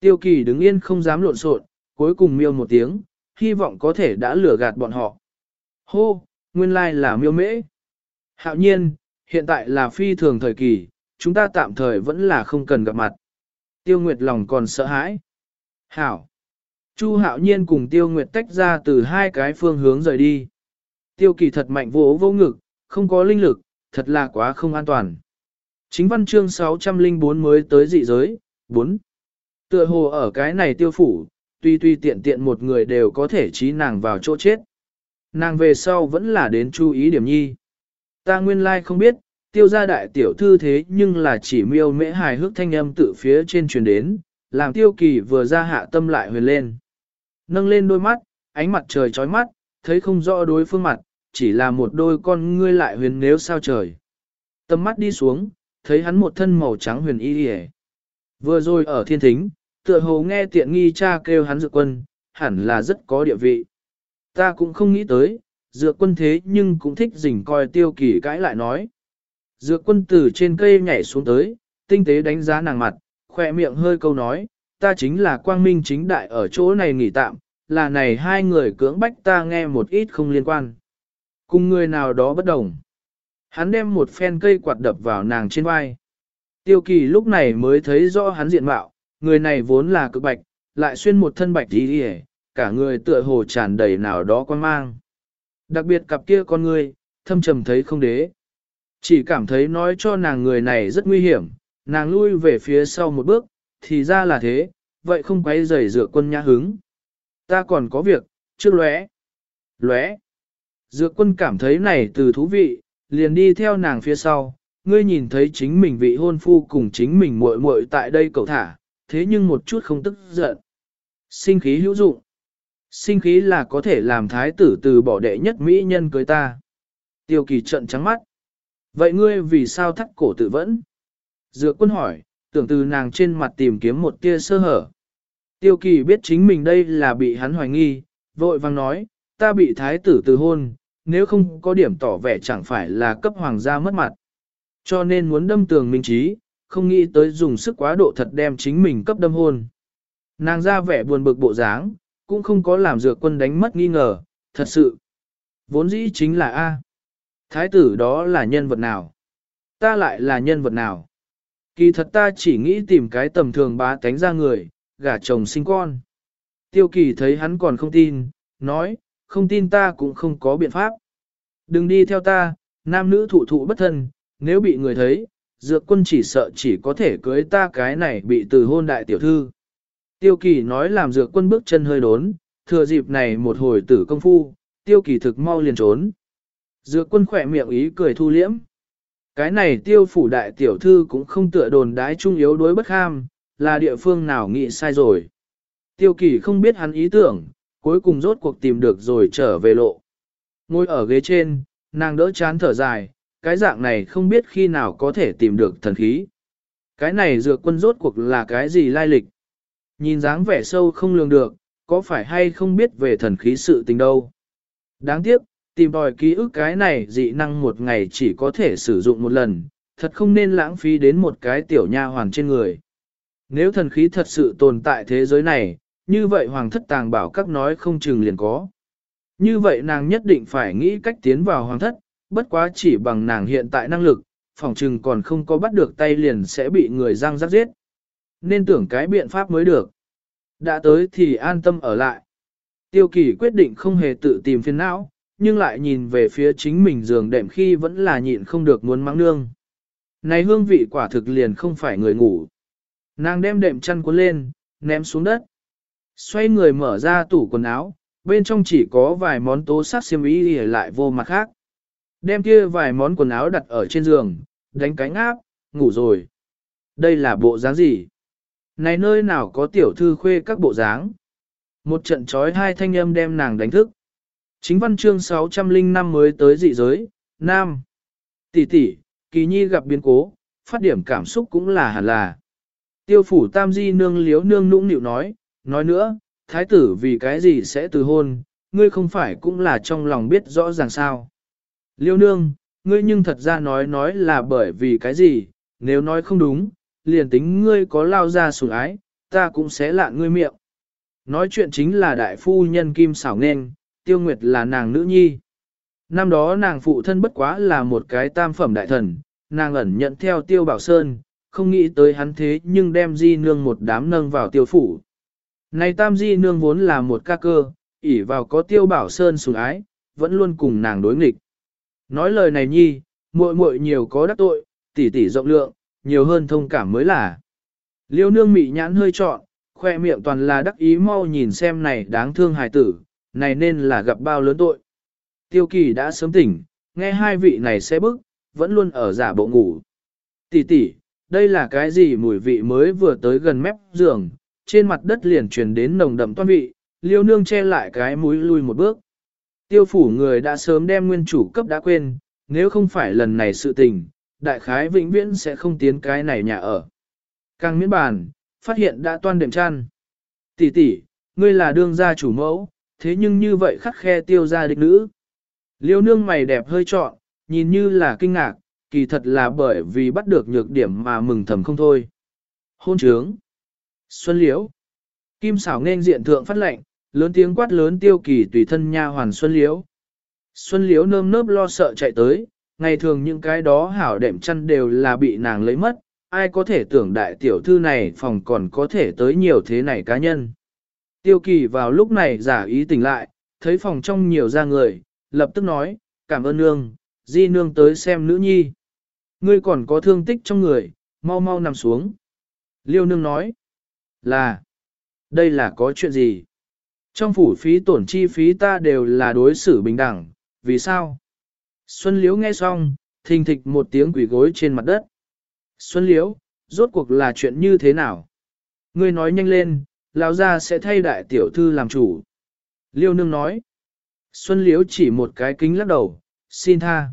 Tiêu kỳ đứng yên không dám lộn xộn, cuối cùng miêu một tiếng, hy vọng có thể đã lừa gạt bọn họ. Hô, nguyên lai là miêu mễ. Hạo nhiên, hiện tại là phi thường thời kỳ, chúng ta tạm thời vẫn là không cần gặp mặt. Tiêu Nguyệt lòng còn sợ hãi. Hảo. Chu Hạo nhiên cùng Tiêu Nguyệt tách ra từ hai cái phương hướng rời đi. Tiêu kỳ thật mạnh vỗ vô ngực, không có linh lực, thật là quá không an toàn. Chính văn chương 604 mới tới dị giới, 4. Tựa hồ ở cái này tiêu phủ, tuy tuy tiện tiện một người đều có thể trí nàng vào chỗ chết. Nàng về sau vẫn là đến chú ý điểm nhi. Ta nguyên lai like không biết, tiêu gia đại tiểu thư thế nhưng là chỉ miêu mễ hài hước thanh âm tự phía trên truyền đến, làm tiêu kỳ vừa ra hạ tâm lại huyền lên. Nâng lên đôi mắt, ánh mặt trời chói mắt, thấy không rõ đối phương mặt, chỉ là một đôi con ngươi lại huyền nếu sao trời. Tâm mắt đi xuống, thấy hắn một thân màu trắng huyền y hề. Vừa rồi ở thiên thính, tựa hồ nghe tiện nghi cha kêu hắn dự quân, hẳn là rất có địa vị. Ta cũng không nghĩ tới, dược quân thế nhưng cũng thích rình coi tiêu kỳ cãi lại nói. Dược quân từ trên cây nhảy xuống tới, tinh tế đánh giá nàng mặt, khỏe miệng hơi câu nói, ta chính là quang minh chính đại ở chỗ này nghỉ tạm, là này hai người cưỡng bách ta nghe một ít không liên quan. Cùng người nào đó bất đồng. Hắn đem một phen cây quạt đập vào nàng trên vai. Tiêu kỳ lúc này mới thấy rõ hắn diện mạo, người này vốn là cực bạch, lại xuyên một thân bạch đi đi cả người tựa hồ tràn đầy nào đó quan mang. Đặc biệt cặp kia con người, thâm trầm thấy không đế. Chỉ cảm thấy nói cho nàng người này rất nguy hiểm, nàng lui về phía sau một bước, thì ra là thế, vậy không quấy rầy dựa quân nhã hứng. Ta còn có việc, trước lóe. Lóe. dựa quân cảm thấy này từ thú vị, liền đi theo nàng phía sau, ngươi nhìn thấy chính mình vị hôn phu cùng chính mình muội muội tại đây cầu thả, thế nhưng một chút không tức giận. Sinh khí hữu dụng. Sinh khí là có thể làm thái tử từ bỏ đệ nhất mỹ nhân cưới ta. Tiêu kỳ trận trắng mắt. Vậy ngươi vì sao thắt cổ tự vẫn? Dựa quân hỏi, tưởng từ nàng trên mặt tìm kiếm một tia sơ hở. Tiêu kỳ biết chính mình đây là bị hắn hoài nghi, vội vang nói, ta bị thái tử từ hôn, nếu không có điểm tỏ vẻ chẳng phải là cấp hoàng gia mất mặt. Cho nên muốn đâm tường minh trí, không nghĩ tới dùng sức quá độ thật đem chính mình cấp đâm hôn. Nàng ra vẻ buồn bực bộ dáng, cũng không có làm dược quân đánh mất nghi ngờ, thật sự. Vốn dĩ chính là A. Thái tử đó là nhân vật nào? Ta lại là nhân vật nào? Kỳ thật ta chỉ nghĩ tìm cái tầm thường bá tánh ra người, gả chồng sinh con. Tiêu kỳ thấy hắn còn không tin, nói, không tin ta cũng không có biện pháp. Đừng đi theo ta, nam nữ thụ thụ bất thân, nếu bị người thấy, dược quân chỉ sợ chỉ có thể cưới ta cái này bị từ hôn đại tiểu thư. Tiêu kỳ nói làm dược quân bước chân hơi đốn, thừa dịp này một hồi tử công phu, tiêu kỳ thực mau liền trốn. Dược quân khỏe miệng ý cười thu liễm. Cái này tiêu phủ đại tiểu thư cũng không tựa đồn đái trung yếu đối bất ham, là địa phương nào nghĩ sai rồi. Tiêu kỳ không biết hắn ý tưởng, cuối cùng rốt cuộc tìm được rồi trở về lộ. Ngồi ở ghế trên, nàng đỡ chán thở dài, cái dạng này không biết khi nào có thể tìm được thần khí. Cái này dược quân rốt cuộc là cái gì lai lịch? Nhìn dáng vẻ sâu không lường được, có phải hay không biết về thần khí sự tình đâu. Đáng tiếc, tìm tòi ký ức cái này dị năng một ngày chỉ có thể sử dụng một lần, thật không nên lãng phí đến một cái tiểu nha hoàn trên người. Nếu thần khí thật sự tồn tại thế giới này, như vậy hoàng thất tàng bảo các nói không chừng liền có. Như vậy nàng nhất định phải nghĩ cách tiến vào hoàng thất, bất quá chỉ bằng nàng hiện tại năng lực, phòng chừng còn không có bắt được tay liền sẽ bị người răng rắc giết. Nên tưởng cái biện pháp mới được. Đã tới thì an tâm ở lại. Tiêu kỳ quyết định không hề tự tìm phiền não, nhưng lại nhìn về phía chính mình giường đệm khi vẫn là nhịn không được muốn mắng nương. Này hương vị quả thực liền không phải người ngủ. Nàng đem đệm chăn cuốn lên, ném xuống đất. Xoay người mở ra tủ quần áo, bên trong chỉ có vài món tố sắc xiêm y để lại vô mặt khác. Đem kia vài món quần áo đặt ở trên giường, đánh cánh áp, ngủ rồi. Đây là bộ dáng gì? Này nơi nào có tiểu thư khuê các bộ dáng? Một trận trói hai thanh âm đem nàng đánh thức. Chính văn chương 605 mới tới dị giới, Nam. Tỷ tỷ, kỳ nhi gặp biến cố, phát điểm cảm xúc cũng là hẳn là. Tiêu phủ tam di nương liếu nương nũng nịu nói, nói nữa, thái tử vì cái gì sẽ từ hôn, ngươi không phải cũng là trong lòng biết rõ ràng sao. Liêu nương, ngươi nhưng thật ra nói nói là bởi vì cái gì, nếu nói không đúng, liền tính ngươi có lao ra sủng ái, ta cũng sẽ lạ ngươi miệng. Nói chuyện chính là đại phu nhân kim Sảo nên, tiêu nguyệt là nàng nữ nhi. Năm đó nàng phụ thân bất quá là một cái tam phẩm đại thần, nàng ẩn nhận theo tiêu bảo sơn, không nghĩ tới hắn thế nhưng đem di nương một đám nâng vào tiêu phủ. Này tam di nương vốn là một ca cơ, ỷ vào có tiêu bảo sơn sủng ái, vẫn luôn cùng nàng đối nghịch. Nói lời này nhi, muội muội nhiều có đắc tội, tỷ tỷ rộng lượng, nhiều hơn thông cảm mới là. Liêu nương mị nhãn hơi trọn, khoe miệng toàn là đắc ý mau nhìn xem này đáng thương hài tử, này nên là gặp bao lớn tội. Tiêu kỳ đã sớm tỉnh, nghe hai vị này sẽ bức, vẫn luôn ở giả bộ ngủ. Tỷ tỷ, đây là cái gì mùi vị mới vừa tới gần mép giường, trên mặt đất liền truyền đến nồng đậm toan vị, liêu nương che lại cái mũi lui một bước. Tiêu phủ người đã sớm đem nguyên chủ cấp đã quên, nếu không phải lần này sự tình, đại khái vĩnh viễn sẽ không tiến cái này nhà ở. Càng miễn bàn, phát hiện đã toan đệm chăn. Tỷ tỷ, ngươi là đương gia chủ mẫu, thế nhưng như vậy khắc khe tiêu gia địch nữ. Liêu nương mày đẹp hơi trọn, nhìn như là kinh ngạc, kỳ thật là bởi vì bắt được nhược điểm mà mừng thầm không thôi. Hôn trướng. Xuân liễu. Kim xảo nên diện thượng phát lệnh, lớn tiếng quát lớn tiêu kỳ tùy thân nha hoàn Xuân liễu. Xuân liễu nơm nớp lo sợ chạy tới, ngày thường những cái đó hảo đệm chăn đều là bị nàng lấy mất, ai có thể tưởng đại tiểu thư này phòng còn có thể tới nhiều thế này cá nhân. Tiêu kỳ vào lúc này giả ý tỉnh lại, thấy phòng trong nhiều ra người, lập tức nói, cảm ơn nương, di nương tới xem nữ nhi. Ngươi còn có thương tích trong người, mau mau nằm xuống. Liêu nương nói, là, Đây là có chuyện gì? Trong phủ phí tổn chi phí ta đều là đối xử bình đẳng, vì sao? Xuân Liễu nghe xong, thình thịch một tiếng quỷ gối trên mặt đất. Xuân Liễu, rốt cuộc là chuyện như thế nào? Ngươi nói nhanh lên, lão gia sẽ thay đại tiểu thư làm chủ. Liêu nương nói. Xuân Liễu chỉ một cái kính lắc đầu, xin tha.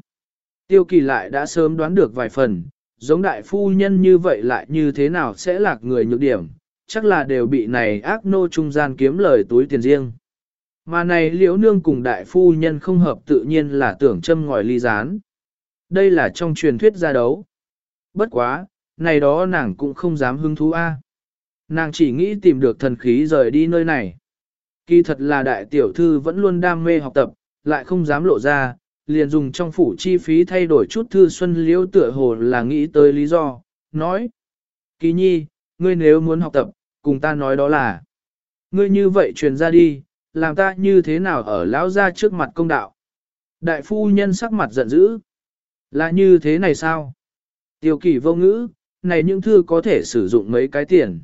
Tiêu kỳ lại đã sớm đoán được vài phần, giống đại phu nhân như vậy lại như thế nào sẽ lạc người nhược điểm, chắc là đều bị này ác nô trung gian kiếm lời túi tiền riêng. Mà này liễu nương cùng đại phu nhân không hợp tự nhiên là tưởng châm ngòi ly gián. Đây là trong truyền thuyết gia đấu. Bất quá, này đó nàng cũng không dám hứng thú a. Nàng chỉ nghĩ tìm được thần khí rời đi nơi này. Kỳ thật là đại tiểu thư vẫn luôn đam mê học tập, lại không dám lộ ra, liền dùng trong phủ chi phí thay đổi chút thư xuân liễu tựa hồ là nghĩ tới lý do, nói. Kỳ nhi, ngươi nếu muốn học tập, cùng ta nói đó là. Ngươi như vậy truyền ra đi, làm ta như thế nào ở lão ra trước mặt công đạo. Đại phu nhân sắc mặt giận dữ. Là như thế này sao? Tiêu kỳ vô ngữ, này những thư có thể sử dụng mấy cái tiền.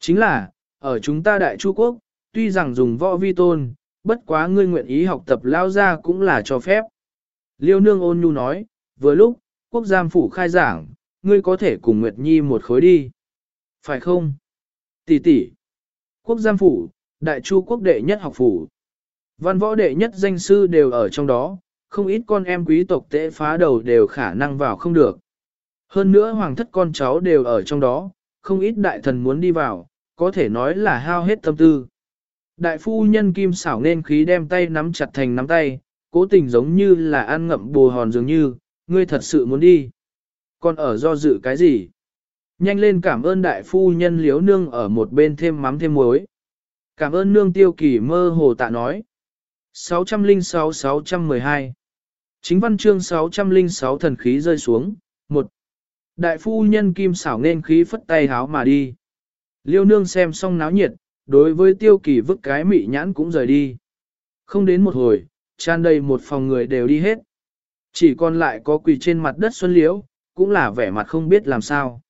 Chính là, ở chúng ta đại chu quốc, tuy rằng dùng võ vi tôn, bất quá ngươi nguyện ý học tập lao ra cũng là cho phép. Liêu nương ôn nhu nói, vừa lúc, quốc giam phủ khai giảng, ngươi có thể cùng Nguyệt Nhi một khối đi. Phải không? Tỷ tỷ. Quốc giam phủ, đại chu quốc đệ nhất học phủ. Văn võ đệ nhất danh sư đều ở trong đó, không ít con em quý tộc tệ phá đầu đều khả năng vào không được. Hơn nữa hoàng thất con cháu đều ở trong đó, không ít đại thần muốn đi vào, có thể nói là hao hết tâm tư. Đại phu nhân kim xảo nên khí đem tay nắm chặt thành nắm tay, cố tình giống như là ăn ngậm bồ hòn dường như, ngươi thật sự muốn đi. Còn ở do dự cái gì? Nhanh lên cảm ơn đại phu nhân liếu nương ở một bên thêm mắm thêm muối. Cảm ơn nương tiêu kỳ mơ hồ tạ nói. 606-612 Chính văn chương 606 thần khí rơi xuống. một Đại phu nhân kim xảo nên khí phất tay háo mà đi. Liêu nương xem xong náo nhiệt, đối với tiêu kỳ vứt cái mị nhãn cũng rời đi. Không đến một hồi, tràn đầy một phòng người đều đi hết. Chỉ còn lại có quỳ trên mặt đất xuân liễu, cũng là vẻ mặt không biết làm sao.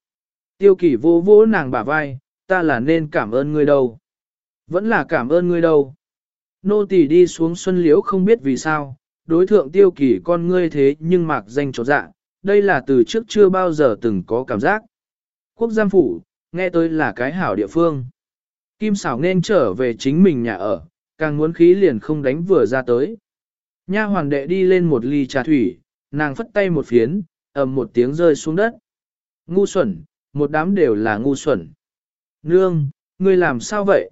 Tiêu kỳ vô vỗ nàng bả vai, ta là nên cảm ơn ngươi đâu. Vẫn là cảm ơn ngươi đâu. Nô tỳ đi xuống xuân liễu không biết vì sao, đối thượng tiêu kỳ con ngươi thế nhưng mạc danh trọt dạ, đây là từ trước chưa bao giờ từng có cảm giác. Quốc giam phủ, nghe tôi là cái hảo địa phương. Kim xảo nên trở về chính mình nhà ở, càng muốn khí liền không đánh vừa ra tới. Nha hoàn đệ đi lên một ly trà thủy, nàng phất tay một phiến, ầm một tiếng rơi xuống đất. Ngu xuẩn, một đám đều là ngu xuẩn. Nương, ngươi làm sao vậy?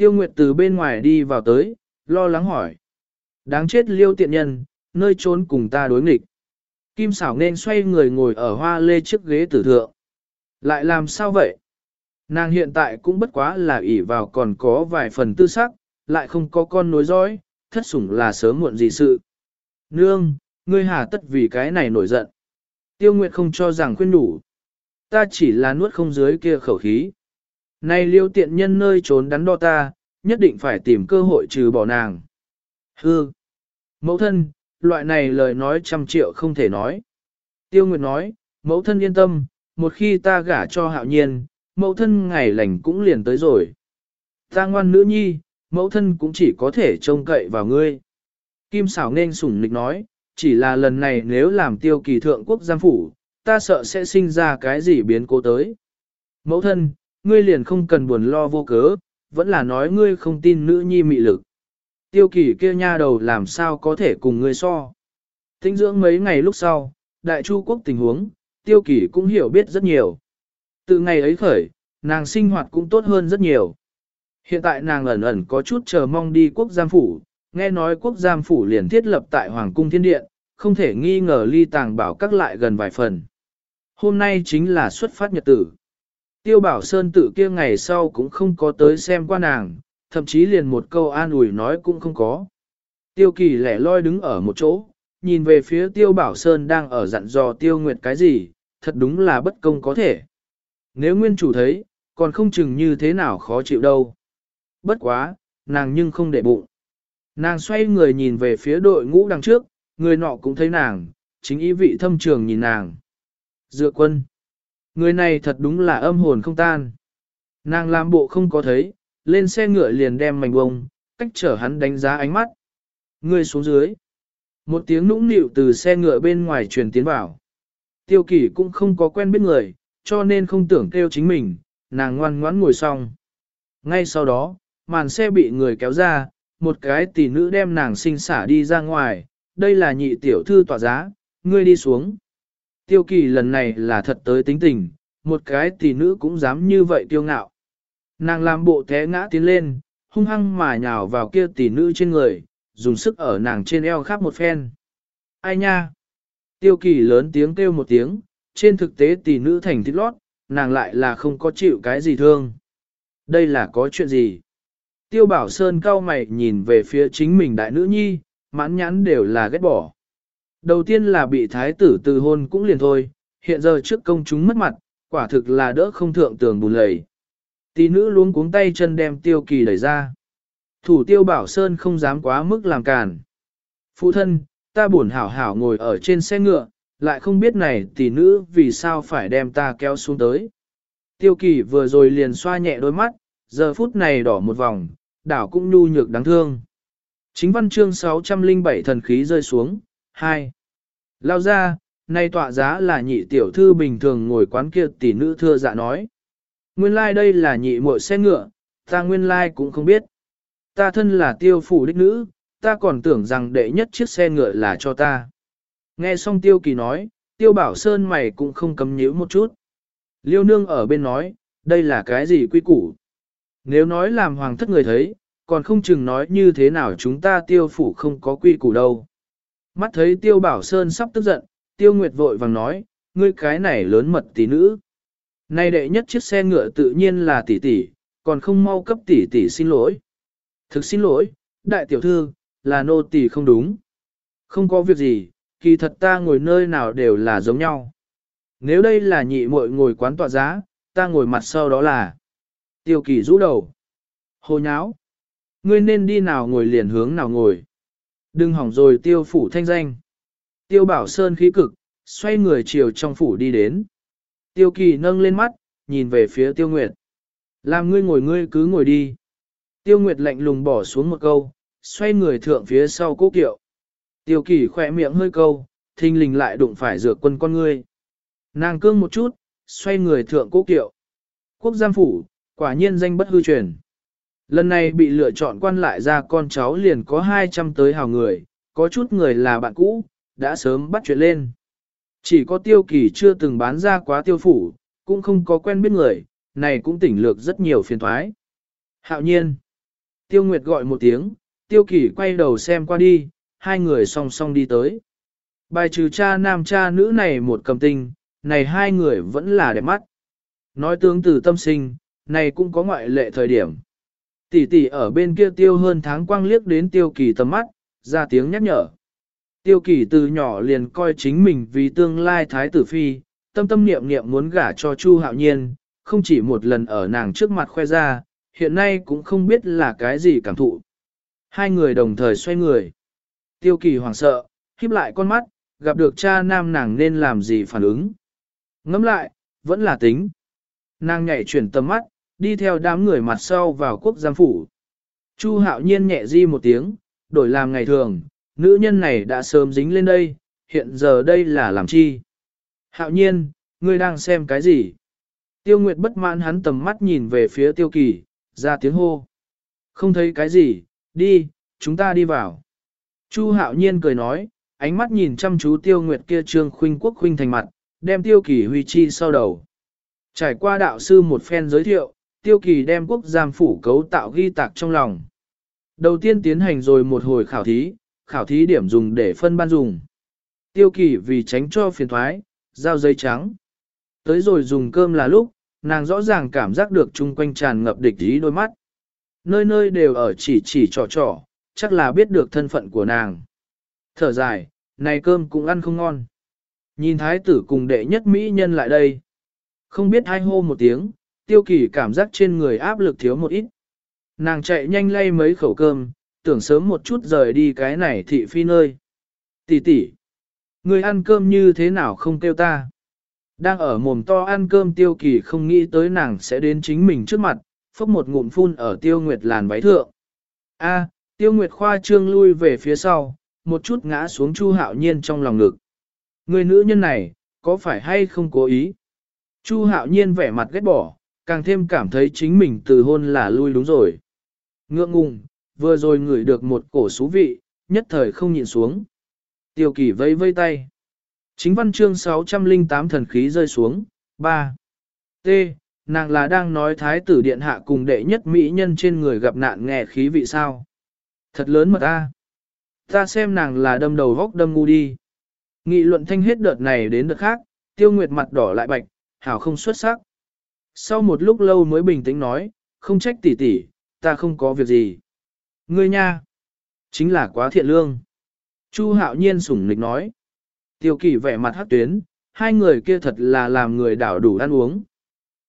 Tiêu Nguyệt từ bên ngoài đi vào tới, lo lắng hỏi. Đáng chết liêu tiện nhân, nơi trốn cùng ta đối nghịch. Kim xảo nên xoay người ngồi ở hoa lê chiếc ghế tử thượng. Lại làm sao vậy? Nàng hiện tại cũng bất quá là ỷ vào còn có vài phần tư sắc, lại không có con nối dõi, thất sủng là sớm muộn gì sự. Nương, ngươi hà tất vì cái này nổi giận. Tiêu Nguyệt không cho rằng khuyên đủ. Ta chỉ là nuốt không dưới kia khẩu khí. Này liêu tiện nhân nơi trốn đắn đo ta, nhất định phải tìm cơ hội trừ bỏ nàng. Hư! Mẫu thân, loại này lời nói trăm triệu không thể nói. Tiêu Nguyệt nói, mẫu thân yên tâm, một khi ta gả cho hạo nhiên, mẫu thân ngày lành cũng liền tới rồi. Ta ngoan nữ nhi, mẫu thân cũng chỉ có thể trông cậy vào ngươi. Kim xảo nên sủng nịch nói, chỉ là lần này nếu làm tiêu kỳ thượng quốc giam phủ, ta sợ sẽ sinh ra cái gì biến cố tới. Mẫu thân, ngươi liền không cần buồn lo vô cớ, vẫn là nói ngươi không tin nữ nhi mị lực. Tiêu kỳ kia nha đầu làm sao có thể cùng ngươi so. Tinh dưỡng mấy ngày lúc sau, đại chu quốc tình huống, tiêu kỳ cũng hiểu biết rất nhiều. Từ ngày ấy khởi, nàng sinh hoạt cũng tốt hơn rất nhiều. Hiện tại nàng ẩn ẩn có chút chờ mong đi quốc giam phủ, nghe nói quốc giam phủ liền thiết lập tại Hoàng cung Thiên Điện, không thể nghi ngờ ly tàng bảo các lại gần vài phần. Hôm nay chính là xuất phát nhật tử. Tiêu bảo Sơn tự kia ngày sau cũng không có tới xem qua nàng, thậm chí liền một câu an ủi nói cũng không có. Tiêu kỳ lẻ loi đứng ở một chỗ, nhìn về phía tiêu bảo Sơn đang ở dặn dò tiêu nguyệt cái gì, thật đúng là bất công có thể. Nếu nguyên chủ thấy, còn không chừng như thế nào khó chịu đâu. Bất quá, nàng nhưng không để bụng. Nàng xoay người nhìn về phía đội ngũ đằng trước, người nọ cũng thấy nàng, chính ý vị thâm trường nhìn nàng. Dựa quân. Người này thật đúng là âm hồn không tan. Nàng làm bộ không có thấy, lên xe ngựa liền đem mảnh bông, cách trở hắn đánh giá ánh mắt. Người xuống dưới. Một tiếng nũng nịu từ xe ngựa bên ngoài truyền tiến vào. Tiêu kỷ cũng không có quen biết người, cho nên không tưởng kêu chính mình, nàng ngoan ngoãn ngồi xong. Ngay sau đó, màn xe bị người kéo ra, một cái tỷ nữ đem nàng sinh xả đi ra ngoài, đây là nhị tiểu thư tỏa giá, ngươi đi xuống. Tiêu kỳ lần này là thật tới tính tình, một cái tỷ nữ cũng dám như vậy tiêu ngạo. Nàng làm bộ té ngã tiến lên, hung hăng mà nhào vào kia tỷ nữ trên người, dùng sức ở nàng trên eo khắp một phen. Ai nha? Tiêu kỳ lớn tiếng kêu một tiếng, trên thực tế tỷ nữ thành thịt lót, nàng lại là không có chịu cái gì thương. Đây là có chuyện gì? Tiêu bảo sơn cao mày nhìn về phía chính mình đại nữ nhi, mãn nhãn đều là ghét bỏ. Đầu tiên là bị thái tử từ hôn cũng liền thôi, hiện giờ trước công chúng mất mặt, quả thực là đỡ không thượng tường bùn lầy. Tỷ nữ luống cuống tay chân đem tiêu kỳ đẩy ra. Thủ tiêu bảo sơn không dám quá mức làm càn. Phụ thân, ta buồn hảo hảo ngồi ở trên xe ngựa, lại không biết này tỷ nữ vì sao phải đem ta kéo xuống tới. Tiêu kỳ vừa rồi liền xoa nhẹ đôi mắt, giờ phút này đỏ một vòng, đảo cũng nhu nhược đáng thương. Chính văn chương 607 thần khí rơi xuống, 2. Lao ra, nay tọa giá là nhị tiểu thư bình thường ngồi quán kia tỷ nữ thưa dạ nói. Nguyên lai like đây là nhị muội xe ngựa, ta nguyên lai like cũng không biết. Ta thân là tiêu phủ đích nữ, ta còn tưởng rằng đệ nhất chiếc xe ngựa là cho ta. Nghe xong tiêu kỳ nói, tiêu bảo sơn mày cũng không cấm nhíu một chút. Liêu nương ở bên nói, đây là cái gì quy củ? Nếu nói làm hoàng thất người thấy, còn không chừng nói như thế nào chúng ta tiêu phủ không có quy củ đâu. Mắt thấy tiêu bảo sơn sắp tức giận, tiêu nguyệt vội vàng nói, ngươi cái này lớn mật tỷ nữ. Nay đệ nhất chiếc xe ngựa tự nhiên là tỷ tỷ, còn không mau cấp tỷ tỷ xin lỗi. Thực xin lỗi, đại tiểu thư, là nô tỷ không đúng. Không có việc gì, kỳ thật ta ngồi nơi nào đều là giống nhau. Nếu đây là nhị muội ngồi quán tọa giá, ta ngồi mặt sau đó là tiêu kỳ rũ đầu. Hồ nháo. Ngươi nên đi nào ngồi liền hướng nào ngồi. Đừng hỏng rồi tiêu phủ thanh danh. Tiêu bảo sơn khí cực, xoay người chiều trong phủ đi đến. Tiêu kỳ nâng lên mắt, nhìn về phía tiêu nguyệt. Làm ngươi ngồi ngươi cứ ngồi đi. Tiêu nguyệt lạnh lùng bỏ xuống một câu, xoay người thượng phía sau cố kiệu. Tiêu kỳ khỏe miệng hơi câu, thình lình lại đụng phải dược quân con ngươi. Nàng cương một chút, xoay người thượng cố kiệu. Quốc giam phủ, quả nhiên danh bất hư truyền. Lần này bị lựa chọn quan lại ra con cháu liền có 200 tới hào người, có chút người là bạn cũ, đã sớm bắt chuyện lên. Chỉ có tiêu kỳ chưa từng bán ra quá tiêu phủ, cũng không có quen biết người, này cũng tỉnh lược rất nhiều phiền thoái. Hạo nhiên. Tiêu Nguyệt gọi một tiếng, tiêu kỳ quay đầu xem qua đi, hai người song song đi tới. Bài trừ cha nam cha nữ này một cầm tinh, này hai người vẫn là đẹp mắt. Nói tướng từ tâm sinh, này cũng có ngoại lệ thời điểm. Tỷ tỷ ở bên kia tiêu hơn tháng quang liếc đến tiêu kỳ tầm mắt, ra tiếng nhắc nhở. Tiêu kỳ từ nhỏ liền coi chính mình vì tương lai thái tử phi, tâm tâm niệm niệm muốn gả cho Chu hạo nhiên, không chỉ một lần ở nàng trước mặt khoe ra, hiện nay cũng không biết là cái gì cảm thụ. Hai người đồng thời xoay người. Tiêu kỳ hoảng sợ, híp lại con mắt, gặp được cha nam nàng nên làm gì phản ứng. Ngẫm lại, vẫn là tính. Nàng nhảy chuyển tầm mắt, đi theo đám người mặt sau vào quốc giam phủ. Chu hạo nhiên nhẹ di một tiếng, đổi làm ngày thường, nữ nhân này đã sớm dính lên đây, hiện giờ đây là làm chi. Hạo nhiên, ngươi đang xem cái gì? Tiêu Nguyệt bất mãn hắn tầm mắt nhìn về phía tiêu kỳ, ra tiếng hô. Không thấy cái gì, đi, chúng ta đi vào. Chu hạo nhiên cười nói, ánh mắt nhìn chăm chú tiêu Nguyệt kia trương khuynh quốc khuynh thành mặt, đem tiêu kỳ huy chi sau đầu. Trải qua đạo sư một phen giới thiệu, tiêu kỳ đem quốc giam phủ cấu tạo ghi tạc trong lòng. Đầu tiên tiến hành rồi một hồi khảo thí, khảo thí điểm dùng để phân ban dùng. Tiêu kỳ vì tránh cho phiền thoái, giao giấy trắng. Tới rồi dùng cơm là lúc, nàng rõ ràng cảm giác được chung quanh tràn ngập địch ý đôi mắt. Nơi nơi đều ở chỉ chỉ trò trò, chắc là biết được thân phận của nàng. Thở dài, này cơm cũng ăn không ngon. Nhìn thái tử cùng đệ nhất mỹ nhân lại đây. Không biết hai hô một tiếng, tiêu kỳ cảm giác trên người áp lực thiếu một ít. Nàng chạy nhanh lay mấy khẩu cơm, tưởng sớm một chút rời đi cái này thị phi nơi. Tỷ tỷ, người ăn cơm như thế nào không kêu ta? Đang ở mồm to ăn cơm tiêu kỳ không nghĩ tới nàng sẽ đến chính mình trước mặt, phốc một ngụm phun ở tiêu nguyệt làn váy thượng. A, tiêu nguyệt khoa trương lui về phía sau, một chút ngã xuống chu hạo nhiên trong lòng ngực. Người nữ nhân này, có phải hay không cố ý? Chu hạo nhiên vẻ mặt ghét bỏ, càng thêm cảm thấy chính mình từ hôn là lui đúng rồi. Ngượng ngùng, vừa rồi ngửi được một cổ xú vị, nhất thời không nhịn xuống. Tiêu kỳ vây vây tay. Chính văn chương 608 thần khí rơi xuống. 3. T. Nàng là đang nói thái tử điện hạ cùng đệ nhất mỹ nhân trên người gặp nạn nghe khí vị sao. Thật lớn mật ta. Ta xem nàng là đâm đầu góc đâm ngu đi. Nghị luận thanh hết đợt này đến đợt khác, tiêu nguyệt mặt đỏ lại bạch, hảo không xuất sắc. Sau một lúc lâu mới bình tĩnh nói, không trách tỷ tỷ, ta không có việc gì. Ngươi nha, chính là quá thiện lương. Chu hạo nhiên sủng nịch nói. Tiêu kỳ vẻ mặt hát tuyến, hai người kia thật là làm người đảo đủ ăn uống.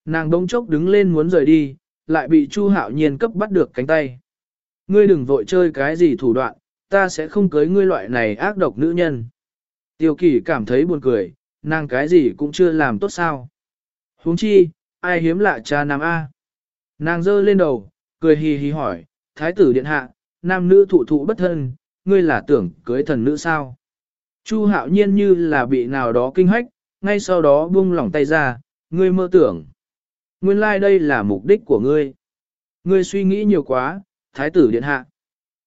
Nàng đông chốc đứng lên muốn rời đi, lại bị Chu hạo nhiên cấp bắt được cánh tay. Ngươi đừng vội chơi cái gì thủ đoạn, ta sẽ không cưới ngươi loại này ác độc nữ nhân. Tiêu kỳ cảm thấy buồn cười, nàng cái gì cũng chưa làm tốt sao. huống chi, ai hiếm lạ cha nam A. Nàng giơ lên đầu, cười hì hì hỏi, thái tử điện hạ, nam nữ thụ thụ bất thân, ngươi là tưởng cưới thần nữ sao? Chu hạo nhiên như là bị nào đó kinh hách, ngay sau đó buông lỏng tay ra, ngươi mơ tưởng. Nguyên lai like đây là mục đích của ngươi. Ngươi suy nghĩ nhiều quá, thái tử điện hạ.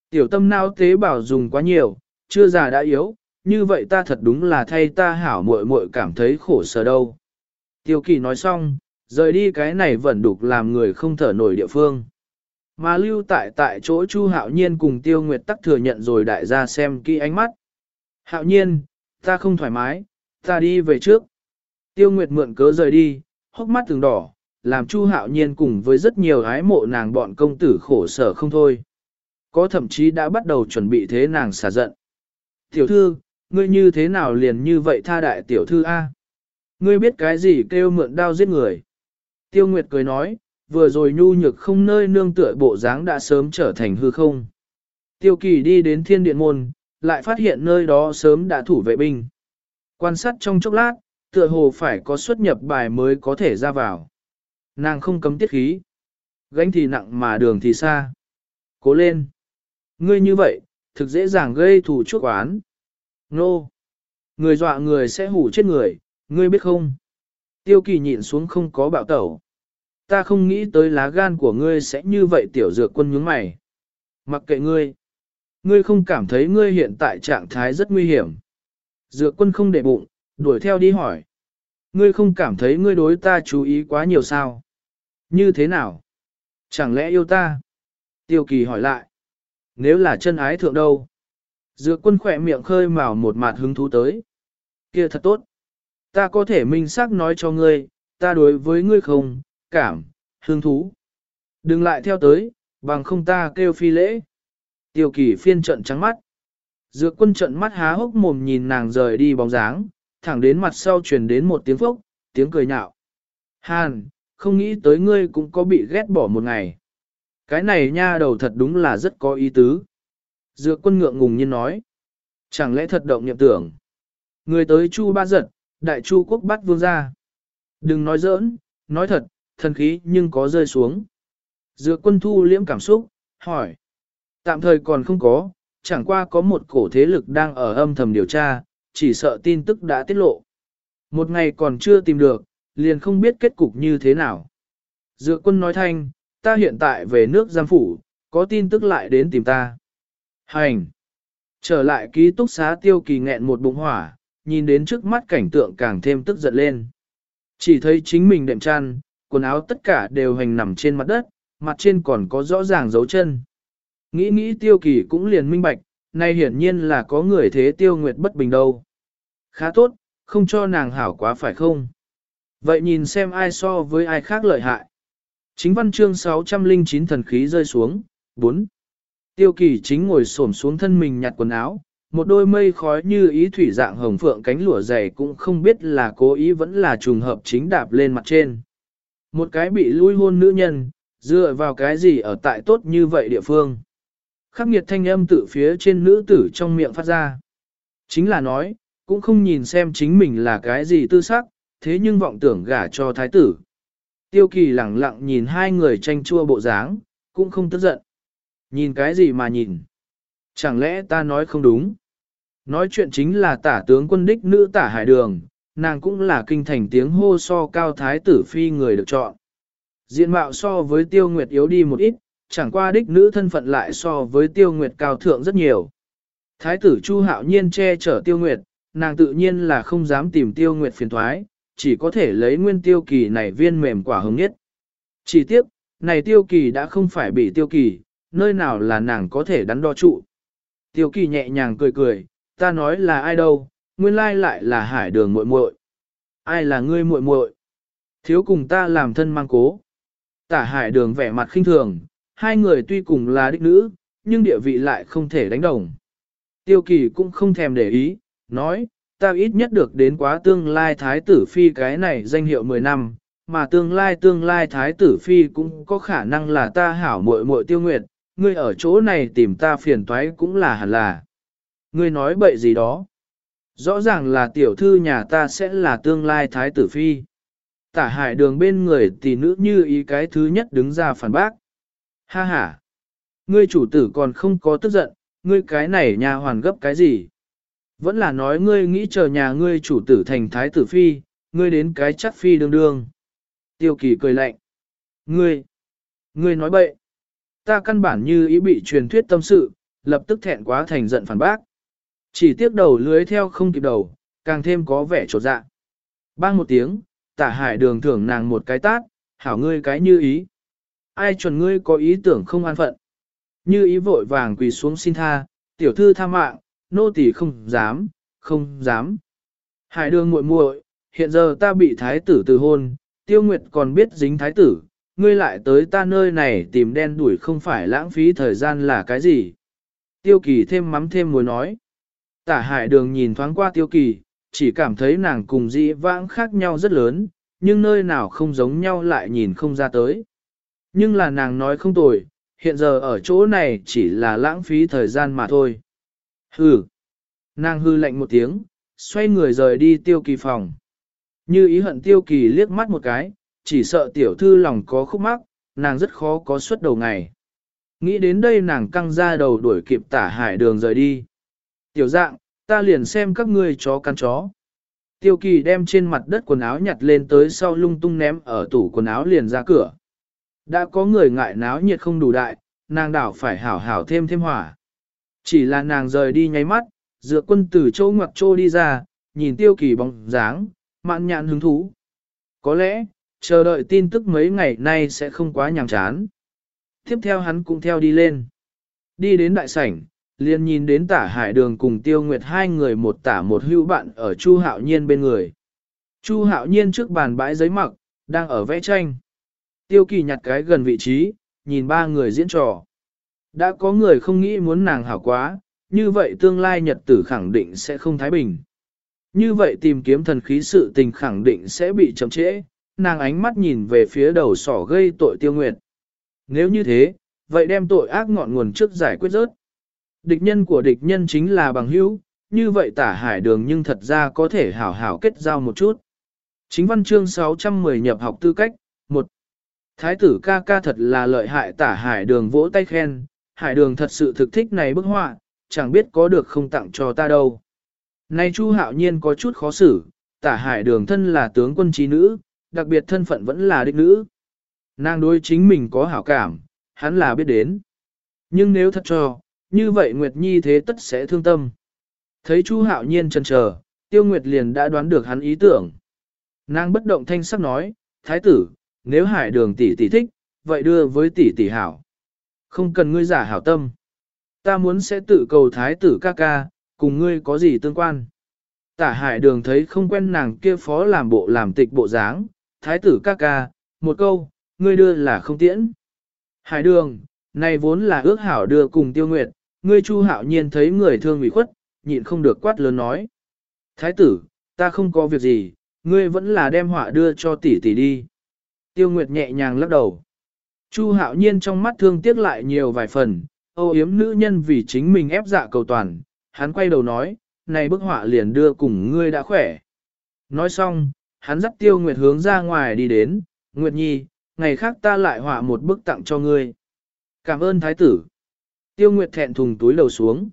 Tiểu tâm não tế bảo dùng quá nhiều, chưa già đã yếu, như vậy ta thật đúng là thay ta hảo muội muội cảm thấy khổ sở đâu. Tiêu kỳ nói xong, rời đi cái này vẫn đục làm người không thở nổi địa phương. Mà lưu tại tại chỗ Chu Hạo Nhiên cùng Tiêu Nguyệt tắc thừa nhận rồi đại gia xem kỹ ánh mắt. Hạo Nhiên, ta không thoải mái, ta đi về trước. Tiêu Nguyệt mượn cớ rời đi, hốc mắt từng đỏ, làm Chu Hạo Nhiên cùng với rất nhiều hái mộ nàng bọn công tử khổ sở không thôi. Có thậm chí đã bắt đầu chuẩn bị thế nàng xả giận. Tiểu thư, ngươi như thế nào liền như vậy tha đại tiểu thư A? Ngươi biết cái gì kêu mượn đao giết người? Tiêu Nguyệt cười nói, vừa rồi nhu nhược không nơi nương tựa bộ dáng đã sớm trở thành hư không. Tiêu kỳ đi đến thiên điện môn, lại phát hiện nơi đó sớm đã thủ vệ binh. Quan sát trong chốc lát, tựa hồ phải có xuất nhập bài mới có thể ra vào. Nàng không cấm tiết khí. Gánh thì nặng mà đường thì xa. Cố lên. Ngươi như vậy, thực dễ dàng gây thù chuốc oán. Nô. Người dọa người sẽ hủ chết người, ngươi biết không? Tiêu kỳ nhịn xuống không có bạo tẩu. Ta không nghĩ tới lá gan của ngươi sẽ như vậy tiểu dược quân nhướng mày. Mặc kệ ngươi. Ngươi không cảm thấy ngươi hiện tại trạng thái rất nguy hiểm. Dược quân không để bụng, đuổi theo đi hỏi. Ngươi không cảm thấy ngươi đối ta chú ý quá nhiều sao? Như thế nào? Chẳng lẽ yêu ta? Tiêu kỳ hỏi lại. Nếu là chân ái thượng đâu? Dược quân khỏe miệng khơi mào một mặt hứng thú tới. Kia thật tốt. Ta có thể minh xác nói cho ngươi, ta đối với ngươi không, cảm, hương thú. Đừng lại theo tới, bằng không ta kêu phi lễ. Tiêu kỳ phiên trận trắng mắt. Dược quân trận mắt há hốc mồm nhìn nàng rời đi bóng dáng, thẳng đến mặt sau truyền đến một tiếng phốc, tiếng cười nhạo. Hàn, không nghĩ tới ngươi cũng có bị ghét bỏ một ngày. Cái này nha đầu thật đúng là rất có ý tứ. Dược quân ngượng ngùng nhiên nói. Chẳng lẽ thật động nhậm tưởng. Người tới chu ba giật, đại chu quốc bắt vương ra. Đừng nói giỡn, nói thật, thần khí nhưng có rơi xuống. Dược quân thu liễm cảm xúc, hỏi. Tạm thời còn không có, chẳng qua có một cổ thế lực đang ở âm thầm điều tra, chỉ sợ tin tức đã tiết lộ. Một ngày còn chưa tìm được, liền không biết kết cục như thế nào. Dược quân nói thanh, ta hiện tại về nước giam phủ, có tin tức lại đến tìm ta. Hành! Trở lại ký túc xá tiêu kỳ nghẹn một bụng hỏa, nhìn đến trước mắt cảnh tượng càng thêm tức giận lên. Chỉ thấy chính mình đệm chăn, quần áo tất cả đều hành nằm trên mặt đất, mặt trên còn có rõ ràng dấu chân. Nghĩ nghĩ tiêu kỳ cũng liền minh bạch, nay hiển nhiên là có người thế tiêu nguyệt bất bình đâu. Khá tốt, không cho nàng hảo quá phải không? Vậy nhìn xem ai so với ai khác lợi hại. Chính văn chương 609 thần khí rơi xuống, 4. Tiêu kỳ chính ngồi xổm xuống thân mình nhặt quần áo, một đôi mây khói như ý thủy dạng hồng phượng cánh lụa dày cũng không biết là cố ý vẫn là trùng hợp chính đạp lên mặt trên. Một cái bị lui hôn nữ nhân, dựa vào cái gì ở tại tốt như vậy địa phương. Khắc nghiệt thanh âm tự phía trên nữ tử trong miệng phát ra. Chính là nói, cũng không nhìn xem chính mình là cái gì tư sắc, thế nhưng vọng tưởng gả cho thái tử. Tiêu kỳ lẳng lặng nhìn hai người tranh chua bộ dáng, cũng không tức giận. Nhìn cái gì mà nhìn? Chẳng lẽ ta nói không đúng? Nói chuyện chính là tả tướng quân đích nữ tả hải đường, nàng cũng là kinh thành tiếng hô so cao thái tử phi người được chọn. Diện mạo so với tiêu nguyệt yếu đi một ít, chẳng qua đích nữ thân phận lại so với tiêu nguyệt cao thượng rất nhiều. Thái tử Chu Hạo Nhiên che chở tiêu nguyệt, nàng tự nhiên là không dám tìm tiêu nguyệt phiền thoái, chỉ có thể lấy nguyên tiêu kỳ này viên mềm quả hứng nhất. Chỉ tiếc, này tiêu kỳ đã không phải bị tiêu kỳ, nơi nào là nàng có thể đắn đo trụ. Tiêu kỳ nhẹ nhàng cười cười, ta nói là ai đâu, nguyên lai lại là hải đường muội muội. Ai là ngươi muội muội? Thiếu cùng ta làm thân mang cố. Tả hải đường vẻ mặt khinh thường, hai người tuy cùng là đích nữ, nhưng địa vị lại không thể đánh đồng. Tiêu kỳ cũng không thèm để ý, nói, ta ít nhất được đến quá tương lai thái tử phi cái này danh hiệu 10 năm, mà tương lai tương lai thái tử phi cũng có khả năng là ta hảo muội muội tiêu nguyệt, ngươi ở chỗ này tìm ta phiền toái cũng là hẳn là. Ngươi nói bậy gì đó. Rõ ràng là tiểu thư nhà ta sẽ là tương lai thái tử phi. Tả hải đường bên người tỷ nữ như ý cái thứ nhất đứng ra phản bác. Ha ha! Ngươi chủ tử còn không có tức giận, ngươi cái này nhà hoàn gấp cái gì? Vẫn là nói ngươi nghĩ chờ nhà ngươi chủ tử thành thái tử phi, ngươi đến cái chắc phi đương đương. Tiêu kỳ cười lạnh. Ngươi! Ngươi nói bậy! Ta căn bản như ý bị truyền thuyết tâm sự, lập tức thẹn quá thành giận phản bác. Chỉ tiếc đầu lưới theo không kịp đầu, càng thêm có vẻ trột dạ. Bang một tiếng, tả hải đường thưởng nàng một cái tát, hảo ngươi cái như ý. Ai chuẩn ngươi có ý tưởng không an phận. Như ý vội vàng quỳ xuống xin tha, tiểu thư tha mạng, nô tỳ không dám, không dám. Hải đường muội muội, hiện giờ ta bị thái tử từ hôn, tiêu nguyệt còn biết dính thái tử, ngươi lại tới ta nơi này tìm đen đuổi không phải lãng phí thời gian là cái gì. Tiêu kỳ thêm mắm thêm muối nói. Tả hải đường nhìn thoáng qua tiêu kỳ, chỉ cảm thấy nàng cùng dĩ vãng khác nhau rất lớn, nhưng nơi nào không giống nhau lại nhìn không ra tới. Nhưng là nàng nói không tồi, hiện giờ ở chỗ này chỉ là lãng phí thời gian mà thôi. Hừ. Nàng hư lạnh một tiếng, xoay người rời đi tiêu kỳ phòng. Như ý hận tiêu kỳ liếc mắt một cái, chỉ sợ tiểu thư lòng có khúc mắc, nàng rất khó có suất đầu ngày. Nghĩ đến đây nàng căng ra đầu đuổi kịp tả hải đường rời đi. Tiểu dạng, ta liền xem các ngươi chó căn chó. Tiêu kỳ đem trên mặt đất quần áo nhặt lên tới sau lung tung ném ở tủ quần áo liền ra cửa. Đã có người ngại náo nhiệt không đủ đại, nàng đảo phải hảo hảo thêm thêm hỏa. Chỉ là nàng rời đi nháy mắt, dựa quân từ châu ngoặc trô đi ra, nhìn tiêu kỳ bóng dáng, mạn nhạn hứng thú. Có lẽ, chờ đợi tin tức mấy ngày nay sẽ không quá nhàm chán. Tiếp theo hắn cũng theo đi lên. Đi đến đại sảnh, liền nhìn đến tả hải đường cùng tiêu nguyệt hai người một tả một hữu bạn ở Chu Hạo Nhiên bên người. Chu Hạo Nhiên trước bàn bãi giấy mặc, đang ở vẽ tranh. Tiêu kỳ nhặt cái gần vị trí, nhìn ba người diễn trò. Đã có người không nghĩ muốn nàng hảo quá, như vậy tương lai nhật tử khẳng định sẽ không thái bình. Như vậy tìm kiếm thần khí sự tình khẳng định sẽ bị chậm trễ, nàng ánh mắt nhìn về phía đầu sỏ gây tội tiêu nguyệt. Nếu như thế, vậy đem tội ác ngọn nguồn trước giải quyết rớt. Địch nhân của địch nhân chính là bằng hữu, như vậy tả hải đường nhưng thật ra có thể hảo hảo kết giao một chút. Chính văn chương 610 nhập học tư cách, 1. Thái tử ca ca thật là lợi hại tả hải đường vỗ tay khen, hải đường thật sự thực thích này bức họa, chẳng biết có được không tặng cho ta đâu. Nay Chu hạo nhiên có chút khó xử, tả hải đường thân là tướng quân trí nữ, đặc biệt thân phận vẫn là đích nữ. Nàng đối chính mình có hảo cảm, hắn là biết đến. Nhưng nếu thật cho, như vậy Nguyệt Nhi thế tất sẽ thương tâm. Thấy Chu Hạo Nhiên chần chờ, Tiêu Nguyệt liền đã đoán được hắn ý tưởng. Nàng bất động thanh sắc nói, Thái tử, nếu hải đường tỷ tỷ thích, vậy đưa với tỷ tỷ hảo. Không cần ngươi giả hảo tâm. Ta muốn sẽ tự cầu Thái tử ca ca, cùng ngươi có gì tương quan. Tả hải đường thấy không quen nàng kia phó làm bộ làm tịch bộ dáng, Thái tử ca ca, một câu, ngươi đưa là không tiễn. Hải đường, này vốn là ước hảo đưa cùng tiêu nguyệt, ngươi chu hạo nhiên thấy người thương bị khuất, nhịn không được quát lớn nói. Thái tử, ta không có việc gì, ngươi vẫn là đem họa đưa cho tỷ tỷ đi. Tiêu Nguyệt nhẹ nhàng lắc đầu. Chu hạo nhiên trong mắt thương tiếc lại nhiều vài phần, âu yếm nữ nhân vì chính mình ép dạ cầu toàn, hắn quay đầu nói, này bức họa liền đưa cùng ngươi đã khỏe. Nói xong, hắn dắt Tiêu Nguyệt hướng ra ngoài đi đến, Nguyệt Nhi, ngày khác ta lại họa một bức tặng cho ngươi. Cảm ơn thái tử. Tiêu Nguyệt thẹn thùng túi đầu xuống.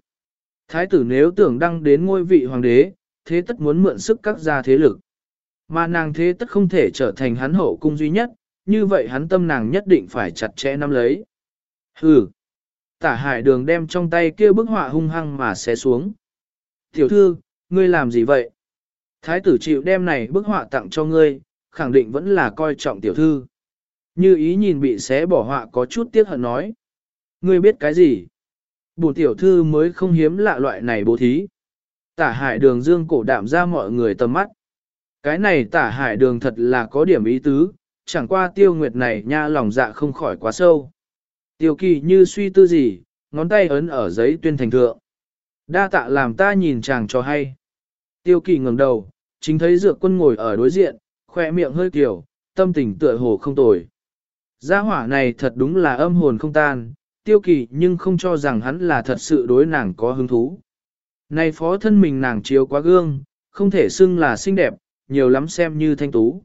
Thái tử nếu tưởng đăng đến ngôi vị hoàng đế, thế tất muốn mượn sức các gia thế lực. Mà nàng thế tất không thể trở thành hắn hậu cung duy nhất, như vậy hắn tâm nàng nhất định phải chặt chẽ nắm lấy. Hừ! Tả hải đường đem trong tay kia bức họa hung hăng mà xé xuống. Tiểu thư, ngươi làm gì vậy? Thái tử chịu đem này bức họa tặng cho ngươi, khẳng định vẫn là coi trọng tiểu thư. Như ý nhìn bị xé bỏ họa có chút tiếc hận nói. Ngươi biết cái gì? Bổn tiểu thư mới không hiếm lạ loại này bố thí. Tả hải đường dương cổ đạm ra mọi người tầm mắt. Cái này tả hải đường thật là có điểm ý tứ, chẳng qua tiêu nguyệt này nha lòng dạ không khỏi quá sâu. Tiêu kỳ như suy tư gì, ngón tay ấn ở giấy tuyên thành thượng. Đa tạ làm ta nhìn chàng cho hay. Tiêu kỳ ngẩng đầu, chính thấy dược quân ngồi ở đối diện, khoe miệng hơi kiểu, tâm tình tựa hồ không tồi. Gia hỏa này thật đúng là âm hồn không tan, tiêu kỳ nhưng không cho rằng hắn là thật sự đối nàng có hứng thú. Này phó thân mình nàng chiếu quá gương, không thể xưng là xinh đẹp, nhiều lắm xem như thanh tú.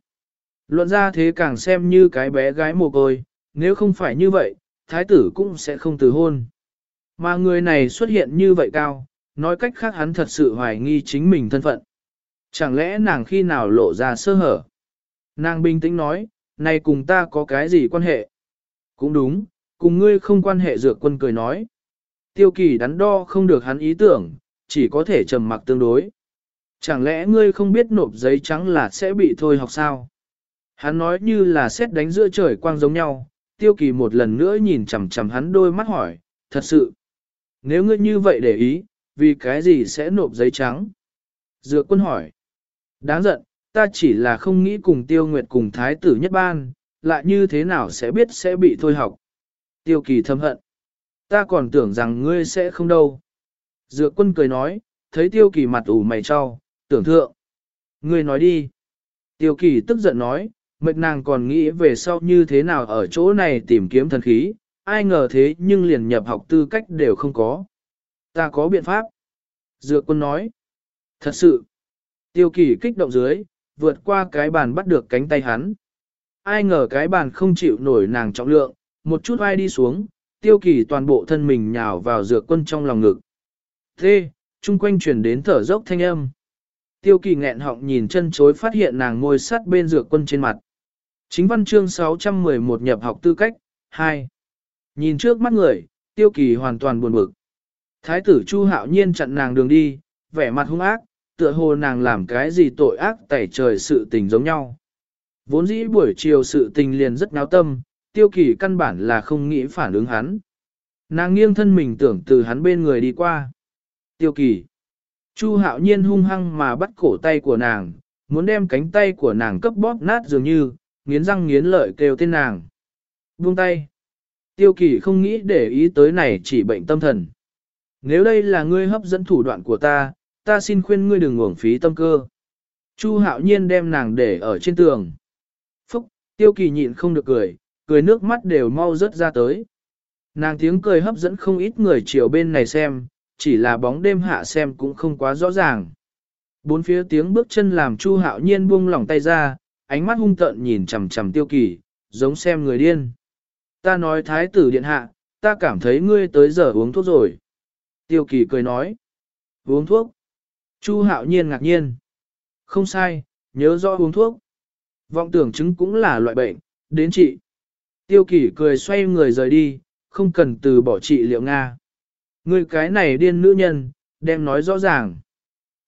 Luận ra thế càng xem như cái bé gái mồ côi, nếu không phải như vậy, thái tử cũng sẽ không từ hôn. Mà người này xuất hiện như vậy cao, nói cách khác hắn thật sự hoài nghi chính mình thân phận. Chẳng lẽ nàng khi nào lộ ra sơ hở? Nàng bình tĩnh nói, này cùng ta có cái gì quan hệ? Cũng đúng, cùng ngươi không quan hệ dược quân cười nói. Tiêu kỳ đắn đo không được hắn ý tưởng, chỉ có thể trầm mặc tương đối. Chẳng lẽ ngươi không biết nộp giấy trắng là sẽ bị thôi học sao? Hắn nói như là xét đánh giữa trời quang giống nhau, tiêu kỳ một lần nữa nhìn chằm chằm hắn đôi mắt hỏi, thật sự. Nếu ngươi như vậy để ý, vì cái gì sẽ nộp giấy trắng? Dược quân hỏi. Đáng giận, ta chỉ là không nghĩ cùng tiêu nguyệt cùng thái tử nhất ban, lại như thế nào sẽ biết sẽ bị thôi học. Tiêu kỳ thâm hận. Ta còn tưởng rằng ngươi sẽ không đâu. Dược quân cười nói, thấy tiêu kỳ mặt ủ mày cho, tưởng thượng. Ngươi nói đi. Tiêu kỳ tức giận nói, mệt nàng còn nghĩ về sau như thế nào ở chỗ này tìm kiếm thần khí, ai ngờ thế nhưng liền nhập học tư cách đều không có. Ta có biện pháp. Dược quân nói. Thật sự. Tiêu kỳ kích động dưới, vượt qua cái bàn bắt được cánh tay hắn. Ai ngờ cái bàn không chịu nổi nàng trọng lượng, một chút vai đi xuống, tiêu kỳ toàn bộ thân mình nhào vào dược quân trong lòng ngực. Thế, chung quanh truyền đến thở dốc thanh âm. Tiêu kỳ nghẹn họng nhìn chân chối phát hiện nàng ngồi sát bên dược quân trên mặt. Chính văn chương 611 nhập học tư cách, 2. Nhìn trước mắt người, tiêu kỳ hoàn toàn buồn bực. Thái tử Chu hạo nhiên chặn nàng đường đi, vẻ mặt hung ác, tựa hồ nàng làm cái gì tội ác tẩy trời sự tình giống nhau. Vốn dĩ buổi chiều sự tình liền rất náo tâm, tiêu kỳ căn bản là không nghĩ phản ứng hắn. Nàng nghiêng thân mình tưởng từ hắn bên người đi qua. Tiêu kỳ. Chu hạo nhiên hung hăng mà bắt cổ tay của nàng, muốn đem cánh tay của nàng cấp bóp nát dường như, nghiến răng nghiến lợi kêu tên nàng. Buông tay. Tiêu kỳ không nghĩ để ý tới này chỉ bệnh tâm thần. Nếu đây là ngươi hấp dẫn thủ đoạn của ta, ta xin khuyên ngươi đừng uổng phí tâm cơ. Chu hạo nhiên đem nàng để ở trên tường. Phúc, tiêu kỳ nhịn không được cười, cười nước mắt đều mau rớt ra tới. Nàng tiếng cười hấp dẫn không ít người chiều bên này xem, chỉ là bóng đêm hạ xem cũng không quá rõ ràng. Bốn phía tiếng bước chân làm Chu Hạo Nhiên buông lỏng tay ra, ánh mắt hung tợn nhìn chằm chằm Tiêu Kỳ, giống xem người điên. Ta nói thái tử điện hạ, ta cảm thấy ngươi tới giờ uống thuốc rồi. Tiêu Kỳ cười nói. Uống thuốc. Chu Hạo Nhiên ngạc nhiên. Không sai, nhớ rõ uống thuốc. Vọng tưởng chứng cũng là loại bệnh, đến trị. Tiêu Kỳ cười xoay người rời đi, không cần từ bỏ trị liệu Nga. Người cái này điên nữ nhân, đem nói rõ ràng.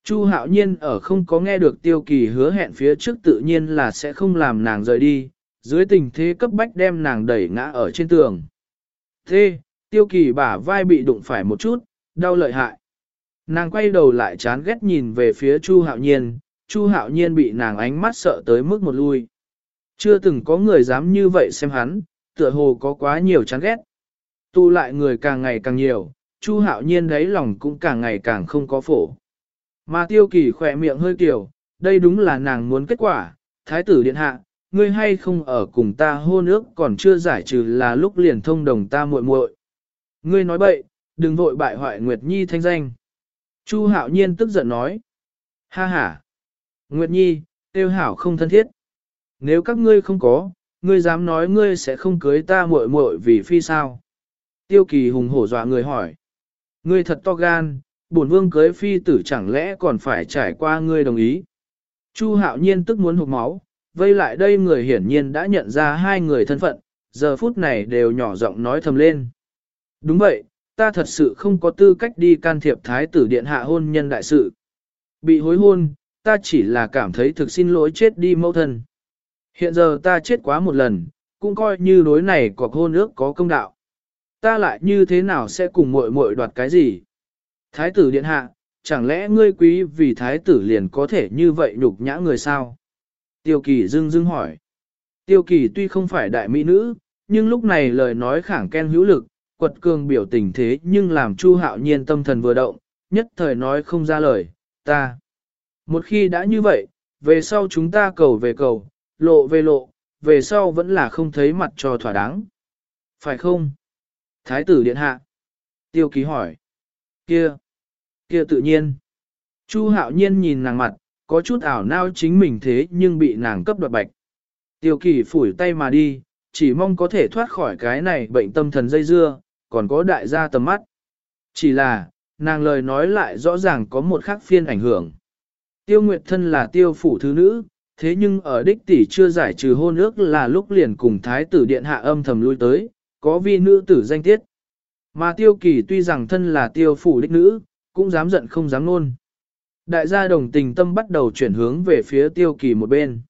Chu hạo nhiên ở không có nghe được tiêu kỳ hứa hẹn phía trước tự nhiên là sẽ không làm nàng rời đi, dưới tình thế cấp bách đem nàng đẩy ngã ở trên tường. Thế, tiêu kỳ bả vai bị đụng phải một chút, đau lợi hại. Nàng quay đầu lại chán ghét nhìn về phía Chu hạo nhiên, Chu hạo nhiên bị nàng ánh mắt sợ tới mức một lui. Chưa từng có người dám như vậy xem hắn, tựa hồ có quá nhiều chán ghét. Tu lại người càng ngày càng nhiều, Chu hạo nhiên đấy lòng cũng càng ngày càng không có phổ. Mà tiêu kỳ khỏe miệng hơi kiểu, đây đúng là nàng muốn kết quả, thái tử điện hạ, ngươi hay không ở cùng ta hôn ước còn chưa giải trừ là lúc liền thông đồng ta muội muội. Ngươi nói bậy, đừng vội bại hoại Nguyệt Nhi thanh danh. Chu hạo nhiên tức giận nói. Ha ha. Nguyệt Nhi, tiêu hảo không thân thiết. Nếu các ngươi không có, ngươi dám nói ngươi sẽ không cưới ta muội muội vì phi sao? Tiêu kỳ hùng hổ dọa người hỏi. Ngươi thật to gan, bổn vương cưới phi tử chẳng lẽ còn phải trải qua ngươi đồng ý? Chu hạo nhiên tức muốn hụt máu, vây lại đây người hiển nhiên đã nhận ra hai người thân phận, giờ phút này đều nhỏ giọng nói thầm lên. Đúng vậy, ta thật sự không có tư cách đi can thiệp thái tử điện hạ hôn nhân đại sự. Bị hối hôn, ta chỉ là cảm thấy thực xin lỗi chết đi mẫu thân. Hiện giờ ta chết quá một lần, cũng coi như đối này có hôn ước có công đạo. Ta lại như thế nào sẽ cùng muội muội đoạt cái gì? Thái tử điện hạ, chẳng lẽ ngươi quý vì thái tử liền có thể như vậy nhục nhã người sao? Tiêu kỳ dưng dưng hỏi. Tiêu kỳ tuy không phải đại mỹ nữ, nhưng lúc này lời nói khẳng ken hữu lực, quật cường biểu tình thế nhưng làm Chu hạo nhiên tâm thần vừa động, nhất thời nói không ra lời, ta. Một khi đã như vậy, về sau chúng ta cầu về cầu, lộ về lộ, về sau vẫn là không thấy mặt cho thỏa đáng. Phải không? Thái tử điện hạ. Tiêu ký hỏi. Kia. Kia tự nhiên. Chu hạo nhiên nhìn nàng mặt, có chút ảo nao chính mình thế nhưng bị nàng cấp đoạt bạch. Tiêu kỳ phủi tay mà đi, chỉ mong có thể thoát khỏi cái này bệnh tâm thần dây dưa, còn có đại gia tầm mắt. Chỉ là, nàng lời nói lại rõ ràng có một khác phiên ảnh hưởng. Tiêu Nguyệt thân là tiêu phủ thứ nữ, thế nhưng ở đích tỷ chưa giải trừ hôn ước là lúc liền cùng thái tử điện hạ âm thầm lui tới, có vi nữ tử danh tiết. Mà tiêu kỳ tuy rằng thân là tiêu phủ đích nữ, cũng dám giận không dám nôn. Đại gia đồng tình tâm bắt đầu chuyển hướng về phía tiêu kỳ một bên.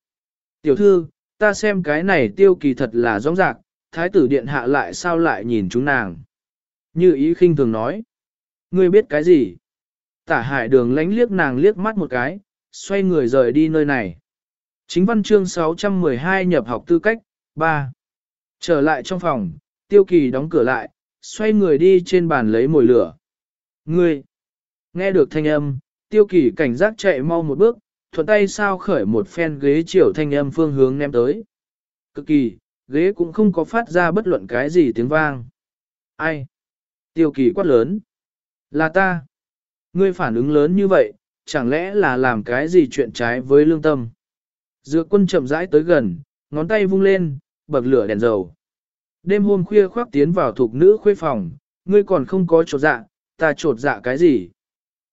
Tiểu thư, ta xem cái này tiêu kỳ thật là rõ rạc, thái tử điện hạ lại sao lại nhìn chúng nàng. Như ý khinh thường nói. Ngươi biết cái gì? Tả hải đường lánh liếc nàng liếc mắt một cái, xoay người rời đi nơi này. Chính văn chương 612 nhập học tư cách, 3. Trở lại trong phòng, tiêu kỳ đóng cửa lại, xoay người đi trên bàn lấy mồi lửa. Ngươi! Nghe được thanh âm, tiêu kỳ cảnh giác chạy mau một bước, thuận tay sao khởi một phen ghế chiều thanh âm phương hướng ném tới. Cực kỳ, ghế cũng không có phát ra bất luận cái gì tiếng vang. Ai? Tiêu kỳ quát lớn. Là ta. Ngươi phản ứng lớn như vậy, chẳng lẽ là làm cái gì chuyện trái với lương tâm? Dược quân chậm rãi tới gần, ngón tay vung lên, bậc lửa đèn dầu. Đêm hôm khuya khoác tiến vào thuộc nữ khuê phòng, ngươi còn không có trột dạ, ta trột dạ cái gì?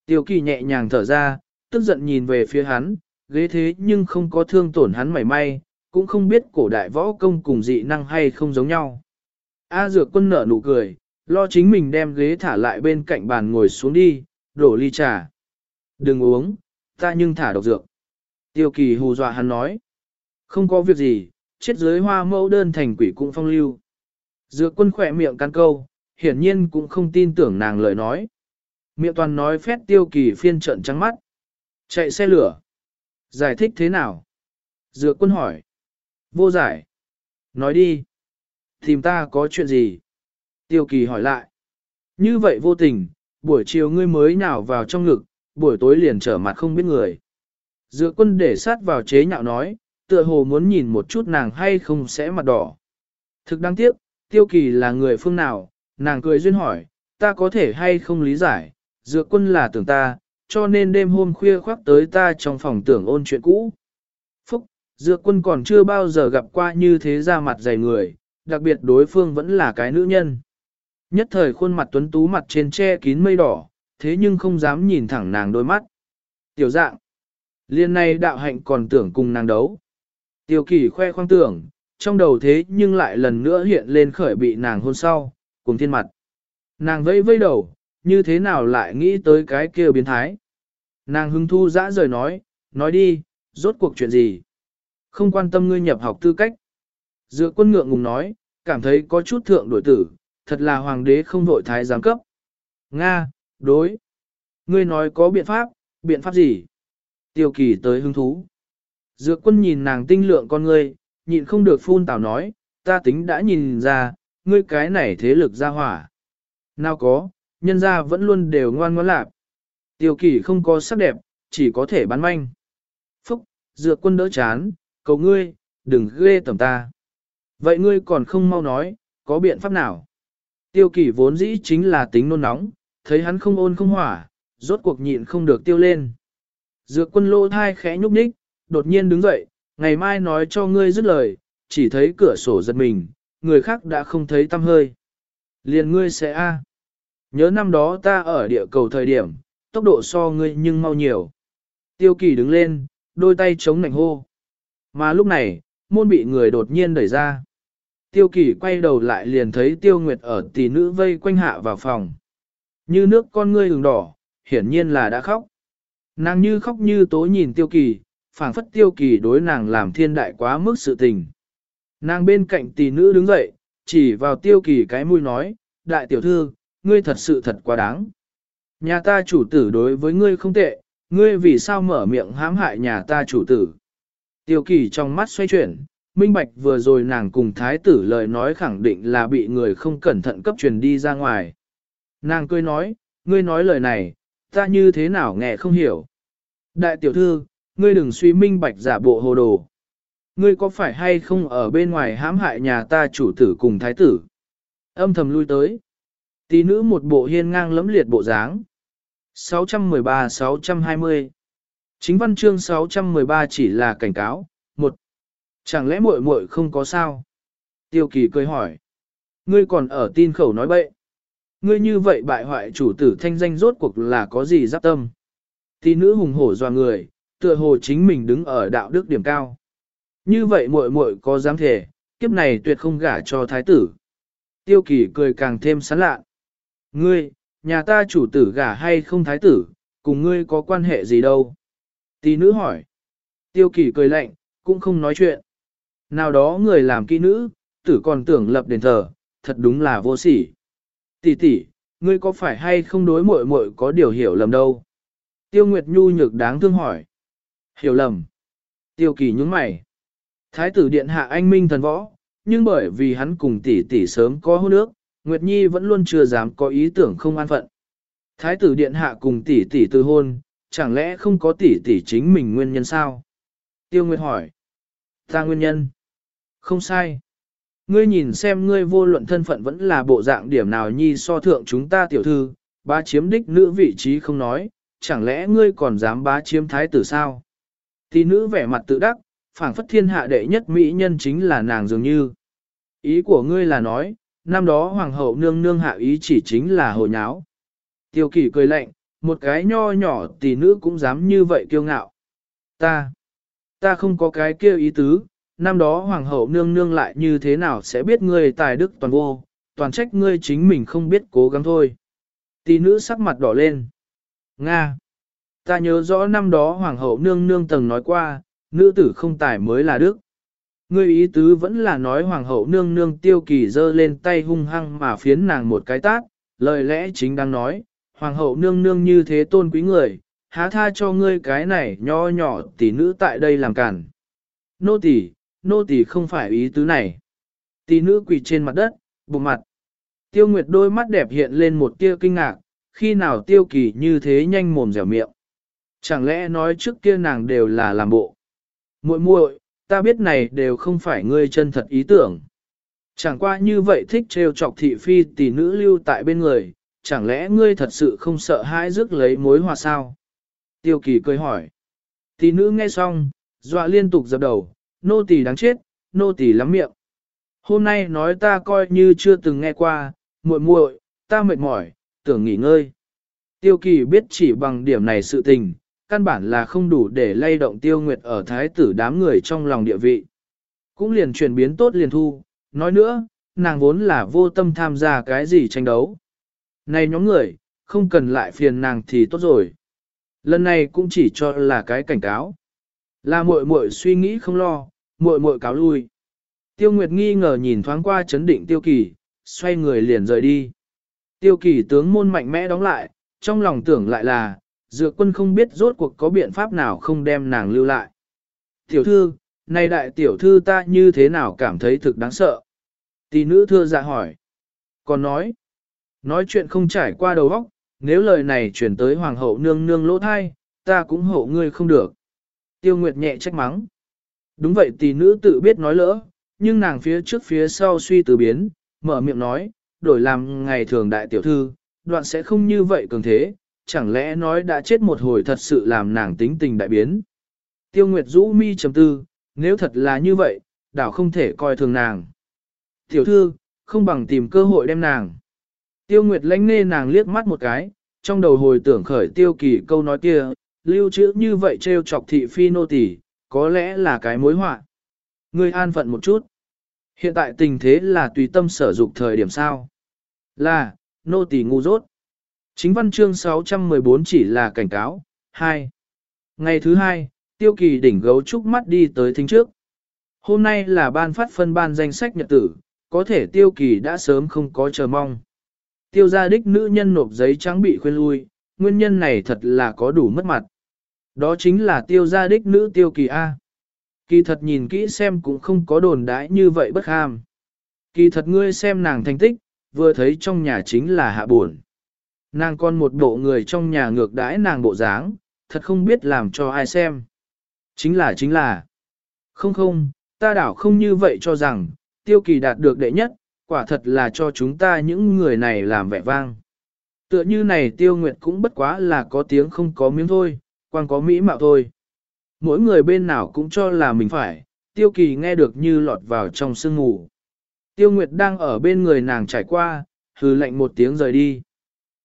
Tiêu kỳ nhẹ nhàng thở ra, tức giận nhìn về phía hắn, ghế thế nhưng không có thương tổn hắn mảy may, cũng không biết cổ đại võ công cùng dị năng hay không giống nhau. A dược quân nở nụ cười, lo chính mình đem ghế thả lại bên cạnh bàn ngồi xuống đi, đổ ly trà. Đừng uống, ta nhưng thả độc dược. Tiêu kỳ hù dọa hắn nói. Không có việc gì, chết dưới hoa mẫu đơn thành quỷ cũng phong lưu. Dược quân khỏe miệng căn câu, hiển nhiên cũng không tin tưởng nàng lời nói. Miệng toàn nói phét tiêu kỳ phiên trận trắng mắt. Chạy xe lửa. Giải thích thế nào? Dược quân hỏi. Vô giải. Nói đi. Tìm ta có chuyện gì? Tiêu kỳ hỏi lại. Như vậy vô tình, buổi chiều ngươi mới nào vào trong ngực, buổi tối liền trở mặt không biết người. Dựa quân để sát vào chế nhạo nói, tựa hồ muốn nhìn một chút nàng hay không sẽ mặt đỏ. Thực đáng tiếc, tiêu kỳ là người phương nào, nàng cười duyên hỏi, ta có thể hay không lý giải, Dựa quân là tưởng ta, cho nên đêm hôm khuya khoác tới ta trong phòng tưởng ôn chuyện cũ. Phúc, Dựa quân còn chưa bao giờ gặp qua như thế ra mặt dày người, đặc biệt đối phương vẫn là cái nữ nhân. Nhất thời khuôn mặt tuấn tú mặt trên che kín mây đỏ, thế nhưng không dám nhìn thẳng nàng đôi mắt. Tiểu dạng, liên này đạo hạnh còn tưởng cùng nàng đấu. Tiêu kỳ khoe khoang tưởng, trong đầu thế nhưng lại lần nữa hiện lên khởi bị nàng hôn sau, cùng thiên mặt. Nàng vẫy vẫy đầu, như thế nào lại nghĩ tới cái kia biến thái. Nàng hứng thu dã rời nói, nói đi, rốt cuộc chuyện gì. Không quan tâm ngươi nhập học tư cách. Dựa quân ngượng ngùng nói, cảm thấy có chút thượng đổi tử, thật là hoàng đế không đội thái giám cấp. Nga, đối. Ngươi nói có biện pháp, biện pháp gì? Tiêu kỳ tới hứng thú. Dược quân nhìn nàng tinh lượng con ngươi, nhịn không được phun tào nói, ta tính đã nhìn ra, ngươi cái này thế lực ra hỏa. Nào có, nhân ra vẫn luôn đều ngoan ngoãn lạp. Tiêu kỳ không có sắc đẹp, chỉ có thể bán manh. Phúc, dược quân đỡ chán, cầu ngươi, đừng ghê tầm ta. Vậy ngươi còn không mau nói, có biện pháp nào? Tiêu kỳ vốn dĩ chính là tính nôn nóng, thấy hắn không ôn không hỏa, rốt cuộc nhịn không được tiêu lên. Dược quân lô thai khẽ nhúc nhích, đột nhiên đứng dậy, ngày mai nói cho ngươi dứt lời, chỉ thấy cửa sổ giật mình, người khác đã không thấy tâm hơi. Liền ngươi sẽ a. Nhớ năm đó ta ở địa cầu thời điểm, tốc độ so ngươi nhưng mau nhiều. Tiêu kỳ đứng lên, đôi tay chống nảnh hô. Mà lúc này, môn bị người đột nhiên đẩy ra. Tiêu kỳ quay đầu lại liền thấy tiêu nguyệt ở tỷ nữ vây quanh hạ vào phòng. Như nước con ngươi hừng đỏ, hiển nhiên là đã khóc. Nàng như khóc như tố nhìn tiêu kỳ, phảng phất tiêu kỳ đối nàng làm thiên đại quá mức sự tình. Nàng bên cạnh tỷ nữ đứng dậy, chỉ vào tiêu kỳ cái mũi nói, đại tiểu thư, ngươi thật sự thật quá đáng. Nhà ta chủ tử đối với ngươi không tệ, ngươi vì sao mở miệng hãm hại nhà ta chủ tử. Tiêu kỳ trong mắt xoay chuyển, minh bạch vừa rồi nàng cùng thái tử lời nói khẳng định là bị người không cẩn thận cấp truyền đi ra ngoài. Nàng cười nói, ngươi nói lời này, ta như thế nào nghe không hiểu. Đại tiểu thư, ngươi đừng suy minh bạch giả bộ hồ đồ. Ngươi có phải hay không ở bên ngoài hãm hại nhà ta chủ tử cùng thái tử? Âm thầm lui tới. Tỷ nữ một bộ hiên ngang lẫm liệt bộ dáng. 613-620 Chính văn chương 613 chỉ là cảnh cáo. một Chẳng lẽ muội muội không có sao? Tiêu kỳ cười hỏi. Ngươi còn ở tin khẩu nói bậy. Ngươi như vậy bại hoại chủ tử thanh danh rốt cuộc là có gì giáp tâm? Tỷ nữ hùng hổ doa người, tựa hồ chính mình đứng ở đạo đức điểm cao. Như vậy muội muội có dám thể, kiếp này tuyệt không gả cho thái tử. Tiêu kỳ cười càng thêm sán lạ. Ngươi, nhà ta chủ tử gả hay không thái tử, cùng ngươi có quan hệ gì đâu? Tỷ nữ hỏi. Tiêu kỳ cười lạnh, cũng không nói chuyện. Nào đó người làm kỹ nữ, tử còn tưởng lập đền thờ, thật đúng là vô sỉ. Tỷ tỷ, ngươi có phải hay không đối muội muội có điều hiểu lầm đâu? Tiêu Nguyệt Nhu nhược đáng thương hỏi. Hiểu lầm. Tiêu kỳ nhướng mày. Thái tử điện hạ anh minh thần võ, nhưng bởi vì hắn cùng tỷ tỷ sớm có hôn ước, Nguyệt Nhi vẫn luôn chưa dám có ý tưởng không an phận. Thái tử điện hạ cùng tỷ tỷ từ hôn, chẳng lẽ không có tỷ tỷ chính mình nguyên nhân sao? Tiêu Nguyệt hỏi. Ta nguyên nhân? Không sai. Ngươi nhìn xem ngươi vô luận thân phận vẫn là bộ dạng điểm nào nhi so thượng chúng ta tiểu thư, bá chiếm đích nữ vị trí không nói, chẳng lẽ ngươi còn dám bá chiếm thái tử sao? Tỷ nữ vẻ mặt tự đắc, phảng phất thiên hạ đệ nhất mỹ nhân chính là nàng dường như. Ý của ngươi là nói, năm đó hoàng hậu nương nương hạ ý chỉ chính là hồ nháo. Tiêu Kỷ cười lạnh, một cái nho nhỏ tỷ nữ cũng dám như vậy kiêu ngạo. Ta, ta không có cái kia ý tứ, năm đó hoàng hậu nương nương lại như thế nào sẽ biết ngươi tài đức toàn vô, toàn trách ngươi chính mình không biết cố gắng thôi. Tỷ nữ sắc mặt đỏ lên. Nga, ta nhớ rõ năm đó hoàng hậu nương nương từng nói qua, nữ tử không tài mới là đức. Ngươi ý tứ vẫn là nói hoàng hậu nương nương tiêu kỳ dơ lên tay hung hăng mà phiến nàng một cái tát, lời lẽ chính đang nói, hoàng hậu nương nương như thế tôn quý người, há tha cho ngươi cái này nho nhỏ tỷ nữ tại đây làm cản. Nô tỷ, nô tỳ không phải ý tứ này. Tỷ nữ quỳ trên mặt đất, bụng mặt. Tiêu Nguyệt đôi mắt đẹp hiện lên một tia kinh ngạc, khi nào tiêu kỳ như thế nhanh mồm dẻo miệng. Chẳng lẽ nói trước kia nàng đều là làm bộ. muội muội, ta biết này đều không phải ngươi chân thật ý tưởng. Chẳng qua như vậy thích trêu chọc thị phi tỷ nữ lưu tại bên người, chẳng lẽ ngươi thật sự không sợ hãi rước lấy mối hòa sao? Tiêu kỳ cười hỏi. Tỷ nữ nghe xong, dọa liên tục dập đầu, nô tỳ đáng chết, nô tỳ lắm miệng. Hôm nay nói ta coi như chưa từng nghe qua, muội muội, ta mệt mỏi, tưởng nghỉ ngơi. Tiêu kỳ biết chỉ bằng điểm này sự tình, căn bản là không đủ để lay động tiêu nguyệt ở thái tử đám người trong lòng địa vị. Cũng liền chuyển biến tốt liền thu, nói nữa, nàng vốn là vô tâm tham gia cái gì tranh đấu. Này nhóm người, không cần lại phiền nàng thì tốt rồi. Lần này cũng chỉ cho là cái cảnh cáo. Là muội muội suy nghĩ không lo, muội muội cáo lui. Tiêu Nguyệt nghi ngờ nhìn thoáng qua chấn định Tiêu Kỳ, xoay người liền rời đi. Tiêu Kỳ tướng môn mạnh mẽ đóng lại, trong lòng tưởng lại là, dược quân không biết rốt cuộc có biện pháp nào không đem nàng lưu lại. Tiểu thư, này đại tiểu thư ta như thế nào cảm thấy thực đáng sợ? Tỷ nữ thưa dạ hỏi. Còn nói, nói chuyện không trải qua đầu óc, nếu lời này chuyển tới hoàng hậu nương nương lỗ thai, ta cũng hộ ngươi không được. Tiêu Nguyệt nhẹ trách mắng. Đúng vậy tỷ nữ tự biết nói lỡ, nhưng nàng phía trước phía sau suy từ biến, mở miệng nói, đổi làm ngày thường đại tiểu thư, đoạn sẽ không như vậy cường thế, chẳng lẽ nói đã chết một hồi thật sự làm nàng tính tình đại biến. Tiêu Nguyệt rũ mi trầm tư, nếu thật là như vậy, đảo không thể coi thường nàng. Tiểu thư, không bằng tìm cơ hội đem nàng. Tiêu Nguyệt lãnh nê nàng liếc mắt một cái, trong đầu hồi tưởng khởi tiêu kỳ câu nói kia, lưu trữ như vậy trêu chọc thị phi nô tỳ, có lẽ là cái mối họa. Ngươi an phận một chút. Hiện tại tình thế là tùy tâm sở dục thời điểm sao. Là, nô tỳ ngu dốt. Chính văn chương 614 chỉ là cảnh cáo. 2. Ngày thứ hai, tiêu kỳ đỉnh gấu trúc mắt đi tới thính trước. Hôm nay là ban phát phân ban danh sách nhật tử, có thể tiêu kỳ đã sớm không có chờ mong. Tiêu gia đích nữ nhân nộp giấy trắng bị khuyên lui, nguyên nhân này thật là có đủ mất mặt. Đó chính là tiêu gia đích nữ tiêu kỳ A. Kỳ thật nhìn kỹ xem cũng không có đồn đãi như vậy bất ham. Kỳ thật ngươi xem nàng thành tích, vừa thấy trong nhà chính là hạ buồn. Nàng còn một bộ người trong nhà ngược đãi nàng bộ dáng, thật không biết làm cho ai xem. Chính là chính là. Không không, ta đảo không như vậy cho rằng, tiêu kỳ đạt được đệ nhất, quả thật là cho chúng ta những người này làm vẻ vang. Tựa như này tiêu nguyệt cũng bất quá là có tiếng không có miếng thôi, quan có mỹ mạo thôi. Mỗi người bên nào cũng cho là mình phải, tiêu kỳ nghe được như lọt vào trong sương ngủ. Tiêu nguyệt đang ở bên người nàng trải qua, hừ lạnh một tiếng rời đi.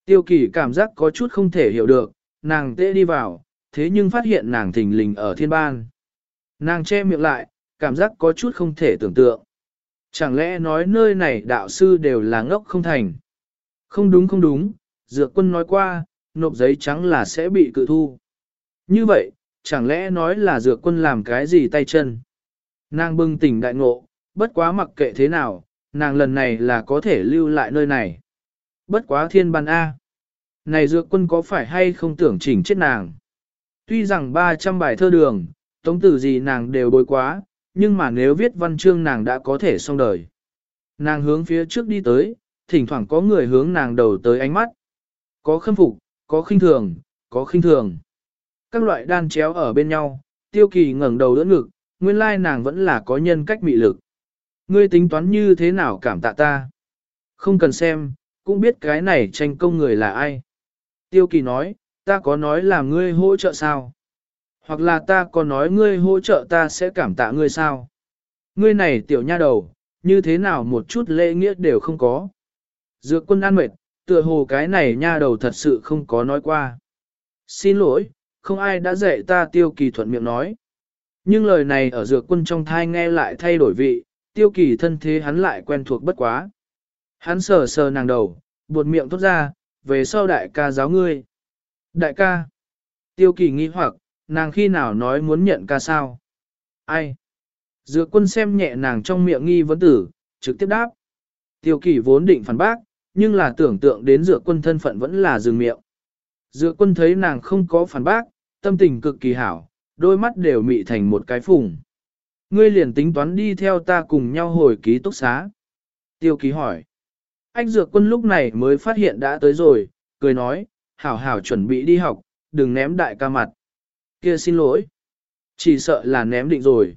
Tiêu kỳ cảm giác có chút không thể hiểu được, nàng tê đi vào, thế nhưng phát hiện nàng thình lình ở thiên ban. Nàng che miệng lại, cảm giác có chút không thể tưởng tượng. Chẳng lẽ nói nơi này đạo sư đều là ngốc không thành? Không đúng không đúng, dược quân nói qua, nộp giấy trắng là sẽ bị cự thu. Như vậy, chẳng lẽ nói là dược quân làm cái gì tay chân? Nàng bừng tỉnh đại ngộ, bất quá mặc kệ thế nào, nàng lần này là có thể lưu lại nơi này. Bất quá thiên ban A. Này dược quân có phải hay không tưởng chỉnh chết nàng? Tuy rằng 300 bài thơ đường, tống tử gì nàng đều bối quá, nhưng mà nếu viết văn chương nàng đã có thể xong đời. Nàng hướng phía trước đi tới, thỉnh thoảng có người hướng nàng đầu tới ánh mắt. Có khâm phục, có khinh thường, có khinh thường. Các loại đan chéo ở bên nhau, tiêu kỳ ngẩng đầu đỡ ngực, nguyên lai nàng vẫn là có nhân cách mị lực. Ngươi tính toán như thế nào cảm tạ ta? Không cần xem, cũng biết cái này tranh công người là ai. Tiêu kỳ nói, ta có nói là ngươi hỗ trợ sao? Hoặc là ta có nói ngươi hỗ trợ ta sẽ cảm tạ ngươi sao? Ngươi này tiểu nha đầu, như thế nào một chút lễ nghĩa đều không có. Dược quân an mệt, tựa hồ cái này nha đầu thật sự không có nói qua. Xin lỗi, không ai đã dạy ta tiêu kỳ thuận miệng nói. Nhưng lời này ở dược quân trong thai nghe lại thay đổi vị, tiêu kỳ thân thế hắn lại quen thuộc bất quá. Hắn sờ sờ nàng đầu, buột miệng tốt ra, về sau đại ca giáo ngươi. Đại ca. Tiêu kỳ nghi hoặc, nàng khi nào nói muốn nhận ca sao? Ai? Dược quân xem nhẹ nàng trong miệng nghi vấn tử, trực tiếp đáp. Tiêu kỳ vốn định phản bác, nhưng là tưởng tượng đến dược quân thân phận vẫn là dừng miệng. Dựa quân thấy nàng không có phản bác, tâm tình cực kỳ hảo, đôi mắt đều mị thành một cái phùng. Ngươi liền tính toán đi theo ta cùng nhau hồi ký túc xá. Tiêu ký hỏi. Anh dược quân lúc này mới phát hiện đã tới rồi, cười nói, hảo hảo chuẩn bị đi học, đừng ném đại ca mặt. Kia xin lỗi. Chỉ sợ là ném định rồi.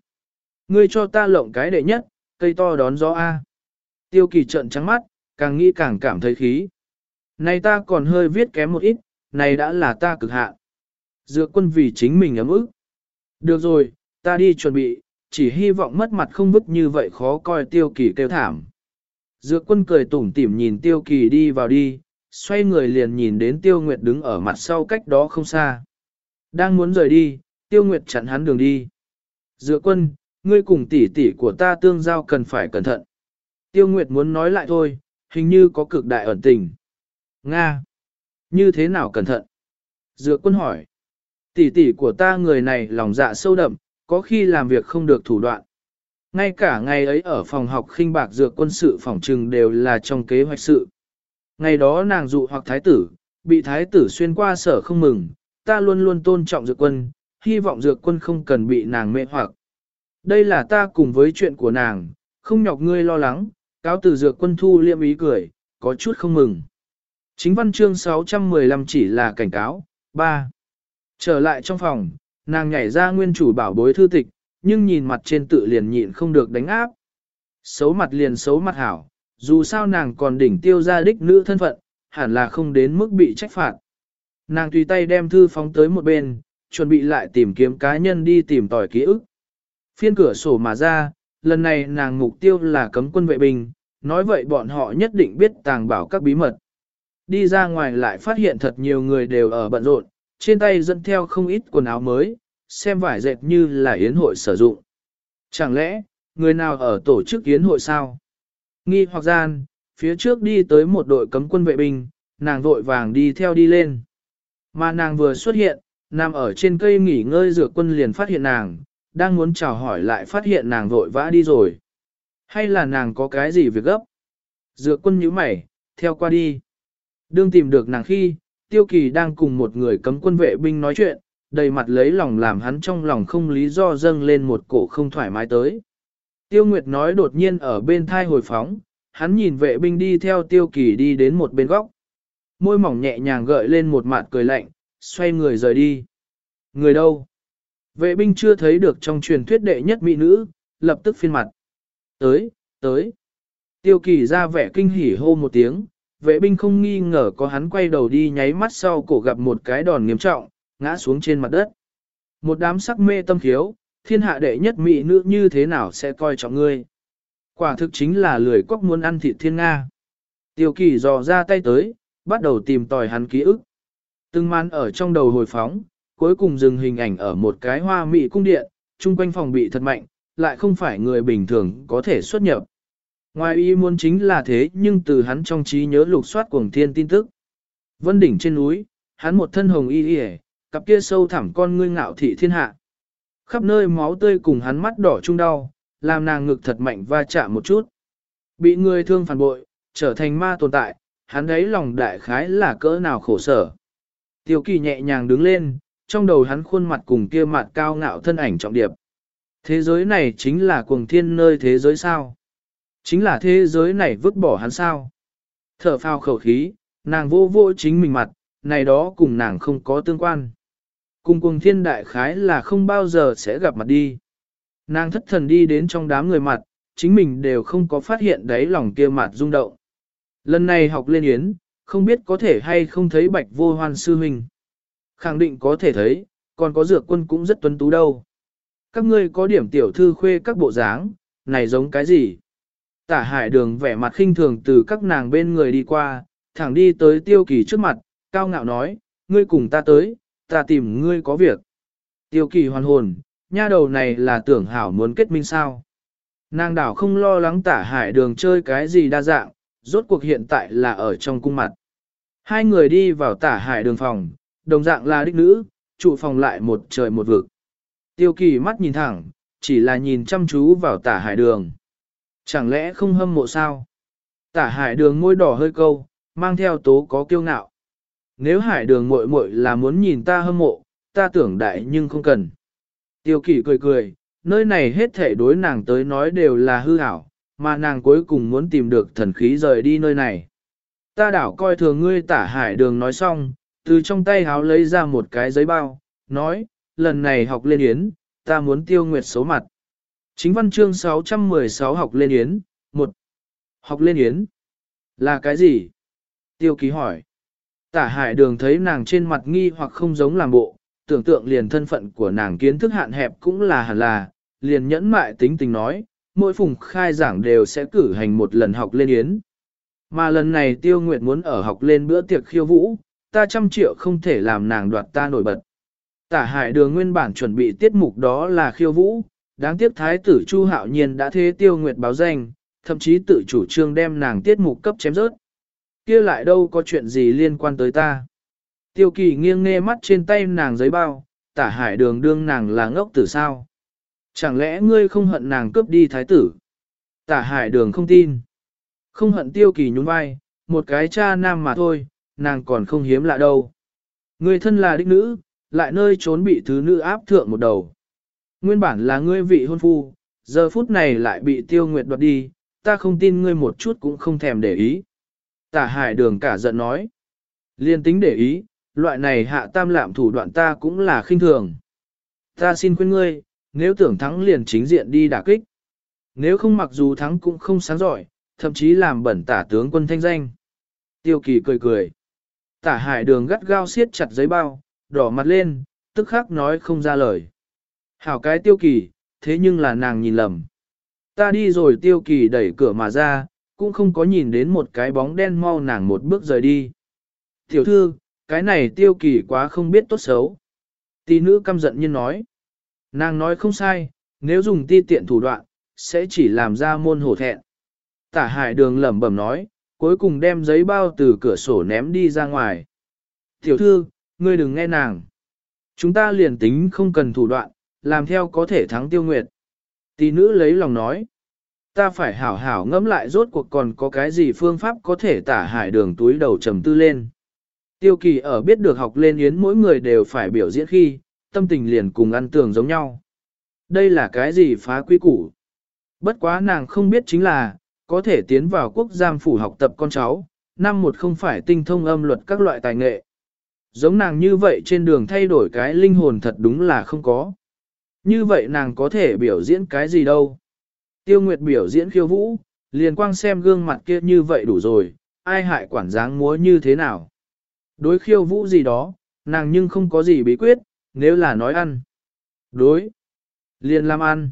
Ngươi cho ta lộng cái đệ nhất, cây to đón gió A. Tiêu kỳ trận trắng mắt, càng nghĩ càng cảm thấy khí. Này ta còn hơi viết kém một ít, này đã là ta cực hạn. Dược quân vì chính mình ấm ức. Được rồi, ta đi chuẩn bị, chỉ hy vọng mất mặt không vứt như vậy khó coi tiêu kỳ kêu thảm. Dược quân cười tủm tỉm nhìn tiêu kỳ đi vào đi, xoay người liền nhìn đến tiêu nguyệt đứng ở mặt sau cách đó không xa. Đang muốn rời đi, tiêu nguyệt chặn hắn đường đi. Dược quân, ngươi cùng tỷ tỷ của ta tương giao cần phải cẩn thận. Tiêu nguyệt muốn nói lại thôi, hình như có cực đại ẩn tình. Nga! Như thế nào cẩn thận? Dược quân hỏi. Tỷ tỷ của ta người này lòng dạ sâu đậm, có khi làm việc không được thủ đoạn. Ngay cả ngày ấy ở phòng học khinh bạc dược quân sự phòng trừng đều là trong kế hoạch sự. Ngày đó nàng dụ hoặc thái tử, bị thái tử xuyên qua sở không mừng, ta luôn luôn tôn trọng dược quân, hy vọng dược quân không cần bị nàng mê hoặc. Đây là ta cùng với chuyện của nàng, không nhọc ngươi lo lắng, cáo từ dược quân thu liệm ý cười, có chút không mừng. Chính văn chương 615 chỉ là cảnh cáo. 3. Trở lại trong phòng, nàng nhảy ra nguyên chủ bảo bối thư tịch, nhưng nhìn mặt trên tự liền nhịn không được đánh áp. Xấu mặt liền xấu mặt hảo, dù sao nàng còn đỉnh tiêu ra đích nữ thân phận, hẳn là không đến mức bị trách phạt. Nàng tùy tay đem thư phóng tới một bên, chuẩn bị lại tìm kiếm cá nhân đi tìm tòi ký ức. Phiên cửa sổ mà ra, lần này nàng mục tiêu là cấm quân vệ binh, nói vậy bọn họ nhất định biết tàng bảo các bí mật. Đi ra ngoài lại phát hiện thật nhiều người đều ở bận rộn, trên tay dẫn theo không ít quần áo mới, xem vải dệt như là yến hội sử dụng. Chẳng lẽ, người nào ở tổ chức yến hội sao? Nghi hoặc gian, phía trước đi tới một đội cấm quân vệ binh, nàng vội vàng đi theo đi lên. Mà nàng vừa xuất hiện, nằm ở trên cây nghỉ ngơi dược quân liền phát hiện nàng, đang muốn chào hỏi lại phát hiện nàng vội vã đi rồi. Hay là nàng có cái gì việc gấp? Dược quân nhíu mày, theo qua đi. Đương tìm được nàng khi, tiêu kỳ đang cùng một người cấm quân vệ binh nói chuyện, đầy mặt lấy lòng làm hắn trong lòng không lý do dâng lên một cổ không thoải mái tới. Tiêu Nguyệt nói đột nhiên ở bên thai hồi phóng, hắn nhìn vệ binh đi theo tiêu kỳ đi đến một bên góc. Môi mỏng nhẹ nhàng gợi lên một mạt cười lạnh, xoay người rời đi. Người đâu? Vệ binh chưa thấy được trong truyền thuyết đệ nhất mỹ nữ, lập tức phiên mặt. Tới, tới. Tiêu kỳ ra vẻ kinh hỉ hô một tiếng, vệ binh không nghi ngờ có hắn quay đầu đi nháy mắt sau cổ gặp một cái đòn nghiêm trọng, ngã xuống trên mặt đất. Một đám sắc mê tâm khiếu, thiên hạ đệ nhất mỹ nữ như thế nào sẽ coi trọng ngươi. Quả thực chính là lười quốc muốn ăn thịt thiên Nga. Tiêu kỳ dò ra tay tới, bắt đầu tìm tòi hắn ký ức. Từng man ở trong đầu hồi phóng, cuối cùng dừng hình ảnh ở một cái hoa mỹ cung điện, chung quanh phòng bị thật mạnh, lại không phải người bình thường có thể xuất nhập. Ngoài ý muốn chính là thế nhưng từ hắn trong trí nhớ lục soát cuồng thiên tin tức. Vân đỉnh trên núi, hắn một thân hồng y y cặp kia sâu thẳm con ngươi ngạo thị thiên hạ. Khắp nơi máu tươi cùng hắn mắt đỏ trung đau, làm nàng ngực thật mạnh va chạm một chút. Bị người thương phản bội, trở thành ma tồn tại, hắn đấy lòng đại khái là cỡ nào khổ sở. Tiêu kỳ nhẹ nhàng đứng lên, trong đầu hắn khuôn mặt cùng kia mặt cao ngạo thân ảnh trọng điệp. Thế giới này chính là cuồng thiên nơi thế giới sao? Chính là thế giới này vứt bỏ hắn sao? Thở phào khẩu khí, nàng vô vô chính mình mặt, này đó cùng nàng không có tương quan. Cùng cùng thiên đại khái là không bao giờ sẽ gặp mặt đi. Nàng thất thần đi đến trong đám người mặt, chính mình đều không có phát hiện đấy lòng kia mặt rung động. Lần này học lên yến, không biết có thể hay không thấy bạch vô hoan sư huynh. Khẳng định có thể thấy, còn có dược quân cũng rất tuấn tú đâu. Các ngươi có điểm tiểu thư khuê các bộ dáng, này giống cái gì? Tả hải đường vẻ mặt khinh thường từ các nàng bên người đi qua, thẳng đi tới tiêu kỳ trước mặt, cao ngạo nói, ngươi cùng ta tới, ta tìm ngươi có việc. Tiêu kỳ hoàn hồn, nha đầu này là tưởng hảo muốn kết minh sao. Nàng đảo không lo lắng tả hải đường chơi cái gì đa dạng, rốt cuộc hiện tại là ở trong cung mặt. Hai người đi vào tả hải đường phòng, đồng dạng là đích nữ, trụ phòng lại một trời một vực. Tiêu kỳ mắt nhìn thẳng, chỉ là nhìn chăm chú vào tả hải đường. Chẳng lẽ không hâm mộ sao? Tả hải đường môi đỏ hơi câu, mang theo tố có kiêu ngạo. Nếu hải đường muội muội là muốn nhìn ta hâm mộ, ta tưởng đại nhưng không cần. Tiêu kỷ cười cười, nơi này hết thể đối nàng tới nói đều là hư ảo, mà nàng cuối cùng muốn tìm được thần khí rời đi nơi này. Ta đảo coi thường ngươi tả hải đường nói xong, từ trong tay háo lấy ra một cái giấy bao, nói, lần này học lên yến, ta muốn tiêu nguyệt số mặt. Chính văn chương 616 học lên yến, 1. Học lên yến. Là cái gì? Tiêu ký hỏi. Tả hải đường thấy nàng trên mặt nghi hoặc không giống làm bộ, tưởng tượng liền thân phận của nàng kiến thức hạn hẹp cũng là hẳn là, liền nhẫn mại tính tình nói, mỗi phùng khai giảng đều sẽ cử hành một lần học lên yến. Mà lần này tiêu nguyệt muốn ở học lên bữa tiệc khiêu vũ, ta trăm triệu không thể làm nàng đoạt ta nổi bật. Tả hải đường nguyên bản chuẩn bị tiết mục đó là khiêu vũ, đáng tiếc thái tử Chu Hạo Nhiên đã thế tiêu nguyệt báo danh, thậm chí tự chủ trương đem nàng tiết mục cấp chém rớt. kia lại đâu có chuyện gì liên quan tới ta. Tiêu kỳ nghiêng nghe mắt trên tay nàng giấy bao, tả hải đường đương nàng là ngốc tử sao. Chẳng lẽ ngươi không hận nàng cướp đi thái tử? Tả hải đường không tin. Không hận tiêu kỳ nhún vai, một cái cha nam mà thôi, nàng còn không hiếm lạ đâu. người thân là đích nữ, lại nơi trốn bị thứ nữ áp thượng một đầu. Nguyên bản là ngươi vị hôn phu, giờ phút này lại bị tiêu nguyệt đoạt đi, ta không tin ngươi một chút cũng không thèm để ý. Tả hải đường cả giận nói. Liên tính để ý, loại này hạ tam lạm thủ đoạn ta cũng là khinh thường. Ta xin khuyên ngươi, nếu tưởng thắng liền chính diện đi đả kích. Nếu không mặc dù thắng cũng không sáng giỏi, thậm chí làm bẩn tả tướng quân thanh danh. Tiêu kỳ cười cười. Tả hải đường gắt gao siết chặt giấy bao, đỏ mặt lên, tức khắc nói không ra lời. Hảo cái tiêu kỳ, thế nhưng là nàng nhìn lầm. Ta đi rồi tiêu kỳ đẩy cửa mà ra, cũng không có nhìn đến một cái bóng đen mau nàng một bước rời đi. Tiểu thư, cái này tiêu kỳ quá không biết tốt xấu. Tỷ nữ căm giận nhiên nói. Nàng nói không sai, nếu dùng ti tiện thủ đoạn, sẽ chỉ làm ra môn hổ thẹn. Tả hải đường lẩm bẩm nói, cuối cùng đem giấy bao từ cửa sổ ném đi ra ngoài. Tiểu thư, ngươi đừng nghe nàng. Chúng ta liền tính không cần thủ đoạn, làm theo có thể thắng tiêu nguyệt. Tỷ nữ lấy lòng nói. Ta phải hảo hảo ngẫm lại rốt cuộc còn có cái gì phương pháp có thể tả hải đường túi đầu trầm tư lên. Tiêu kỳ ở biết được học lên yến mỗi người đều phải biểu diễn khi, tâm tình liền cùng ăn tường giống nhau. Đây là cái gì phá quy củ? Bất quá nàng không biết chính là, có thể tiến vào quốc giam phủ học tập con cháu, năm một không phải tinh thông âm luật các loại tài nghệ. Giống nàng như vậy trên đường thay đổi cái linh hồn thật đúng là không có. Như vậy nàng có thể biểu diễn cái gì đâu? Tiêu Nguyệt biểu diễn khiêu vũ, liền quang xem gương mặt kia như vậy đủ rồi, ai hại quản dáng múa như thế nào? Đối khiêu vũ gì đó, nàng nhưng không có gì bí quyết, nếu là nói ăn. Đối. Liền làm ăn.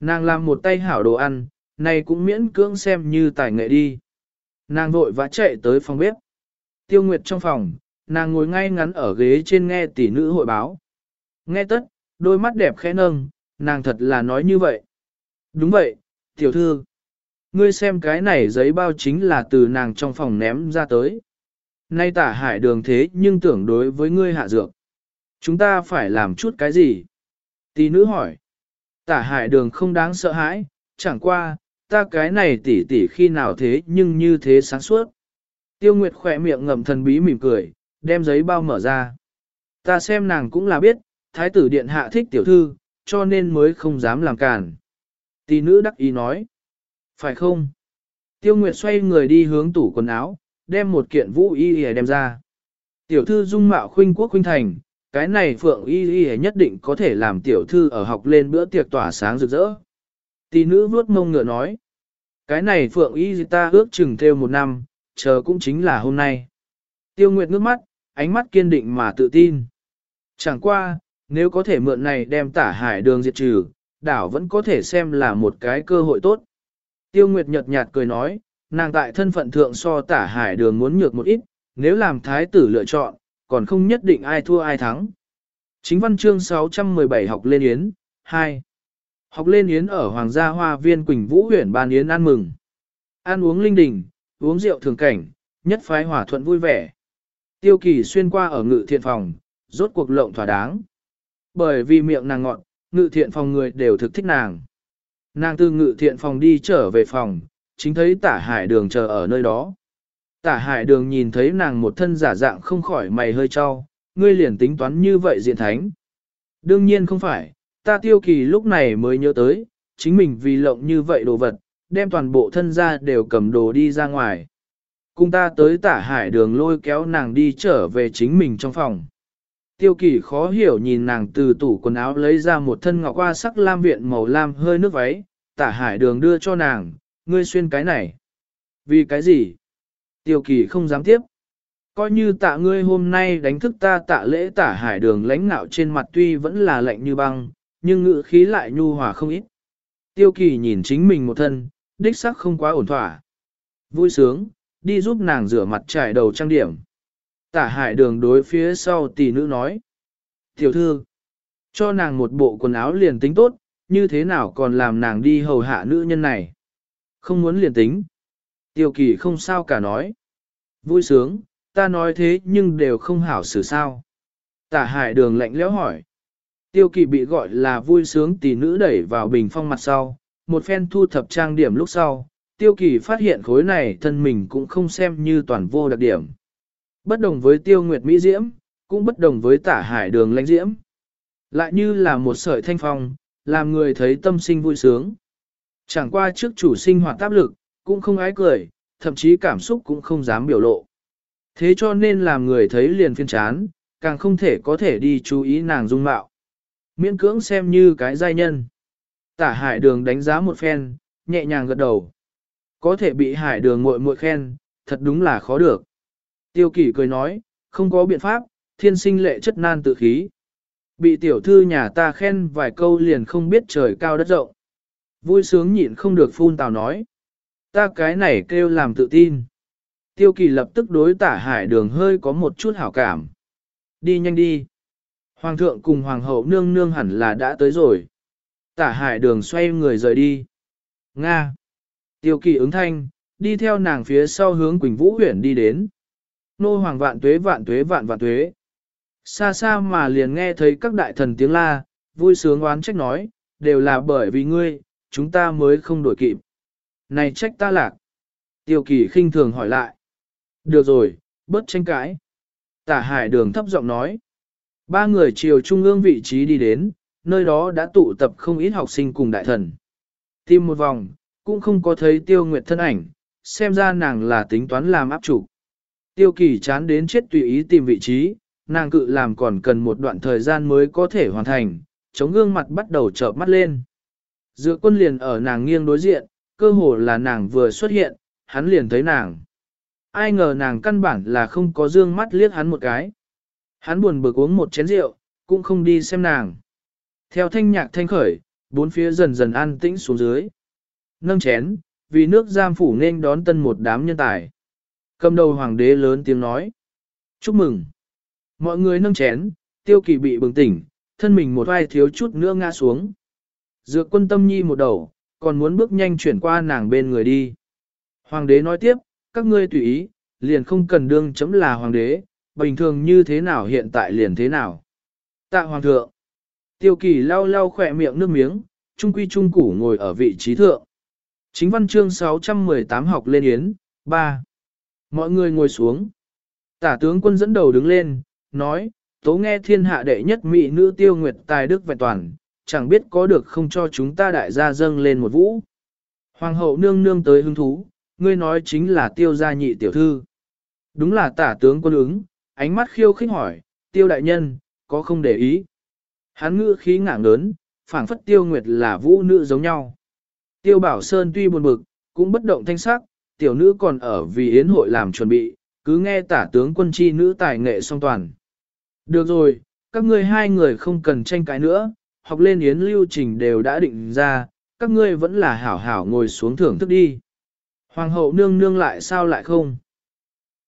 Nàng làm một tay hảo đồ ăn, này cũng miễn cưỡng xem như tài nghệ đi. Nàng vội vã chạy tới phòng bếp. Tiêu Nguyệt trong phòng, nàng ngồi ngay ngắn ở ghế trên nghe tỷ nữ hội báo. Nghe tất, đôi mắt đẹp khẽ nâng, nàng thật là nói như vậy. Đúng vậy, tiểu thư. Ngươi xem cái này giấy bao chính là từ nàng trong phòng ném ra tới. Nay tả hải đường thế nhưng tưởng đối với ngươi hạ dược. Chúng ta phải làm chút cái gì? Tỷ nữ hỏi. Tả hải đường không đáng sợ hãi, chẳng qua, ta cái này tỉ tỉ khi nào thế nhưng như thế sáng suốt. Tiêu Nguyệt khỏe miệng ngậm thần bí mỉm cười, đem giấy bao mở ra. Ta xem nàng cũng là biết, thái tử điện hạ thích tiểu thư, cho nên mới không dám làm cản. Tỷ nữ đắc ý nói. Phải không? Tiêu Nguyệt xoay người đi hướng tủ quần áo, đem một kiện vũ y y đem ra. Tiểu thư dung mạo khuynh quốc khuynh thành, cái này phượng y y nhất định có thể làm tiểu thư ở học lên bữa tiệc tỏa sáng rực rỡ. Tỷ nữ vuốt mông ngựa nói. Cái này phượng y ta ước chừng theo một năm, chờ cũng chính là hôm nay. Tiêu Nguyệt ngước mắt, ánh mắt kiên định mà tự tin. Chẳng qua, nếu có thể mượn này đem tả hải đường diệt trừ, đảo vẫn có thể xem là một cái cơ hội tốt. Tiêu Nguyệt nhợt nhạt cười nói, nàng tại thân phận thượng so tả hải đường muốn nhược một ít, nếu làm thái tử lựa chọn, còn không nhất định ai thua ai thắng. Chính văn chương 617 học lên yến, 2. Học lên yến ở Hoàng gia Hoa viên Quỳnh Vũ huyện ban yến ăn mừng. Ăn uống linh đình, uống rượu thường cảnh, nhất phái hòa thuận vui vẻ. Tiêu kỳ xuyên qua ở ngự thiện phòng, rốt cuộc lộng thỏa đáng. Bởi vì miệng nàng ngọn, ngự thiện phòng người đều thực thích nàng. Nàng từ ngự thiện phòng đi trở về phòng, chính thấy tả hải đường chờ ở nơi đó. Tả hải đường nhìn thấy nàng một thân giả dạng không khỏi mày hơi cho, ngươi liền tính toán như vậy diện thánh. Đương nhiên không phải, ta tiêu kỳ lúc này mới nhớ tới, chính mình vì lộng như vậy đồ vật, đem toàn bộ thân ra đều cầm đồ đi ra ngoài. Cùng ta tới tả hải đường lôi kéo nàng đi trở về chính mình trong phòng. Tiêu kỳ khó hiểu nhìn nàng từ tủ quần áo lấy ra một thân ngọc hoa sắc lam viện màu lam hơi nước váy, tả hải đường đưa cho nàng, ngươi xuyên cái này. Vì cái gì? Tiêu kỳ không dám tiếp. Coi như tạ ngươi hôm nay đánh thức ta tạ lễ tả hải đường lãnh nạo trên mặt tuy vẫn là lạnh như băng, nhưng ngữ khí lại nhu hòa không ít. Tiêu kỳ nhìn chính mình một thân, đích sắc không quá ổn thỏa. Vui sướng, đi giúp nàng rửa mặt trải đầu trang điểm. Tả hải đường đối phía sau tỷ nữ nói. Tiểu thư, cho nàng một bộ quần áo liền tính tốt, như thế nào còn làm nàng đi hầu hạ nữ nhân này. Không muốn liền tính. Tiêu kỳ không sao cả nói. Vui sướng, ta nói thế nhưng đều không hảo xử sao. Tả hải đường lạnh lẽo hỏi. Tiêu kỳ bị gọi là vui sướng tỷ nữ đẩy vào bình phong mặt sau, một phen thu thập trang điểm lúc sau, tiêu kỳ phát hiện khối này thân mình cũng không xem như toàn vô đặc điểm. Bất đồng với tiêu nguyệt mỹ diễm, cũng bất đồng với tả hải đường lãnh diễm. Lại như là một sợi thanh phong, làm người thấy tâm sinh vui sướng. Chẳng qua trước chủ sinh hoạt áp lực, cũng không ái cười, thậm chí cảm xúc cũng không dám biểu lộ. Thế cho nên làm người thấy liền phiên chán, càng không thể có thể đi chú ý nàng dung mạo. Miễn cưỡng xem như cái giai nhân. Tả hải đường đánh giá một phen, nhẹ nhàng gật đầu. Có thể bị hải đường muội muội khen, thật đúng là khó được. Tiêu kỷ cười nói, không có biện pháp, thiên sinh lệ chất nan tự khí. Bị tiểu thư nhà ta khen vài câu liền không biết trời cao đất rộng. Vui sướng nhịn không được phun tào nói. Ta cái này kêu làm tự tin. Tiêu kỳ lập tức đối tả hải đường hơi có một chút hảo cảm. Đi nhanh đi. Hoàng thượng cùng hoàng hậu nương nương hẳn là đã tới rồi. Tả hải đường xoay người rời đi. Nga. Tiêu kỳ ứng thanh, đi theo nàng phía sau hướng Quỳnh Vũ huyện đi đến. Nô hoàng vạn tuế vạn tuế vạn vạn tuế. Xa xa mà liền nghe thấy các đại thần tiếng la, vui sướng oán trách nói, đều là bởi vì ngươi, chúng ta mới không đổi kịp. Này trách ta lạc. Tiêu kỳ khinh thường hỏi lại. Được rồi, bớt tranh cãi. Tả hải đường thấp giọng nói. Ba người chiều trung ương vị trí đi đến, nơi đó đã tụ tập không ít học sinh cùng đại thần. Tìm một vòng, cũng không có thấy tiêu nguyệt thân ảnh, xem ra nàng là tính toán làm áp chủ. Tiêu kỳ chán đến chết tùy ý tìm vị trí, nàng cự làm còn cần một đoạn thời gian mới có thể hoàn thành, chống gương mặt bắt đầu chợp mắt lên. Dựa quân liền ở nàng nghiêng đối diện, cơ hồ là nàng vừa xuất hiện, hắn liền thấy nàng. Ai ngờ nàng căn bản là không có dương mắt liếc hắn một cái. Hắn buồn bực uống một chén rượu, cũng không đi xem nàng. Theo thanh nhạc thanh khởi, bốn phía dần dần an tĩnh xuống dưới. Nâng chén, vì nước giam phủ nên đón tân một đám nhân tài. Cầm đầu hoàng đế lớn tiếng nói. Chúc mừng. Mọi người nâng chén, tiêu kỳ bị bừng tỉnh, thân mình một vai thiếu chút nữa ngã xuống. Dược quân tâm nhi một đầu, còn muốn bước nhanh chuyển qua nàng bên người đi. Hoàng đế nói tiếp, các ngươi tùy ý, liền không cần đương chấm là hoàng đế, bình thường như thế nào hiện tại liền thế nào. Tạ hoàng thượng. Tiêu kỳ lau lau khỏe miệng nước miếng, trung quy trung củ ngồi ở vị trí thượng. Chính văn chương 618 học lên yến, 3. Mọi người ngồi xuống. Tả tướng quân dẫn đầu đứng lên, nói, tố nghe thiên hạ đệ nhất mỹ nữ tiêu nguyệt tài đức vẹn toàn, chẳng biết có được không cho chúng ta đại gia dâng lên một vũ. Hoàng hậu nương nương tới hứng thú, ngươi nói chính là tiêu gia nhị tiểu thư. Đúng là tả tướng quân ứng, ánh mắt khiêu khích hỏi, tiêu đại nhân, có không để ý. Hắn ngữ khí ngả lớn, phảng phất tiêu nguyệt là vũ nữ giống nhau. Tiêu bảo sơn tuy buồn bực, cũng bất động thanh sắc, tiểu nữ còn ở vì yến hội làm chuẩn bị, cứ nghe tả tướng quân chi nữ tài nghệ song toàn. Được rồi, các ngươi hai người không cần tranh cãi nữa, học lên yến lưu trình đều đã định ra, các ngươi vẫn là hảo hảo ngồi xuống thưởng thức đi. Hoàng hậu nương nương lại sao lại không?